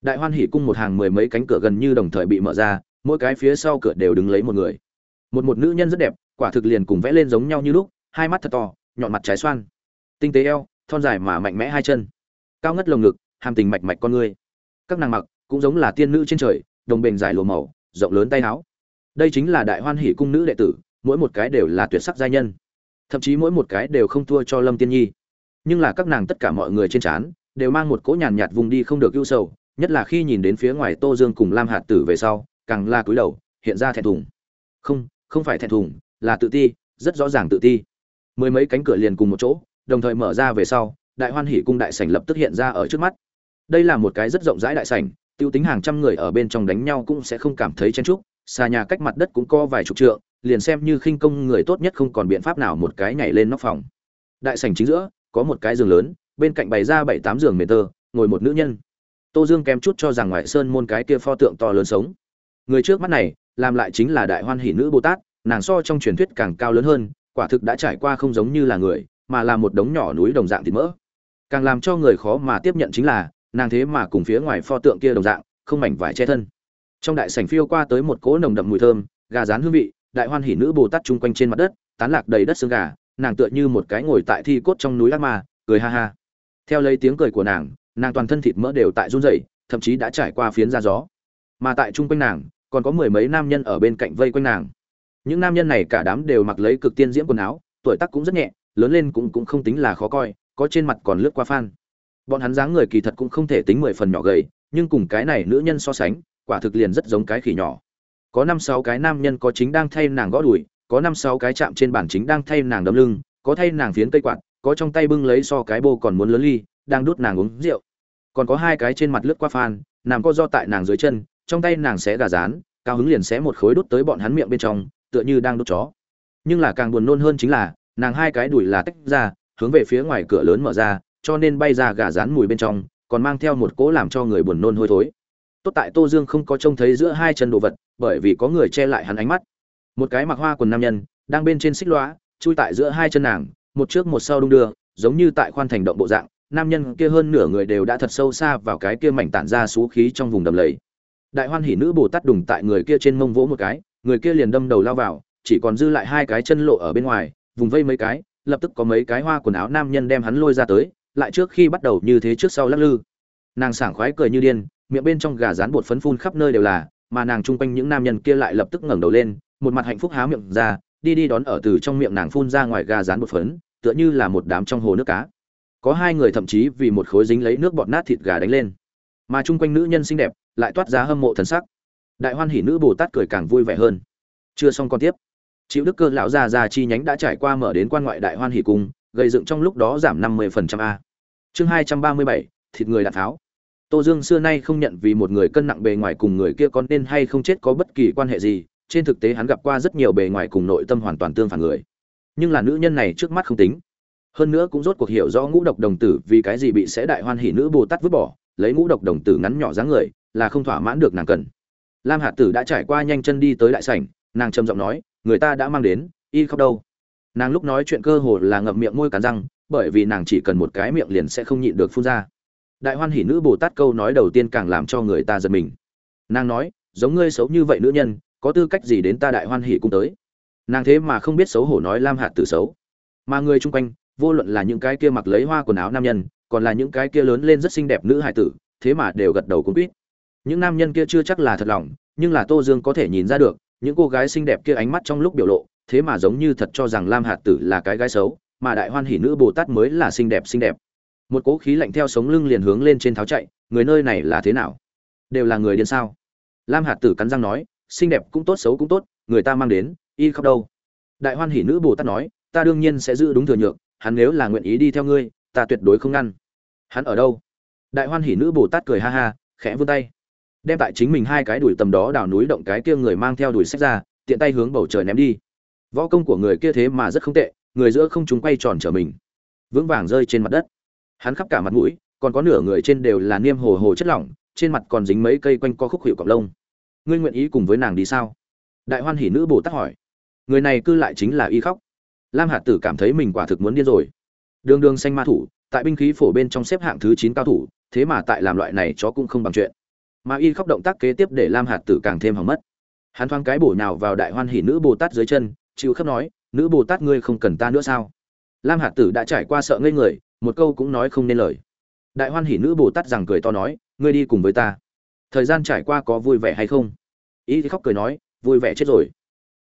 Đại hoan hỉ cung một hàng mười mấy cánh cửa gần như đồng thời bị mở ra, mỗi cái phía sau cửa đều đứng lấy một người. Một một nữ nhân rất đẹp, quả thực liền cùng vẽ lên giống nhau như lúc, hai mắt thật to, nhọn mặt trái xoan. Tinh tế eo thon dài mà mạnh mẽ hai chân. Cao ngất lồng ngực, hàm tình mạch mạch con người. Các nàng mặc cũng giống là tiên nữ trên trời, đồng bền dài lùa màu, rộng lớn tay áo. Đây chính là đại hoan hỷ cung nữ đệ tử, mỗi một cái đều là tuyệt sắc giai nhân. Thậm chí mỗi một cái đều không thua cho lâm tiên nhi. Nhưng là các nàng tất cả mọi người trên trán đều mang một cỗ nhàn nhạt vùng đi không được ưu sầu, nhất là khi nhìn đến phía ngoài tô dương cùng lam hạt tử về sau, càng la cúi đầu, hiện ra thẹn thùng. Không không phải thẹn thùng, là tự ti, rất rõ ràng tự ti. Mười mấy cánh cửa liền cùng một chỗ đồng thời mở ra về sau, đại hoan hỷ cung đại sảnh lập tức hiện ra ở trước mắt. Đây là một cái rất rộng rãi đại sảnh, tiêu tính hàng trăm người ở bên trong đánh nhau cũng sẽ không cảm thấy chen chúc. xa nhà cách mặt đất cũng có vài chục trượng, liền xem như khinh công người tốt nhất không còn biện pháp nào một cái nhảy lên nóc phòng. Đại sảnh chính giữa, có một cái giường lớn, bên cạnh bày ra bảy tám giường mền tơ, ngồi một nữ nhân. Tô dương kém chút cho rằng ngoại sơn môn cái kia pho tượng to lớn sống. Người trước mắt này, làm lại chính là đại hoan hỷ nữ bồ tát, nàng so trong truyền thuyết càng cao lớn hơn, quả thực đã trải qua không giống như là người mà là một đống nhỏ núi đồng dạng thịt mỡ. Càng làm cho người khó mà tiếp nhận chính là, nàng thế mà cùng phía ngoài pho tượng kia đồng dạng, không mảnh vải che thân. Trong đại sảnh phiêu qua tới một cỗ nồng đậm mùi thơm, gà rán hương vị, đại hoan hỉ nữ bồ tát chung quanh trên mặt đất, tán lạc đầy đất xương gà, nàng tựa như một cái ngồi tại thi cốt trong núi ác ma, cười ha ha. Theo lấy tiếng cười của nàng nàng toàn thân thịt mỡ đều tại run rẩy, thậm chí đã trải qua phiến ra gió. Mà tại chung quanh nàng, còn có mười mấy nam nhân ở bên cạnh vây quanh nàng. Những nam nhân này cả đám đều mặc lấy cực tiên diễm quần áo, tuổi tác cũng rất nhẹ lớn lên cũng cũng không tính là khó coi, có trên mặt còn lướt qua phan bọn hắn dáng người kỳ thật cũng không thể tính mười phần nhỏ gầy, nhưng cùng cái này nữ nhân so sánh, quả thực liền rất giống cái khỉ nhỏ. Có năm sáu cái nam nhân có chính đang thay nàng gõ đùi, có năm sáu cái chạm trên bàn chính đang thay nàng đấm lưng, có thay nàng phiến cây quạt, có trong tay bưng lấy so cái bô còn muốn lớn ly, đang đút nàng uống rượu. Còn có hai cái trên mặt lướt qua phan nằm co do tại nàng dưới chân, trong tay nàng xé gà rán, cao hứng liền xé một khối đút tới bọn hắn miệng bên trong, tựa như đang đút chó. Nhưng là càng buồn nôn hơn chính là nàng hai cái đùi là tách ra hướng về phía ngoài cửa lớn mở ra cho nên bay ra gà rán mùi bên trong còn mang theo một cỗ làm cho người buồn nôn hôi thối. Tốt tại tô dương không có trông thấy giữa hai chân đồ vật bởi vì có người che lại hắn ánh mắt. Một cái mặc hoa quần nam nhân đang bên trên xích lõa, chui tại giữa hai chân nàng một trước một sau đung đưa giống như tại khoan thành động bộ dạng nam nhân kia hơn nửa người đều đã thật sâu xa vào cái kia mảnh tản ra xú khí trong vùng đầm lầy. Đại hoan hỉ nữ bồ tát đùng tại người kia trên mông vỗ một cái người kia liền đâm đầu lao vào chỉ còn dư lại hai cái chân lộ ở bên ngoài vùng vây mấy cái, lập tức có mấy cái hoa quần áo nam nhân đem hắn lôi ra tới, lại trước khi bắt đầu như thế trước sau lắc lư. Nàng sảng khoái cười như điên, miệng bên trong gà rán bột phấn phun khắp nơi đều là, mà nàng chung quanh những nam nhân kia lại lập tức ngẩng đầu lên, một mặt hạnh phúc há miệng ra, đi đi đón ở từ trong miệng nàng phun ra ngoài gà rán bột phấn, tựa như là một đám trong hồ nước cá. Có hai người thậm chí vì một khối dính lấy nước bọt nát thịt gà đánh lên. Mà chung quanh nữ nhân xinh đẹp, lại toát ra hâm mộ thần sắc. Đại hoan hỉ nữ bồ tát cười càng vui vẻ hơn. Chưa xong con tiếp chịu đức cơ lão già già chi nhánh đã trải qua mở đến quan ngoại đại hoan hỉ cung, gây dựng trong lúc đó giảm năm mươi phần trăm a. Chương hai trăm ba mươi bảy, thịt người đạn tháo. Tô dương xưa nay không nhận vì một người cân nặng bề ngoài cùng người kia có nên hay không chết có bất kỳ quan hệ gì, trên thực tế hắn gặp qua rất nhiều bề ngoài cùng nội tâm hoàn toàn tương phản người. Nhưng là nữ nhân này trước mắt không tính. Hơn nữa cũng rốt cuộc hiểu rõ ngũ độc đồng tử vì cái gì bị sẽ đại hoan hỉ nữ bồ tát vứt bỏ, lấy ngũ độc đồng tử ngắn nhỏ dáng người, là không thỏa mãn được nàng cần. Lam hạt tử đã trải qua nhanh chân đi tới đại sảnh, nàng trầm giọng nói người ta đã mang đến, y khóc đâu. Nàng lúc nói chuyện cơ hồ là ngậm miệng môi cắn răng, bởi vì nàng chỉ cần một cái miệng liền sẽ không nhịn được phun ra. Đại hoan hỷ nữ bồ tát câu nói đầu tiên càng làm cho người ta giật mình. Nàng nói, giống ngươi xấu như vậy nữ nhân, có tư cách gì đến ta đại hoan hỷ cũng tới? Nàng thế mà không biết xấu hổ nói lam hạt tử xấu. Mà người chung quanh, vô luận là những cái kia mặc lấy hoa quần áo nam nhân, còn là những cái kia lớn lên rất xinh đẹp nữ hải tử, thế mà đều gật đầu cũng biết. Những nam nhân kia chưa chắc là thật lòng, nhưng là tô dương có thể nhìn ra được những cô gái xinh đẹp kia ánh mắt trong lúc biểu lộ, thế mà giống như thật cho rằng lam hạt tử là cái gái xấu, mà đại hoan hỷ nữ bồ tát mới là xinh đẹp xinh đẹp. Một cỗ khí lạnh theo sống lưng liền hướng lên trên tháo chạy, người nơi này là thế nào? Đều là người điên sao? Lam hạt tử cắn răng nói, xinh đẹp cũng tốt, xấu cũng tốt, người ta mang đến, y khóc đâu? Đại hoan hỷ nữ bồ tát nói, ta đương nhiên sẽ giữ đúng thừa nhượng, hắn nếu là nguyện ý đi theo ngươi, ta tuyệt đối không ngăn. Hắn ở đâu? Đại hoan hỷ nữ bồ tát cười ha ha, khẽ vươn tay đem tại chính mình hai cái đùi tầm đó đào núi động cái kia người mang theo đùi sách ra, tiện tay hướng bầu trời ném đi. Võ công của người kia thế mà rất không tệ, người giữa không chúng quay tròn trở mình. Vững vàng rơi trên mặt đất. Hắn khắp cả mặt mũi, còn có nửa người trên đều là niêm hồ hồ chất lỏng, trên mặt còn dính mấy cây quanh co khúc hiệu cọc lông. Ngươi nguyện ý cùng với nàng đi sao? Đại hoan hỷ nữ bồ tát hỏi. Người này cư lại chính là y khóc. Lam hạt tử cảm thấy mình quả thực muốn điên rồi. Đường đường xanh ma thủ, tại binh khí phổ bên trong xếp hạng thứ chín cao thủ, thế mà tại làm loại này chó cũng không bằng chuyện mà y khóc động tác kế tiếp để lam hạt tử càng thêm hỏng mất. Hắn thoáng cái bổ nào vào đại hoan hỷ nữ bồ tát dưới chân, chịu khắp nói, nữ bồ tát ngươi không cần ta nữa sao? Lam hạt tử đã trải qua sợ ngây người, một câu cũng nói không nên lời. Đại hoan hỷ nữ bồ tát rằng cười to nói, ngươi đi cùng với ta. Thời gian trải qua có vui vẻ hay không? Y khóc cười nói, vui vẻ chết rồi.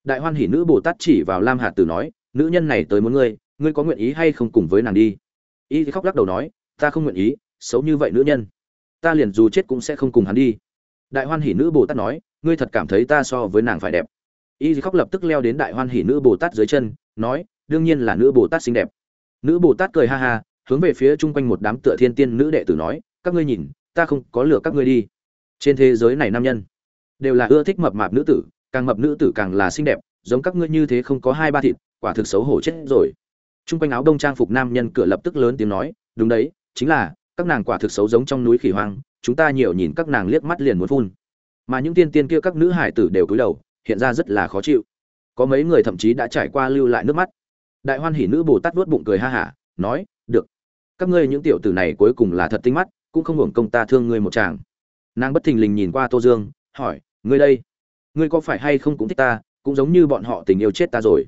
Đại hoan hỷ nữ bồ tát chỉ vào lam hạt tử nói, nữ nhân này tới muốn ngươi ngươi có nguyện ý hay không cùng với nàng đi? Y khóc lắc đầu nói, ta không nguyện ý, xấu như vậy nữ nhân ta liền dù chết cũng sẽ không cùng hắn đi. Đại hoan hỷ nữ bồ tát nói, ngươi thật cảm thấy ta so với nàng phải đẹp. Y khóc lập tức leo đến đại hoan hỷ nữ bồ tát dưới chân, nói, đương nhiên là nữ bồ tát xinh đẹp. Nữ bồ tát cười ha ha, hướng về phía chung quanh một đám tựa thiên tiên nữ đệ tử nói, các ngươi nhìn, ta không có lừa các ngươi đi. Trên thế giới này nam nhân đều là ưa thích mập mạp nữ tử, càng mập nữ tử càng là xinh đẹp, giống các ngươi như thế không có hai ba thịt, quả thực xấu hổ chết rồi. Chung quanh áo đông trang phục nam nhân cửa lập tức lớn tiếng nói, đúng đấy, chính là các nàng quả thực xấu giống trong núi khỉ hoang, chúng ta nhiều nhìn các nàng liếc mắt liền muốn phun. Mà những tiên tiên kia các nữ hải tử đều cúi đầu, hiện ra rất là khó chịu. Có mấy người thậm chí đã trải qua lưu lại nước mắt. Đại hoan hỉ nữ bồ tát vuốt bụng cười ha hả, nói, được. Các ngươi những tiểu tử này cuối cùng là thật tinh mắt, cũng không hưởng công ta thương ngươi một chàng. Nàng bất thình lình nhìn qua tô dương, hỏi, ngươi đây, ngươi có phải hay không cũng thích ta, cũng giống như bọn họ tình yêu chết ta rồi?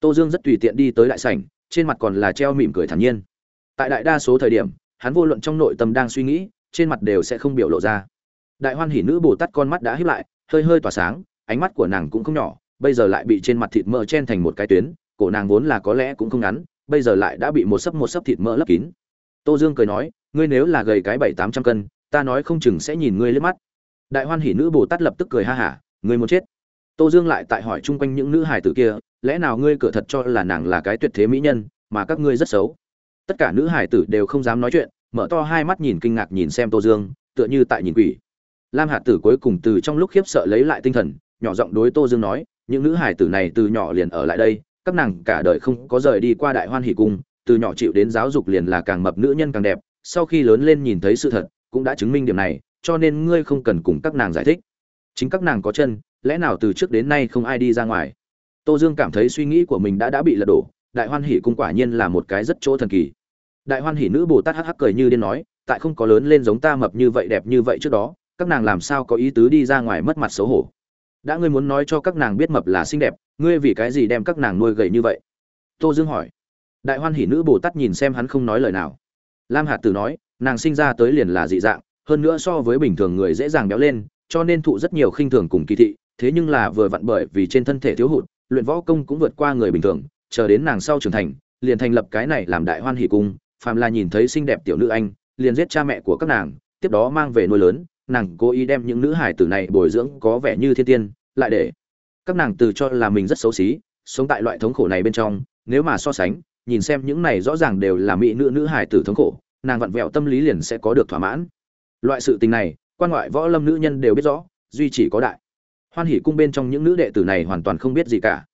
Tô dương rất tùy tiện đi tới đại sảnh, trên mặt còn là treo mỉm cười thản nhiên. Tại đại đa số thời điểm hắn vô luận trong nội tâm đang suy nghĩ, trên mặt đều sẽ không biểu lộ ra. Đại hoan hỉ nữ bồ tát con mắt đã híp lại, hơi hơi tỏa sáng, ánh mắt của nàng cũng không nhỏ, bây giờ lại bị trên mặt thịt mỡ chen thành một cái tuyến, cổ nàng vốn là có lẽ cũng không ngắn, bây giờ lại đã bị một sấp một sấp thịt mỡ lấp kín. Tô dương cười nói, ngươi nếu là gầy cái bảy tám trăm cân, ta nói không chừng sẽ nhìn ngươi lên mắt. Đại hoan hỉ nữ bồ tát lập tức cười ha hả, ngươi muốn chết? Tô dương lại tại hỏi chung quanh những nữ hài tử kia, lẽ nào ngươi cửa thật cho là nàng là cái tuyệt thế mỹ nhân, mà các ngươi rất xấu? Tất cả nữ hài tử đều không dám nói chuyện, mở to hai mắt nhìn kinh ngạc nhìn xem tô dương, tựa như tại nhìn quỷ. Lam hạt tử cuối cùng từ trong lúc khiếp sợ lấy lại tinh thần, nhỏ giọng đối tô dương nói, những nữ hài tử này từ nhỏ liền ở lại đây, các nàng cả đời không có rời đi qua đại hoan hỷ cung, từ nhỏ chịu đến giáo dục liền là càng mập nữ nhân càng đẹp, sau khi lớn lên nhìn thấy sự thật, cũng đã chứng minh điểm này, cho nên ngươi không cần cùng các nàng giải thích. Chính các nàng có chân, lẽ nào từ trước đến nay không ai đi ra ngoài? Tô dương cảm thấy suy nghĩ của mình đã đã bị lật đổ đại hoan hỷ cung quả nhiên là một cái rất chỗ thần kỳ. Đại hoan hỷ nữ bồ tát hắc hắc cười như điên nói, tại không có lớn lên giống ta mập như vậy đẹp như vậy trước đó, các nàng làm sao có ý tứ đi ra ngoài mất mặt xấu hổ? Đã ngươi muốn nói cho các nàng biết mập là xinh đẹp, ngươi vì cái gì đem các nàng nuôi gầy như vậy? Tô dương hỏi. Đại hoan hỷ nữ bồ tát nhìn xem hắn không nói lời nào. Lam hạt tử nói, nàng sinh ra tới liền là dị dạng, hơn nữa so với bình thường người dễ dàng béo lên, cho nên thụ rất nhiều khinh thường cùng kỳ thị, thế nhưng là vừa vặn bởi vì trên thân thể thiếu hụt, luyện võ công cũng vượt qua người bình thường chờ đến nàng sau trưởng thành, liền thành lập cái này làm đại hoan hỷ cung, phàm là nhìn thấy xinh đẹp tiểu nữ anh, liền giết cha mẹ của các nàng, tiếp đó mang về nuôi lớn, nàng cố ý đem những nữ hải tử này bồi dưỡng có vẻ như thiên tiên, lại để các nàng từ cho là mình rất xấu xí, sống tại loại thống khổ này bên trong, nếu mà so sánh, nhìn xem những này rõ ràng đều là mỹ nữ nữ hải tử thống khổ, nàng vặn vẹo tâm lý liền sẽ có được thỏa mãn. Loại sự tình này, quan ngoại võ lâm nữ nhân đều biết rõ, duy chỉ có đại hoan hỷ cung bên trong những nữ đệ tử này hoàn toàn không biết gì cả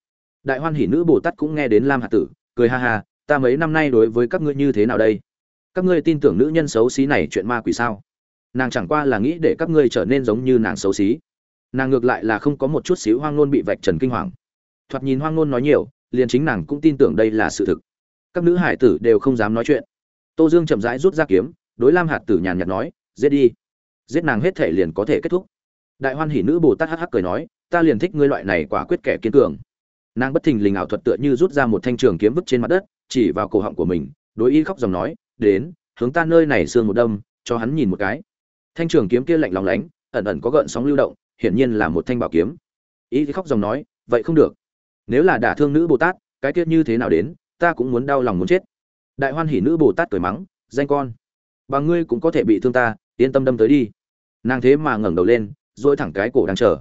đại hoan hỷ nữ bồ tát cũng nghe đến lam hạt tử, cười ha ha, ta mấy năm nay đối với các ngươi như thế nào đây? Các ngươi tin tưởng nữ nhân xấu xí này chuyện ma quỷ sao? Nàng chẳng qua là nghĩ để các ngươi trở nên giống như nàng xấu xí. Nàng ngược lại là không có một chút xíu hoang nôn bị vạch trần kinh hoàng. Thoạt nhìn hoang nôn nói nhiều, liền chính nàng cũng tin tưởng đây là sự thực. Các nữ hải tử đều không dám nói chuyện. Tô dương chậm rãi rút ra kiếm, đối lam hạt tử nhàn nhạt nói, giết đi. Giết nàng hết thể liền có thể kết thúc. Đại hoan hỷ nữ bồ tát hắc hắc cười nói, ta liền thích ngươi loại này quả quyết kẻ kiên cường nàng bất thình lình ảo thuật tựa như rút ra một thanh trường kiếm vứt trên mặt đất, chỉ vào cổ họng của mình, đối y khóc dòng nói, đến, hướng ta nơi này xương một đâm, cho hắn nhìn một cái. Thanh trường kiếm kia lạnh lòng lánh, ẩn ẩn có gợn sóng lưu động, hiển nhiên là một thanh bảo kiếm. Y khóc dòng nói, vậy không được. Nếu là đả thương nữ bồ tát, cái tiết như thế nào đến, ta cũng muốn đau lòng muốn chết. Đại hoan hỉ nữ bồ tát cười mắng, danh con, bà ngươi cũng có thể bị thương ta, yên tâm đâm tới đi. Nàng thế mà ngẩng đầu lên dỗi thẳng cái cổ đang chờ.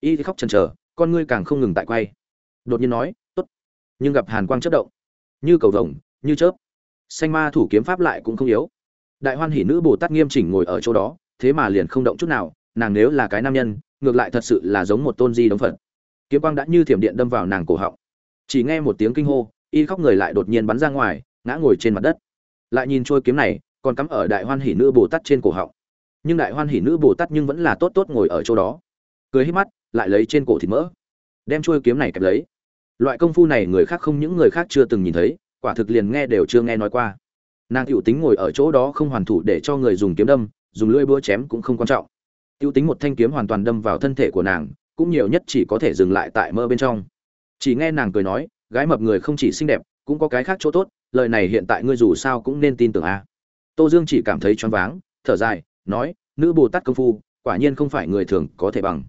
Y khóc chần chờ, con ngươi càng không ngừng tại quay đột nhiên nói, tốt. Nhưng gặp hàn quang chất động, như cầu vồng, như chớp. Xanh ma thủ kiếm pháp lại cũng không yếu. Đại hoan hỷ nữ bồ tát nghiêm chỉnh ngồi ở chỗ đó, thế mà liền không động chút nào, nàng nếu là cái nam nhân, ngược lại thật sự là giống một tôn di đống phật. Kiếm quang đã như thiểm điện đâm vào nàng cổ họng. Chỉ nghe một tiếng kinh hô, y khóc người lại đột nhiên bắn ra ngoài, ngã ngồi trên mặt đất. Lại nhìn trôi kiếm này, còn cắm ở đại hoan hỷ nữ bồ tát trên cổ họng. Nhưng đại hoan hỷ nữ bồ tát nhưng vẫn là tốt tốt ngồi ở chỗ đó. Cười hít mắt, lại lấy trên cổ thịt mỡ. Đem trôi kiếm này kẹp lấy loại công phu này người khác không những người khác chưa từng nhìn thấy, quả thực liền nghe đều chưa nghe nói qua. Nàng tiểu tính ngồi ở chỗ đó không hoàn thủ để cho người dùng kiếm đâm, dùng lưỡi búa chém cũng không quan trọng. Tiểu tính một thanh kiếm hoàn toàn đâm vào thân thể của nàng, cũng nhiều nhất chỉ có thể dừng lại tại mơ bên trong. Chỉ nghe nàng cười nói, gái mập người không chỉ xinh đẹp, cũng có cái khác chỗ tốt, lời này hiện tại ngươi dù sao cũng nên tin tưởng a. Tô dương chỉ cảm thấy choáng váng, thở dài, nói, nữ bồ tát công phu, quả nhiên không phải người thường có thể bằng.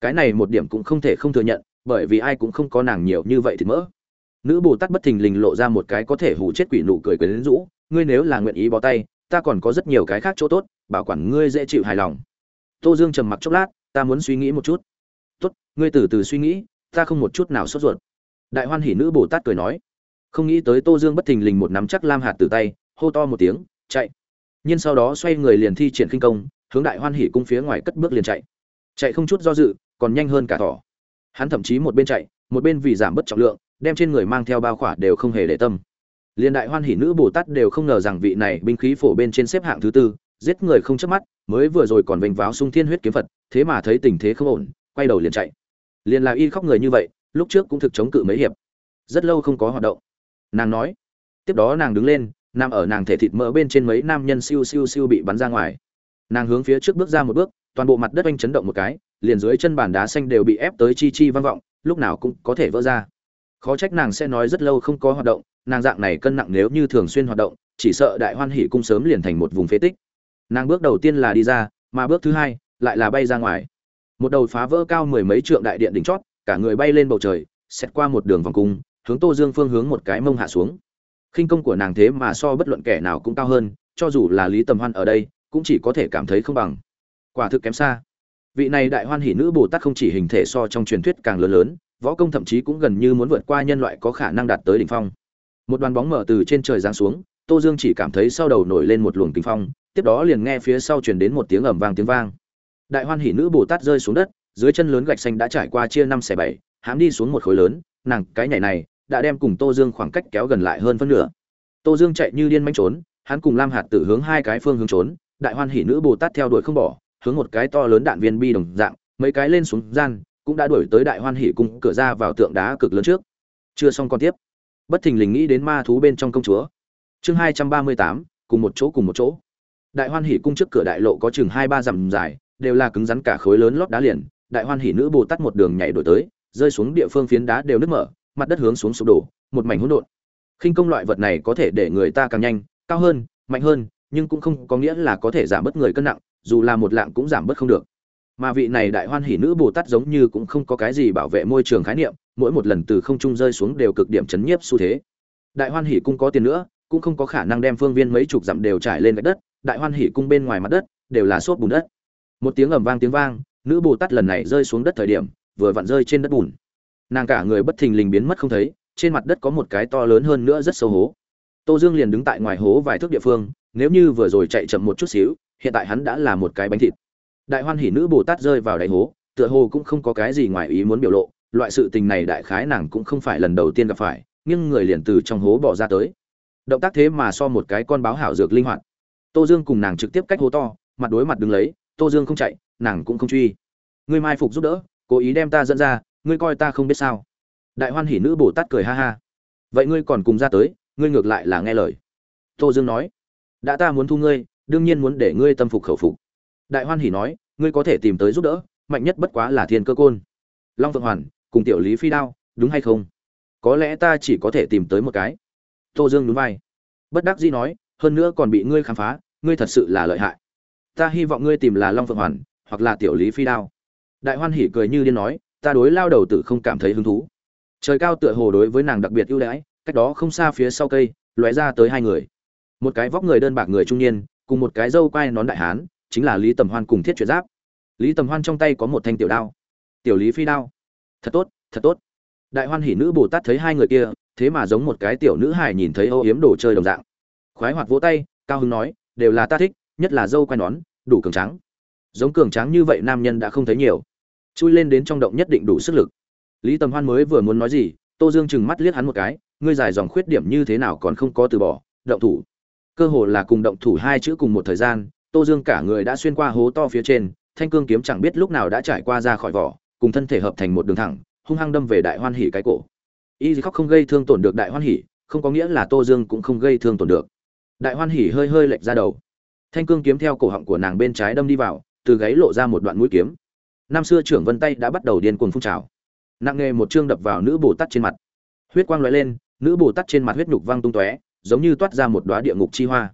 Cái này một điểm cũng không thể không thừa nhận bởi vì ai cũng không có nàng nhiều như vậy thì mỡ. Nữ bồ tát bất thình lình lộ ra một cái có thể hủ chết quỷ nụ cười quyến rũ, ngươi nếu là nguyện ý bó tay, ta còn có rất nhiều cái khác chỗ tốt, bảo quản ngươi dễ chịu hài lòng. Tô dương trầm mặc chốc lát, ta muốn suy nghĩ một chút. Tốt, ngươi từ từ suy nghĩ, ta không một chút nào sốt ruột. Đại hoan hỉ nữ bồ tát cười nói. Không nghĩ tới tô dương bất thình lình một nắm chắc lam hạt từ tay, hô to một tiếng, chạy. Nhưng sau đó xoay người liền thi triển khinh công, hướng đại hoan hỉ cung phía ngoài cất bước liền chạy. Chạy không chút do dự, còn nhanh hơn cả thỏ hắn thậm chí một bên chạy, một bên vì giảm bớt trọng lượng, đem trên người mang theo bao khỏa đều không hề để tâm. Liên đại hoan hỷ nữ bồ tát đều không ngờ rằng vị này binh khí phổ bên trên xếp hạng thứ tư, giết người không chớp mắt, mới vừa rồi còn vênh váo sung thiên huyết kiếm phật, thế mà thấy tình thế không ổn, quay đầu liền chạy. Liền là y khóc người như vậy, lúc trước cũng thực chống cự mấy hiệp. Rất lâu không có hoạt động. Nàng nói, tiếp đó nàng đứng lên, nằm ở nàng thể thịt mỡ bên trên mấy nam nhân siêu siêu siêu bị bắn ra ngoài. Nàng hướng phía trước bước ra một bước, toàn bộ mặt đất oanh chấn động một cái liền dưới chân bàn đá xanh đều bị ép tới chi chi vang vọng, lúc nào cũng có thể vỡ ra. Khó trách nàng sẽ nói rất lâu không có hoạt động, nàng dạng này cân nặng nếu như thường xuyên hoạt động, chỉ sợ đại hoan hỉ cung sớm liền thành một vùng phế tích. Nàng bước đầu tiên là đi ra, mà bước thứ hai lại là bay ra ngoài. Một đầu phá vỡ cao mười mấy trượng đại điện đỉnh chót, cả người bay lên bầu trời xét qua một đường vòng cung, hướng tô dương phương hướng một cái mông hạ xuống. Khinh công của nàng thế mà so bất luận kẻ nào cũng cao hơn, cho dù là lý tầm hoan ở đây, cũng chỉ có thể cảm thấy không bằng. Quả thực kém xa vị này đại hoan hỷ nữ bồ tát không chỉ hình thể so trong truyền thuyết càng lớn lớn, võ công thậm chí cũng gần như muốn vượt qua nhân loại có khả năng đạt tới đỉnh phong. Một đoàn bóng mở từ trên trời giáng xuống, tô dương chỉ cảm thấy sau đầu nổi lên một luồng kinh phong, tiếp đó liền nghe phía sau truyền đến một tiếng ầm vang tiếng vang. Đại hoan hỷ nữ bồ tát rơi xuống đất, dưới chân lớn gạch xanh đã trải qua chia năm xẻ bảy hãm đi xuống một khối lớn, nàng, cái nhảy này, đã đem cùng tô dương khoảng cách kéo gần lại hơn phân nửa. Tô dương chạy như điên manh trốn, hắn cùng lam hạt tử hướng hai cái phương hướng trốn, đại hoan hỷ nữ bồ tát theo đuổi không bỏ hướng một cái to lớn đạn viên bi đồng dạng, mấy cái lên xuống gian, cũng đã đuổi tới đại hoan hỷ cung cửa ra vào tượng đá cực lớn trước. Chưa xong còn tiếp. Bất thình lình nghĩ đến ma thú bên trong công chúa. Chương hai trăm ba mươi tám, cùng một chỗ cùng một chỗ. Đại hoan hỷ cung trước cửa đại lộ có chừng hai ba dặm dài, đều là cứng rắn cả khối lớn lót đá liền. Đại hoan hỷ nữ bồ tát một đường nhảy đổi tới, rơi xuống địa phương phiến đá đều nứt mở, mặt đất hướng xuống sụp đổ, một mảnh hỗn độn. Khinh công loại vật này có thể để người ta càng nhanh, cao hơn, mạnh hơn nhưng cũng không có nghĩa là có thể giảm bớt người cân nặng, dù là một lạng cũng giảm bớt không được. Mà vị này đại hoan hỷ nữ bồ tát giống như cũng không có cái gì bảo vệ môi trường khái niệm, mỗi một lần từ không trung rơi xuống đều cực điểm chấn nhiếp xu thế. Đại hoan hỷ cung có tiền nữa, cũng không có khả năng đem phương viên mấy chục dặm đều trải lên gạch đất, đại hoan hỷ cung bên ngoài mặt đất đều là xốp bùn đất. Một tiếng ầm vang tiếng vang, nữ bồ tát lần này rơi xuống đất thời điểm, vừa vặn rơi trên đất bùn. Nàng cả người bất thình lình biến mất không thấy, trên mặt đất có một cái to lớn hơn nữa rất sâu hố. Tô dương liền đứng tại ngoài hố vài thước địa phương nếu như vừa rồi chạy chậm một chút xíu, hiện tại hắn đã là một cái bánh thịt. Đại hoan hỉ nữ bồ tát rơi vào đáy hố, tựa hồ cũng không có cái gì ngoài ý muốn biểu lộ, loại sự tình này đại khái nàng cũng không phải lần đầu tiên gặp phải, nhưng người liền từ trong hố bỏ ra tới. Động tác thế mà so một cái con báo hảo dược linh hoạt. Tô dương cùng nàng trực tiếp cách hố to, mặt đối mặt đứng lấy, tô dương không chạy, nàng cũng không truy. Ngươi mai phục giúp đỡ, cố ý đem ta dẫn ra, ngươi coi ta không biết sao. Đại hoan hỉ nữ bồ tát cười ha ha. Vậy ngươi còn cùng ra tới, ngươi ngược lại là nghe lời. Tô dương nói đã ta muốn thu ngươi, đương nhiên muốn để ngươi tâm phục khẩu phục. Đại hoan hỉ nói, ngươi có thể tìm tới giúp đỡ, mạnh nhất bất quá là thiên cơ côn. Long phượng hoàn, cùng tiểu lý phi đao, đúng hay không? Có lẽ ta chỉ có thể tìm tới một cái. Tô dương núi vai. Bất đắc dĩ nói, hơn nữa còn bị ngươi khám phá, ngươi thật sự là lợi hại. Ta hy vọng ngươi tìm là long phượng hoàn, hoặc là tiểu lý phi đao. Đại hoan hỉ cười như điên nói, ta đối lao đầu tử không cảm thấy hứng thú. Trời cao tựa hồ đối với nàng đặc biệt ưu đãi, cách đó không xa phía sau cây, lóe ra tới hai người một cái vóc người đơn bạc người trung niên, cùng một cái dâu quai nón đại hán, chính là lý tầm hoan cùng thiết chuyển giáp. Lý tầm hoan trong tay có một thanh tiểu đao. Tiểu lý phi đao. Thật tốt thật tốt. Đại hoan hỉ nữ bồ tát thấy hai người kia, thế mà giống một cái tiểu nữ hài nhìn thấy âu yếm đồ chơi đồng dạng. Khoái hoạt vỗ tay, cao Hưng nói, đều là ta thích, nhất là dâu quai nón, đủ cường trắng giống cường trắng như vậy nam nhân đã không thấy nhiều. Chui lên đến trong động nhất định đủ sức lực. Lý tầm hoan mới vừa muốn nói gì, tô dương chừng mắt liếc hắn một cái, ngươi dài dòng khuyết điểm như thế nào còn không có từ bỏ, động thủ cơ hồ là cùng động thủ hai chữ cùng một thời gian, tô dương cả người đã xuyên qua hố to phía trên, thanh cương kiếm chẳng biết lúc nào đã trải qua ra khỏi vỏ, cùng thân thể hợp thành một đường thẳng, hung hăng đâm về đại hoan hỉ cái cổ. Y khóc không gây thương tổn được đại hoan hỉ, không có nghĩa là tô dương cũng không gây thương tổn được. Đại hoan hỉ hơi hơi lệch ra đầu. Thanh cương kiếm theo cổ họng của nàng bên trái đâm đi vào, từ gáy lộ ra một đoạn mũi kiếm. Năm xưa trưởng vân tay đã bắt đầu điên cuồng phun trào. Nặng nghề một chương đập vào nữ bồ tát trên mặt. Huyết quang lóe lên, nữ bồ tát trên mặt huyết nhục văng tung tóe giống như toát ra một đóa địa ngục chi hoa.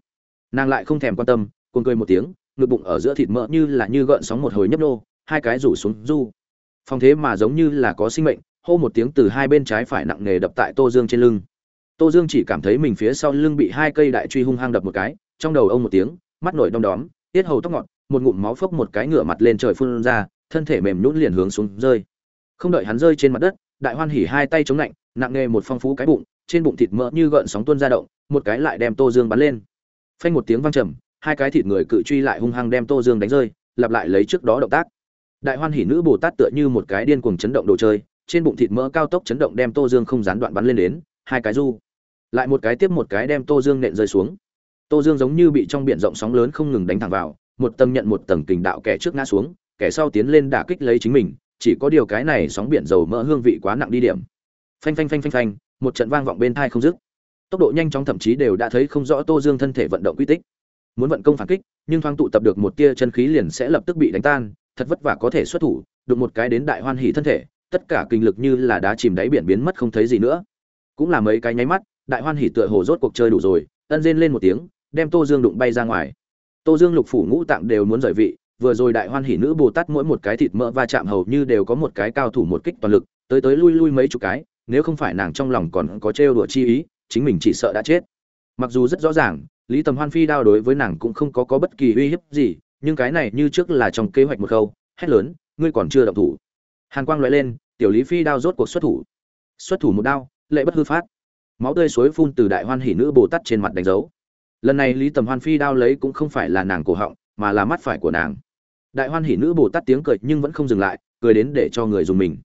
Nàng lại không thèm quan tâm, cuồng cười một tiếng, ngực bụng ở giữa thịt mỡ như là như gợn sóng một hồi nhấp nô, hai cái rủ xuống du. Phong thế mà giống như là có sinh mệnh, hô một tiếng từ hai bên trái phải nặng nề đập tại tô dương trên lưng. Tô dương chỉ cảm thấy mình phía sau lưng bị hai cây đại truy hung hăng đập một cái, trong đầu ông một tiếng, mắt nổi đom đóm, tiết hầu tóc ngọt một ngụm máu phốc một cái ngửa mặt lên trời phun ra, thân thể mềm nhũn liền hướng xuống rơi. Không đợi hắn rơi trên mặt đất, đại hoan hỉ hai tay chống lạnh, nặng nghề một phong phú cái bụng, trên bụng thịt mỡ như gợn sóng tuôn ra động một cái lại đem tô dương bắn lên. Phanh một tiếng vang trầm, hai cái thịt người cự truy lại hung hăng đem tô dương đánh rơi, lặp lại lấy trước đó động tác. Đại hoan hỉ nữ bồ tát tựa như một cái điên cuồng chấn động đồ chơi, trên bụng thịt mỡ cao tốc chấn động đem tô dương không gián đoạn bắn lên đến, hai cái du. Lại một cái tiếp một cái đem tô dương nện rơi xuống. Tô dương giống như bị trong biển rộng sóng lớn không ngừng đánh thẳng vào, một tầng nhận một tầng kình đạo kẻ trước ngã xuống, kẻ sau tiến lên đả kích lấy chính mình, chỉ có điều cái này sóng biển dầu mỡ hương vị quá nặng đi điểm. Phanh phanh phanh phanh phanh, một trận vang vọng bên thai không dứt tốc độ nhanh chóng thậm chí đều đã thấy không rõ tô dương thân thể vận động quy tích. Muốn vận công phản kích, nhưng thoáng tụ tập được một tia chân khí liền sẽ lập tức bị đánh tan, thật vất vả có thể xuất thủ được một cái đến đại hoan hỉ thân thể, tất cả kinh lực như là đá chìm đáy biển biến mất không thấy gì nữa. Cũng là mấy cái nháy mắt, đại hoan hỉ tựa hồ rốt cuộc chơi đủ rồi, ân rên lên một tiếng, đem tô dương đụng bay ra ngoài. Tô dương lục phủ ngũ tạng đều muốn rời vị, vừa rồi đại hoan hỉ nữ bồ tát mỗi một cái thịt mỡ va chạm hầu như đều có một cái cao thủ một kích toàn lực, tới tới lui lui mấy chục cái, nếu không phải nàng trong lòng còn có trêu đùa chi ý chính mình chỉ sợ đã chết. Mặc dù rất rõ ràng, lý tầm hoan phi đao đối với nàng cũng không có có bất kỳ uy hiếp gì, nhưng cái này như trước là trong kế hoạch một khâu hét lớn, ngươi còn chưa động thủ. Hàn quang loại lên, tiểu lý phi đao rốt cuộc xuất thủ. Xuất thủ một đao, lệ bất hư phát. Máu tươi suối phun từ đại hoan hỉ nữ bồ tát trên mặt đánh dấu. Lần này lý tầm hoan phi đao lấy cũng không phải là nàng cổ họng, mà là mắt phải của nàng. Đại hoan hỉ nữ bồ tát tiếng cười nhưng vẫn không dừng lại, cười đến để cho người dùng mình.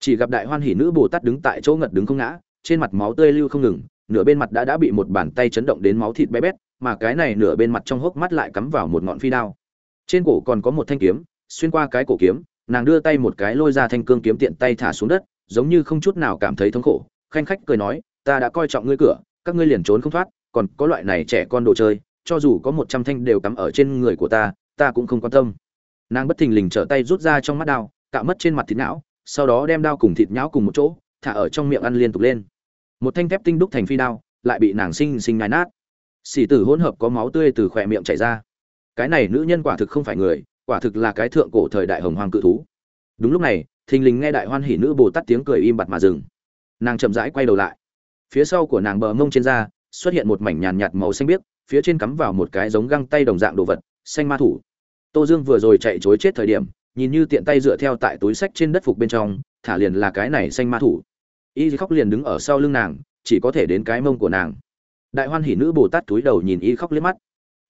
Chỉ gặp đại hoan hỉ nữ bồ tát đứng tại chỗ ngật đứng không ngã, trên mặt máu tươi lưu không ngừng nửa bên mặt đã đã bị một bàn tay chấn động đến máu thịt bé bét, mà cái này nửa bên mặt trong hốc mắt lại cắm vào một ngọn phi đao. Trên cổ còn có một thanh kiếm, xuyên qua cái cổ kiếm, nàng đưa tay một cái lôi ra thanh cương kiếm tiện tay thả xuống đất, giống như không chút nào cảm thấy thống khổ, khanh khách cười nói, ta đã coi trọng ngươi cửa, các ngươi liền trốn không thoát, còn có loại này trẻ con đồ chơi, cho dù có một trăm thanh đều cắm ở trên người của ta ta cũng không quan tâm. Nàng bất thình lình trở tay rút ra trong mắt đao, cạo mất trên mặt thịt não, sau đó đem đao cùng thịt nhão cùng một chỗ, thả ở trong miệng ăn liên tục lên một thanh thép tinh đúc thành phi đao, lại bị nàng sinh sinh nhai nát. Xỉ tử hỗn hợp có máu tươi từ khỏe miệng chảy ra. Cái này nữ nhân quả thực không phải người, quả thực là cái thượng cổ thời đại hồng hoàng cự thú. Đúng lúc này, thình lình nghe đại hoan hỉ nữ bồ tát tiếng cười im bặt mà dừng. Nàng chậm rãi quay đầu lại. Phía sau của nàng bờ mông trên da, xuất hiện một mảnh nhàn nhạt màu xanh biếc, phía trên cắm vào một cái giống găng tay đồng dạng đồ vật, xanh ma thủ. Tô dương vừa rồi chạy chối chết thời điểm, nhìn như tiện tay dựa theo tại túi sách trên đất phục bên trong, thả liền là cái này xanh ma thủ y khóc liền đứng ở sau lưng nàng, chỉ có thể đến cái mông của nàng. Đại hoan hỉ nữ bồ tát túi đầu nhìn y khóc liếc mắt.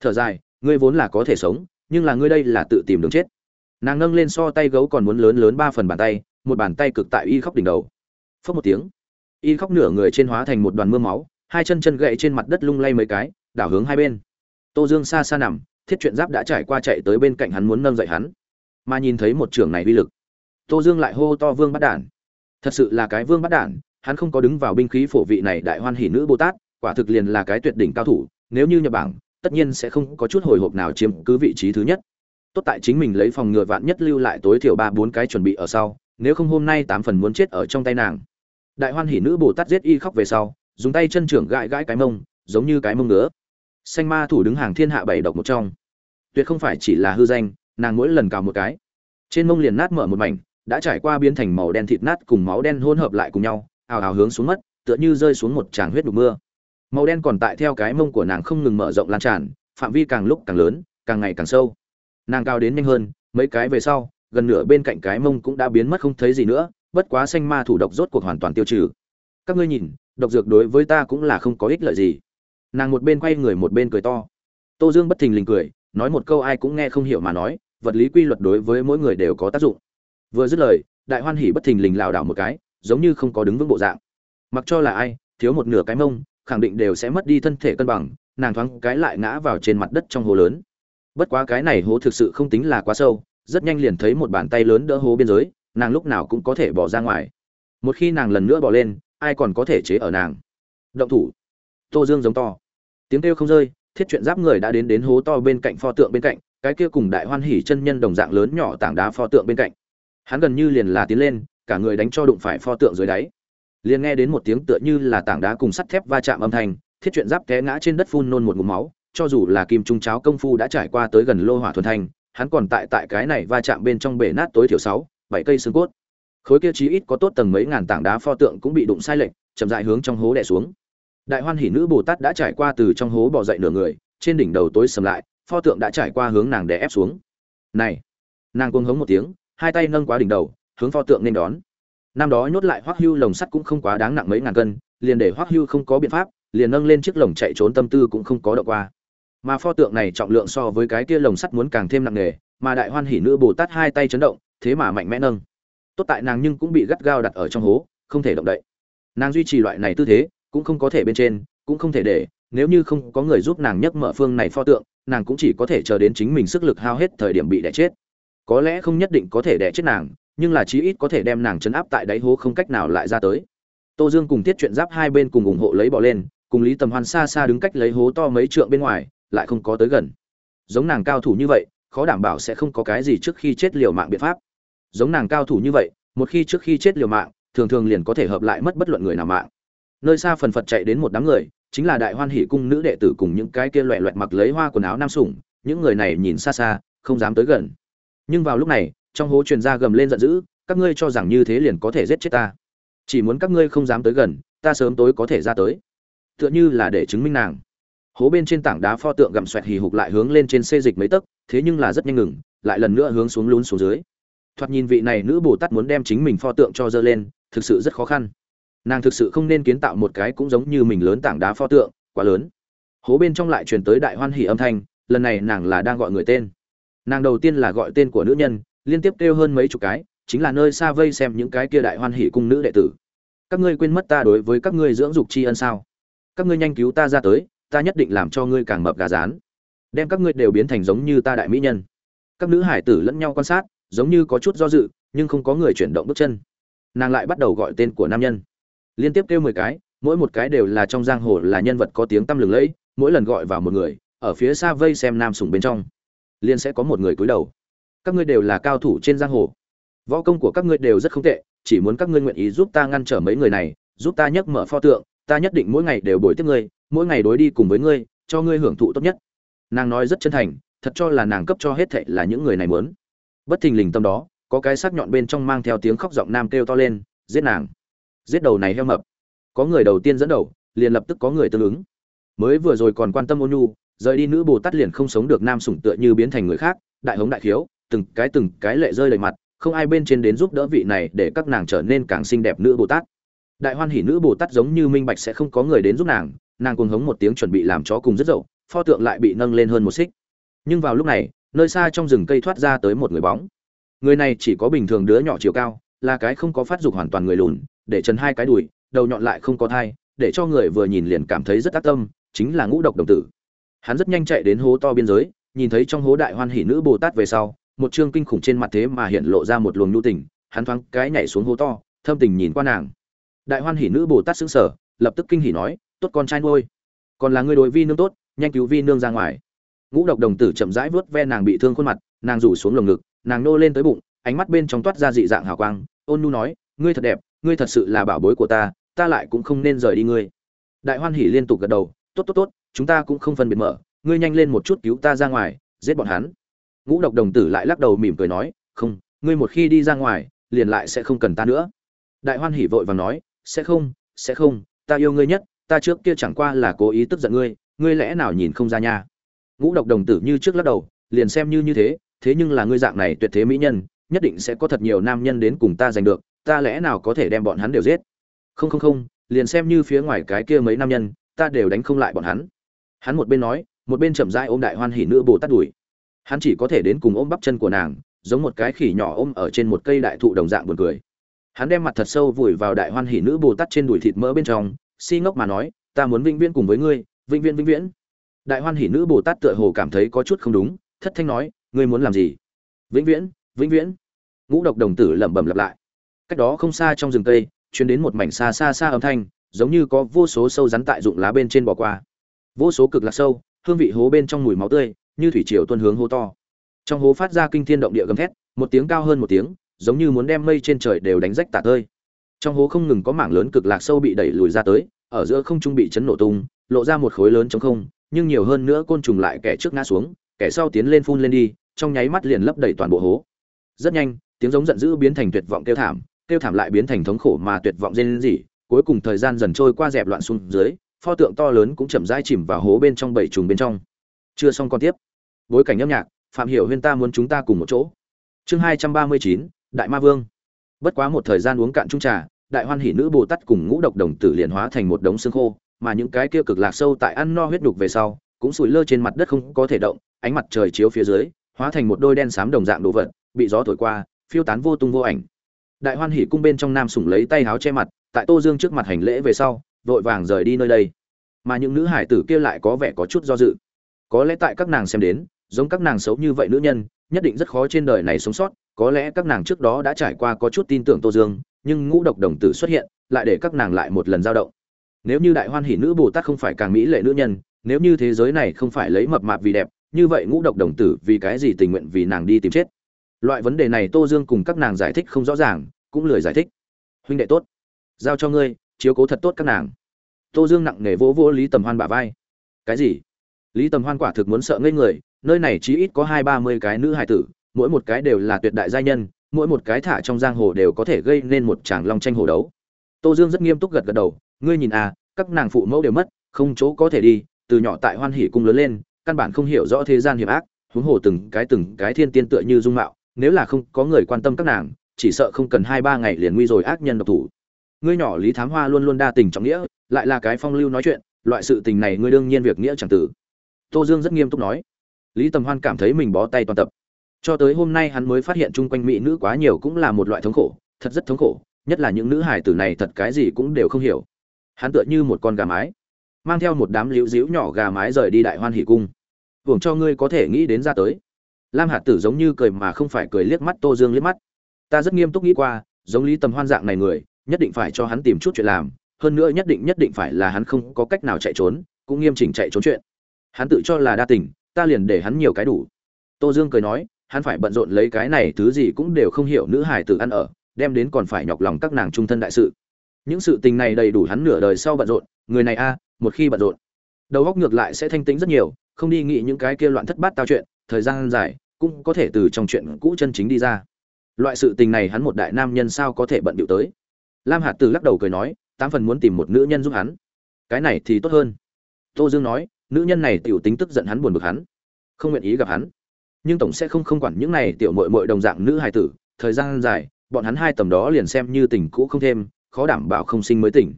Thở dài, ngươi vốn là có thể sống, nhưng là ngươi đây là tự tìm đường chết. Nàng nâng lên so tay gấu còn muốn lớn lớn ba phần bàn tay, một bàn tay cực tại y khóc đỉnh đầu. Phớt một tiếng, y khóc nửa người trên hóa thành một đoàn mưa máu, hai chân chân gậy trên mặt đất lung lay mấy cái, đảo hướng hai bên. Tô dương xa xa nằm, thiết chuyện giáp đã trải qua chạy tới bên cạnh hắn muốn nâng dậy hắn. Mà nhìn thấy một trường này uy lực. Tô dương lại hô to vương bắt đản thật sự là cái vương bắt đản, hắn không có đứng vào binh khí phổ vị này đại hoan hỷ nữ bồ tát, quả thực liền là cái tuyệt đỉnh cao thủ, nếu như nhập bảng tất nhiên sẽ không có chút hồi hộp nào chiếm cứ vị trí thứ nhất. Tốt tại chính mình lấy phòng ngừa vạn nhất lưu lại tối thiểu ba bốn cái chuẩn bị ở sau, nếu không hôm nay tám phần muốn chết ở trong tay nàng. Đại hoan hỷ nữ bồ tát giết y khóc về sau, dùng tay chân trưởng gãi gãi cái mông, giống như cái mông ngứa. Xanh ma thủ đứng hàng thiên hạ bảy độc một trong. Tuyệt không phải chỉ là hư danh, nàng mỗi lần cào một cái, trên mông liền nát mở một mảnh đã trải qua biến thành màu đen thịt nát cùng máu đen hỗn hợp lại cùng nhau, ào ào hướng xuống mất, tựa như rơi xuống một tràng huyết đục mưa. Màu đen còn tại theo cái mông của nàng không ngừng mở rộng lan tràn, phạm vi càng lúc càng lớn, càng ngày càng sâu. Nàng cao đến nhanh hơn, mấy cái về sau, gần nửa bên cạnh cái mông cũng đã biến mất không thấy gì nữa, bất quá xanh ma thủ độc rốt cuộc hoàn toàn tiêu trừ. Các ngươi nhìn, độc dược đối với ta cũng là không có ích lợi gì. Nàng một bên quay người một bên cười to. Tô dương bất thình lình cười, nói một câu ai cũng nghe không hiểu mà nói, vật lý quy luật đối với mỗi người đều có tác dụng vừa dứt lời, đại hoan hỉ bất thình lình lảo đảo một cái, giống như không có đứng vững bộ dạng. Mặc cho là ai, thiếu một nửa cái mông, khẳng định đều sẽ mất đi thân thể cân bằng, nàng thoáng cái lại ngã vào trên mặt đất trong hố lớn. Bất quá cái này hố thực sự không tính là quá sâu, rất nhanh liền thấy một bàn tay lớn đỡ hố biên giới, nàng lúc nào cũng có thể bỏ ra ngoài. Một khi nàng lần nữa bỏ lên, ai còn có thể chế ở nàng? Động thủ. Tô dương giống to. Tiếng kêu không rơi, thiết chuyện giáp người đã đến đến hố to bên cạnh pho tượng bên cạnh, cái kia cùng đại hoan hỉ chân nhân đồng dạng lớn nhỏ tảng đá pho tượng bên cạnh hắn gần như liền là tiến lên, cả người đánh cho đụng phải pho tượng dưới đáy. Liền nghe đến một tiếng tựa như là tảng đá cùng sắt thép va chạm âm thanh, thiết chuyện giáp té ngã trên đất phun nôn một ngụm máu, cho dù là kim trung cháo công phu đã trải qua tới gần lô hỏa thuần thanh hắn còn tại tại cái này va chạm bên trong bể nát tối thiểu sáu, bảy cây xương cốt. Khối kia chí ít có tốt tầng mấy ngàn tảng đá pho tượng cũng bị đụng sai lệch, chậm dại hướng trong hố đè xuống. Đại hoan hỷ nữ bồ tát đã trải qua từ trong hố bỏ dậy nửa người, trên đỉnh đầu tối sầm lại, pho tượng đã trải qua hướng nàng đè ép xuống. Này! Nàng cuồng hống một tiếng hai tay nâng quá đỉnh đầu, hướng pho tượng nên đón. Năm đó nhốt lại hoắc hưu lồng sắt cũng không quá đáng nặng mấy ngàn cân, liền để hoắc hưu không có biện pháp, liền nâng lên chiếc lồng chạy trốn tâm tư cũng không có đậu qua. Mà pho tượng này trọng lượng so với cái kia lồng sắt muốn càng thêm nặng nề, mà đại hoan hỉ nữ bồ tát hai tay chấn động, thế mà mạnh mẽ nâng. Tốt tại nàng nhưng cũng bị gắt gao đặt ở trong hố, không thể động đậy. Nàng duy trì loại này tư thế, cũng không có thể bên trên, cũng không thể để, nếu như không có người giúp nàng nhấc mở phương này pho tượng, nàng cũng chỉ có thể chờ đến chính mình sức lực hao hết thời điểm bị đẻ chết có lẽ không nhất định có thể đẻ chết nàng, nhưng là chí ít có thể đem nàng chấn áp tại đáy hố không cách nào lại ra tới. Tô dương cùng tiết chuyện giáp hai bên cùng ủng hộ lấy bỏ lên, cùng lý tầm hoan xa xa đứng cách lấy hố to mấy trượng bên ngoài, lại không có tới gần. Giống nàng cao thủ như vậy, khó đảm bảo sẽ không có cái gì trước khi chết liều mạng biện pháp. Giống nàng cao thủ như vậy, một khi trước khi chết liều mạng, thường thường liền có thể hợp lại mất bất luận người nào mạng. Nơi xa phần phật chạy đến một đám người, chính là đại hoan hỷ cung nữ đệ tử cùng những cái kia loẹ loẹt mặc lấy hoa quần áo nam sủng, những người này nhìn xa xa, không dám tới gần nhưng vào lúc này, trong hố truyền ra gầm lên giận dữ, các ngươi cho rằng như thế liền có thể giết chết ta. Chỉ muốn các ngươi không dám tới gần, ta sớm tối có thể ra tới. Tựa như là để chứng minh nàng. Hố bên trên tảng đá pho tượng gầm xoẹt hì hục lại hướng lên trên xê dịch mấy tấc, thế nhưng là rất nhanh ngừng, lại lần nữa hướng xuống lún xuống dưới. Thoạt nhìn vị này nữ bồ tát muốn đem chính mình pho tượng cho dơ lên, thực sự rất khó khăn. Nàng thực sự không nên kiến tạo một cái cũng giống như mình lớn tảng đá pho tượng, quá lớn. Hố bên trong lại truyền tới đại hoan hỉ âm thanh, lần này nàng là đang gọi người tên nàng đầu tiên là gọi tên của nữ nhân, liên tiếp kêu hơn mấy chục cái, chính là nơi xa vây xem những cái kia đại hoan hỉ cung nữ đệ tử. Các ngươi quên mất ta đối với các ngươi dưỡng dục tri ân sao? Các ngươi nhanh cứu ta ra tới, ta nhất định làm cho ngươi càng mập gà rán. Đem các ngươi đều biến thành giống như ta đại mỹ nhân. Các nữ hải tử lẫn nhau quan sát, giống như có chút do dự, nhưng không có người chuyển động bước chân. Nàng lại bắt đầu gọi tên của nam nhân. Liên tiếp kêu mười cái, mỗi một cái đều là trong giang hồ là nhân vật có tiếng tăm lừng lẫy, mỗi lần gọi vào một người, ở phía xa vây xem nam sùng bên trong liên sẽ có một người cúi đầu. Các ngươi đều là cao thủ trên giang hồ. Võ công của các ngươi đều rất không tệ, chỉ muốn các ngươi nguyện ý giúp ta ngăn trở mấy người này, giúp ta nhấc mở pho tượng, ta nhất định mỗi ngày đều bồi tiếp ngươi, mỗi ngày đối đi cùng với ngươi, cho ngươi hưởng thụ tốt nhất. Nàng nói rất chân thành, thật cho là nàng cấp cho hết thệ là những người này muốn. Bất thình lình tâm đó, có cái sắc nhọn bên trong mang theo tiếng khóc giọng nam kêu to lên, giết nàng. Giết đầu này heo mập. Có người đầu tiên dẫn đầu, liền lập tức có người tương ứng. Mới vừa rồi còn quan tâm ôn nhu rời đi nữ bồ tát liền không sống được nam sủng tựa như biến thành người khác, đại hống đại khiếu, từng cái từng cái lệ rơi đầy mặt, không ai bên trên đến giúp đỡ vị này để các nàng trở nên càng xinh đẹp nữ bồ tát. Đại hoan hỉ nữ bồ tát giống như minh bạch sẽ không có người đến giúp nàng nàng cuồng hống một tiếng chuẩn bị làm chó cùng rất dậu, pho tượng lại bị nâng lên hơn một xích. Nhưng vào lúc này, nơi xa trong rừng cây thoát ra tới một người bóng. Người này chỉ có bình thường đứa nhỏ chiều cao, là cái không có phát dục hoàn toàn người lùn, để chân hai cái đùi, đầu nhọn lại không có thai, để cho người vừa nhìn liền cảm thấy rất tác tâm, chính là ngũ độc đồng tử hắn rất nhanh chạy đến hố to biên giới, nhìn thấy trong hố đại hoan hỷ nữ bồ tát về sau, một chương kinh khủng trên mặt thế mà hiện lộ ra một luồng nhu tình, hắn thoáng cái nhảy xuống hố to, thâm tình nhìn qua nàng. Đại hoan hỷ nữ bồ tát xứng sở lập tức kinh hỉ nói, tốt con trai nuôi, còn là người đối vi nương tốt, nhanh cứu vi nương ra ngoài. Ngũ độc đồng tử chậm rãi vớt ve nàng bị thương khuôn mặt, nàng rủ xuống lồng ngực, nàng nô lên tới bụng, ánh mắt bên trong toát ra dị dạng hào quang, ôn nu nói, ngươi thật đẹp, ngươi thật sự là bảo bối của ta ta lại cũng không nên rời đi ngươi. Đại hoan hỉ liên tục gật đầu, tốt tốt tốt chúng ta cũng không phân biệt mở, ngươi nhanh lên một chút cứu ta ra ngoài, giết bọn hắn. Ngũ độc đồng tử lại lắc đầu mỉm cười nói, không, ngươi một khi đi ra ngoài, liền lại sẽ không cần ta nữa. Đại hoan hỉ vội vàng nói, sẽ không sẽ không, ta yêu ngươi nhất, ta trước kia chẳng qua là cố ý tức giận ngươi ngươi lẽ nào nhìn không ra nha. Ngũ độc đồng tử như trước lắc đầu, liền xem như như thế thế nhưng là ngươi dạng này tuyệt thế mỹ nhân, nhất định sẽ có thật nhiều nam nhân đến cùng ta giành được, ta lẽ nào có thể đem bọn hắn đều giết? Không không không, liền xem như phía ngoài cái kia mấy nam nhân, ta đều đánh không lại bọn hắn hắn một bên nói, một bên chậm rãi ôm đại hoan hỉ nữ bồ tát đuổi hắn chỉ có thể đến cùng ôm bắp chân của nàng, giống một cái khỉ nhỏ ôm ở trên một cây đại thụ đồng dạng buồn cười. Hắn đem mặt thật sâu vùi vào đại hoan hỉ nữ bồ tát trên đùi thịt mỡ bên trong, si ngốc mà nói, ta muốn vĩnh viễn cùng với ngươi, vĩnh viễn vĩnh viễn. Đại hoan hỉ nữ bồ tát tựa hồ cảm thấy có chút không đúng, thất thanh nói, ngươi muốn làm gì? Vĩnh viễn vĩnh viễn. Ngũ độc đồng tử lẩm bẩm lặp lại. Cách đó không xa trong rừng cây chuyến đến một mảnh xa xa xa âm thanh, giống như có vô số sâu rắn tại dụng lá bên trên bỏ qua vô số cực lạc sâu, hương vị hố bên trong mùi máu tươi, như thủy triều tuôn hướng hố to. Trong hố phát ra kinh thiên động địa gầm thét, một tiếng cao hơn một tiếng, giống như muốn đem mây trên trời đều đánh rách tả tơi. Trong hố không ngừng có mảng lớn cực lạc sâu bị đẩy lùi ra tới, ở giữa không trung bị chấn nổ tung, lộ ra một khối lớn trống không, nhưng nhiều hơn nữa côn trùng lại kẻ trước ngã xuống, kẻ sau tiến lên phun lên đi, trong nháy mắt liền lấp đầy toàn bộ hố. Rất nhanh, tiếng giống giận dữ biến thành tuyệt vọng kêu thảm kêu thảm lại biến thành thống khổ mà tuyệt vọng rên rỉ, cuối cùng thời gian dần trôi qua dẹp loạn xuống dưới pho tượng to lớn cũng chậm rãi chìm vào hố bên trong bảy trùng bên trong. Chưa xong con tiếp. Bối cảnh âm nhạc, phạm hiểu huyên ta muốn chúng ta cùng một chỗ. Chương hai trăm ba mươi chín, đại ma vương. Bất quá một thời gian uống cạn chung trà, đại hoan hỷ nữ bồ tát cùng ngũ độc đồng tử liền hóa thành một đống xương khô, mà những cái kia cực lạc sâu tại ăn no huyết đục về sau, cũng sủi lơ trên mặt đất không có thể động, ánh mặt trời chiếu phía dưới, hóa thành một đôi đen xám đồng dạng đồ vật, bị gió thổi qua, phiêu tán vô tung vô ảnh. Đại hoan hỷ cung bên trong nam sủng lấy tay háo che mặt, tại tô dương trước mặt hành lễ về sau vội vàng rời đi nơi đây. Mà những nữ hải tử kia lại có vẻ có chút do dự. Có lẽ tại các nàng xem đến, giống các nàng xấu như vậy nữ nhân, nhất định rất khó trên đời này sống sót. Có lẽ các nàng trước đó đã trải qua có chút tin tưởng tô dương, nhưng ngũ độc đồng tử xuất hiện, lại để các nàng lại một lần dao động. Nếu như đại hoan hỷ nữ bồ tát không phải càng mỹ lệ nữ nhân, nếu như thế giới này không phải lấy mập mạp vì đẹp, như vậy ngũ độc đồng tử vì cái gì tình nguyện vì nàng đi tìm chết? Loại vấn đề này tô dương cùng các nàng giải thích không rõ ràng, cũng lười giải thích. Huynh đệ tốt, giao cho ngươi chiếu cố thật tốt các nàng. Tô dương nặng nề vỗ vỗ lý tầm hoan bả vai. Cái gì? Lý tầm hoan quả thực muốn sợ ngây người, nơi này chỉ ít có hai ba mươi cái nữ hài tử, mỗi một cái đều là tuyệt đại gia nhân, mỗi một cái thả trong giang hồ đều có thể gây nên một tràng long tranh hồ đấu. Tô dương rất nghiêm túc gật gật đầu, ngươi nhìn à các nàng phụ mẫu đều mất, không chỗ có thể đi, từ nhỏ tại hoan hỷ cung lớn lên, căn bản không hiểu rõ thế gian hiểm ác, huống hồ từng cái từng cái thiên tiên tựa như dung mạo, nếu là không có người quan tâm các nàng, chỉ sợ không cần hai ba ngày liền nguy rồi ác nhân độc thủ ngươi nhỏ lý thám hoa luôn luôn đa tình trọng nghĩa, lại là cái phong lưu nói chuyện, loại sự tình này ngươi đương nhiên việc nghĩa chẳng tử. Tô dương rất nghiêm túc nói. Lý tầm hoan cảm thấy mình bó tay toàn tập. Cho tới hôm nay hắn mới phát hiện chung quanh mỹ nữ quá nhiều cũng là một loại thống khổ, thật rất thống khổ, nhất là những nữ hải tử này thật cái gì cũng đều không hiểu. Hắn tựa như một con gà mái, mang theo một đám liễu díu nhỏ gà mái rời đi đại hoan hỷ cung. Hưởng cho ngươi có thể nghĩ đến ra tới. Lam hạt tử giống như cười mà không phải cười liếc mắt tô dương liếc mắt. Ta rất nghiêm túc nghĩ qua, giống lý tầm hoan dạng này người nhất định phải cho hắn tìm chút chuyện làm, hơn nữa nhất định nhất định phải là hắn không có cách nào chạy trốn, cũng nghiêm chỉnh chạy trốn chuyện. Hắn tự cho là đa tình, ta liền để hắn nhiều cái đủ. Tô dương cười nói, hắn phải bận rộn lấy cái này thứ gì cũng đều không hiểu nữ hải tử ăn ở, đem đến còn phải nhọc lòng các nàng trung thân đại sự. Những sự tình này đầy đủ hắn nửa đời sau bận rộn, người này a, một khi bận rộn, đầu góc ngược lại sẽ thanh tĩnh rất nhiều, không đi nghĩ những cái kia loạn thất bát tao chuyện, thời gian dài cũng có thể từ trong chuyện cũ chân chính đi ra. Loại sự tình này hắn một đại nam nhân sao có thể bận điệu tới? Lam hạt từ lắc đầu cười nói, tám phần muốn tìm một nữ nhân giúp hắn. Cái này thì tốt hơn. Tô dương nói, nữ nhân này tiểu tính tức giận hắn buồn bực hắn, không nguyện ý gặp hắn. Nhưng tổng sẽ không không quản những này tiểu mội mội đồng dạng nữ hài tử, thời gian dài, bọn hắn hai tầm đó liền xem như tình cũ không thêm, khó đảm bảo không sinh mới tỉnh.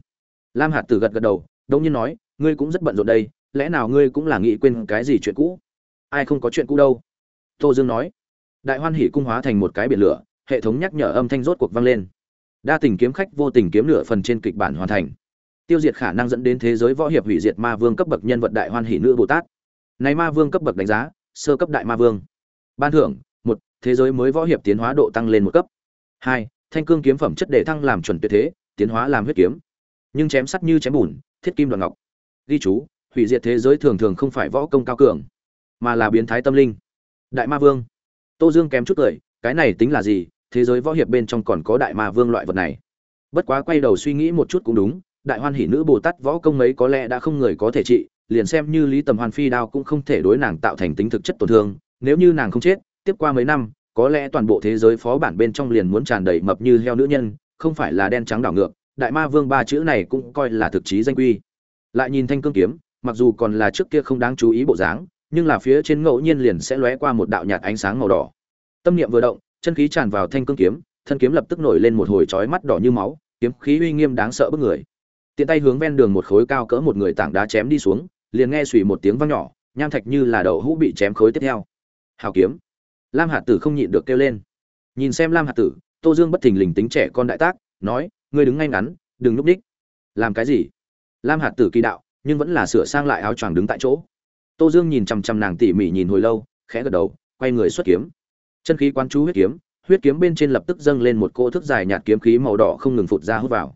Lam hạt tử gật gật đầu đông nhiên nói, ngươi cũng rất bận rộn đây, lẽ nào ngươi cũng là nghĩ quên cái gì chuyện cũ? Ai không có chuyện cũ đâu. Tô dương nói, đại hoan hỷ cung hóa thành một cái biển lửa, hệ thống nhắc nhở âm thanh rốt cuộc vang lên đa tình kiếm khách vô tình kiếm nửa phần trên kịch bản hoàn thành. Tiêu diệt khả năng dẫn đến thế giới võ hiệp hủy diệt ma vương cấp bậc nhân vật đại hoan hỷ nữ bồ tát. Này ma vương cấp bậc đánh giá, sơ cấp đại ma vương. Ban thưởng, một, thế giới mới võ hiệp tiến hóa độ tăng lên một cấp. Hai, thanh cương kiếm phẩm chất đề thăng làm chuẩn tuyệt thế, tiến hóa làm huyết kiếm. Nhưng chém sắt như chém bùn, thiết kim đoạn ngọc. Ghi chú, hủy diệt thế giới thường thường không phải võ công cao cường, mà là biến thái tâm linh. Đại ma vương. Tô dương kém chút cười, cái này tính là gì? Thế giới võ hiệp bên trong còn có đại ma vương loại vật này. Bất quá quay đầu suy nghĩ một chút cũng đúng, đại hoan hỷ nữ bồ tát võ công ấy có lẽ đã không người có thể trị, liền xem như lý tầm hoan phi đao cũng không thể đối nàng tạo thành tính thực chất tổn thương, nếu như nàng không chết, tiếp qua mấy năm, có lẽ toàn bộ thế giới phó bản bên trong liền muốn tràn đầy mập như heo nữ nhân, không phải là đen trắng đảo ngược, đại ma vương ba chữ này cũng coi là thực chí danh quy. Lại nhìn thanh cương kiếm, mặc dù còn là trước kia không đáng chú ý bộ dáng, nhưng là phía trên ngẫu nhiên liền sẽ lóe qua một đạo nhạt ánh sáng màu đỏ. Tâm niệm vừa động chân khí tràn vào thanh cương kiếm, thân kiếm lập tức nổi lên một hồi chói mắt đỏ như máu, kiếm khí uy nghiêm đáng sợ bức người. Tiện tay hướng ven đường một khối cao cỡ một người tảng đá chém đi xuống, liền nghe xùy một tiếng vang nhỏ, nham thạch như là đậu hũ bị chém khối tiếp theo. Hào kiếm. Lam hạt tử không nhịn được kêu lên. Nhìn xem lam hạt tử, tô dương bất thình lình tính trẻ con đại tác, nói, ngươi đứng ngay ngắn, đừng núp đích làm cái gì? Lam hạt tử kỳ đạo, nhưng vẫn là sửa sang lại áo choàng đứng tại chỗ. Tô dương nhìn chằm chằm nàng tỉ mỉ nhìn hồi lâu, khẽ gật đầu, quay người xuất kiếm chân khí quán chú huyết kiếm huyết kiếm bên trên lập tức dâng lên một cỗ thức dài nhạt kiếm khí màu đỏ không ngừng phụt ra hút vào.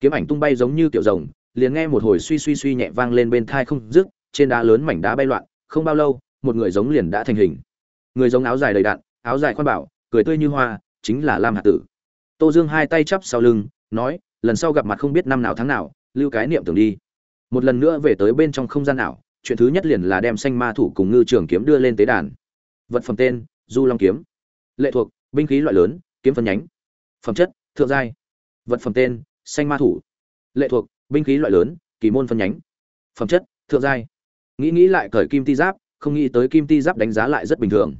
Kiếm ảnh tung bay giống như kiểu rồng, liền nghe một hồi suy suy suy nhẹ vang lên bên thai không dứt, trên đá lớn mảnh đá bay loạn, không bao lâu, một người giống liền đã thành hình. Người giống áo dài đầy đạn áo dài khoan bảo, cười tươi như hoa, chính là lam hạt tử. Tô dương hai tay chắp sau lưng, nói, lần sau gặp mặt không biết năm nào tháng nào, lưu cái niệm tưởng đi. Một lần nữa về tới bên trong không gian ảo, chuyện thứ nhất liền là đem xanh ma thủ cùng ngư trường kiếm đưa lên tế đàn. Vật phẩm tên du long kiếm. Lệ thuộc, binh khí loại lớn, kiếm phân nhánh. Phẩm chất, thượng giai. Vật phẩm tên, xanh ma thủ. Lệ thuộc, binh khí loại lớn, kỳ môn phân nhánh. Phẩm chất, thượng giai. Nghĩ nghĩ lại cởi kim ti giáp, không nghĩ tới kim ti giáp đánh giá lại rất bình thường.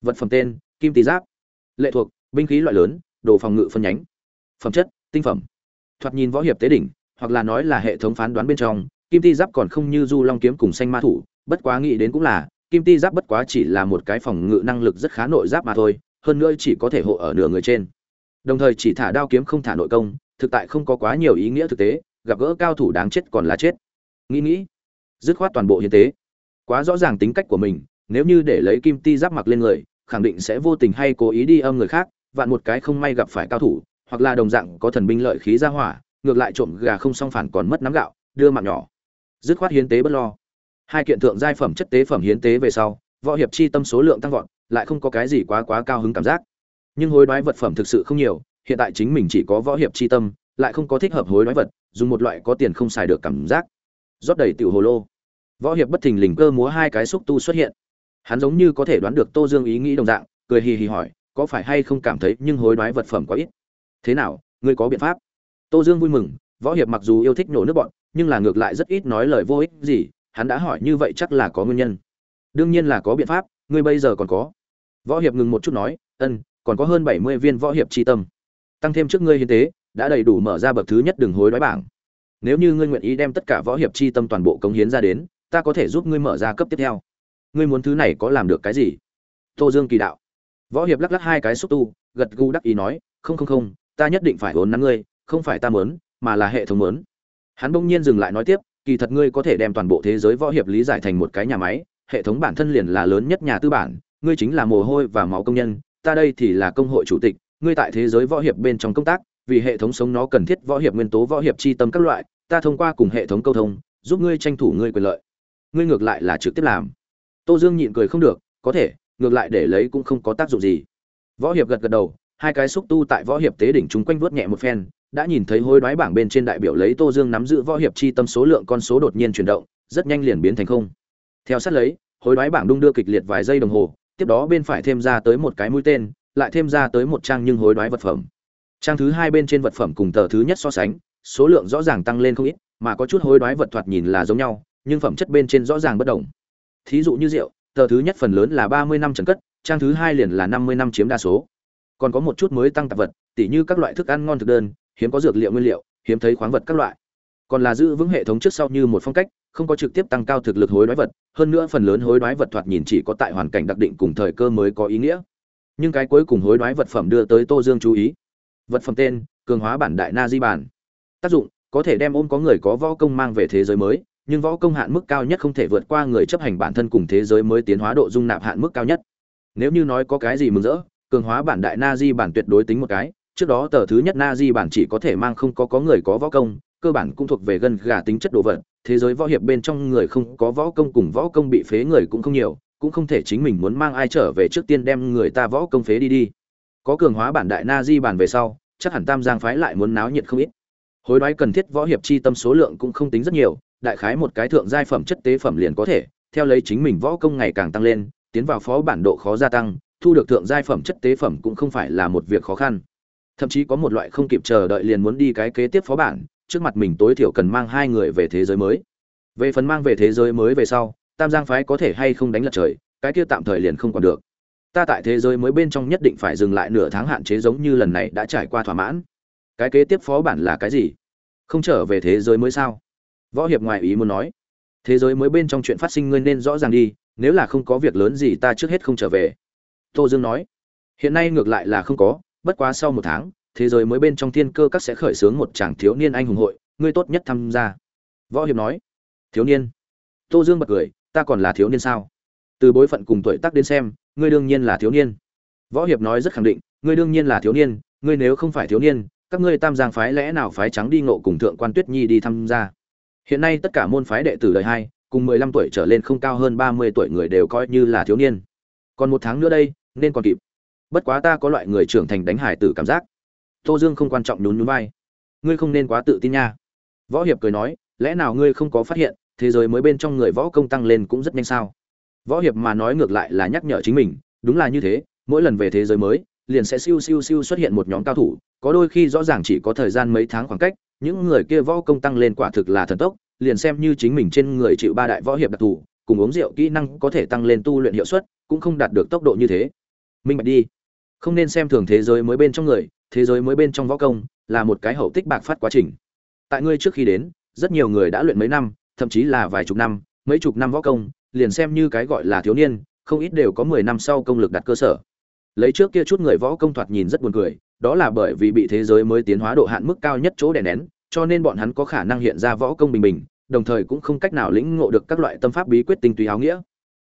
Vật phẩm tên, kim ti giáp. Lệ thuộc, binh khí loại lớn, đồ phòng ngự phân nhánh. Phẩm chất, tinh phẩm. Thoạt nhìn võ hiệp tế đỉnh, hoặc là nói là hệ thống phán đoán bên trong, kim ti giáp còn không như du long kiếm cùng xanh ma thủ, bất quá nghĩ đến cũng là kim ti giáp bất quá chỉ là một cái phòng ngự năng lực rất khá nội giáp mà thôi, hơn nữa chỉ có thể hộ ở nửa người trên. Đồng thời chỉ thả đao kiếm không thả nội công, thực tại không có quá nhiều ý nghĩa thực tế, gặp gỡ cao thủ đáng chết còn là chết. Nghĩ nghĩ, dứt khoát toàn bộ hiến tế. Quá rõ ràng tính cách của mình, nếu như để lấy kim ti giáp mặc lên người, khẳng định sẽ vô tình hay cố ý đi âm người khác, vạn một cái không may gặp phải cao thủ, hoặc là đồng dạng có thần binh lợi khí ra hỏa, ngược lại trộm gà không song phản còn mất nắm gạo, đưa mạng nhỏ. Dứt khoát hiến tế bất lo hai kiện thượng giai phẩm chất tế phẩm hiến tế về sau, võ hiệp chi tâm số lượng tăng vọt, lại không có cái gì quá quá cao hứng cảm giác. Nhưng hối đoái vật phẩm thực sự không nhiều, hiện tại chính mình chỉ có võ hiệp chi tâm, lại không có thích hợp hối đoái vật, dùng một loại có tiền không xài được cảm giác. Rót đầy tiểu hồ lô. Võ hiệp bất thình lình cơ múa hai cái xúc tu xuất hiện. Hắn giống như có thể đoán được tô dương ý nghĩ đồng dạng, cười hì hì hỏi, có phải hay không cảm thấy nhưng hối đoái vật phẩm quá ít? Thế nào, ngươi có biện pháp? Tô dương vui mừng, võ hiệp mặc dù yêu thích nổ nước bọn, nhưng là ngược lại rất ít nói lời vô ích gì hắn đã hỏi như vậy chắc là có nguyên nhân. Đương nhiên là có biện pháp, ngươi bây giờ còn có. Võ hiệp ngừng một chút nói, ân, còn có hơn bảy mươi viên võ hiệp tri tâm. Tăng thêm trước ngươi hiến tế, đã đầy đủ mở ra bậc thứ nhất đường hối đoái bảng. Nếu như ngươi nguyện ý đem tất cả võ hiệp chi tâm toàn bộ cống hiến ra đến, ta có thể giúp ngươi mở ra cấp tiếp theo. Ngươi muốn thứ này có làm được cái gì? Tô dương kỳ đạo. Võ hiệp lắc lắc hai cái xúc tu, gật gù đắc ý nói, không không không, ta nhất định phải hốn nắn ngươi, không phải ta mớn mà là hệ thống mớn hắn bỗng nhiên dừng lại nói tiếp kỳ thật ngươi có thể đem toàn bộ thế giới võ hiệp lý giải thành một cái nhà máy, hệ thống bản thân liền là lớn nhất nhà tư bản, ngươi chính là mồ hôi và máu công nhân, ta đây thì là công hội chủ tịch, ngươi tại thế giới võ hiệp bên trong công tác, vì hệ thống sống nó cần thiết võ hiệp nguyên tố, võ hiệp chi tâm các loại, ta thông qua cùng hệ thống câu thông, giúp ngươi tranh thủ ngươi quyền lợi. Ngươi ngược lại là trực tiếp làm. Tô dương nhịn cười không được, có thể, ngược lại để lấy cũng không có tác dụng gì. Võ hiệp gật gật đầu, hai cái xúc tu tại võ hiệp tế đỉnh chúng quanh vớt nhẹ một phen đã nhìn thấy hối đoái bảng bên trên đại biểu lấy tô dương nắm giữ võ hiệp chi tâm số lượng con số đột nhiên chuyển động, rất nhanh liền biến thành không. Theo sát lấy, hối đoái bảng đung đưa kịch liệt vài giây đồng hồ, tiếp đó bên phải thêm ra tới một cái mũi tên, lại thêm ra tới một trang nhưng hối đoái vật phẩm. Trang thứ hai bên trên vật phẩm cùng tờ thứ nhất so sánh, số lượng rõ ràng tăng lên không ít, mà có chút hối đoái vật thoạt nhìn là giống nhau, nhưng phẩm chất bên trên rõ ràng bất đồng. Thí dụ như rượu, tờ thứ nhất phần lớn là ba mươi năm trần cất, trang thứ hai liền là năm mươi năm chiếm đa số. Còn có một chút mới tăng tạp vật, tỉ như các loại thức ăn ngon thực đơn hiếm có dược liệu nguyên liệu, hiếm thấy khoáng vật các loại. Còn là giữ vững hệ thống trước sau như một phong cách, không có trực tiếp tăng cao thực lực hối đoái vật, hơn nữa phần lớn hối đoái vật thoạt nhìn chỉ có tại hoàn cảnh đặc định cùng thời cơ mới có ý nghĩa. Nhưng cái cuối cùng hối đoái vật phẩm đưa tới tô dương chú ý. Vật phẩm tên, cường hóa bản đại na di bản tác dụng, có thể đem ôm có người có võ công mang về thế giới mới, nhưng võ công hạn mức cao nhất không thể vượt qua người chấp hành bản thân cùng thế giới mới tiến hóa độ dung nạp hạn mức cao nhất. Nếu như nói có cái gì mừng rỡ, cường hóa bản đại na di bản tuyệt đối tính một cái trước đó tờ thứ nhất na di bản chỉ có thể mang không có có người có võ công, cơ bản cũng thuộc về gân gà tính chất đồ vật. Thế giới võ hiệp bên trong người không có võ công cùng võ công bị phế người cũng không nhiều, cũng không thể chính mình muốn mang ai trở về trước tiên đem người ta võ công phế đi đi. Có cường hóa bản đại na di bản về sau, chắc hẳn tam giang phái lại muốn náo nhiệt không ít. Hối đoái cần thiết võ hiệp chi tâm số lượng cũng không tính rất nhiều, đại khái một cái thượng giai phẩm chất tế phẩm liền có thể. Theo lấy chính mình võ công ngày càng tăng lên, tiến vào phó bản độ khó gia tăng, thu được thượng giai phẩm chất tế phẩm cũng không phải là một việc khó khăn thậm chí có một loại không kịp chờ đợi liền muốn đi cái kế tiếp phó bản, trước mặt mình tối thiểu cần mang hai người về thế giới mới. Về phần mang về thế giới mới về sau, tam giang phái có thể hay không đánh lật trời, cái kia tạm thời liền không còn được. Ta tại thế giới mới bên trong nhất định phải dừng lại nửa tháng hạn chế giống như lần này đã trải qua thỏa mãn. Cái kế tiếp phó bản là cái gì? Không trở về thế giới mới sao? Võ hiệp ngoài ý muốn nói. Thế giới mới bên trong chuyện phát sinh ngươi nên rõ ràng đi, nếu là không có việc lớn gì ta trước hết không trở về. Tô dương nói. Hiện nay ngược lại là không có bất quá sau một tháng, thế giới mới bên trong thiên cơ các sẽ khởi xướng một chàng thiếu niên anh hùng hội, ngươi tốt nhất tham gia. Võ hiệp nói. Thiếu niên. Tô dương bật cười, ta còn là thiếu niên sao? Từ bối phận cùng tuổi tác đến xem, ngươi đương nhiên là thiếu niên. Võ hiệp nói rất khẳng định, ngươi đương nhiên là thiếu niên, ngươi nếu không phải thiếu niên, các ngươi tam giang phái lẽ nào phái trắng đi ngộ cùng thượng quan tuyết nhi đi tham gia? Hiện nay tất cả môn phái đệ tử đời hai, cùng mười lăm tuổi trở lên không cao hơn ba mươi tuổi người đều coi như là thiếu niên. Còn một tháng nữa đây, nên còn kịp bất quá ta có loại người trưởng thành đánh hải tử cảm giác. Tô dương không quan trọng nhún nhún vai. Ngươi không nên quá tự tin nha. Võ hiệp cười nói, lẽ nào ngươi không có phát hiện, thế giới mới bên trong người võ công tăng lên cũng rất nhanh sao? Võ hiệp mà nói ngược lại là nhắc nhở chính mình, đúng là như thế, mỗi lần về thế giới mới, liền sẽ siêu siêu siêu xuất hiện một nhóm cao thủ, có đôi khi rõ ràng chỉ có thời gian mấy tháng khoảng cách, những người kia võ công tăng lên quả thực là thần tốc, liền xem như chính mình trên người chịu ba đại võ hiệp đặc thù, cùng uống rượu kỹ năng có thể tăng lên tu luyện hiệu suất, cũng không đạt được tốc độ như thế. Minh bạch đi không nên xem thường thế giới mới bên trong người, thế giới mới bên trong võ công là một cái hậu tích bạc phát quá trình. Tại ngươi trước khi đến, rất nhiều người đã luyện mấy năm, thậm chí là vài chục năm, mấy chục năm võ công, liền xem như cái gọi là thiếu niên, không ít đều có mười năm sau công lực đặt cơ sở. Lấy trước kia chút người võ công thoạt nhìn rất buồn cười, đó là bởi vì bị thế giới mới tiến hóa độ hạn mức cao nhất chỗ đè nén, cho nên bọn hắn có khả năng hiện ra võ công bình bình, đồng thời cũng không cách nào lĩnh ngộ được các loại tâm pháp bí quyết tinh túy áo nghĩa.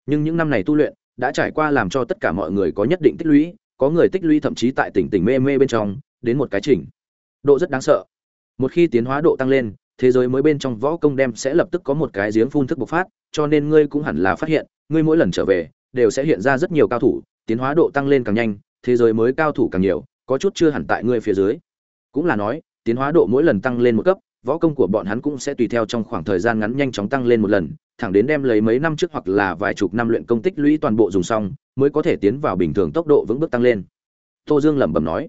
Nhưng những năm này tu luyện đã trải qua làm cho tất cả mọi người có nhất định tích lũy có người tích lũy thậm chí tại tỉnh tỉnh mê mê bên trong, đến một cái chỉnh độ rất đáng sợ. Một khi tiến hóa độ tăng lên, thế giới mới bên trong võ công đem sẽ lập tức có một cái giếng phun thức bộc phát, cho nên ngươi cũng hẳn là phát hiện, ngươi mỗi lần trở về, đều sẽ hiện ra rất nhiều cao thủ, tiến hóa độ tăng lên càng nhanh, thế giới mới cao thủ càng nhiều, có chút chưa hẳn tại ngươi phía dưới. Cũng là nói, tiến hóa độ mỗi lần tăng lên một cấp, võ công của bọn hắn cũng sẽ tùy theo trong khoảng thời gian ngắn nhanh chóng tăng lên một lần thẳng đến đem lấy mấy năm trước hoặc là vài chục năm luyện công tích lũy toàn bộ dùng xong, mới có thể tiến vào bình thường tốc độ vững bước tăng lên. Tô dương lẩm bẩm nói,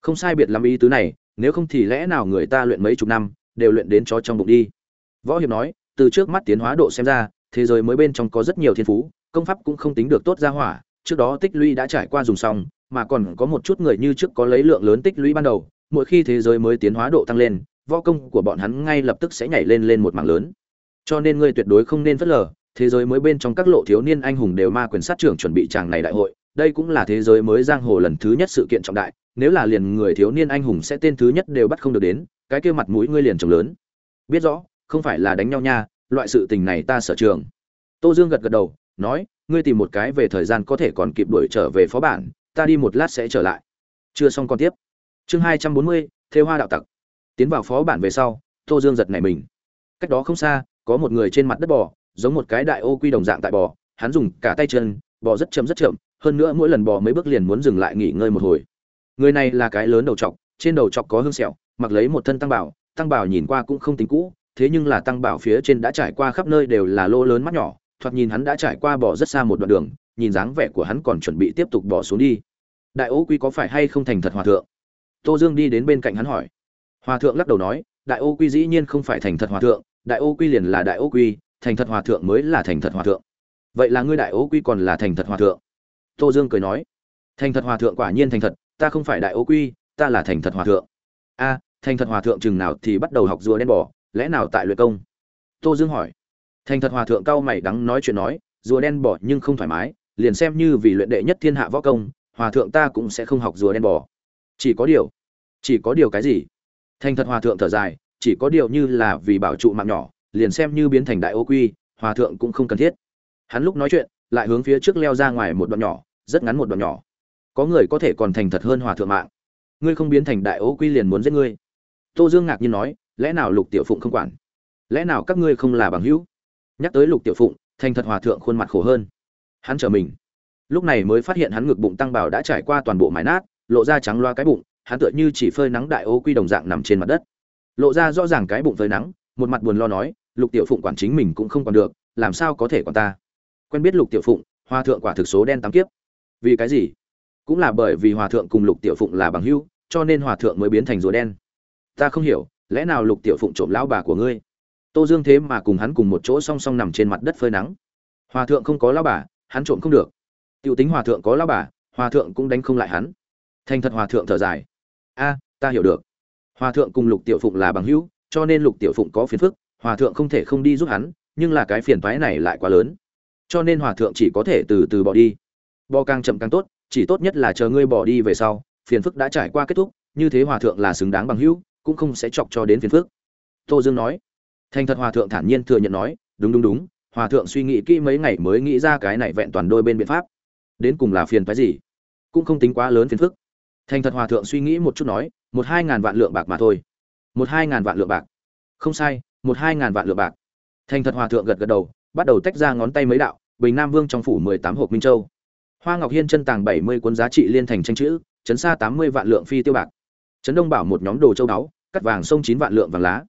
không sai biệt lắm ý tứ này, nếu không thì lẽ nào người ta luyện mấy chục năm, đều luyện đến chó trong bụng đi? Võ hiệp nói, từ trước mắt tiến hóa độ xem ra, thế giới mới bên trong có rất nhiều thiên phú, công pháp cũng không tính được tốt ra hỏa, trước đó tích lũy đã trải qua dùng xong, mà còn có một chút người như trước có lấy lượng lớn tích lũy ban đầu, mỗi khi thế giới mới tiến hóa độ tăng lên, võ công của bọn hắn ngay lập tức sẽ nhảy lên lên một mảng lớn cho nên ngươi tuyệt đối không nên phớt lờ, thế giới mới bên trong các lộ thiếu niên anh hùng đều ma quyền sát trưởng chuẩn bị chàng này đại hội, đây cũng là thế giới mới giang hồ lần thứ nhất sự kiện trọng đại, nếu là liền người thiếu niên anh hùng sẽ tên thứ nhất đều bắt không được đến, cái kia mặt mũi ngươi liền trồng lớn. Biết rõ, không phải là đánh nhau nha, loại sự tình này ta sở trường. Tô dương gật gật đầu, nói, ngươi tìm một cái về thời gian có thể còn kịp đuổi trở về phó bản, ta đi một lát sẽ trở lại. Chưa xong còn tiếp. Chương hai trăm bốn mươi, thêu hoa đạo tặc. Tiến vào phó bản về sau, tô dương giật nảy mình. Cách đó không xa có một người trên mặt đất bò, giống một cái đại ô quy đồng dạng tại bò, hắn dùng cả tay chân, bò rất chậm rất chậm, hơn nữa mỗi lần bò mấy bước liền muốn dừng lại nghỉ ngơi một hồi. Người này là cái lớn đầu trọc trên đầu trọc có hương sẹo, mặc lấy một thân tăng bảo tăng bảo nhìn qua cũng không tính cũ, thế nhưng là tăng bảo phía trên đã trải qua khắp nơi đều là lô lớn mắt nhỏ, thoạt nhìn hắn đã trải qua bỏ rất xa một đoạn đường, nhìn dáng vẻ của hắn còn chuẩn bị tiếp tục bỏ xuống đi. Đại ô quy có phải hay không thành thật hòa thượng? Tô dương đi đến bên cạnh hắn hỏi. Hòa thượng lắc đầu nói, đại ô quy dĩ nhiên không phải thành thật hòa thượng đại ô quy liền là đại ô quy, thành thật hòa thượng mới là thành thật hòa thượng. Vậy là ngươi đại ô quy còn là thành thật hòa thượng? Tô dương cười nói. Thành thật hòa thượng quả nhiên thành thật, ta không phải đại ô quy, ta là thành thật hòa thượng. A, thành thật hòa thượng chừng nào thì bắt đầu học rùa đen bò, lẽ nào tại luyện công? Tô dương hỏi. Thành thật hòa thượng cao mày đắng nói chuyện nói, rùa đen bò nhưng không thoải mái, liền xem như vì luyện đệ nhất thiên hạ võ công, hòa thượng ta cũng sẽ không học rùa đen bò. Chỉ có điều, chỉ có điều cái gì? Thành thật hòa thượng thở dài chỉ có điều như là vì bảo trụ mạng nhỏ, liền xem như biến thành đại ô quy, hòa thượng cũng không cần thiết. Hắn lúc nói chuyện, lại hướng phía trước leo ra ngoài một đoạn nhỏ, rất ngắn một đoạn nhỏ. Có người có thể còn thành thật hơn hòa thượng mạng. Ngươi không biến thành đại ô quy liền muốn giết ngươi. Tô dương ngạc nhiên nói, lẽ nào lục tiểu phụng không quản? Lẽ nào các ngươi không là bằng hữu? Nhắc tới lục tiểu phụng, thành thật hòa thượng khuôn mặt khổ hơn. Hắn trở mình. Lúc này mới phát hiện hắn ngực bụng tăng bảo đã trải qua toàn bộ mái nát, lộ ra trắng loa cái bụng, hắn tựa như chỉ phơi nắng đại ô quy đồng dạng nằm trên mặt đất lộ ra rõ ràng cái bụng phơi nắng, một mặt buồn lo nói, lục tiểu phụng quản chính mình cũng không còn được, làm sao có thể còn ta? Quen biết lục tiểu phụng hòa thượng quả thực số đen tám kiếp. Vì cái gì? Cũng là bởi vì hòa thượng cùng lục tiểu phụng là bằng hữu, cho nên hòa thượng mới biến thành rùa đen. Ta không hiểu, lẽ nào lục tiểu phụng trộm lão bà của ngươi? Tô dương thế mà cùng hắn cùng một chỗ song song nằm trên mặt đất phơi nắng. Hòa thượng không có lão bà, hắn trộm không được. T i ể u tính hòa thượng có lão bà hòa thượng cũng đánh không lại hắn. Thành thật hòa thượng thở dài. A, ta hiểu được hòa thượng cùng lục tiểu phụng là bằng hữu, cho nên lục tiểu phụng có phiền phức, hòa thượng không thể không đi giúp hắn, nhưng là cái phiền toái này lại quá lớn. Cho nên hòa thượng chỉ có thể từ từ bỏ đi. Bò càng chậm càng tốt, chỉ tốt nhất là chờ ngươi bỏ đi về sau, phiền phức đã trải qua kết thúc, như thế hòa thượng là xứng đáng bằng hữu, cũng không sẽ chọc cho đến phiền phức. Tô dương nói. Thành thật hòa thượng thản nhiên thừa nhận nói, đúng đúng đúng, hòa thượng suy nghĩ kỹ mấy ngày mới nghĩ ra cái này vẹn toàn đôi bên biện pháp. Đến cùng là phiền phái gì? Cũng không tính quá lớn phiền phức thành thật hòa thượng suy nghĩ một chút nói, một hai ngàn vạn lượng bạc mà thôi. Một hai ngàn vạn lượng bạc. Không sai, một hai ngàn vạn lượng bạc. Thành thật hòa thượng gật gật đầu, bắt đầu tách ra ngón tay mấy đạo, bình nam vương trong phủ mười tám hộp minh châu. Hoa ngọc hiên chân tàng bảy mươi cuốn giá trị liên thành tranh chữ, chấn xa tám mươi vạn lượng phi tiêu bạc. Trấn đông bảo một nhóm đồ châu đáo cắt vàng sông chín vạn lượng vàng lá.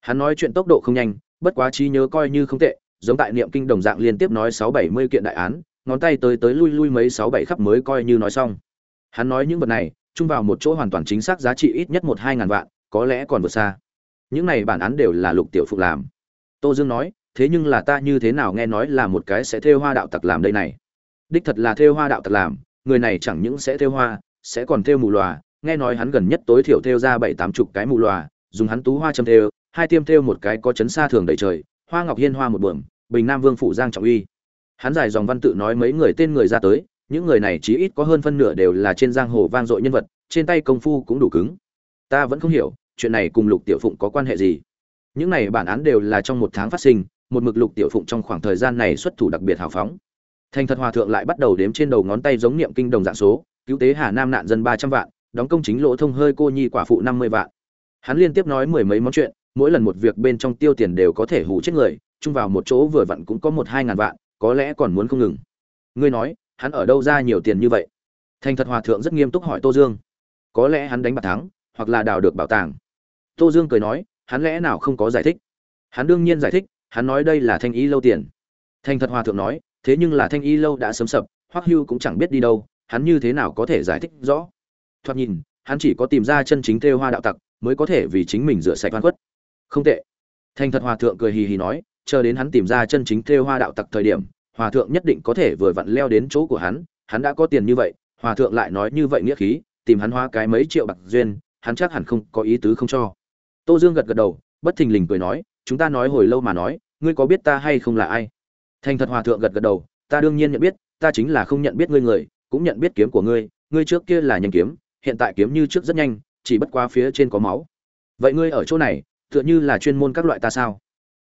Hắn nói chuyện tốc độ không nhanh, bất quá trí nhớ coi như không tệ, giống tại niệm kinh đồng dạng liên tiếp nói sáu bảy mươi kiện đại án, ngón tay tới tới lui lui mấy sáu bảy khắp mới coi như nói xong. Hắn nói những vật này chung vào một chỗ hoàn toàn chính xác giá trị ít nhất một hai ngàn vạn, có lẽ còn vượt xa. Những này bản án đều là lục tiểu phục làm. Tô dương nói, thế nhưng là ta như thế nào nghe nói là một cái sẽ thêu hoa đạo tặc làm đây này? Đích thật là thêu hoa đạo tặc làm, người này chẳng những sẽ thêu hoa, sẽ còn thêu mù lòa nghe nói hắn gần nhất tối thiểu thêu ra bảy tám chục cái mù lòa dùng hắn tú hoa châm thêu, hai tiêm thêu một cái có chấn xa thường đầy trời, hoa ngọc hiên hoa một bờm bình nam vương phủ giang trọng uy. Hắn giải dòng văn tự nói mấy người tên người ra tới những người này chí ít có hơn phân nửa đều là trên giang hồ vang dội nhân vật, trên tay công phu cũng đủ cứng. Ta vẫn không hiểu, chuyện này cùng lục tiểu phụng có quan hệ gì? Những này bản án đều là trong một tháng phát sinh, một mực lục tiểu phụng trong khoảng thời gian này xuất thủ đặc biệt hào phóng. Thành thật hòa thượng lại bắt đầu đếm trên đầu ngón tay giống niệm kinh đồng dạng số, cứu tế hà nam nạn dân ba trăm vạn, đóng công chính lỗ thông hơi cô nhi quả phụ năm mươi vạn. Hắn liên tiếp nói mười mấy món chuyện, mỗi lần một việc bên trong tiêu tiền đều có thể hủ chết người, chung vào một chỗ vừa vặn cũng có một hai ngàn vạn, có lẽ còn muốn không ngừng. Ngươi nói hắn ở đâu ra nhiều tiền như vậy? Thành thật hòa thượng rất nghiêm túc hỏi tô dương. Có lẽ hắn đánh bạc thắng, hoặc là đào được bảo tàng. Tô dương cười nói, hắn lẽ nào không có giải thích? Hắn đương nhiên giải thích, hắn nói đây là thanh y lâu tiền. Thành thật hòa thượng nói, thế nhưng là thanh y lâu đã sớm sập, hoắc hưu cũng chẳng biết đi đâu, hắn như thế nào có thể giải thích rõ? Thoạt nhìn, hắn chỉ có tìm ra chân chính thêu hoa đạo tặc, mới có thể vì chính mình rửa sạch oan khuất. Không tệ. Thành thật hòa thượng cười hì hì nói, chờ đến hắn tìm ra chân chính thêu hoa đạo tặc thời điểm hòa thượng nhất định có thể vừa vặn leo đến chỗ của hắn hắn đã có tiền như vậy, hòa thượng lại nói như vậy nghĩa khí, tìm hắn hoa cái mấy triệu bạc duyên, hắn chắc hẳn không có ý tứ không cho. Tô dương gật gật đầu, bất thình lình cười nói, chúng ta nói hồi lâu mà nói, ngươi có biết ta hay không là ai? Thành thật hòa thượng gật gật đầu, ta đương nhiên nhận biết, ta chính là không nhận biết ngươi người, cũng nhận biết kiếm của ngươi ngươi trước kia là nhanh kiếm, hiện tại kiếm như trước rất nhanh, chỉ bất qua phía trên có máu. Vậy ngươi ở chỗ này, tựa như là chuyên môn các loại ta sao?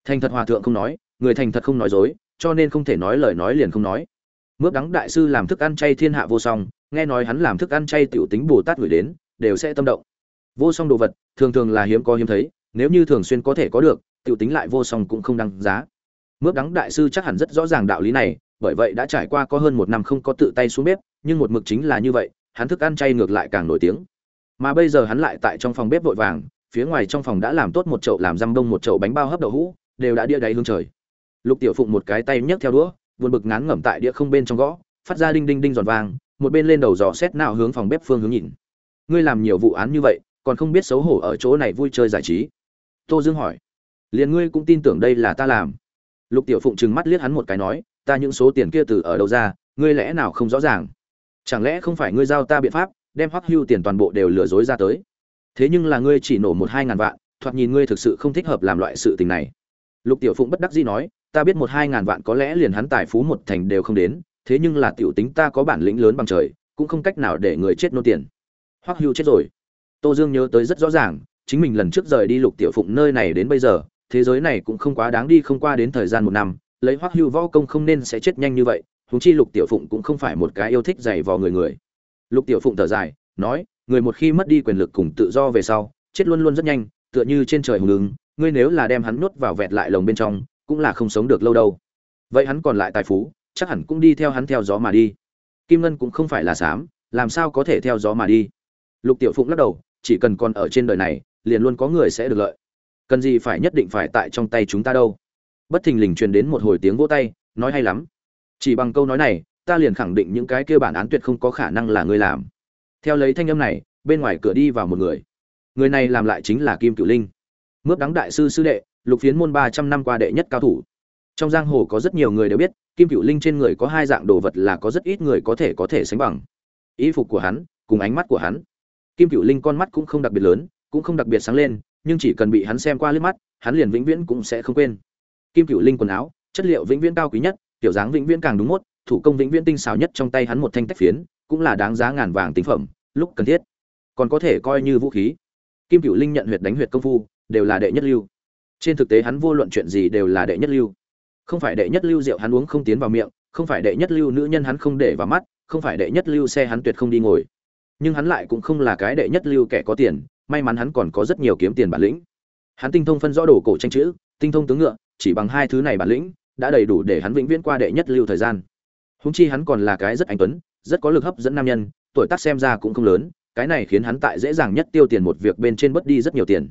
Thành thật hòa thượng không nói, người thành thật không nói dối cho nên không thể nói lời nói liền không nói. Mướp đắng đại sư làm thức ăn chay thiên hạ vô song, nghe nói hắn làm thức ăn chay tiểu tính bồ tát gửi đến, đều sẽ tâm động. Vô song đồ vật, thường thường là hiếm có hiếm thấy, nếu như thường xuyên có thể có được, tiểu tính lại vô song cũng không đăng giá. Mướp đắng đại sư chắc hẳn rất rõ ràng đạo lý này, bởi vậy đã trải qua có hơn một năm không có tự tay xuống bếp, nhưng một mực chính là như vậy, hắn thức ăn chay ngược lại càng nổi tiếng. Mà bây giờ hắn lại tại trong phòng bếp vội vàng, phía ngoài trong phòng đã làm tốt một chậu làm răm đông một chậu bánh bao hấp đậu hũ, đều đã đĩa đáy hương trời lục tiểu phụng một cái tay nhấc theo đũa buồn bực ngán ngẩm tại đĩa không bên trong gõ, phát ra đinh đinh đinh giòn vàng một bên lên đầu dò xét nào hướng phòng bếp phương hướng nhìn. Ngươi làm nhiều vụ án như vậy, còn không biết xấu hổ ở chỗ này vui chơi giải trí? Tô dương hỏi. Liền ngươi cũng tin tưởng đây là ta làm. Lục tiểu phụng trừng mắt liếc hắn một cái nói, ta những số tiền kia từ ở đâu ra, ngươi lẽ nào không rõ ràng? Chẳng lẽ không phải ngươi giao ta biện pháp, đem hoắc hưu tiền toàn bộ đều lừa dối ra tới? Thế nhưng là ngươi chỉ nổ một hai ngàn vạn, thoạt nhìn ngươi thực sự không thích hợp làm loại sự tình này. Lục tiểu phụng bất đắc dĩ nói ta biết một hai ngàn vạn có lẽ liền hắn tài phú một thành đều không đến, thế nhưng là tiểu tính ta có bản lĩnh lớn bằng trời, cũng không cách nào để người chết nô tiền. Hoắc hưu chết rồi. Tô dương nhớ tới rất rõ ràng, chính mình lần trước rời đi lục tiểu phụng nơi này đến bây giờ, thế giới này cũng không quá đáng đi không qua đến thời gian một năm, lấy hoắc hưu võ công không nên sẽ chết nhanh như vậy, huống chi lục tiểu phụng cũng không phải một cái yêu thích dày vò người người. Lục tiểu phụng thở dài, nói, người một khi mất đi quyền lực cùng tự do về sau, chết luôn luôn rất nhanh, tựa như trên trời hùng ứng, ngươi nếu là đem hắn nuốt vào vẹt lại lồng bên trong cũng là không sống được lâu đâu. Vậy hắn còn lại tài phú, chắc hẳn cũng đi theo hắn theo gió mà đi. Kim ngân cũng không phải là xám, làm sao có thể theo gió mà đi? Lục tiểu phụng lắc đầu, chỉ cần còn ở trên đời này, liền luôn có người sẽ được lợi. Cần gì phải nhất định phải tại trong tay chúng ta đâu. Bất thình lình truyền đến một hồi tiếng vỗ tay, nói hay lắm. Chỉ bằng câu nói này, ta liền khẳng định những cái kia bản án tuyệt không có khả năng là ngươi làm. Theo lấy thanh âm này, bên ngoài cửa đi vào một người. Người này làm lại chính là kim cửu linh. Mướp đắng đại sư sư đệ lục phiến môn ba trăm năm qua đệ nhất cao thủ. Trong giang hồ có rất nhiều người đều biết, kim cửu linh trên người có hai dạng đồ vật là có rất ít người có thể có thể sánh bằng. Y phục của hắn cùng ánh mắt của hắn. Kim cửu linh con mắt cũng không đặc biệt lớn, cũng không đặc biệt sáng lên, nhưng chỉ cần bị hắn xem qua liếc mắt, hắn liền vĩnh viễn cũng sẽ không quên. Kim cửu linh quần áo, chất liệu vĩnh viễn cao quý nhất, kiểu dáng vĩnh viễn càng đúng mốt, thủ công vĩnh viễn tinh xảo nhất trong tay hắn một thanh tách phiến, cũng là đáng giá ngàn vàng tinh phẩm, lúc cần thiết. Còn có thể coi như vũ khí. Kim cựu linh nhận huyệt đánh huyệt công phu, đều là đệ nhất lưu trên thực tế hắn vô luận chuyện gì đều là đệ nhất lưu. Không phải đệ nhất lưu rượu hắn uống không tiến vào miệng, không phải đệ nhất lưu nữ nhân hắn không để vào mắt, không phải đệ nhất lưu xe hắn tuyệt không đi ngồi. Nhưng hắn lại cũng không là cái đệ nhất lưu kẻ có tiền, may mắn hắn còn có rất nhiều kiếm tiền bản lĩnh. Hắn tinh thông phân rõ đồ cổ tranh chữ, tinh thông tướng ngựa, chỉ bằng hai thứ này bản lĩnh, đã đầy đủ để hắn vĩnh viễn qua đệ nhất lưu thời gian. Húng chi hắn còn là cái rất anh tuấn, rất có lực hấp dẫn nam nhân, tuổi tác xem ra cũng không lớn, cái này khiến hắn tại dễ dàng nhất tiêu tiền một việc bên trên bất đi rất nhiều tiền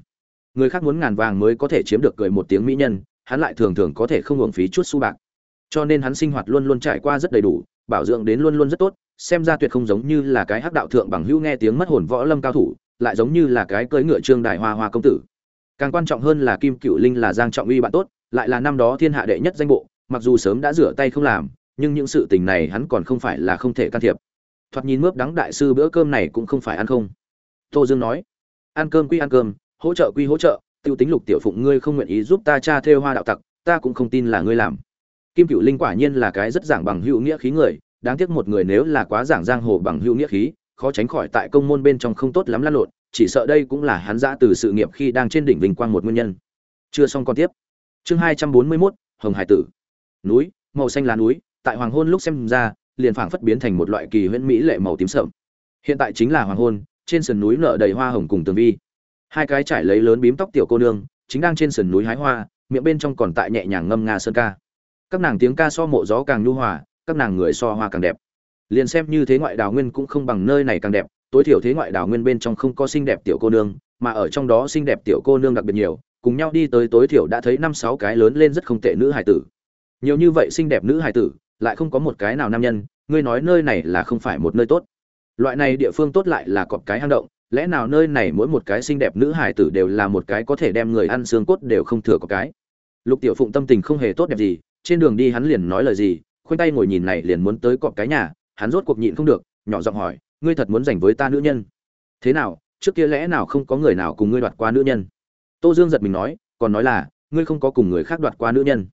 người khác muốn ngàn vàng mới có thể chiếm được cười một tiếng mỹ nhân, hắn lại thường thường có thể không hưởng phí chút xu bạc. Cho nên hắn sinh hoạt luôn luôn trải qua rất đầy đủ, bảo dưỡng đến luôn luôn rất tốt, xem ra tuyệt không giống như là cái hắc đạo thượng bằng hữu nghe tiếng mất hồn võ lâm cao thủ, lại giống như là cái cưỡi ngựa trương đại hoa hoa công tử. Càng quan trọng hơn là kim cựu linh là giang trọng uy bạn tốt, lại là năm đó thiên hạ đệ nhất danh bộ, mặc dù sớm đã rửa tay không làm, nhưng những sự tình này hắn còn không phải là không thể can thiệp. Thoạt nhìn mướp đắng đại sư bữa cơm này cũng không phải ăn không. Tô dương nói, ăn cơm quy ăn cơm hỗ trợ quy hỗ trợ, tiêu tính lục tiểu phụng ngươi không nguyện ý giúp ta cha thêu hoa đạo tặc, ta cũng không tin là ngươi làm. Kim cựu linh quả nhiên là cái rất giảng bằng hữu nghĩa khí người, đáng tiếc một người nếu là quá giảng giang hồ bằng hữu nghĩa khí, khó tránh khỏi tại công môn bên trong không tốt lắm lăn lộn, chỉ sợ đây cũng là hắn giã từ sự nghiệp khi đang trên đỉnh vinh quang một nguyên nhân. Chưa xong còn tiếp. Chương hai trăm bốn mươi mốt, hồng hải tử. Núi, màu xanh lá núi, tại hoàng hôn lúc xem ra, liền phảng phất biến thành một loại kỳ huyễn mỹ lệ màu tím sậm. Hiện tại chính là hoàng hôn, trên sườn núi nở đầy hoa hồng cùng tường vi hai cái trải lấy lớn bím tóc tiểu cô nương, chính đang trên sườn núi hái hoa, miệng bên trong còn tại nhẹ nhàng ngâm nga sơn ca. Các nàng tiếng ca so mộ gió càng nhu hòa, các nàng người so hoa càng đẹp. Liền xem như thế ngoại đào nguyên cũng không bằng nơi này càng đẹp, tối thiểu thế ngoại đào nguyên bên trong không có xinh đẹp tiểu cô nương, mà ở trong đó xinh đẹp tiểu cô nương đặc biệt nhiều, cùng nhau đi tới tối thiểu đã thấy năm sáu cái lớn lên rất không tệ nữ hài tử. Nhiều như vậy xinh đẹp nữ hài tử, lại không có một cái nào nam nhân, ngươi nói nơi này là không phải một nơi tốt. Loại này địa phương tốt lại là cọp cái hang động lẽ nào nơi này mỗi một cái xinh đẹp nữ hài tử đều là một cái có thể đem người ăn xương cốt đều không thừa có cái? Lục tiểu phụng tâm tình không hề tốt đẹp gì, trên đường đi hắn liền nói lời gì, khoanh tay ngồi nhìn này liền muốn tới cọp cái nhà, hắn rốt cuộc nhịn không được, nhỏ giọng hỏi, ngươi thật muốn giành với ta nữ nhân? Thế nào, trước kia lẽ nào không có người nào cùng ngươi đoạt qua nữ nhân? Tô dương giật mình nói, còn nói là, ngươi không có cùng người khác đoạt qua nữ nhân.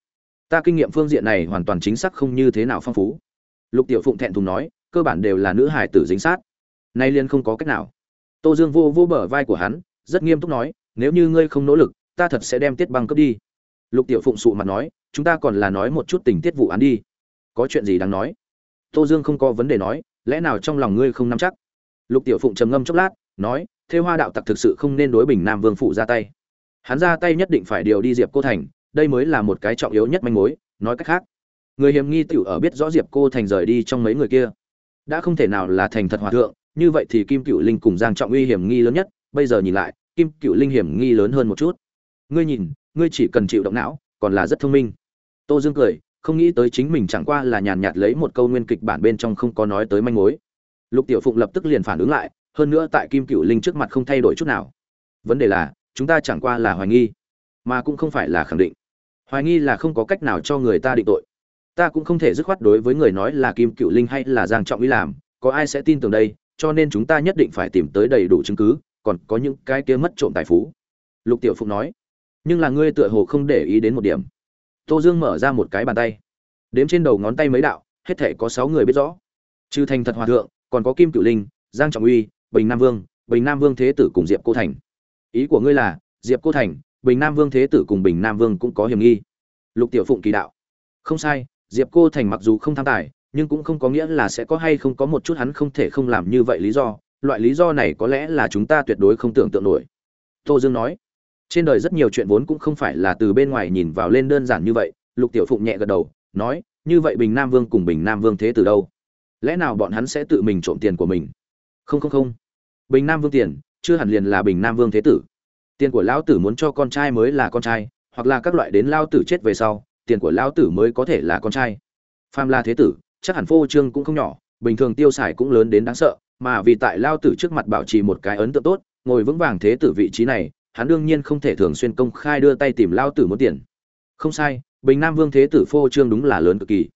Ta kinh nghiệm phương diện này hoàn toàn chính xác không như thế nào phong phú. Lục tiểu phụng thẹn thùng nói, cơ bản đều là nữ hải tử dính sát. Nay liên không có cách nào tô dương vô vô bờ vai của hắn, rất nghiêm túc nói, nếu như ngươi không nỗ lực, ta thật sẽ đem tiết băng cướp đi. Lục tiểu phụng sụ mặt nói, chúng ta còn là nói một chút tình tiết vụ án đi. Có chuyện gì đáng nói? Tô dương không có vấn đề nói, lẽ nào trong lòng ngươi không nắm chắc? Lục tiểu phụng trầm ngâm chốc lát, nói, Thê hoa đạo tặc thực sự không nên đối bình nam vương phụ ra tay. Hắn ra tay nhất định phải điều đi diệp cô thành, đây mới là một cái trọng yếu nhất manh mối, nói cách khác, người hiểm nghi tiểu ở biết rõ diệp cô thành rời đi trong mấy người kia, đã không thể nào là thành thật hòa thượng như vậy thì kim cựu linh cùng giang trọng uy hiểm nghi lớn nhất, bây giờ nhìn lại, kim cựu linh hiểm nghi lớn hơn một chút. Ngươi nhìn, ngươi chỉ cần chịu động não, còn là rất thông minh. Tô dương cười, không nghĩ tới chính mình chẳng qua là nhàn nhạt lấy một câu nguyên kịch bản bên trong không có nói tới manh mối. Lục tiểu phụng lập tức liền phản ứng lại, hơn nữa tại kim cựu linh trước mặt không thay đổi chút nào. Vấn đề là, chúng ta chẳng qua là hoài nghi, mà cũng không phải là khẳng định. Hoài nghi là không có cách nào cho người ta định tội. Ta cũng không thể dứt khoát đối với người nói là kim cựu linh hay là giang trọng uy làm, có ai sẽ tin tưởng đây cho nên chúng ta nhất định phải tìm tới đầy đủ chứng cứ, còn có những cái kia mất trộm tài phú. Lục tiểu phụng nói. Nhưng là ngươi tựa hồ không để ý đến một điểm. Tô dương mở ra một cái bàn tay. Đếm trên đầu ngón tay mấy đạo, hết thể có sáu người biết rõ. Trừ thành thật hòa thượng, còn có kim cửu linh, giang trọng uy, bình nam vương, bình nam vương thế tử cùng diệp cô thành. Ý của ngươi là, diệp cô thành, bình nam vương thế tử cùng bình nam vương cũng có hiểm nghi. Lục tiểu phụng kỳ đạo. Không sai, diệp cô thành mặc dù không tham tài nhưng cũng không có nghĩa là sẽ có hay không có một chút hắn không thể không làm như vậy lý do. Loại lý do này có lẽ là chúng ta tuyệt đối không tưởng tượng nổi. Tô dương nói, trên đời rất nhiều chuyện vốn cũng không phải là từ bên ngoài nhìn vào lên đơn giản như vậy. Lục tiểu phụng nhẹ gật đầu, nói, như vậy bình nam vương cùng bình nam vương thế từ đâu? Lẽ nào bọn hắn sẽ tự mình trộm tiền của mình? Không không không. Bình nam vương tiền, chưa hẳn liền là bình nam vương thế tử. Tiền của lão tử muốn cho con trai mới là con trai, hoặc là các loại đến lao tử chết về sau, tiền của lão tử mới có thể là con trai. Phàm La thế tử chắc hẳn phô trương cũng không nhỏ, bình thường tiêu xài cũng lớn đến đáng sợ, mà vì tại lao tử trước mặt bảo trì một cái ấn tượng tốt, ngồi vững vàng thế tử vị trí này, hắn đương nhiên không thể thường xuyên công khai đưa tay tìm lao tử muốn tiền. Không sai, bình nam vương thế tử phô trương đúng là lớn cực kỳ.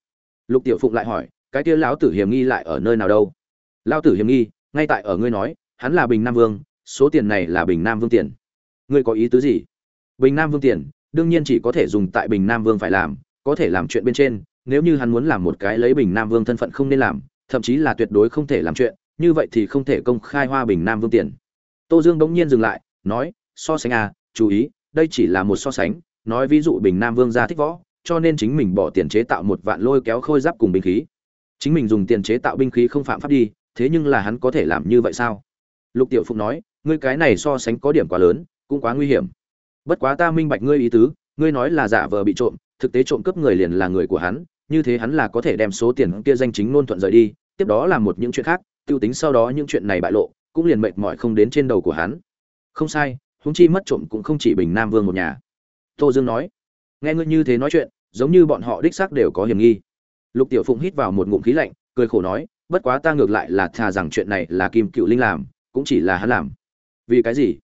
Lục tiểu phụng lại hỏi, cái kia lão tử hiểm nghi lại ở nơi nào đâu? Lao tử hiểm nghi, ngay tại ở ngươi nói, hắn là bình nam vương, số tiền này là bình nam vương tiền. Ngươi có ý tứ gì? Bình nam vương tiền, đương nhiên chỉ có thể dùng tại bình nam vương phải làm, có thể làm chuyện bên trên nếu như hắn muốn làm một cái lấy bình nam vương thân phận không nên làm, thậm chí là tuyệt đối không thể làm chuyện, như vậy thì không thể công khai hoa bình nam vương tiền. Tô dương bỗng nhiên dừng lại, nói, so sánh à chú ý, đây chỉ là một so sánh, nói ví dụ bình nam vương gia thích võ, cho nên chính mình bỏ tiền chế tạo một vạn lôi kéo khôi giáp cùng binh khí. Chính mình dùng tiền chế tạo binh khí không phạm pháp đi, thế nhưng là hắn có thể làm như vậy sao? Lục tiểu phụng nói, ngươi cái này so sánh có điểm quá lớn, cũng quá nguy hiểm. Bất quá ta minh bạch ngươi ý tứ, ngươi nói là giả vờ bị trộm, thực tế trộm cướp người liền là người của hắn như thế hắn là có thể đem số tiền kia danh chính ngôn thuận rời đi, tiếp đó làm một những chuyện khác, tiêu tính sau đó những chuyện này bại lộ, cũng liền mệt mỏi không đến trên đầu của hắn. Không sai, huống chi mất trộm cũng không chỉ bình nam vương một nhà. Tô dương nói, nghe ngươi như thế nói chuyện, giống như bọn họ đích xác đều có hiểm nghi. Lục tiểu phụng hít vào một ngụm khí lạnh, cười khổ nói, bất quá ta ngược lại là thà rằng chuyện này là kim cựu linh làm, cũng chỉ là hắn làm. Vì cái gì?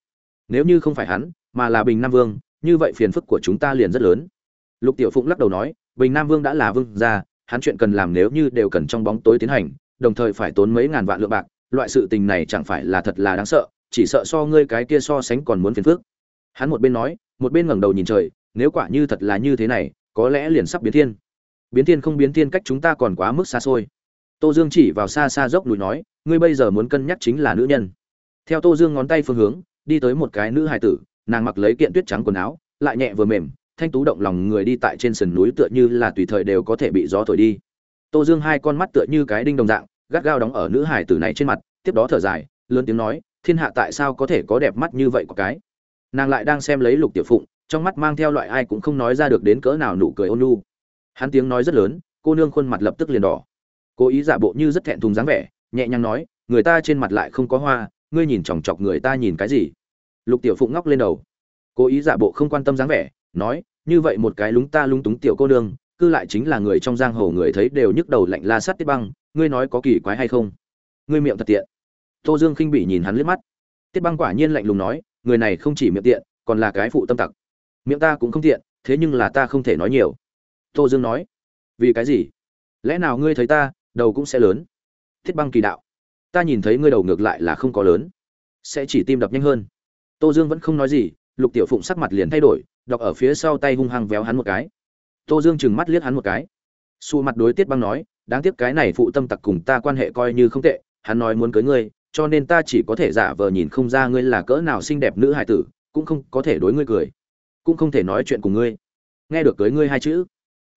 Nếu như không phải hắn, mà là bình nam vương, như vậy phiền phức của chúng ta liền rất lớn. Lục tiểu phụng lắc đầu nói bình nam vương đã là vương gia, hắn chuyện cần làm nếu như đều cần trong bóng tối tiến hành, đồng thời phải tốn mấy ngàn vạn lượng bạc, loại sự tình này chẳng phải là thật là đáng sợ, chỉ sợ so ngươi cái kia so sánh còn muốn phiền phức. Hắn một bên nói, một bên ngẩng đầu nhìn trời, nếu quả như thật là như thế này, có lẽ liền sắp biến thiên. Biến thiên không biến thiên cách chúng ta còn quá mức xa xôi. Tô dương chỉ vào xa xa dốc núi nói, ngươi bây giờ muốn cân nhắc chính là nữ nhân. Theo tô dương ngón tay phương hướng, đi tới một cái nữ hài tử, nàng mặc lấy kiện tuyết trắng quần áo, lại nhẹ vừa mềm thanh tú động lòng người đi tại trên sườn núi tựa như là tùy thời đều có thể bị gió thổi đi. Tô dương hai con mắt tựa như cái đinh đồng dạng, gắt gao đóng ở nữ hài tử này trên mặt, tiếp đó thở dài, lớn tiếng nói, thiên hạ tại sao có thể có đẹp mắt như vậy của cái? Nàng lại đang xem lấy lục tiểu phụng, trong mắt mang theo loại ai cũng không nói ra được đến cỡ nào nụ cười ôn nhu. Hắn tiếng nói rất lớn, cô nương khuôn mặt lập tức liền đỏ. Cố ý giả bộ như rất thẹn thùng dáng vẻ, nhẹ nhàng nói, người ta trên mặt lại không có hoa, ngươi nhìn chòng chọc người ta nhìn cái gì? Lục tiểu phụng ngóc lên đầu. Cố ý giả bộ không quan tâm dáng vẻ nói, như vậy một cái lúng ta lúng túng tiểu cô nương, cư lại chính là người trong giang hồ người thấy đều nhức đầu lạnh la sát tiết băng, ngươi nói có kỳ quái hay không? Ngươi miệng thật tiện. Tô dương khinh bỉ nhìn hắn liếc mắt. Tiết băng quả nhiên lạnh lùng nói, người này không chỉ miệng tiện, còn là cái phụ tâm tặc. Miệng ta cũng không tiện, thế nhưng là ta không thể nói nhiều. Tô dương nói, vì cái gì? Lẽ nào ngươi thấy ta, đầu cũng sẽ lớn? Thiết băng kỳ đạo, ta nhìn thấy ngươi đầu ngược lại là không có lớn, sẽ chỉ tim đập nhanh hơn. Tô dương vẫn không nói gì lục tiểu phụng sắc mặt liền thay đổi, đọc ở phía sau tay hung hăng véo hắn một cái. Tô dương chừng mắt liếc hắn một cái. Xù mặt đối tiết băng nói, đáng tiếc cái này phụ tâm tặc cùng ta quan hệ coi như không tệ, hắn nói muốn cưới ngươi, cho nên ta chỉ có thể giả vờ nhìn không ra ngươi là cỡ nào xinh đẹp nữ hài tử, cũng không có thể đối ngươi cười, cũng không thể nói chuyện cùng ngươi. Nghe được cưới ngươi hai chữ?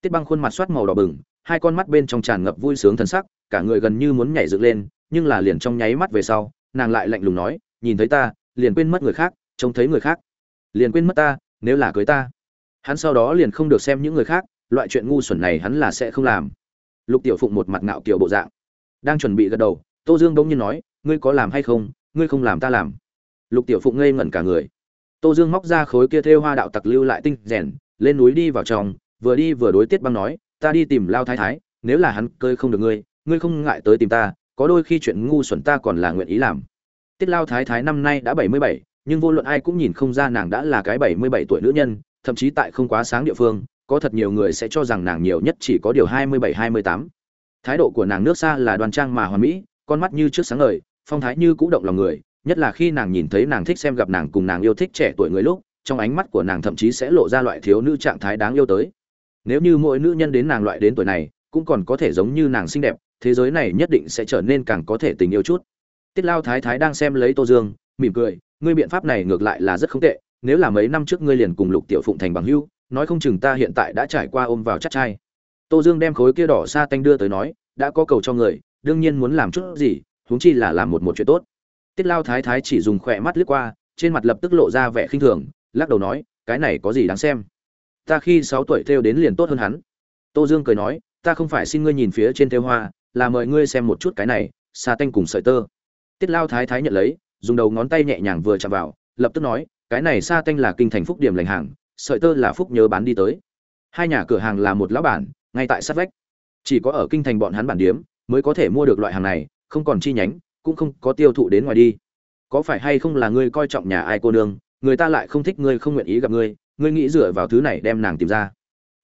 Tiết băng khuôn mặt soát màu đỏ bừng, hai con mắt bên trong tràn ngập vui sướng thần sắc, cả người gần như muốn nhảy dựng lên, nhưng là liền trong nháy mắt về sau, nàng lại lạnh lùng nói, nhìn thấy ta, liền quên mất người khác, trông thấy người khác liền quên mất ta, nếu là cưới ta. Hắn sau đó liền không được xem những người khác, loại chuyện ngu xuẩn này hắn là sẽ không làm. Lục tiểu phụng một mặt ngạo kiểu bộ dạng. Đang chuẩn bị gật đầu, tô dương bỗng nhiên nói, ngươi có làm hay không? Ngươi không làm ta làm. Lục tiểu phụng ngây ngẩn cả người. Tô dương móc ra khối kia thêu hoa đạo tặc lưu lại tinh rèn, lên núi đi vào trong, vừa đi vừa đối tiết băng nói, ta đi tìm lao thái thái, nếu là hắn cơi không được ngươi ngươi không ngại tới tìm ta, có đôi khi chuyện ngu xuẩn ta còn là nguyện ý làm. Tiết lao thái thái năm nay đã bảy mươi bảy nhưng vô luận ai cũng nhìn không ra nàng đã là cái bảy mươi bảy tuổi nữ nhân, thậm chí tại không quá sáng địa phương, có thật nhiều người sẽ cho rằng nàng nhiều nhất chỉ có điều hai mươi bảy, hai mươi tám. Thái độ của nàng nước xa là đoan trang mà hoàn mỹ, con mắt như trước sáng ngời, phong thái như cũ động lòng người, nhất là khi nàng nhìn thấy nàng thích xem gặp nàng cùng nàng yêu thích trẻ tuổi người lúc, trong ánh mắt của nàng thậm chí sẽ lộ ra loại thiếu nữ trạng thái đáng yêu tới. Nếu như mỗi nữ nhân đến nàng loại đến tuổi này, cũng còn có thể giống như nàng xinh đẹp, thế giới này nhất định sẽ trở nên càng có thể tình yêu chút. Tiết lao thái thái đang xem lấy tô dương, mỉm cười ngươi biện pháp này ngược lại là rất không tệ, nếu là mấy năm trước ngươi liền cùng lục tiểu phụng thành bằng hữu, nói không chừng ta hiện tại đã trải qua ôm vào chắc chai. tô dương đem khối kia đỏ sa tanh đưa tới nói, đã có cầu cho người, đương nhiên muốn làm chút gì, huống chi là làm một một chuyện tốt. Tiết lao thái thái chỉ dùng khỏe mắt lướt qua, trên mặt lập tức lộ ra vẻ khinh thường, lắc đầu nói, cái này có gì đáng xem? Ta khi sáu tuổi theo đến liền tốt hơn hắn. Tô dương cười nói, ta không phải xin ngươi nhìn phía trên theo hoa, là mời ngươi xem một chút cái này, sa tanh cùng sợi tơ. Tiết lao thái thái nhận lấy dùng đầu ngón tay nhẹ nhàng vừa chạm vào, lập tức nói, cái này sa tanh là kinh thành phúc điểm lành hàng, sợi tơ là phúc nhớ bán đi tới. Hai nhà cửa hàng là một lão bản, ngay tại sát vách. Chỉ có ở kinh thành bọn hắn bản điếm, mới có thể mua được loại hàng này, không còn chi nhánh, cũng không có tiêu thụ đến ngoài đi. Có phải hay không là ngươi coi trọng nhà ai cô nương, người ta lại không thích ngươi, không nguyện ý gặp ngươi ngươi nghĩ dựa vào thứ này đem nàng tìm ra.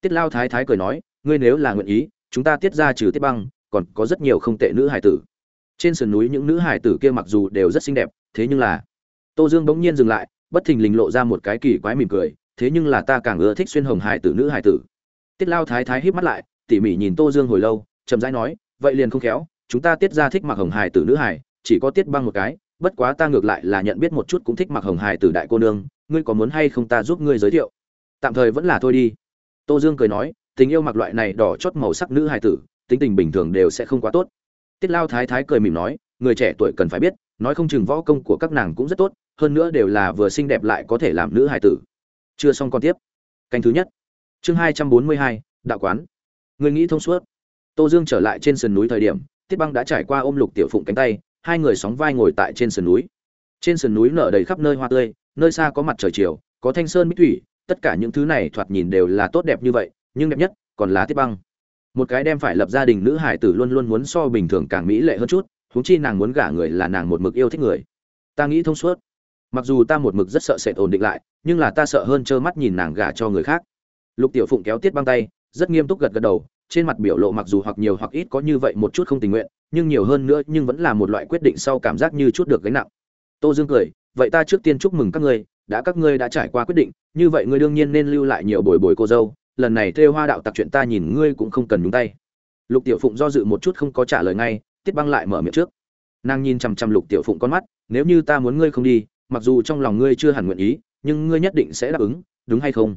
Tiết lao thái thái cười nói, ngươi nếu là nguyện ý, chúng ta tiết ra trừ tiết băng, còn có rất nhiều không tệ nữ hải tử trên sườn núi những nữ hải tử kia mặc dù đều rất xinh đẹp, thế nhưng là, tô dương bỗng nhiên dừng lại, bất thình lình lộ ra một cái kỳ quái mỉm cười, thế nhưng là ta càng ưa thích xuyên hồng hải tử nữ hải tử. Tiết lao thái thái híp mắt lại, tỉ mỉ nhìn tô dương hồi lâu, chậm rãi nói, vậy liền không khéo, chúng ta tiết ra thích mặc hồng hải tử nữ hải chỉ có tiết băng một cái, bất quá ta ngược lại là nhận biết một chút cũng thích mặc hồng hải tử đại cô nương, ngươi có muốn hay không ta giúp ngươi giới thiệu? Tạm thời vẫn là thôi đi. Tô dương cười nói, tình yêu mặc loại này đỏ chót màu sắc nữ hải tử, tính tình bình thường đều sẽ không quá tốt tiết lao thái thái cười mỉm nói, người trẻ tuổi cần phải biết, nói không chừng võ công của các nàng cũng rất tốt, hơn nữa đều là vừa xinh đẹp lại có thể làm nữ hài tử. Chưa xong còn tiếp. Canh thứ nhất. Chương hai trăm bốn mươi hai, đạo quán. Người nghĩ thông suốt. Tô dương trở lại trên sườn núi thời điểm, tiết băng đã trải qua ôm lục tiểu phụng cánh tay, hai người sóng vai ngồi tại trên sườn núi. Trên sườn núi nở đầy khắp nơi hoa tươi, nơi xa có mặt trời chiều, có thanh sơn mỹ thủy, tất cả những thứ này thoạt nhìn đều là tốt đẹp như vậy, nhưng đẹp nhất còn là tiết băng một cái đem phải lập gia đình nữ hải tử luôn luôn muốn so bình thường càng mỹ lệ hơn chút, huống chi nàng muốn gả người là nàng một mực yêu thích người. Ta nghĩ thông suốt. Mặc dù ta một mực rất sợ sệt ổn định lại, nhưng là ta sợ hơn trơ mắt nhìn nàng gả cho người khác. Lục tiểu phụng kéo tiết băng tay, rất nghiêm túc gật gật đầu, trên mặt biểu lộ mặc dù hoặc nhiều hoặc ít có như vậy một chút không tình nguyện, nhưng nhiều hơn nữa nhưng vẫn là một loại quyết định sau cảm giác như chút được gánh nặng. Tô dương cười, vậy ta trước tiên chúc mừng các ngươi, đã các ngươi đã trải qua quyết định, như vậy ngươi đương nhiên nên lưu lại nhiều bồi bồi cô dâu lần này thêu hoa đạo tặc chuyện ta nhìn ngươi cũng không cần nhúng tay. Lục tiểu phụng do dự một chút không có trả lời ngay, tiết băng lại mở miệng trước. Nàng nhìn chằm chằm lục tiểu phụng con mắt, nếu như ta muốn ngươi không đi, mặc dù trong lòng ngươi chưa hẳn nguyện ý, nhưng ngươi nhất định sẽ đáp ứng, đúng hay không?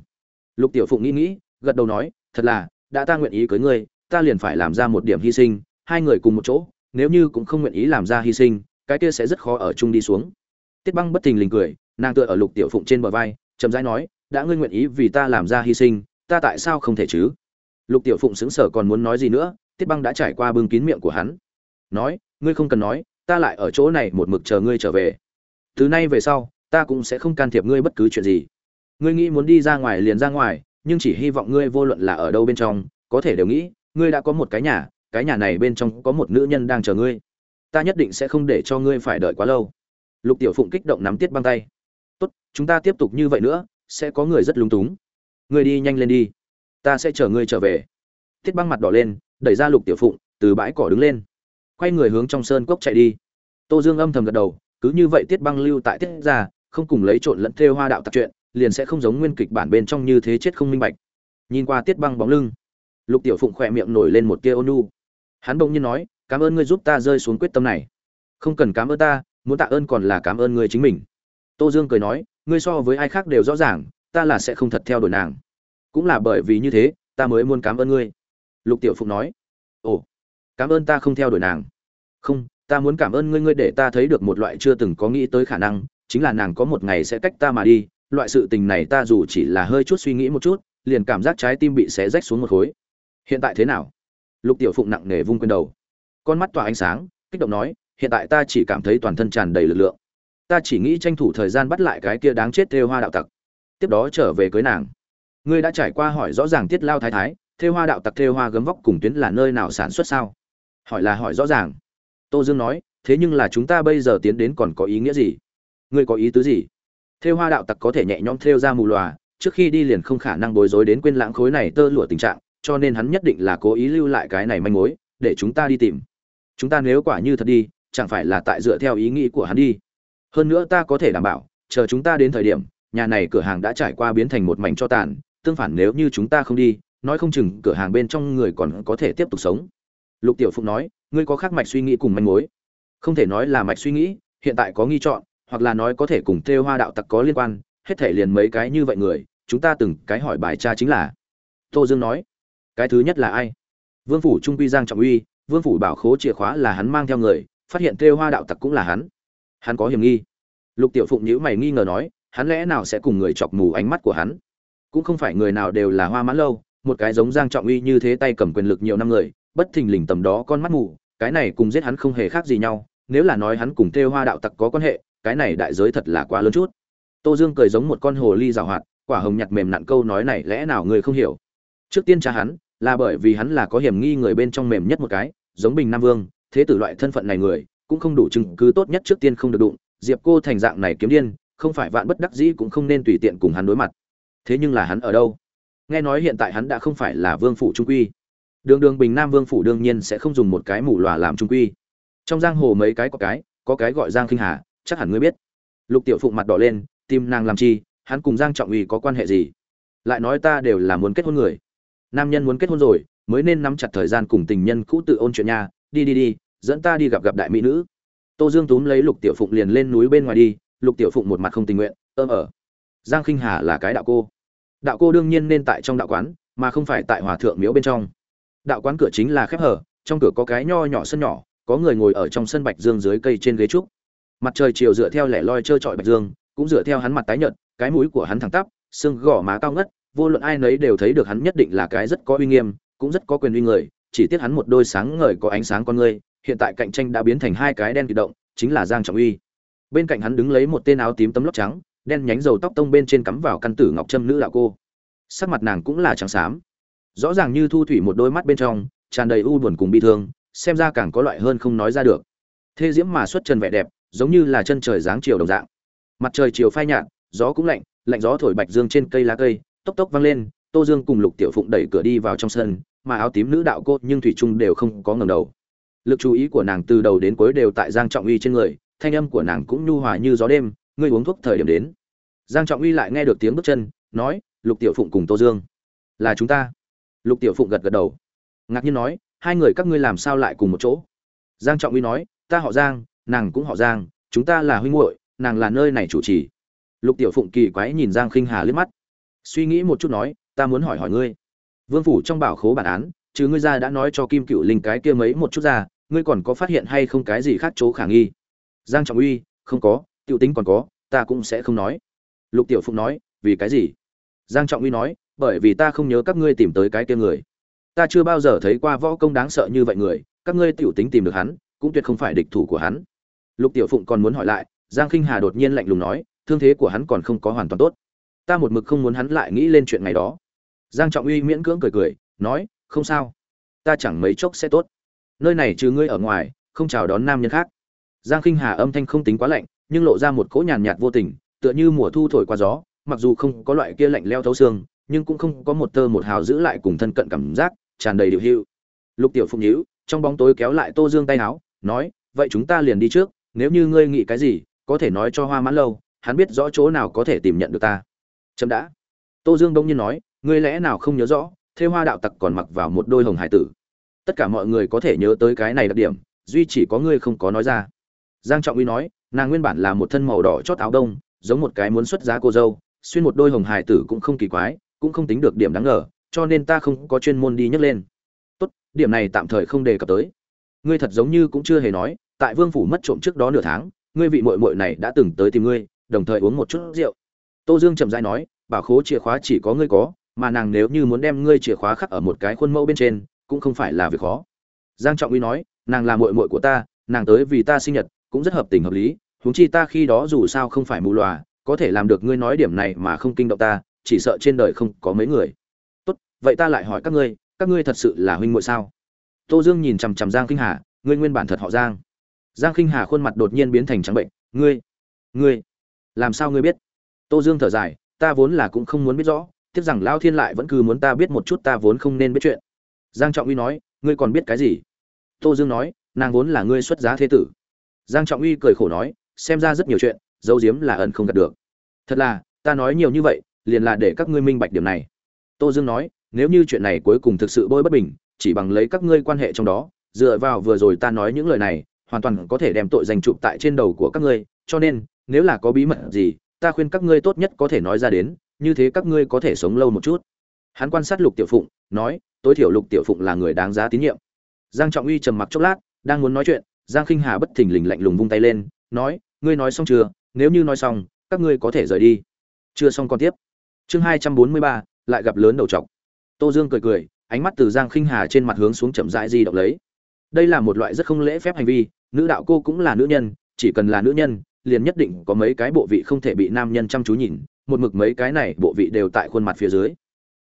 Lục tiểu phụng nghĩ nghĩ, gật đầu nói, thật là, đã ta nguyện ý cưới ngươi, ta liền phải làm ra một điểm hy sinh, hai người cùng một chỗ, nếu như cũng không nguyện ý làm ra hy sinh, cái kia sẽ rất khó ở chung đi xuống. Tiết băng bất thình lình cười, nàng tựa ở lục tiểu phụng trên bờ vai, chậm rãi nói, đã ngươi nguyện ý vì ta làm ra hy sinh ta tại sao không thể chứ? Lục tiểu phụng xứng sở còn muốn nói gì nữa, tiết băng đã trải qua bưng kín miệng của hắn. Nói, ngươi không cần nói, ta lại ở chỗ này một mực chờ ngươi trở về. Từ nay về sau, ta cũng sẽ không can thiệp ngươi bất cứ chuyện gì. Ngươi nghĩ muốn đi ra ngoài liền ra ngoài, nhưng chỉ hy vọng ngươi vô luận là ở đâu bên trong, có thể đều nghĩ, ngươi đã có một cái nhà cái nhà này bên trong có một nữ nhân đang chờ ngươi. Ta nhất định sẽ không để cho ngươi phải đợi quá lâu. Lục tiểu phụng kích động nắm tiết băng tay. Tốt, chúng ta tiếp tục như vậy nữa, sẽ có người rất lúng túng ngươi đi nhanh lên đi, ta sẽ chờ ngươi trở về. Tiết băng mặt đỏ lên, đẩy ra lục tiểu phụng, từ bãi cỏ đứng lên. Quay người hướng trong sơn cốc chạy đi. Tô dương âm thầm gật đầu, cứ như vậy tiết băng lưu tại tiết ra không cùng lấy trộn lẫn thêu hoa đạo tạp chuyện, liền sẽ không giống nguyên kịch bản bên trong như thế chết không minh bạch. Nhìn qua tiết băng bóng lưng, lục tiểu phụng khỏe miệng nổi lên một tia ônu hắn bỗng nhiên nói, cảm ơn ngươi giúp ta rơi xuống quyết tâm này. Không cần cảm ơn ta, muốn tạ ơn còn là cảm ơn ngươi chính mình. Tô dương cười nói, ngươi so với ai khác đều rõ ràng ta là sẽ không thật theo đuổi nàng. Cũng là bởi vì như thế, ta mới muốn cảm ơn ngươi. Lục tiểu phụng nói. Ồ, cảm ơn ta không theo đuổi nàng. Không, ta muốn cảm ơn ngươi ngươi để ta thấy được một loại chưa từng có nghĩ tới khả năng, chính là nàng có một ngày sẽ cách ta mà đi, loại sự tình này ta dù chỉ là hơi chút suy nghĩ một chút, liền cảm giác trái tim bị xé rách xuống một khối. Hiện tại thế nào? Lục tiểu phụng nặng nề vung quên đầu. Con mắt tỏa ánh sáng, kích động nói, hiện tại ta chỉ cảm thấy toàn thân tràn đầy lực lượng. Ta chỉ nghĩ tranh thủ thời gian bắt lại cái kia đáng chết thêu hoa đạo tặc tiếp đó trở về cưới nàng. Ngươi đã trải qua hỏi rõ ràng tiết lao thái thái, thêu hoa đạo tặc thêu hoa gấm vóc cùng tuyến là nơi nào sản xuất sao? Hỏi là hỏi rõ ràng. Tô dương nói, thế nhưng là chúng ta bây giờ tiến đến còn có ý nghĩa gì? Ngươi có ý tứ gì? Thêu hoa đạo tặc có thể nhẹ nhõm thêu ra mù lòa trước khi đi liền không khả năng bối rối đến quên lãng khối này tơ lụa tình trạng, cho nên hắn nhất định là cố ý lưu lại cái này manh mối, để chúng ta đi tìm. Chúng ta nếu quả như thật đi, chẳng phải là tại dựa theo ý nghĩ của hắn đi. Hơn nữa ta có thể đảm bảo, chờ chúng ta đến thời điểm nhà này cửa hàng đã trải qua biến thành một mảnh cho tàn, tương phản nếu như chúng ta không đi, nói không chừng cửa hàng bên trong người còn có thể tiếp tục sống. Lục tiểu phụng nói, ngươi có khác mạch suy nghĩ cùng manh mối. Không thể nói là mạch suy nghĩ, hiện tại có nghi chọn, hoặc là nói có thể cùng thêu hoa đạo tặc có liên quan, hết thể liền mấy cái như vậy người, chúng ta từng cái hỏi bài cha chính là. Tô dương nói, cái thứ nhất là ai? Vương phủ trung quy giang trọng uy, vương phủ bảo khố chìa khóa là hắn mang theo người, phát hiện thêu hoa đạo tặc cũng là hắn. Hắn có hiểm nghi. Lục tiểu phụng nhữ mày nghi ngờ nói hắn lẽ nào sẽ cùng người chọc mù ánh mắt của hắn? Cũng không phải người nào đều là hoa mãn lâu, một cái giống giang trọng uy như thế tay cầm quyền lực nhiều năm người, bất thình lình tầm đó con mắt mù, cái này cùng giết hắn không hề khác gì nhau, nếu là nói hắn cùng thêu hoa đạo tặc có quan hệ, cái này đại giới thật là quá lớn chút. Tô dương cười giống một con hồ ly rào hoạt, quả hồng nhặt mềm nặn câu nói này lẽ nào người không hiểu? Trước tiên cha hắn, là bởi vì hắn là có hiểm nghi người bên trong mềm nhất một cái, giống bình nam vương, thế tử loại thân phận này người, cũng không đủ chứng cứ tốt nhất trước tiên không được đụng, diệp cô thành dạng này kiếm điên không phải vạn bất đắc dĩ cũng không nên tùy tiện cùng hắn đối mặt. Thế nhưng là hắn ở đâu? Nghe nói hiện tại hắn đã không phải là vương phủ trung quy. Đường đường bình nam vương phủ đương nhiên sẽ không dùng một cái mù lòa làm trung quy. Trong giang hồ mấy cái có cái có cái gọi giang khinh hà, chắc hẳn ngươi biết. Lục tiểu phụng mặt đỏ lên tim nàng làm chi, hắn cùng giang trọng uy có quan hệ gì? Lại nói ta đều là muốn kết hôn người. Nam nhân muốn kết hôn rồi, mới nên nắm chặt thời gian cùng tình nhân cũ tự ôn chuyện nhà đi đi đi, dẫn ta đi gặp gặp đại mỹ nữ. Tô dương túm lấy lục tiểu phụng liền lên núi bên ngoài đi lục tiểu phụng một mặt không tình nguyện ơm ở ờ. giang khinh hà là cái đạo cô. Đạo cô đương nhiên nên tại trong đạo quán, mà không phải tại hòa thượng miếu bên trong. Đạo quán cửa chính là khép hở, trong cửa có cái nho nhỏ sân nhỏ, có người ngồi ở trong sân bạch dương dưới cây trên ghế trúc. Mặt trời chiều dựa theo lẻ loi trơ trọi bạch dương, cũng dựa theo hắn mặt tái nhợt, cái mũi của hắn thẳng tắp, xương gò má cao ngất, vô luận ai nấy đều thấy được hắn nhất định là cái rất có uy nghiêm, cũng rất có quyền uy người, chỉ tiếc hắn một đôi sáng ngời có ánh sáng con người, hiện tại cạnh tranh đã biến thành hai cái đen kỳ động, chính là giang trọng uy bên cạnh hắn đứng lấy một tên áo tím tấm lóc trắng, đen nhánh dầu tóc tông bên trên cắm vào căn tử ngọc trâm nữ đạo cô. Sắc mặt nàng cũng là trắng xám. Rõ ràng như thu thủy một đôi mắt bên trong, tràn đầy u buồn cùng bi thương, xem ra càng có loại hơn không nói ra được. Thế diễm mà xuất trần vẻ đẹp, giống như là chân trời dáng chiều đồng dạng. Mặt trời chiều phai nhạt, gió cũng lạnh lạnh gió thổi bạch dương trên cây lá cây, tốc tốc vang lên, tô dương cùng lục tiểu phụng đẩy cửa đi vào trong sân, mà áo tím nữ đạo cô nhưng thủy trung đều không có ngẩng đầu. Lực chú ý của nàng từ đầu đến cuối đều tại giang trọng uy trên người thanh âm của nàng cũng nhu hòa như gió đêm, ngươi uống thuốc thời điểm đến. Giang trọng uy lại nghe được tiếng bước chân, nói, lục tiểu phụng cùng tô dương. Là chúng ta. Lục tiểu phụng gật gật đầu. Ngạc nhiên nói, hai người các ngươi làm sao lại cùng một chỗ? Giang trọng uy nói, ta họ giang, nàng cũng họ giang, chúng ta là huynh muội, nàng là nơi này chủ trì. Lục tiểu phụng kỳ quái nhìn giang khinh hà liếc mắt. Suy nghĩ một chút nói, ta muốn hỏi hỏi ngươi. Vương phủ trong bảo khố bản án, chứ ngươi ra đã nói cho kim cựu linh cái kia mấy một chút ra, ngươi còn có phát hiện hay không cái gì khác chỗ khả nghi? Giang trọng uy, không có t i ể u tính còn có, ta cũng sẽ không nói. Lục tiểu phụng nói, vì cái gì? Giang trọng uy nói, bởi vì ta không nhớ các ngươi tìm tới cái kia người. Ta chưa bao giờ thấy qua võ công đáng sợ như vậy người, các ngươi tiểu tính tìm được hắn, cũng tuyệt không phải địch thủ của hắn. Lục tiểu phụng còn muốn hỏi lại, giang khinh hà đột nhiên lạnh lùng nói, thương thế của hắn còn không có hoàn toàn tốt. Ta một mực không muốn hắn lại nghĩ lên chuyện ngày đó. Giang trọng uy miễn cưỡng cười cười, nói, không sao. Ta chẳng mấy chốc sẽ tốt. Nơi này trừ ngươi ở ngoài, không chào đón nam nhân khác giang khinh hà âm thanh không tính quá lạnh, nhưng lộ ra một cỗ nhàn nhạt vô tình, tựa như mùa thu thổi qua gió, mặc dù không có loại kia lạnh leo thấu xương, nhưng cũng không có một tơ một hào giữ lại cùng thân cận cảm giác, tràn đầy điều hữu lục tiểu phụng nhíu, trong bóng tối kéo lại tô dương tay áo, nói, vậy chúng ta liền đi trước, nếu như ngươi nghĩ cái gì, có thể nói cho hoa mãn lâu, hắn biết rõ chỗ nào có thể tìm nhận được ta. Chấm đã. Tô dương đông nhiên nói, ngươi lẽ nào không nhớ rõ, Thê hoa đạo tặc còn mặc vào một đôi hồng hải tử. Tất cả mọi người có thể nhớ tới cái này đặc điểm, duy chỉ có ngươi không có nói ra giang trọng uy nói, nàng nguyên bản là một thân màu đỏ chót áo đông, giống một cái muốn xuất giá cô dâu, xuyên một đôi hồng hải tử cũng không kỳ quái, cũng không tính được điểm đáng ngờ, cho nên ta không có chuyên môn đi nhắc lên. Tốt, điểm này tạm thời không đề cập tới. Ngươi thật giống như cũng chưa hề nói, tại vương phủ mất trộm trước đó nửa tháng, ngươi vị muội muội này đã từng tới tìm ngươi, đồng thời uống một chút rượu. Tô dương chậm rãi nói, bảo khố chìa khóa chỉ có ngươi có, mà nàng nếu như muốn đem ngươi chìa khóa khắc ở một cái khuôn mẫu bên trên, cũng không phải là việc khó. Giang trọng uy nói, nàng là muội muội của ta, nàng tới vì ta sinh nhật cũng rất hợp tình hợp lý, huống chi ta khi đó dù sao không phải mù lòa, có thể làm được ngươi nói điểm này mà không kinh động ta, chỉ sợ trên đời không có mấy người. Tốt, vậy ta lại hỏi các ngươi các ngươi thật sự là huynh muội sao? Tô dương nhìn chằm chằm giang kinh hà, ngươi nguyên bản thật họ giang. Giang kinh hà khuôn mặt đột nhiên biến thành trắng bệnh, ngươi ngươi, làm sao ngươi biết? Tô dương thở dài, ta vốn là cũng không muốn biết rõ, tiếc rằng lao thiên lại vẫn cứ muốn ta biết một chút, ta vốn không nên biết chuyện. Giang trọng uy nói, ngươi còn biết cái gì? Tô dương nói, nàng vốn là ngươi xuất giá thế tử giang trọng uy cười khổ nói, xem ra rất nhiều chuyện dấu diếm là ẩn không gạt được. Thật là, ta nói nhiều như vậy, liền là để các ngươi minh bạch điểm này. Tô dương nói, nếu như chuyện này cuối cùng thực sự bôi bất bình, chỉ bằng lấy các ngươi quan hệ trong đó, dựa vào vừa rồi ta nói những lời này, hoàn toàn có thể đem tội danh chụp tại trên đầu của các ngươi, cho nên, nếu là có bí mật gì, ta khuyên các ngươi tốt nhất có thể nói ra đến, như thế các ngươi có thể sống lâu một chút. Hắn quan sát lục tiểu phụng, nói, tối thiểu lục tiểu phụng là người đáng giá tín nhiệm. Giang trọng uy trầm mặc chốc lát, đang muốn nói chuyện giang khinh hà bất thình lình lạnh lùng vung tay lên, nói, ngươi nói xong chưa? Nếu như nói xong, các ngươi có thể rời đi. Chưa xong còn tiếp. Chương hai trăm bốn mươi ba, lại gặp lớn đầu trọc. tô dương cười cười, ánh mắt từ giang khinh hà trên mặt hướng xuống chậm rãi di động lấy. Đây là một loại rất không lễ phép hành vi, nữ đạo cô cũng là nữ nhân, chỉ cần là nữ nhân, liền nhất định có mấy cái bộ vị không thể bị nam nhân chăm chú nhìn, một mực mấy cái này bộ vị đều tại khuôn mặt phía dưới.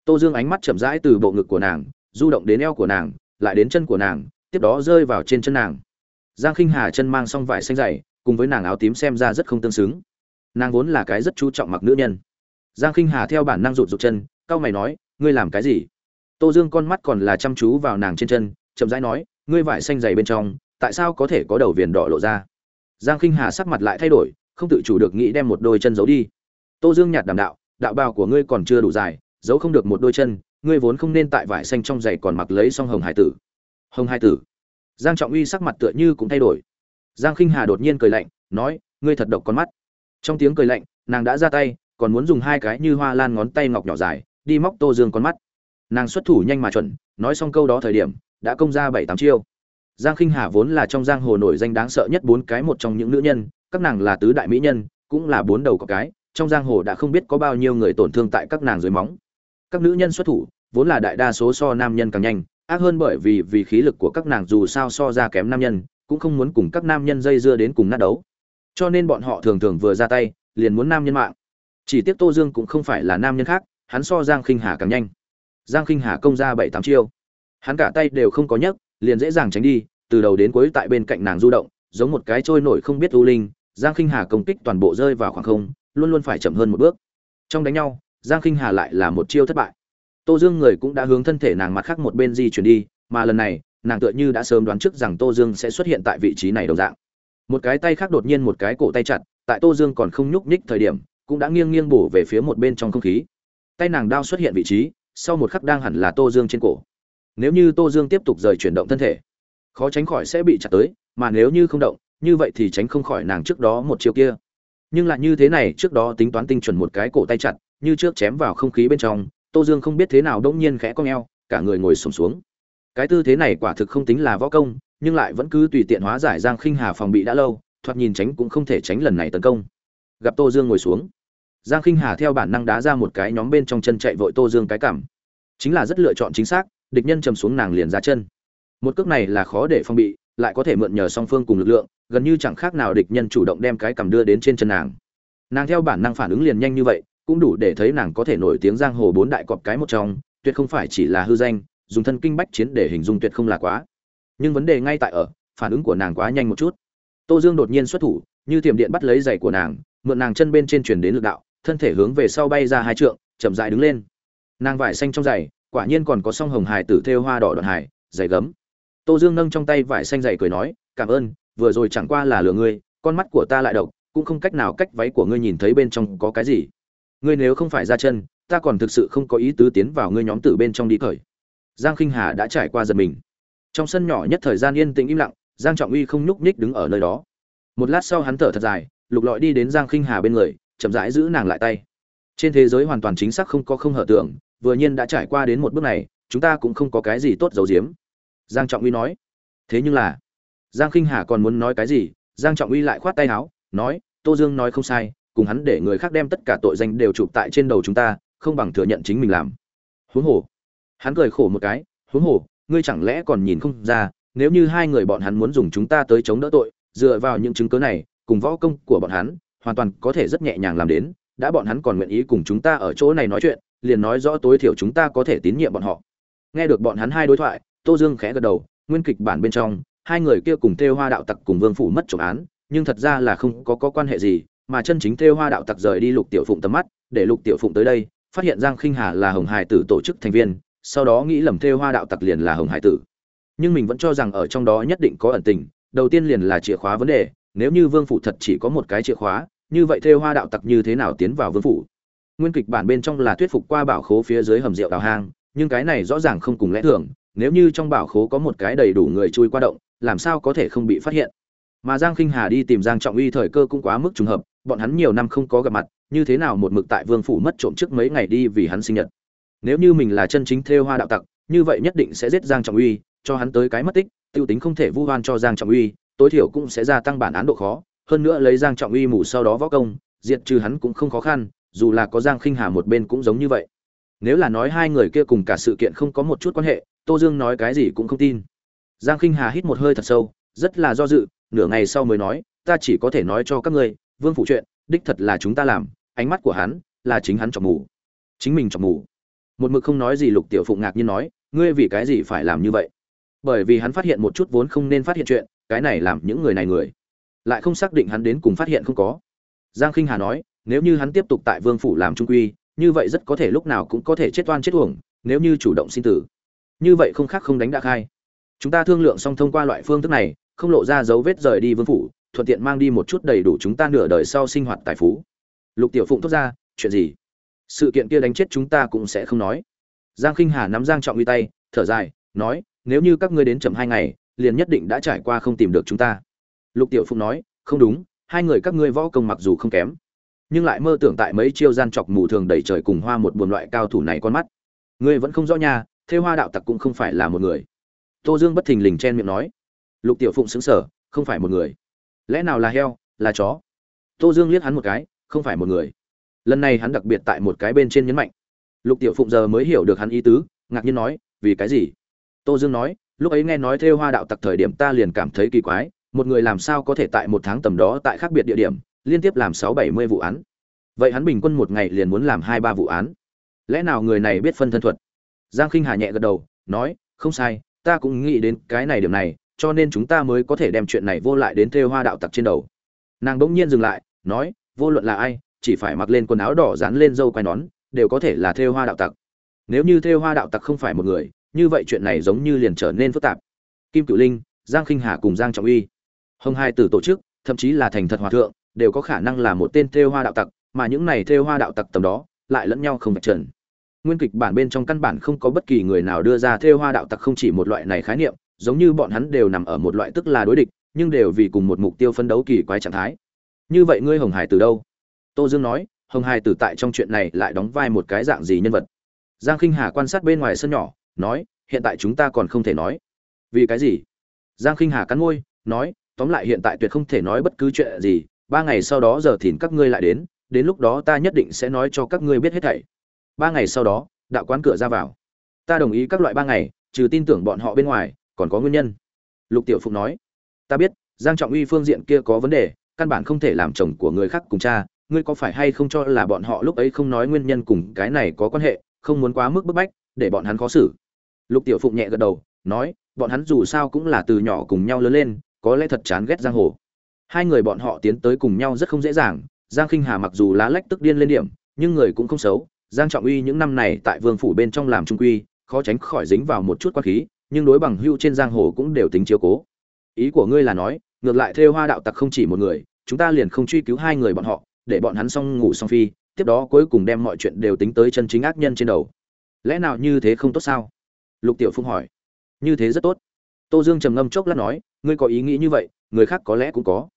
Tô dương ánh mắt chậm rãi từ bộ ngực của nàng, du động đến eo của nàng, lại đến chân của nàng, tiếp đó rơi vào trên chân nàng giang khinh hà chân mang song vải xanh dày, cùng với nàng áo tím xem ra rất không tương xứng. Nàng vốn là cái rất chú trọng mặc nữ nhân. Giang khinh hà theo bản năng rụt rụt chân, cau mày nói, ngươi làm cái gì? Tô dương con mắt còn là chăm chú vào nàng trên chân, chậm rãi nói, ngươi vải xanh dày bên trong, tại sao có thể có đầu viền đỏ lộ ra? Giang khinh hà sắc mặt lại thay đổi, không tự chủ được nghĩ đem một đôi chân giấu đi. Tô dương nhạt đảm đạo đạo bào của ngươi còn chưa đủ dài, giấu không được một đôi chân, ngươi vốn không nên tại vải xanh trong giày còn mặc lấy song hồng hải tử. Hồng hải tử? Giang trọng uy sắc mặt tựa như cũng thay đổi. Giang khinh hà đột nhiên cười lạnh, nói, ngươi thật độc con mắt. Trong tiếng cười lạnh, nàng đã ra tay, còn muốn dùng hai cái như hoa lan ngón tay ngọc nhỏ dài, đi móc tô dương con mắt. Nàng xuất thủ nhanh mà chuẩn, nói xong câu đó thời điểm, đã công ra bảy tám chiêu. Giang khinh hà vốn là trong giang hồ nổi danh đáng sợ nhất bốn cái một trong những nữ nhân, các nàng là tứ đại mỹ nhân, cũng là bốn đầu có cái, trong giang hồ đã không biết có bao nhiêu người tổn thương tại các nàng dưới móng. Các nữ nhân xuất thủ, vốn là đại đa số so nam nhân càng nhanh ác hơn bởi vì vì khí lực của các nàng dù sao so ra kém nam nhân, cũng không muốn cùng các nam nhân dây dưa đến cùng nát đấu. Cho nên bọn họ thường thường vừa ra tay, liền muốn nam nhân mạng. Chỉ tiếc tô dương cũng không phải là nam nhân khác, hắn so giang khinh hà càng nhanh. Giang khinh hà công ra bảy tám chiêu. Hắn cả tay đều không có nhấc, liền dễ dàng tránh đi, từ đầu đến cuối tại bên cạnh nàng du động, giống một cái trôi nổi không biết u linh, giang khinh hà công kích toàn bộ rơi vào khoảng không, luôn luôn phải chậm hơn một bước. Trong đánh nhau, giang khinh hà lại là một chiêu thất bại tô dương người cũng đã hướng thân thể nàng mặt khác một bên di chuyển đi, mà lần này, nàng tựa như đã sớm đoán trước rằng tô dương sẽ xuất hiện tại vị trí này đồng dạng. Một cái tay khác đột nhiên một cái cổ tay chặt, tại tô dương còn không nhúc nhích thời điểm, cũng đã nghiêng nghiêng bổ về phía một bên trong không khí. Tay nàng đao xuất hiện vị trí, sau một khắc đang hẳn là tô dương trên cổ. Nếu như tô dương tiếp tục rời chuyển động thân thể, khó tránh khỏi sẽ bị chặt tới, mà nếu như không động, như vậy thì tránh không khỏi nàng trước đó một chiêu kia. Nhưng lại như thế này, trước đó tính toán tinh chuẩn một cái cổ tay chặt, như trước chém vào không khí bên trong tô dương không biết thế nào đông nhiên khẽ cong eo cả người ngồi sùng xuống, xuống cái tư thế này quả thực không tính là võ công nhưng lại vẫn cứ tùy tiện hóa giải giang khinh hà phòng bị đã lâu thoạt nhìn tránh cũng không thể tránh lần này tấn công. Gặp tô dương ngồi xuống. Giang khinh hà theo bản năng đá ra một cái nhóm bên trong chân chạy vội tô dương cái cảm. Chính là rất lựa chọn chính xác địch nhân chầm xuống nàng liền ra chân. Một cước này là khó để phong bị lại có thể mượn nhờ song phương cùng lực lượng gần như chẳng khác nào địch nhân chủ động đem cái cầm đưa đến trên chân nàng. Nàng theo bản năng phản ứng liền nhanh như vậy cũng đủ để thấy nàng có thể nổi tiếng giang hồ bốn đại cọp cái một trong, tuyệt không phải chỉ là hư danh, dùng thân kinh bách chiến để hình dung tuyệt không là quá. Nhưng vấn đề ngay tại ở, phản ứng của nàng quá nhanh một chút. Tô dương đột nhiên xuất thủ, như tiềm điện bắt lấy giày của nàng, mượn nàng chân bên trên truyền đến lực đạo, thân thể hướng về sau bay ra hai trượng, chậm dại đứng lên. Nàng vải xanh trong giày, quả nhiên còn có song hồng hài tử thêu hoa đỏ đoạn hải giày gấm. Tô dương nâng trong tay vải xanh giày cười nói, cảm ơn, vừa rồi chẳng qua là lừa ngươi, con mắt của ta lại độc, cũng không cách nào cách váy của ngươi nhìn thấy bên trong có cái gì ngươi nếu không phải ra chân, ta còn thực sự không có ý tứ tiến vào ngươi nhóm tử bên trong đi cởi giang khinh hà đã trải qua giật mình. Trong sân nhỏ nhất thời gian yên tĩnh im lặng, giang trọng uy không nhúc nhích đứng ở nơi đó. Một lát sau hắn thở thật dài, lục lọi đi đến giang khinh hà bên người, chậm rãi giữ nàng lại tay. Trên thế giới hoàn toàn chính xác không có không hở tưởng, vừa nhiên đã trải qua đến một bước này, chúng ta cũng không có cái gì tốt giấu giếm. Giang trọng uy nói. Thế nhưng là, giang khinh hà còn muốn nói cái gì? Giang trọng uy lại khoát tay áo, nói, tô dương nói không sai cùng hắn để người khác đem tất cả tội danh đều chụp tại trên đầu chúng ta không bằng thừa nhận chính mình làm. Huống hồ hắn cười khổ một cái huống hồ ngươi chẳng lẽ còn nhìn không ra nếu như hai người bọn hắn muốn dùng chúng ta tới chống đỡ tội dựa vào những chứng cứ này cùng võ công của bọn hắn hoàn toàn có thể rất nhẹ nhàng làm đến đã bọn hắn còn nguyện ý cùng chúng ta ở chỗ này nói chuyện liền nói rõ tối thiểu chúng ta có thể tín nhiệm bọn họ. Nghe được bọn hắn hai đối thoại tô dương khẽ gật đầu nguyên kịch bản bên trong hai người kia cùng thêu hoa đạo tặc cùng vương phủ mất trộm án nhưng thật ra là không có, có quan hệ gì mà chân chính thêu hoa đạo tặc rời đi lục tiểu phụng tầm mắt, để lục tiểu phụng tới đây, phát hiện giang khinh hà là hồng hải tử tổ chức thành viên, sau đó nghĩ lầm thêu hoa đạo tặc liền là hồng hải tử. Nhưng mình vẫn cho rằng ở trong đó nhất định có ẩn tình, đầu tiên liền là chìa khóa vấn đề, nếu như vương phủ thật chỉ có một cái chìa khóa, như vậy thêu hoa đạo tặc như thế nào tiến vào vương phủ? Nguyên kịch bản bên trong là thuyết phục qua bảo khố phía dưới hầm rượu đào hang, nhưng cái này rõ ràng không cùng lẽ thường, nếu như trong bảo khố có một cái đầy đủ người chui qua động, làm sao có thể không bị phát hiện? Mà giang khinh hà đi tìm giang trọng uy thời cơ cũng quá mức trùng hợp, bọn hắn nhiều năm không có gặp mặt, như thế nào một mực tại vương phủ mất trộm trước mấy ngày đi vì hắn sinh nhật. Nếu như mình là chân chính thêu hoa đạo tặc, như vậy nhất định sẽ giết giang trọng uy, cho hắn tới cái mất tích, tiêu tính không thể vu oan cho giang trọng uy, tối thiểu cũng sẽ gia tăng bản án độ khó, hơn nữa lấy giang trọng uy mù sau đó võ công, diệt trừ hắn cũng không khó khăn, dù là có giang khinh hà một bên cũng giống như vậy. Nếu là nói hai người kia cùng cả sự kiện không có một chút quan hệ, tô dương nói cái gì cũng không tin. Giang khinh hà hít một hơi thật sâu, rất là do dự nửa ngày sau mới nói, ta chỉ có thể nói cho các ngươi, vương phủ chuyện, đích thật là chúng ta làm, ánh mắt của hắn là chính hắn chọc mù, chính mình chọc mù. Một mực không nói gì lục tiểu phụng ngạc nhiên nói, ngươi vì cái gì phải làm như vậy? Bởi vì hắn phát hiện một chút vốn không nên phát hiện chuyện, cái này làm những người này người, lại không xác định hắn đến cùng phát hiện không có. Giang khinh hà nói, nếu như hắn tiếp tục tại vương phủ làm trung quy, như vậy rất có thể lúc nào cũng có thể chết oan chết uổng, nếu như chủ động xin tử. Như vậy không khác không đánh đạc hai chúng ta thương lượng xong thông qua loại phương thức này không lộ ra dấu vết rời đi vương phủ, thuận tiện mang đi một chút đầy đủ chúng ta nửa đời sau sinh hoạt tài phú. Lục tiểu phụng thốt ra, chuyện gì? Sự kiện kia đánh chết chúng ta cũng sẽ không nói. Giang khinh hà nắm giang trọng uy tay, thở dài, nói, nếu như các ngươi đến chậm hai ngày, liền nhất định đã trải qua không tìm được chúng ta. Lục tiểu phụng nói, không đúng, hai người các ngươi võ công mặc dù không kém, nhưng lại mơ tưởng tại mấy chiêu gian chọc mù thường đẩy trời cùng hoa một buồn loại cao thủ này con mắt. Ngươi vẫn không rõ nha thế hoa đạo tặc cũng không phải là một người. Tô dương bất thình lình chen miệng nói lục tiểu phụng xứng sở không phải một người. Lẽ nào là heo, là chó? Tô dương liếc hắn một cái, không phải một người. Lần này hắn đặc biệt tại một cái bên trên nhấn mạnh. Lục tiểu phụng giờ mới hiểu được hắn ý tứ, ngạc nhiên nói, vì cái gì? Tô dương nói, lúc ấy nghe nói theo hoa đạo tặc thời điểm ta liền cảm thấy kỳ quái, một người làm sao có thể tại một tháng tầm đó tại khác biệt địa điểm, liên tiếp làm sáu bảy mươi vụ án. Vậy hắn bình quân một ngày liền muốn làm hai ba vụ án. Lẽ nào người này biết phân thân thuật? Giang khinh hà nhẹ gật đầu, nói, không sai, ta cũng nghĩ đến cái này điểm này cho nên chúng ta mới có thể đem chuyện này vô lại đến thêu hoa đạo tặc trên đầu. Nàng bỗng nhiên dừng lại, nói, vô luận là ai, chỉ phải mặc lên quần áo đỏ dán lên dâu quai nón, đều có thể là thêu hoa đạo tặc. Nếu như thêu hoa đạo tặc không phải một người, như vậy chuyện này giống như liền trở nên phức tạp. Kim cựu linh, giang khinh hà cùng giang trọng uy, hồng hai từ tổ chức, thậm chí là thành thật hòa thượng, đều có khả năng là một tên thêu hoa đạo tặc, mà những này thêu hoa đạo tặc tầm đó, lại lẫn nhau không vạch trần. Nguyên kịch bản bên trong căn bản không có bất kỳ người nào đưa ra thêu hoa đạo tặc không chỉ một loại này khái niệm giống như bọn hắn đều nằm ở một loại tức là đối địch, nhưng đều vì cùng một mục tiêu phân đấu kỳ quái trạng thái. Như vậy ngươi hồng hải từ đâu? Tô dương nói, hồng hải tử tại trong chuyện này lại đóng vai một cái dạng gì nhân vật? Giang khinh hà quan sát bên ngoài sân nhỏ, nói, hiện tại chúng ta còn không thể nói. Vì cái gì? Giang khinh hà cắn môi, nói, tóm lại hiện tại tuyệt không thể nói bất cứ chuyện gì, ba ngày sau đó giờ thìn các ngươi lại đến đến lúc đó ta nhất định sẽ nói cho các ngươi biết hết thảy. Ba ngày sau đó, đạo quán cửa ra vào. Ta đồng ý các loại ba ngày, trừ tin tưởng bọn họ bên ngoài còn có nguyên nhân. Lục tiểu phụng nói, ta biết, giang trọng uy phương diện kia có vấn đề, căn bản không thể làm chồng của người khác cùng cha, ngươi có phải hay không cho là bọn họ lúc ấy không nói nguyên nhân cùng cái này có quan hệ, không muốn quá mức bức bách, để bọn hắn khó xử? Lục tiểu phụng nhẹ gật đầu, nói, bọn hắn dù sao cũng là từ nhỏ cùng nhau lớn lên, có lẽ thật chán ghét giang hồ. Hai người bọn họ tiến tới cùng nhau rất không dễ dàng, giang khinh hà mặc dù lá lách tức điên lên điểm, nhưng người cũng không xấu. Giang trọng uy những năm này tại vương phủ bên trong làm trung quy, khó tránh khỏi dính vào một chút quan khí nhưng đối bằng hưu trên giang hồ cũng đều tính chiếu cố. Ý của ngươi là nói, ngược lại thêu hoa đạo tặc không chỉ một người, chúng ta liền không truy cứu hai người bọn họ, để bọn hắn xong ngủ xong phi, tiếp đó cuối cùng đem mọi chuyện đều tính tới chân chính ác nhân trên đầu. Lẽ nào như thế không tốt sao? Lục tiểu phung hỏi. Như thế rất tốt. Tô dương trầm ngâm chốc lát nói, ngươi có ý nghĩ như vậy, người khác có lẽ cũng có.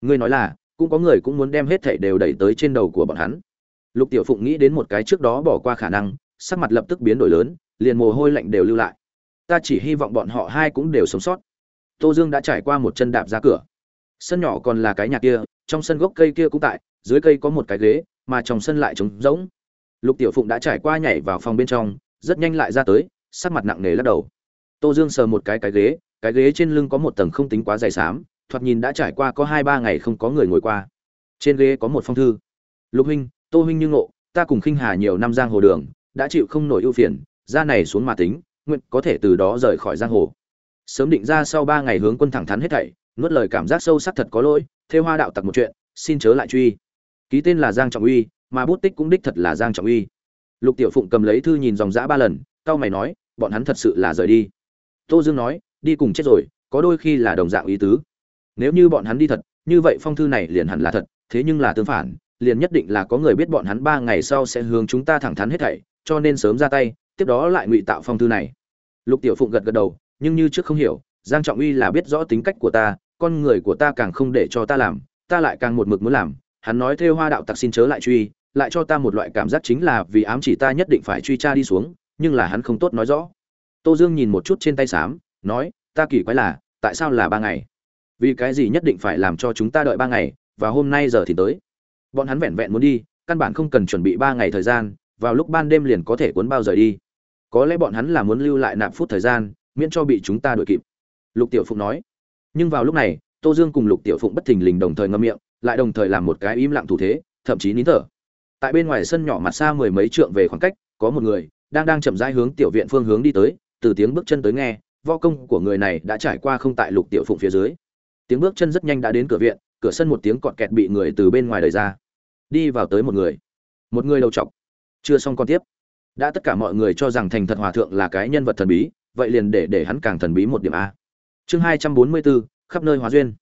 Ngươi nói là, cũng có người cũng muốn đem hết thảy đều đẩy tới trên đầu của bọn hắn. Lục tiểu phụng nghĩ đến một cái trước đó bỏ qua khả năng, sắc mặt lập tức biến đổi lớn, liền mồ hôi lạnh đều lưu lại ta chỉ hy vọng bọn họ hai cũng đều sống sót. Tô dương đã trải qua một chân đạp ra cửa. Sân nhỏ còn là cái nhà kia, trong sân gốc cây kia cũng tại, dưới cây có một cái ghế, mà trong sân lại trống rỗng. Lục tiểu phụng đã trải qua nhảy vào phòng bên trong, rất nhanh lại ra tới, sắc mặt nặng nề lắc đầu. Tô dương sờ một cái cái ghế cái ghế trên lưng có một tầng không tính quá dày xám, thoạt nhìn đã trải qua có hai ba ngày không có người ngồi qua. Trên ghế có một phong thư. Lục huynh, tô huynh như ngộ, ta cùng khinh hà nhiều năm giang hồ đường, đã chịu không nổi ưu phiền, ra này xuống mà tính nguyện có thể từ đó rời khỏi giang hồ. Sớm định ra sau ba ngày hướng quân thẳng thắn hết thảy, nuốt lời cảm giác sâu sắc thật có lỗi, thêu hoa đạo tặc một chuyện, xin chớ lại truy. Ký tên là giang trọng uy, mà bút tích cũng đích thật là giang trọng uy. Lục tiểu phụng cầm lấy thư nhìn dòng dã ba lần cao mày nói, bọn hắn thật sự là rời đi. Tô dương nói, đi cùng chết rồi, có đôi khi là đồng dạng ý tứ. Nếu như bọn hắn đi thật, như vậy phong thư này liền hẳn là thật, thế nhưng là tương phản, liền nhất định là có người biết bọn hắn ba ngày sau sẽ hướng chúng ta thẳng thắn hết thảy, cho nên sớm ra tay tiếp đó lại ngụy tạo phong thư này. Lục tiểu phụng gật gật đầu, nhưng như trước không hiểu, giang trọng uy là biết rõ tính cách của ta, con người của ta càng không để cho ta làm, ta lại càng một mực muốn làm. Hắn nói theo hoa đạo tặc xin chớ lại truy, lại cho ta một loại cảm giác chính là vì ám chỉ ta nhất định phải truy tra đi xuống, nhưng là hắn không tốt nói rõ. Tô dương nhìn một chút trên tay xám, nói, ta kỳ quái là, tại sao là ba ngày? Vì cái gì nhất định phải làm cho chúng ta đợi ba ngày, và hôm nay giờ thì tới? Bọn hắn vẹn vẹn muốn đi, căn bản không cần chuẩn bị ba ngày thời gian, vào lúc ban đêm liền có thể cuốn bao rời đi có lẽ bọn hắn là muốn lưu lại nạp phút thời gian, miễn cho bị chúng ta đuổi kịp. Lục tiểu phụng nói. Nhưng vào lúc này, tô dương cùng lục tiểu phụng bất thình lình đồng thời ngâm miệng, lại đồng thời làm một cái im lặng thủ thế, thậm chí nín thở. Tại bên ngoài sân nhỏ mặt xa mười mấy trượng về khoảng cách, có một người đang đang chậm rãi hướng tiểu viện phương hướng đi tới, từ tiếng bước chân tới nghe vo công của người này đã trải qua không tại lục tiểu phụng phía dưới. Tiếng bước chân rất nhanh đã đến cửa viện, cửa sân một tiếng cọt kẹt bị người từ bên ngoài đẩy ra. Đi vào tới một người. Một người đầu chọc chưa xong con tiếp đã tất cả mọi người cho rằng thành thật hòa thượng là cái nhân vật thần bí, vậy liền để để hắn càng thần bí một điểm a. Chương hai trăm bốn mươi bốn, khắp nơi hóa duyên.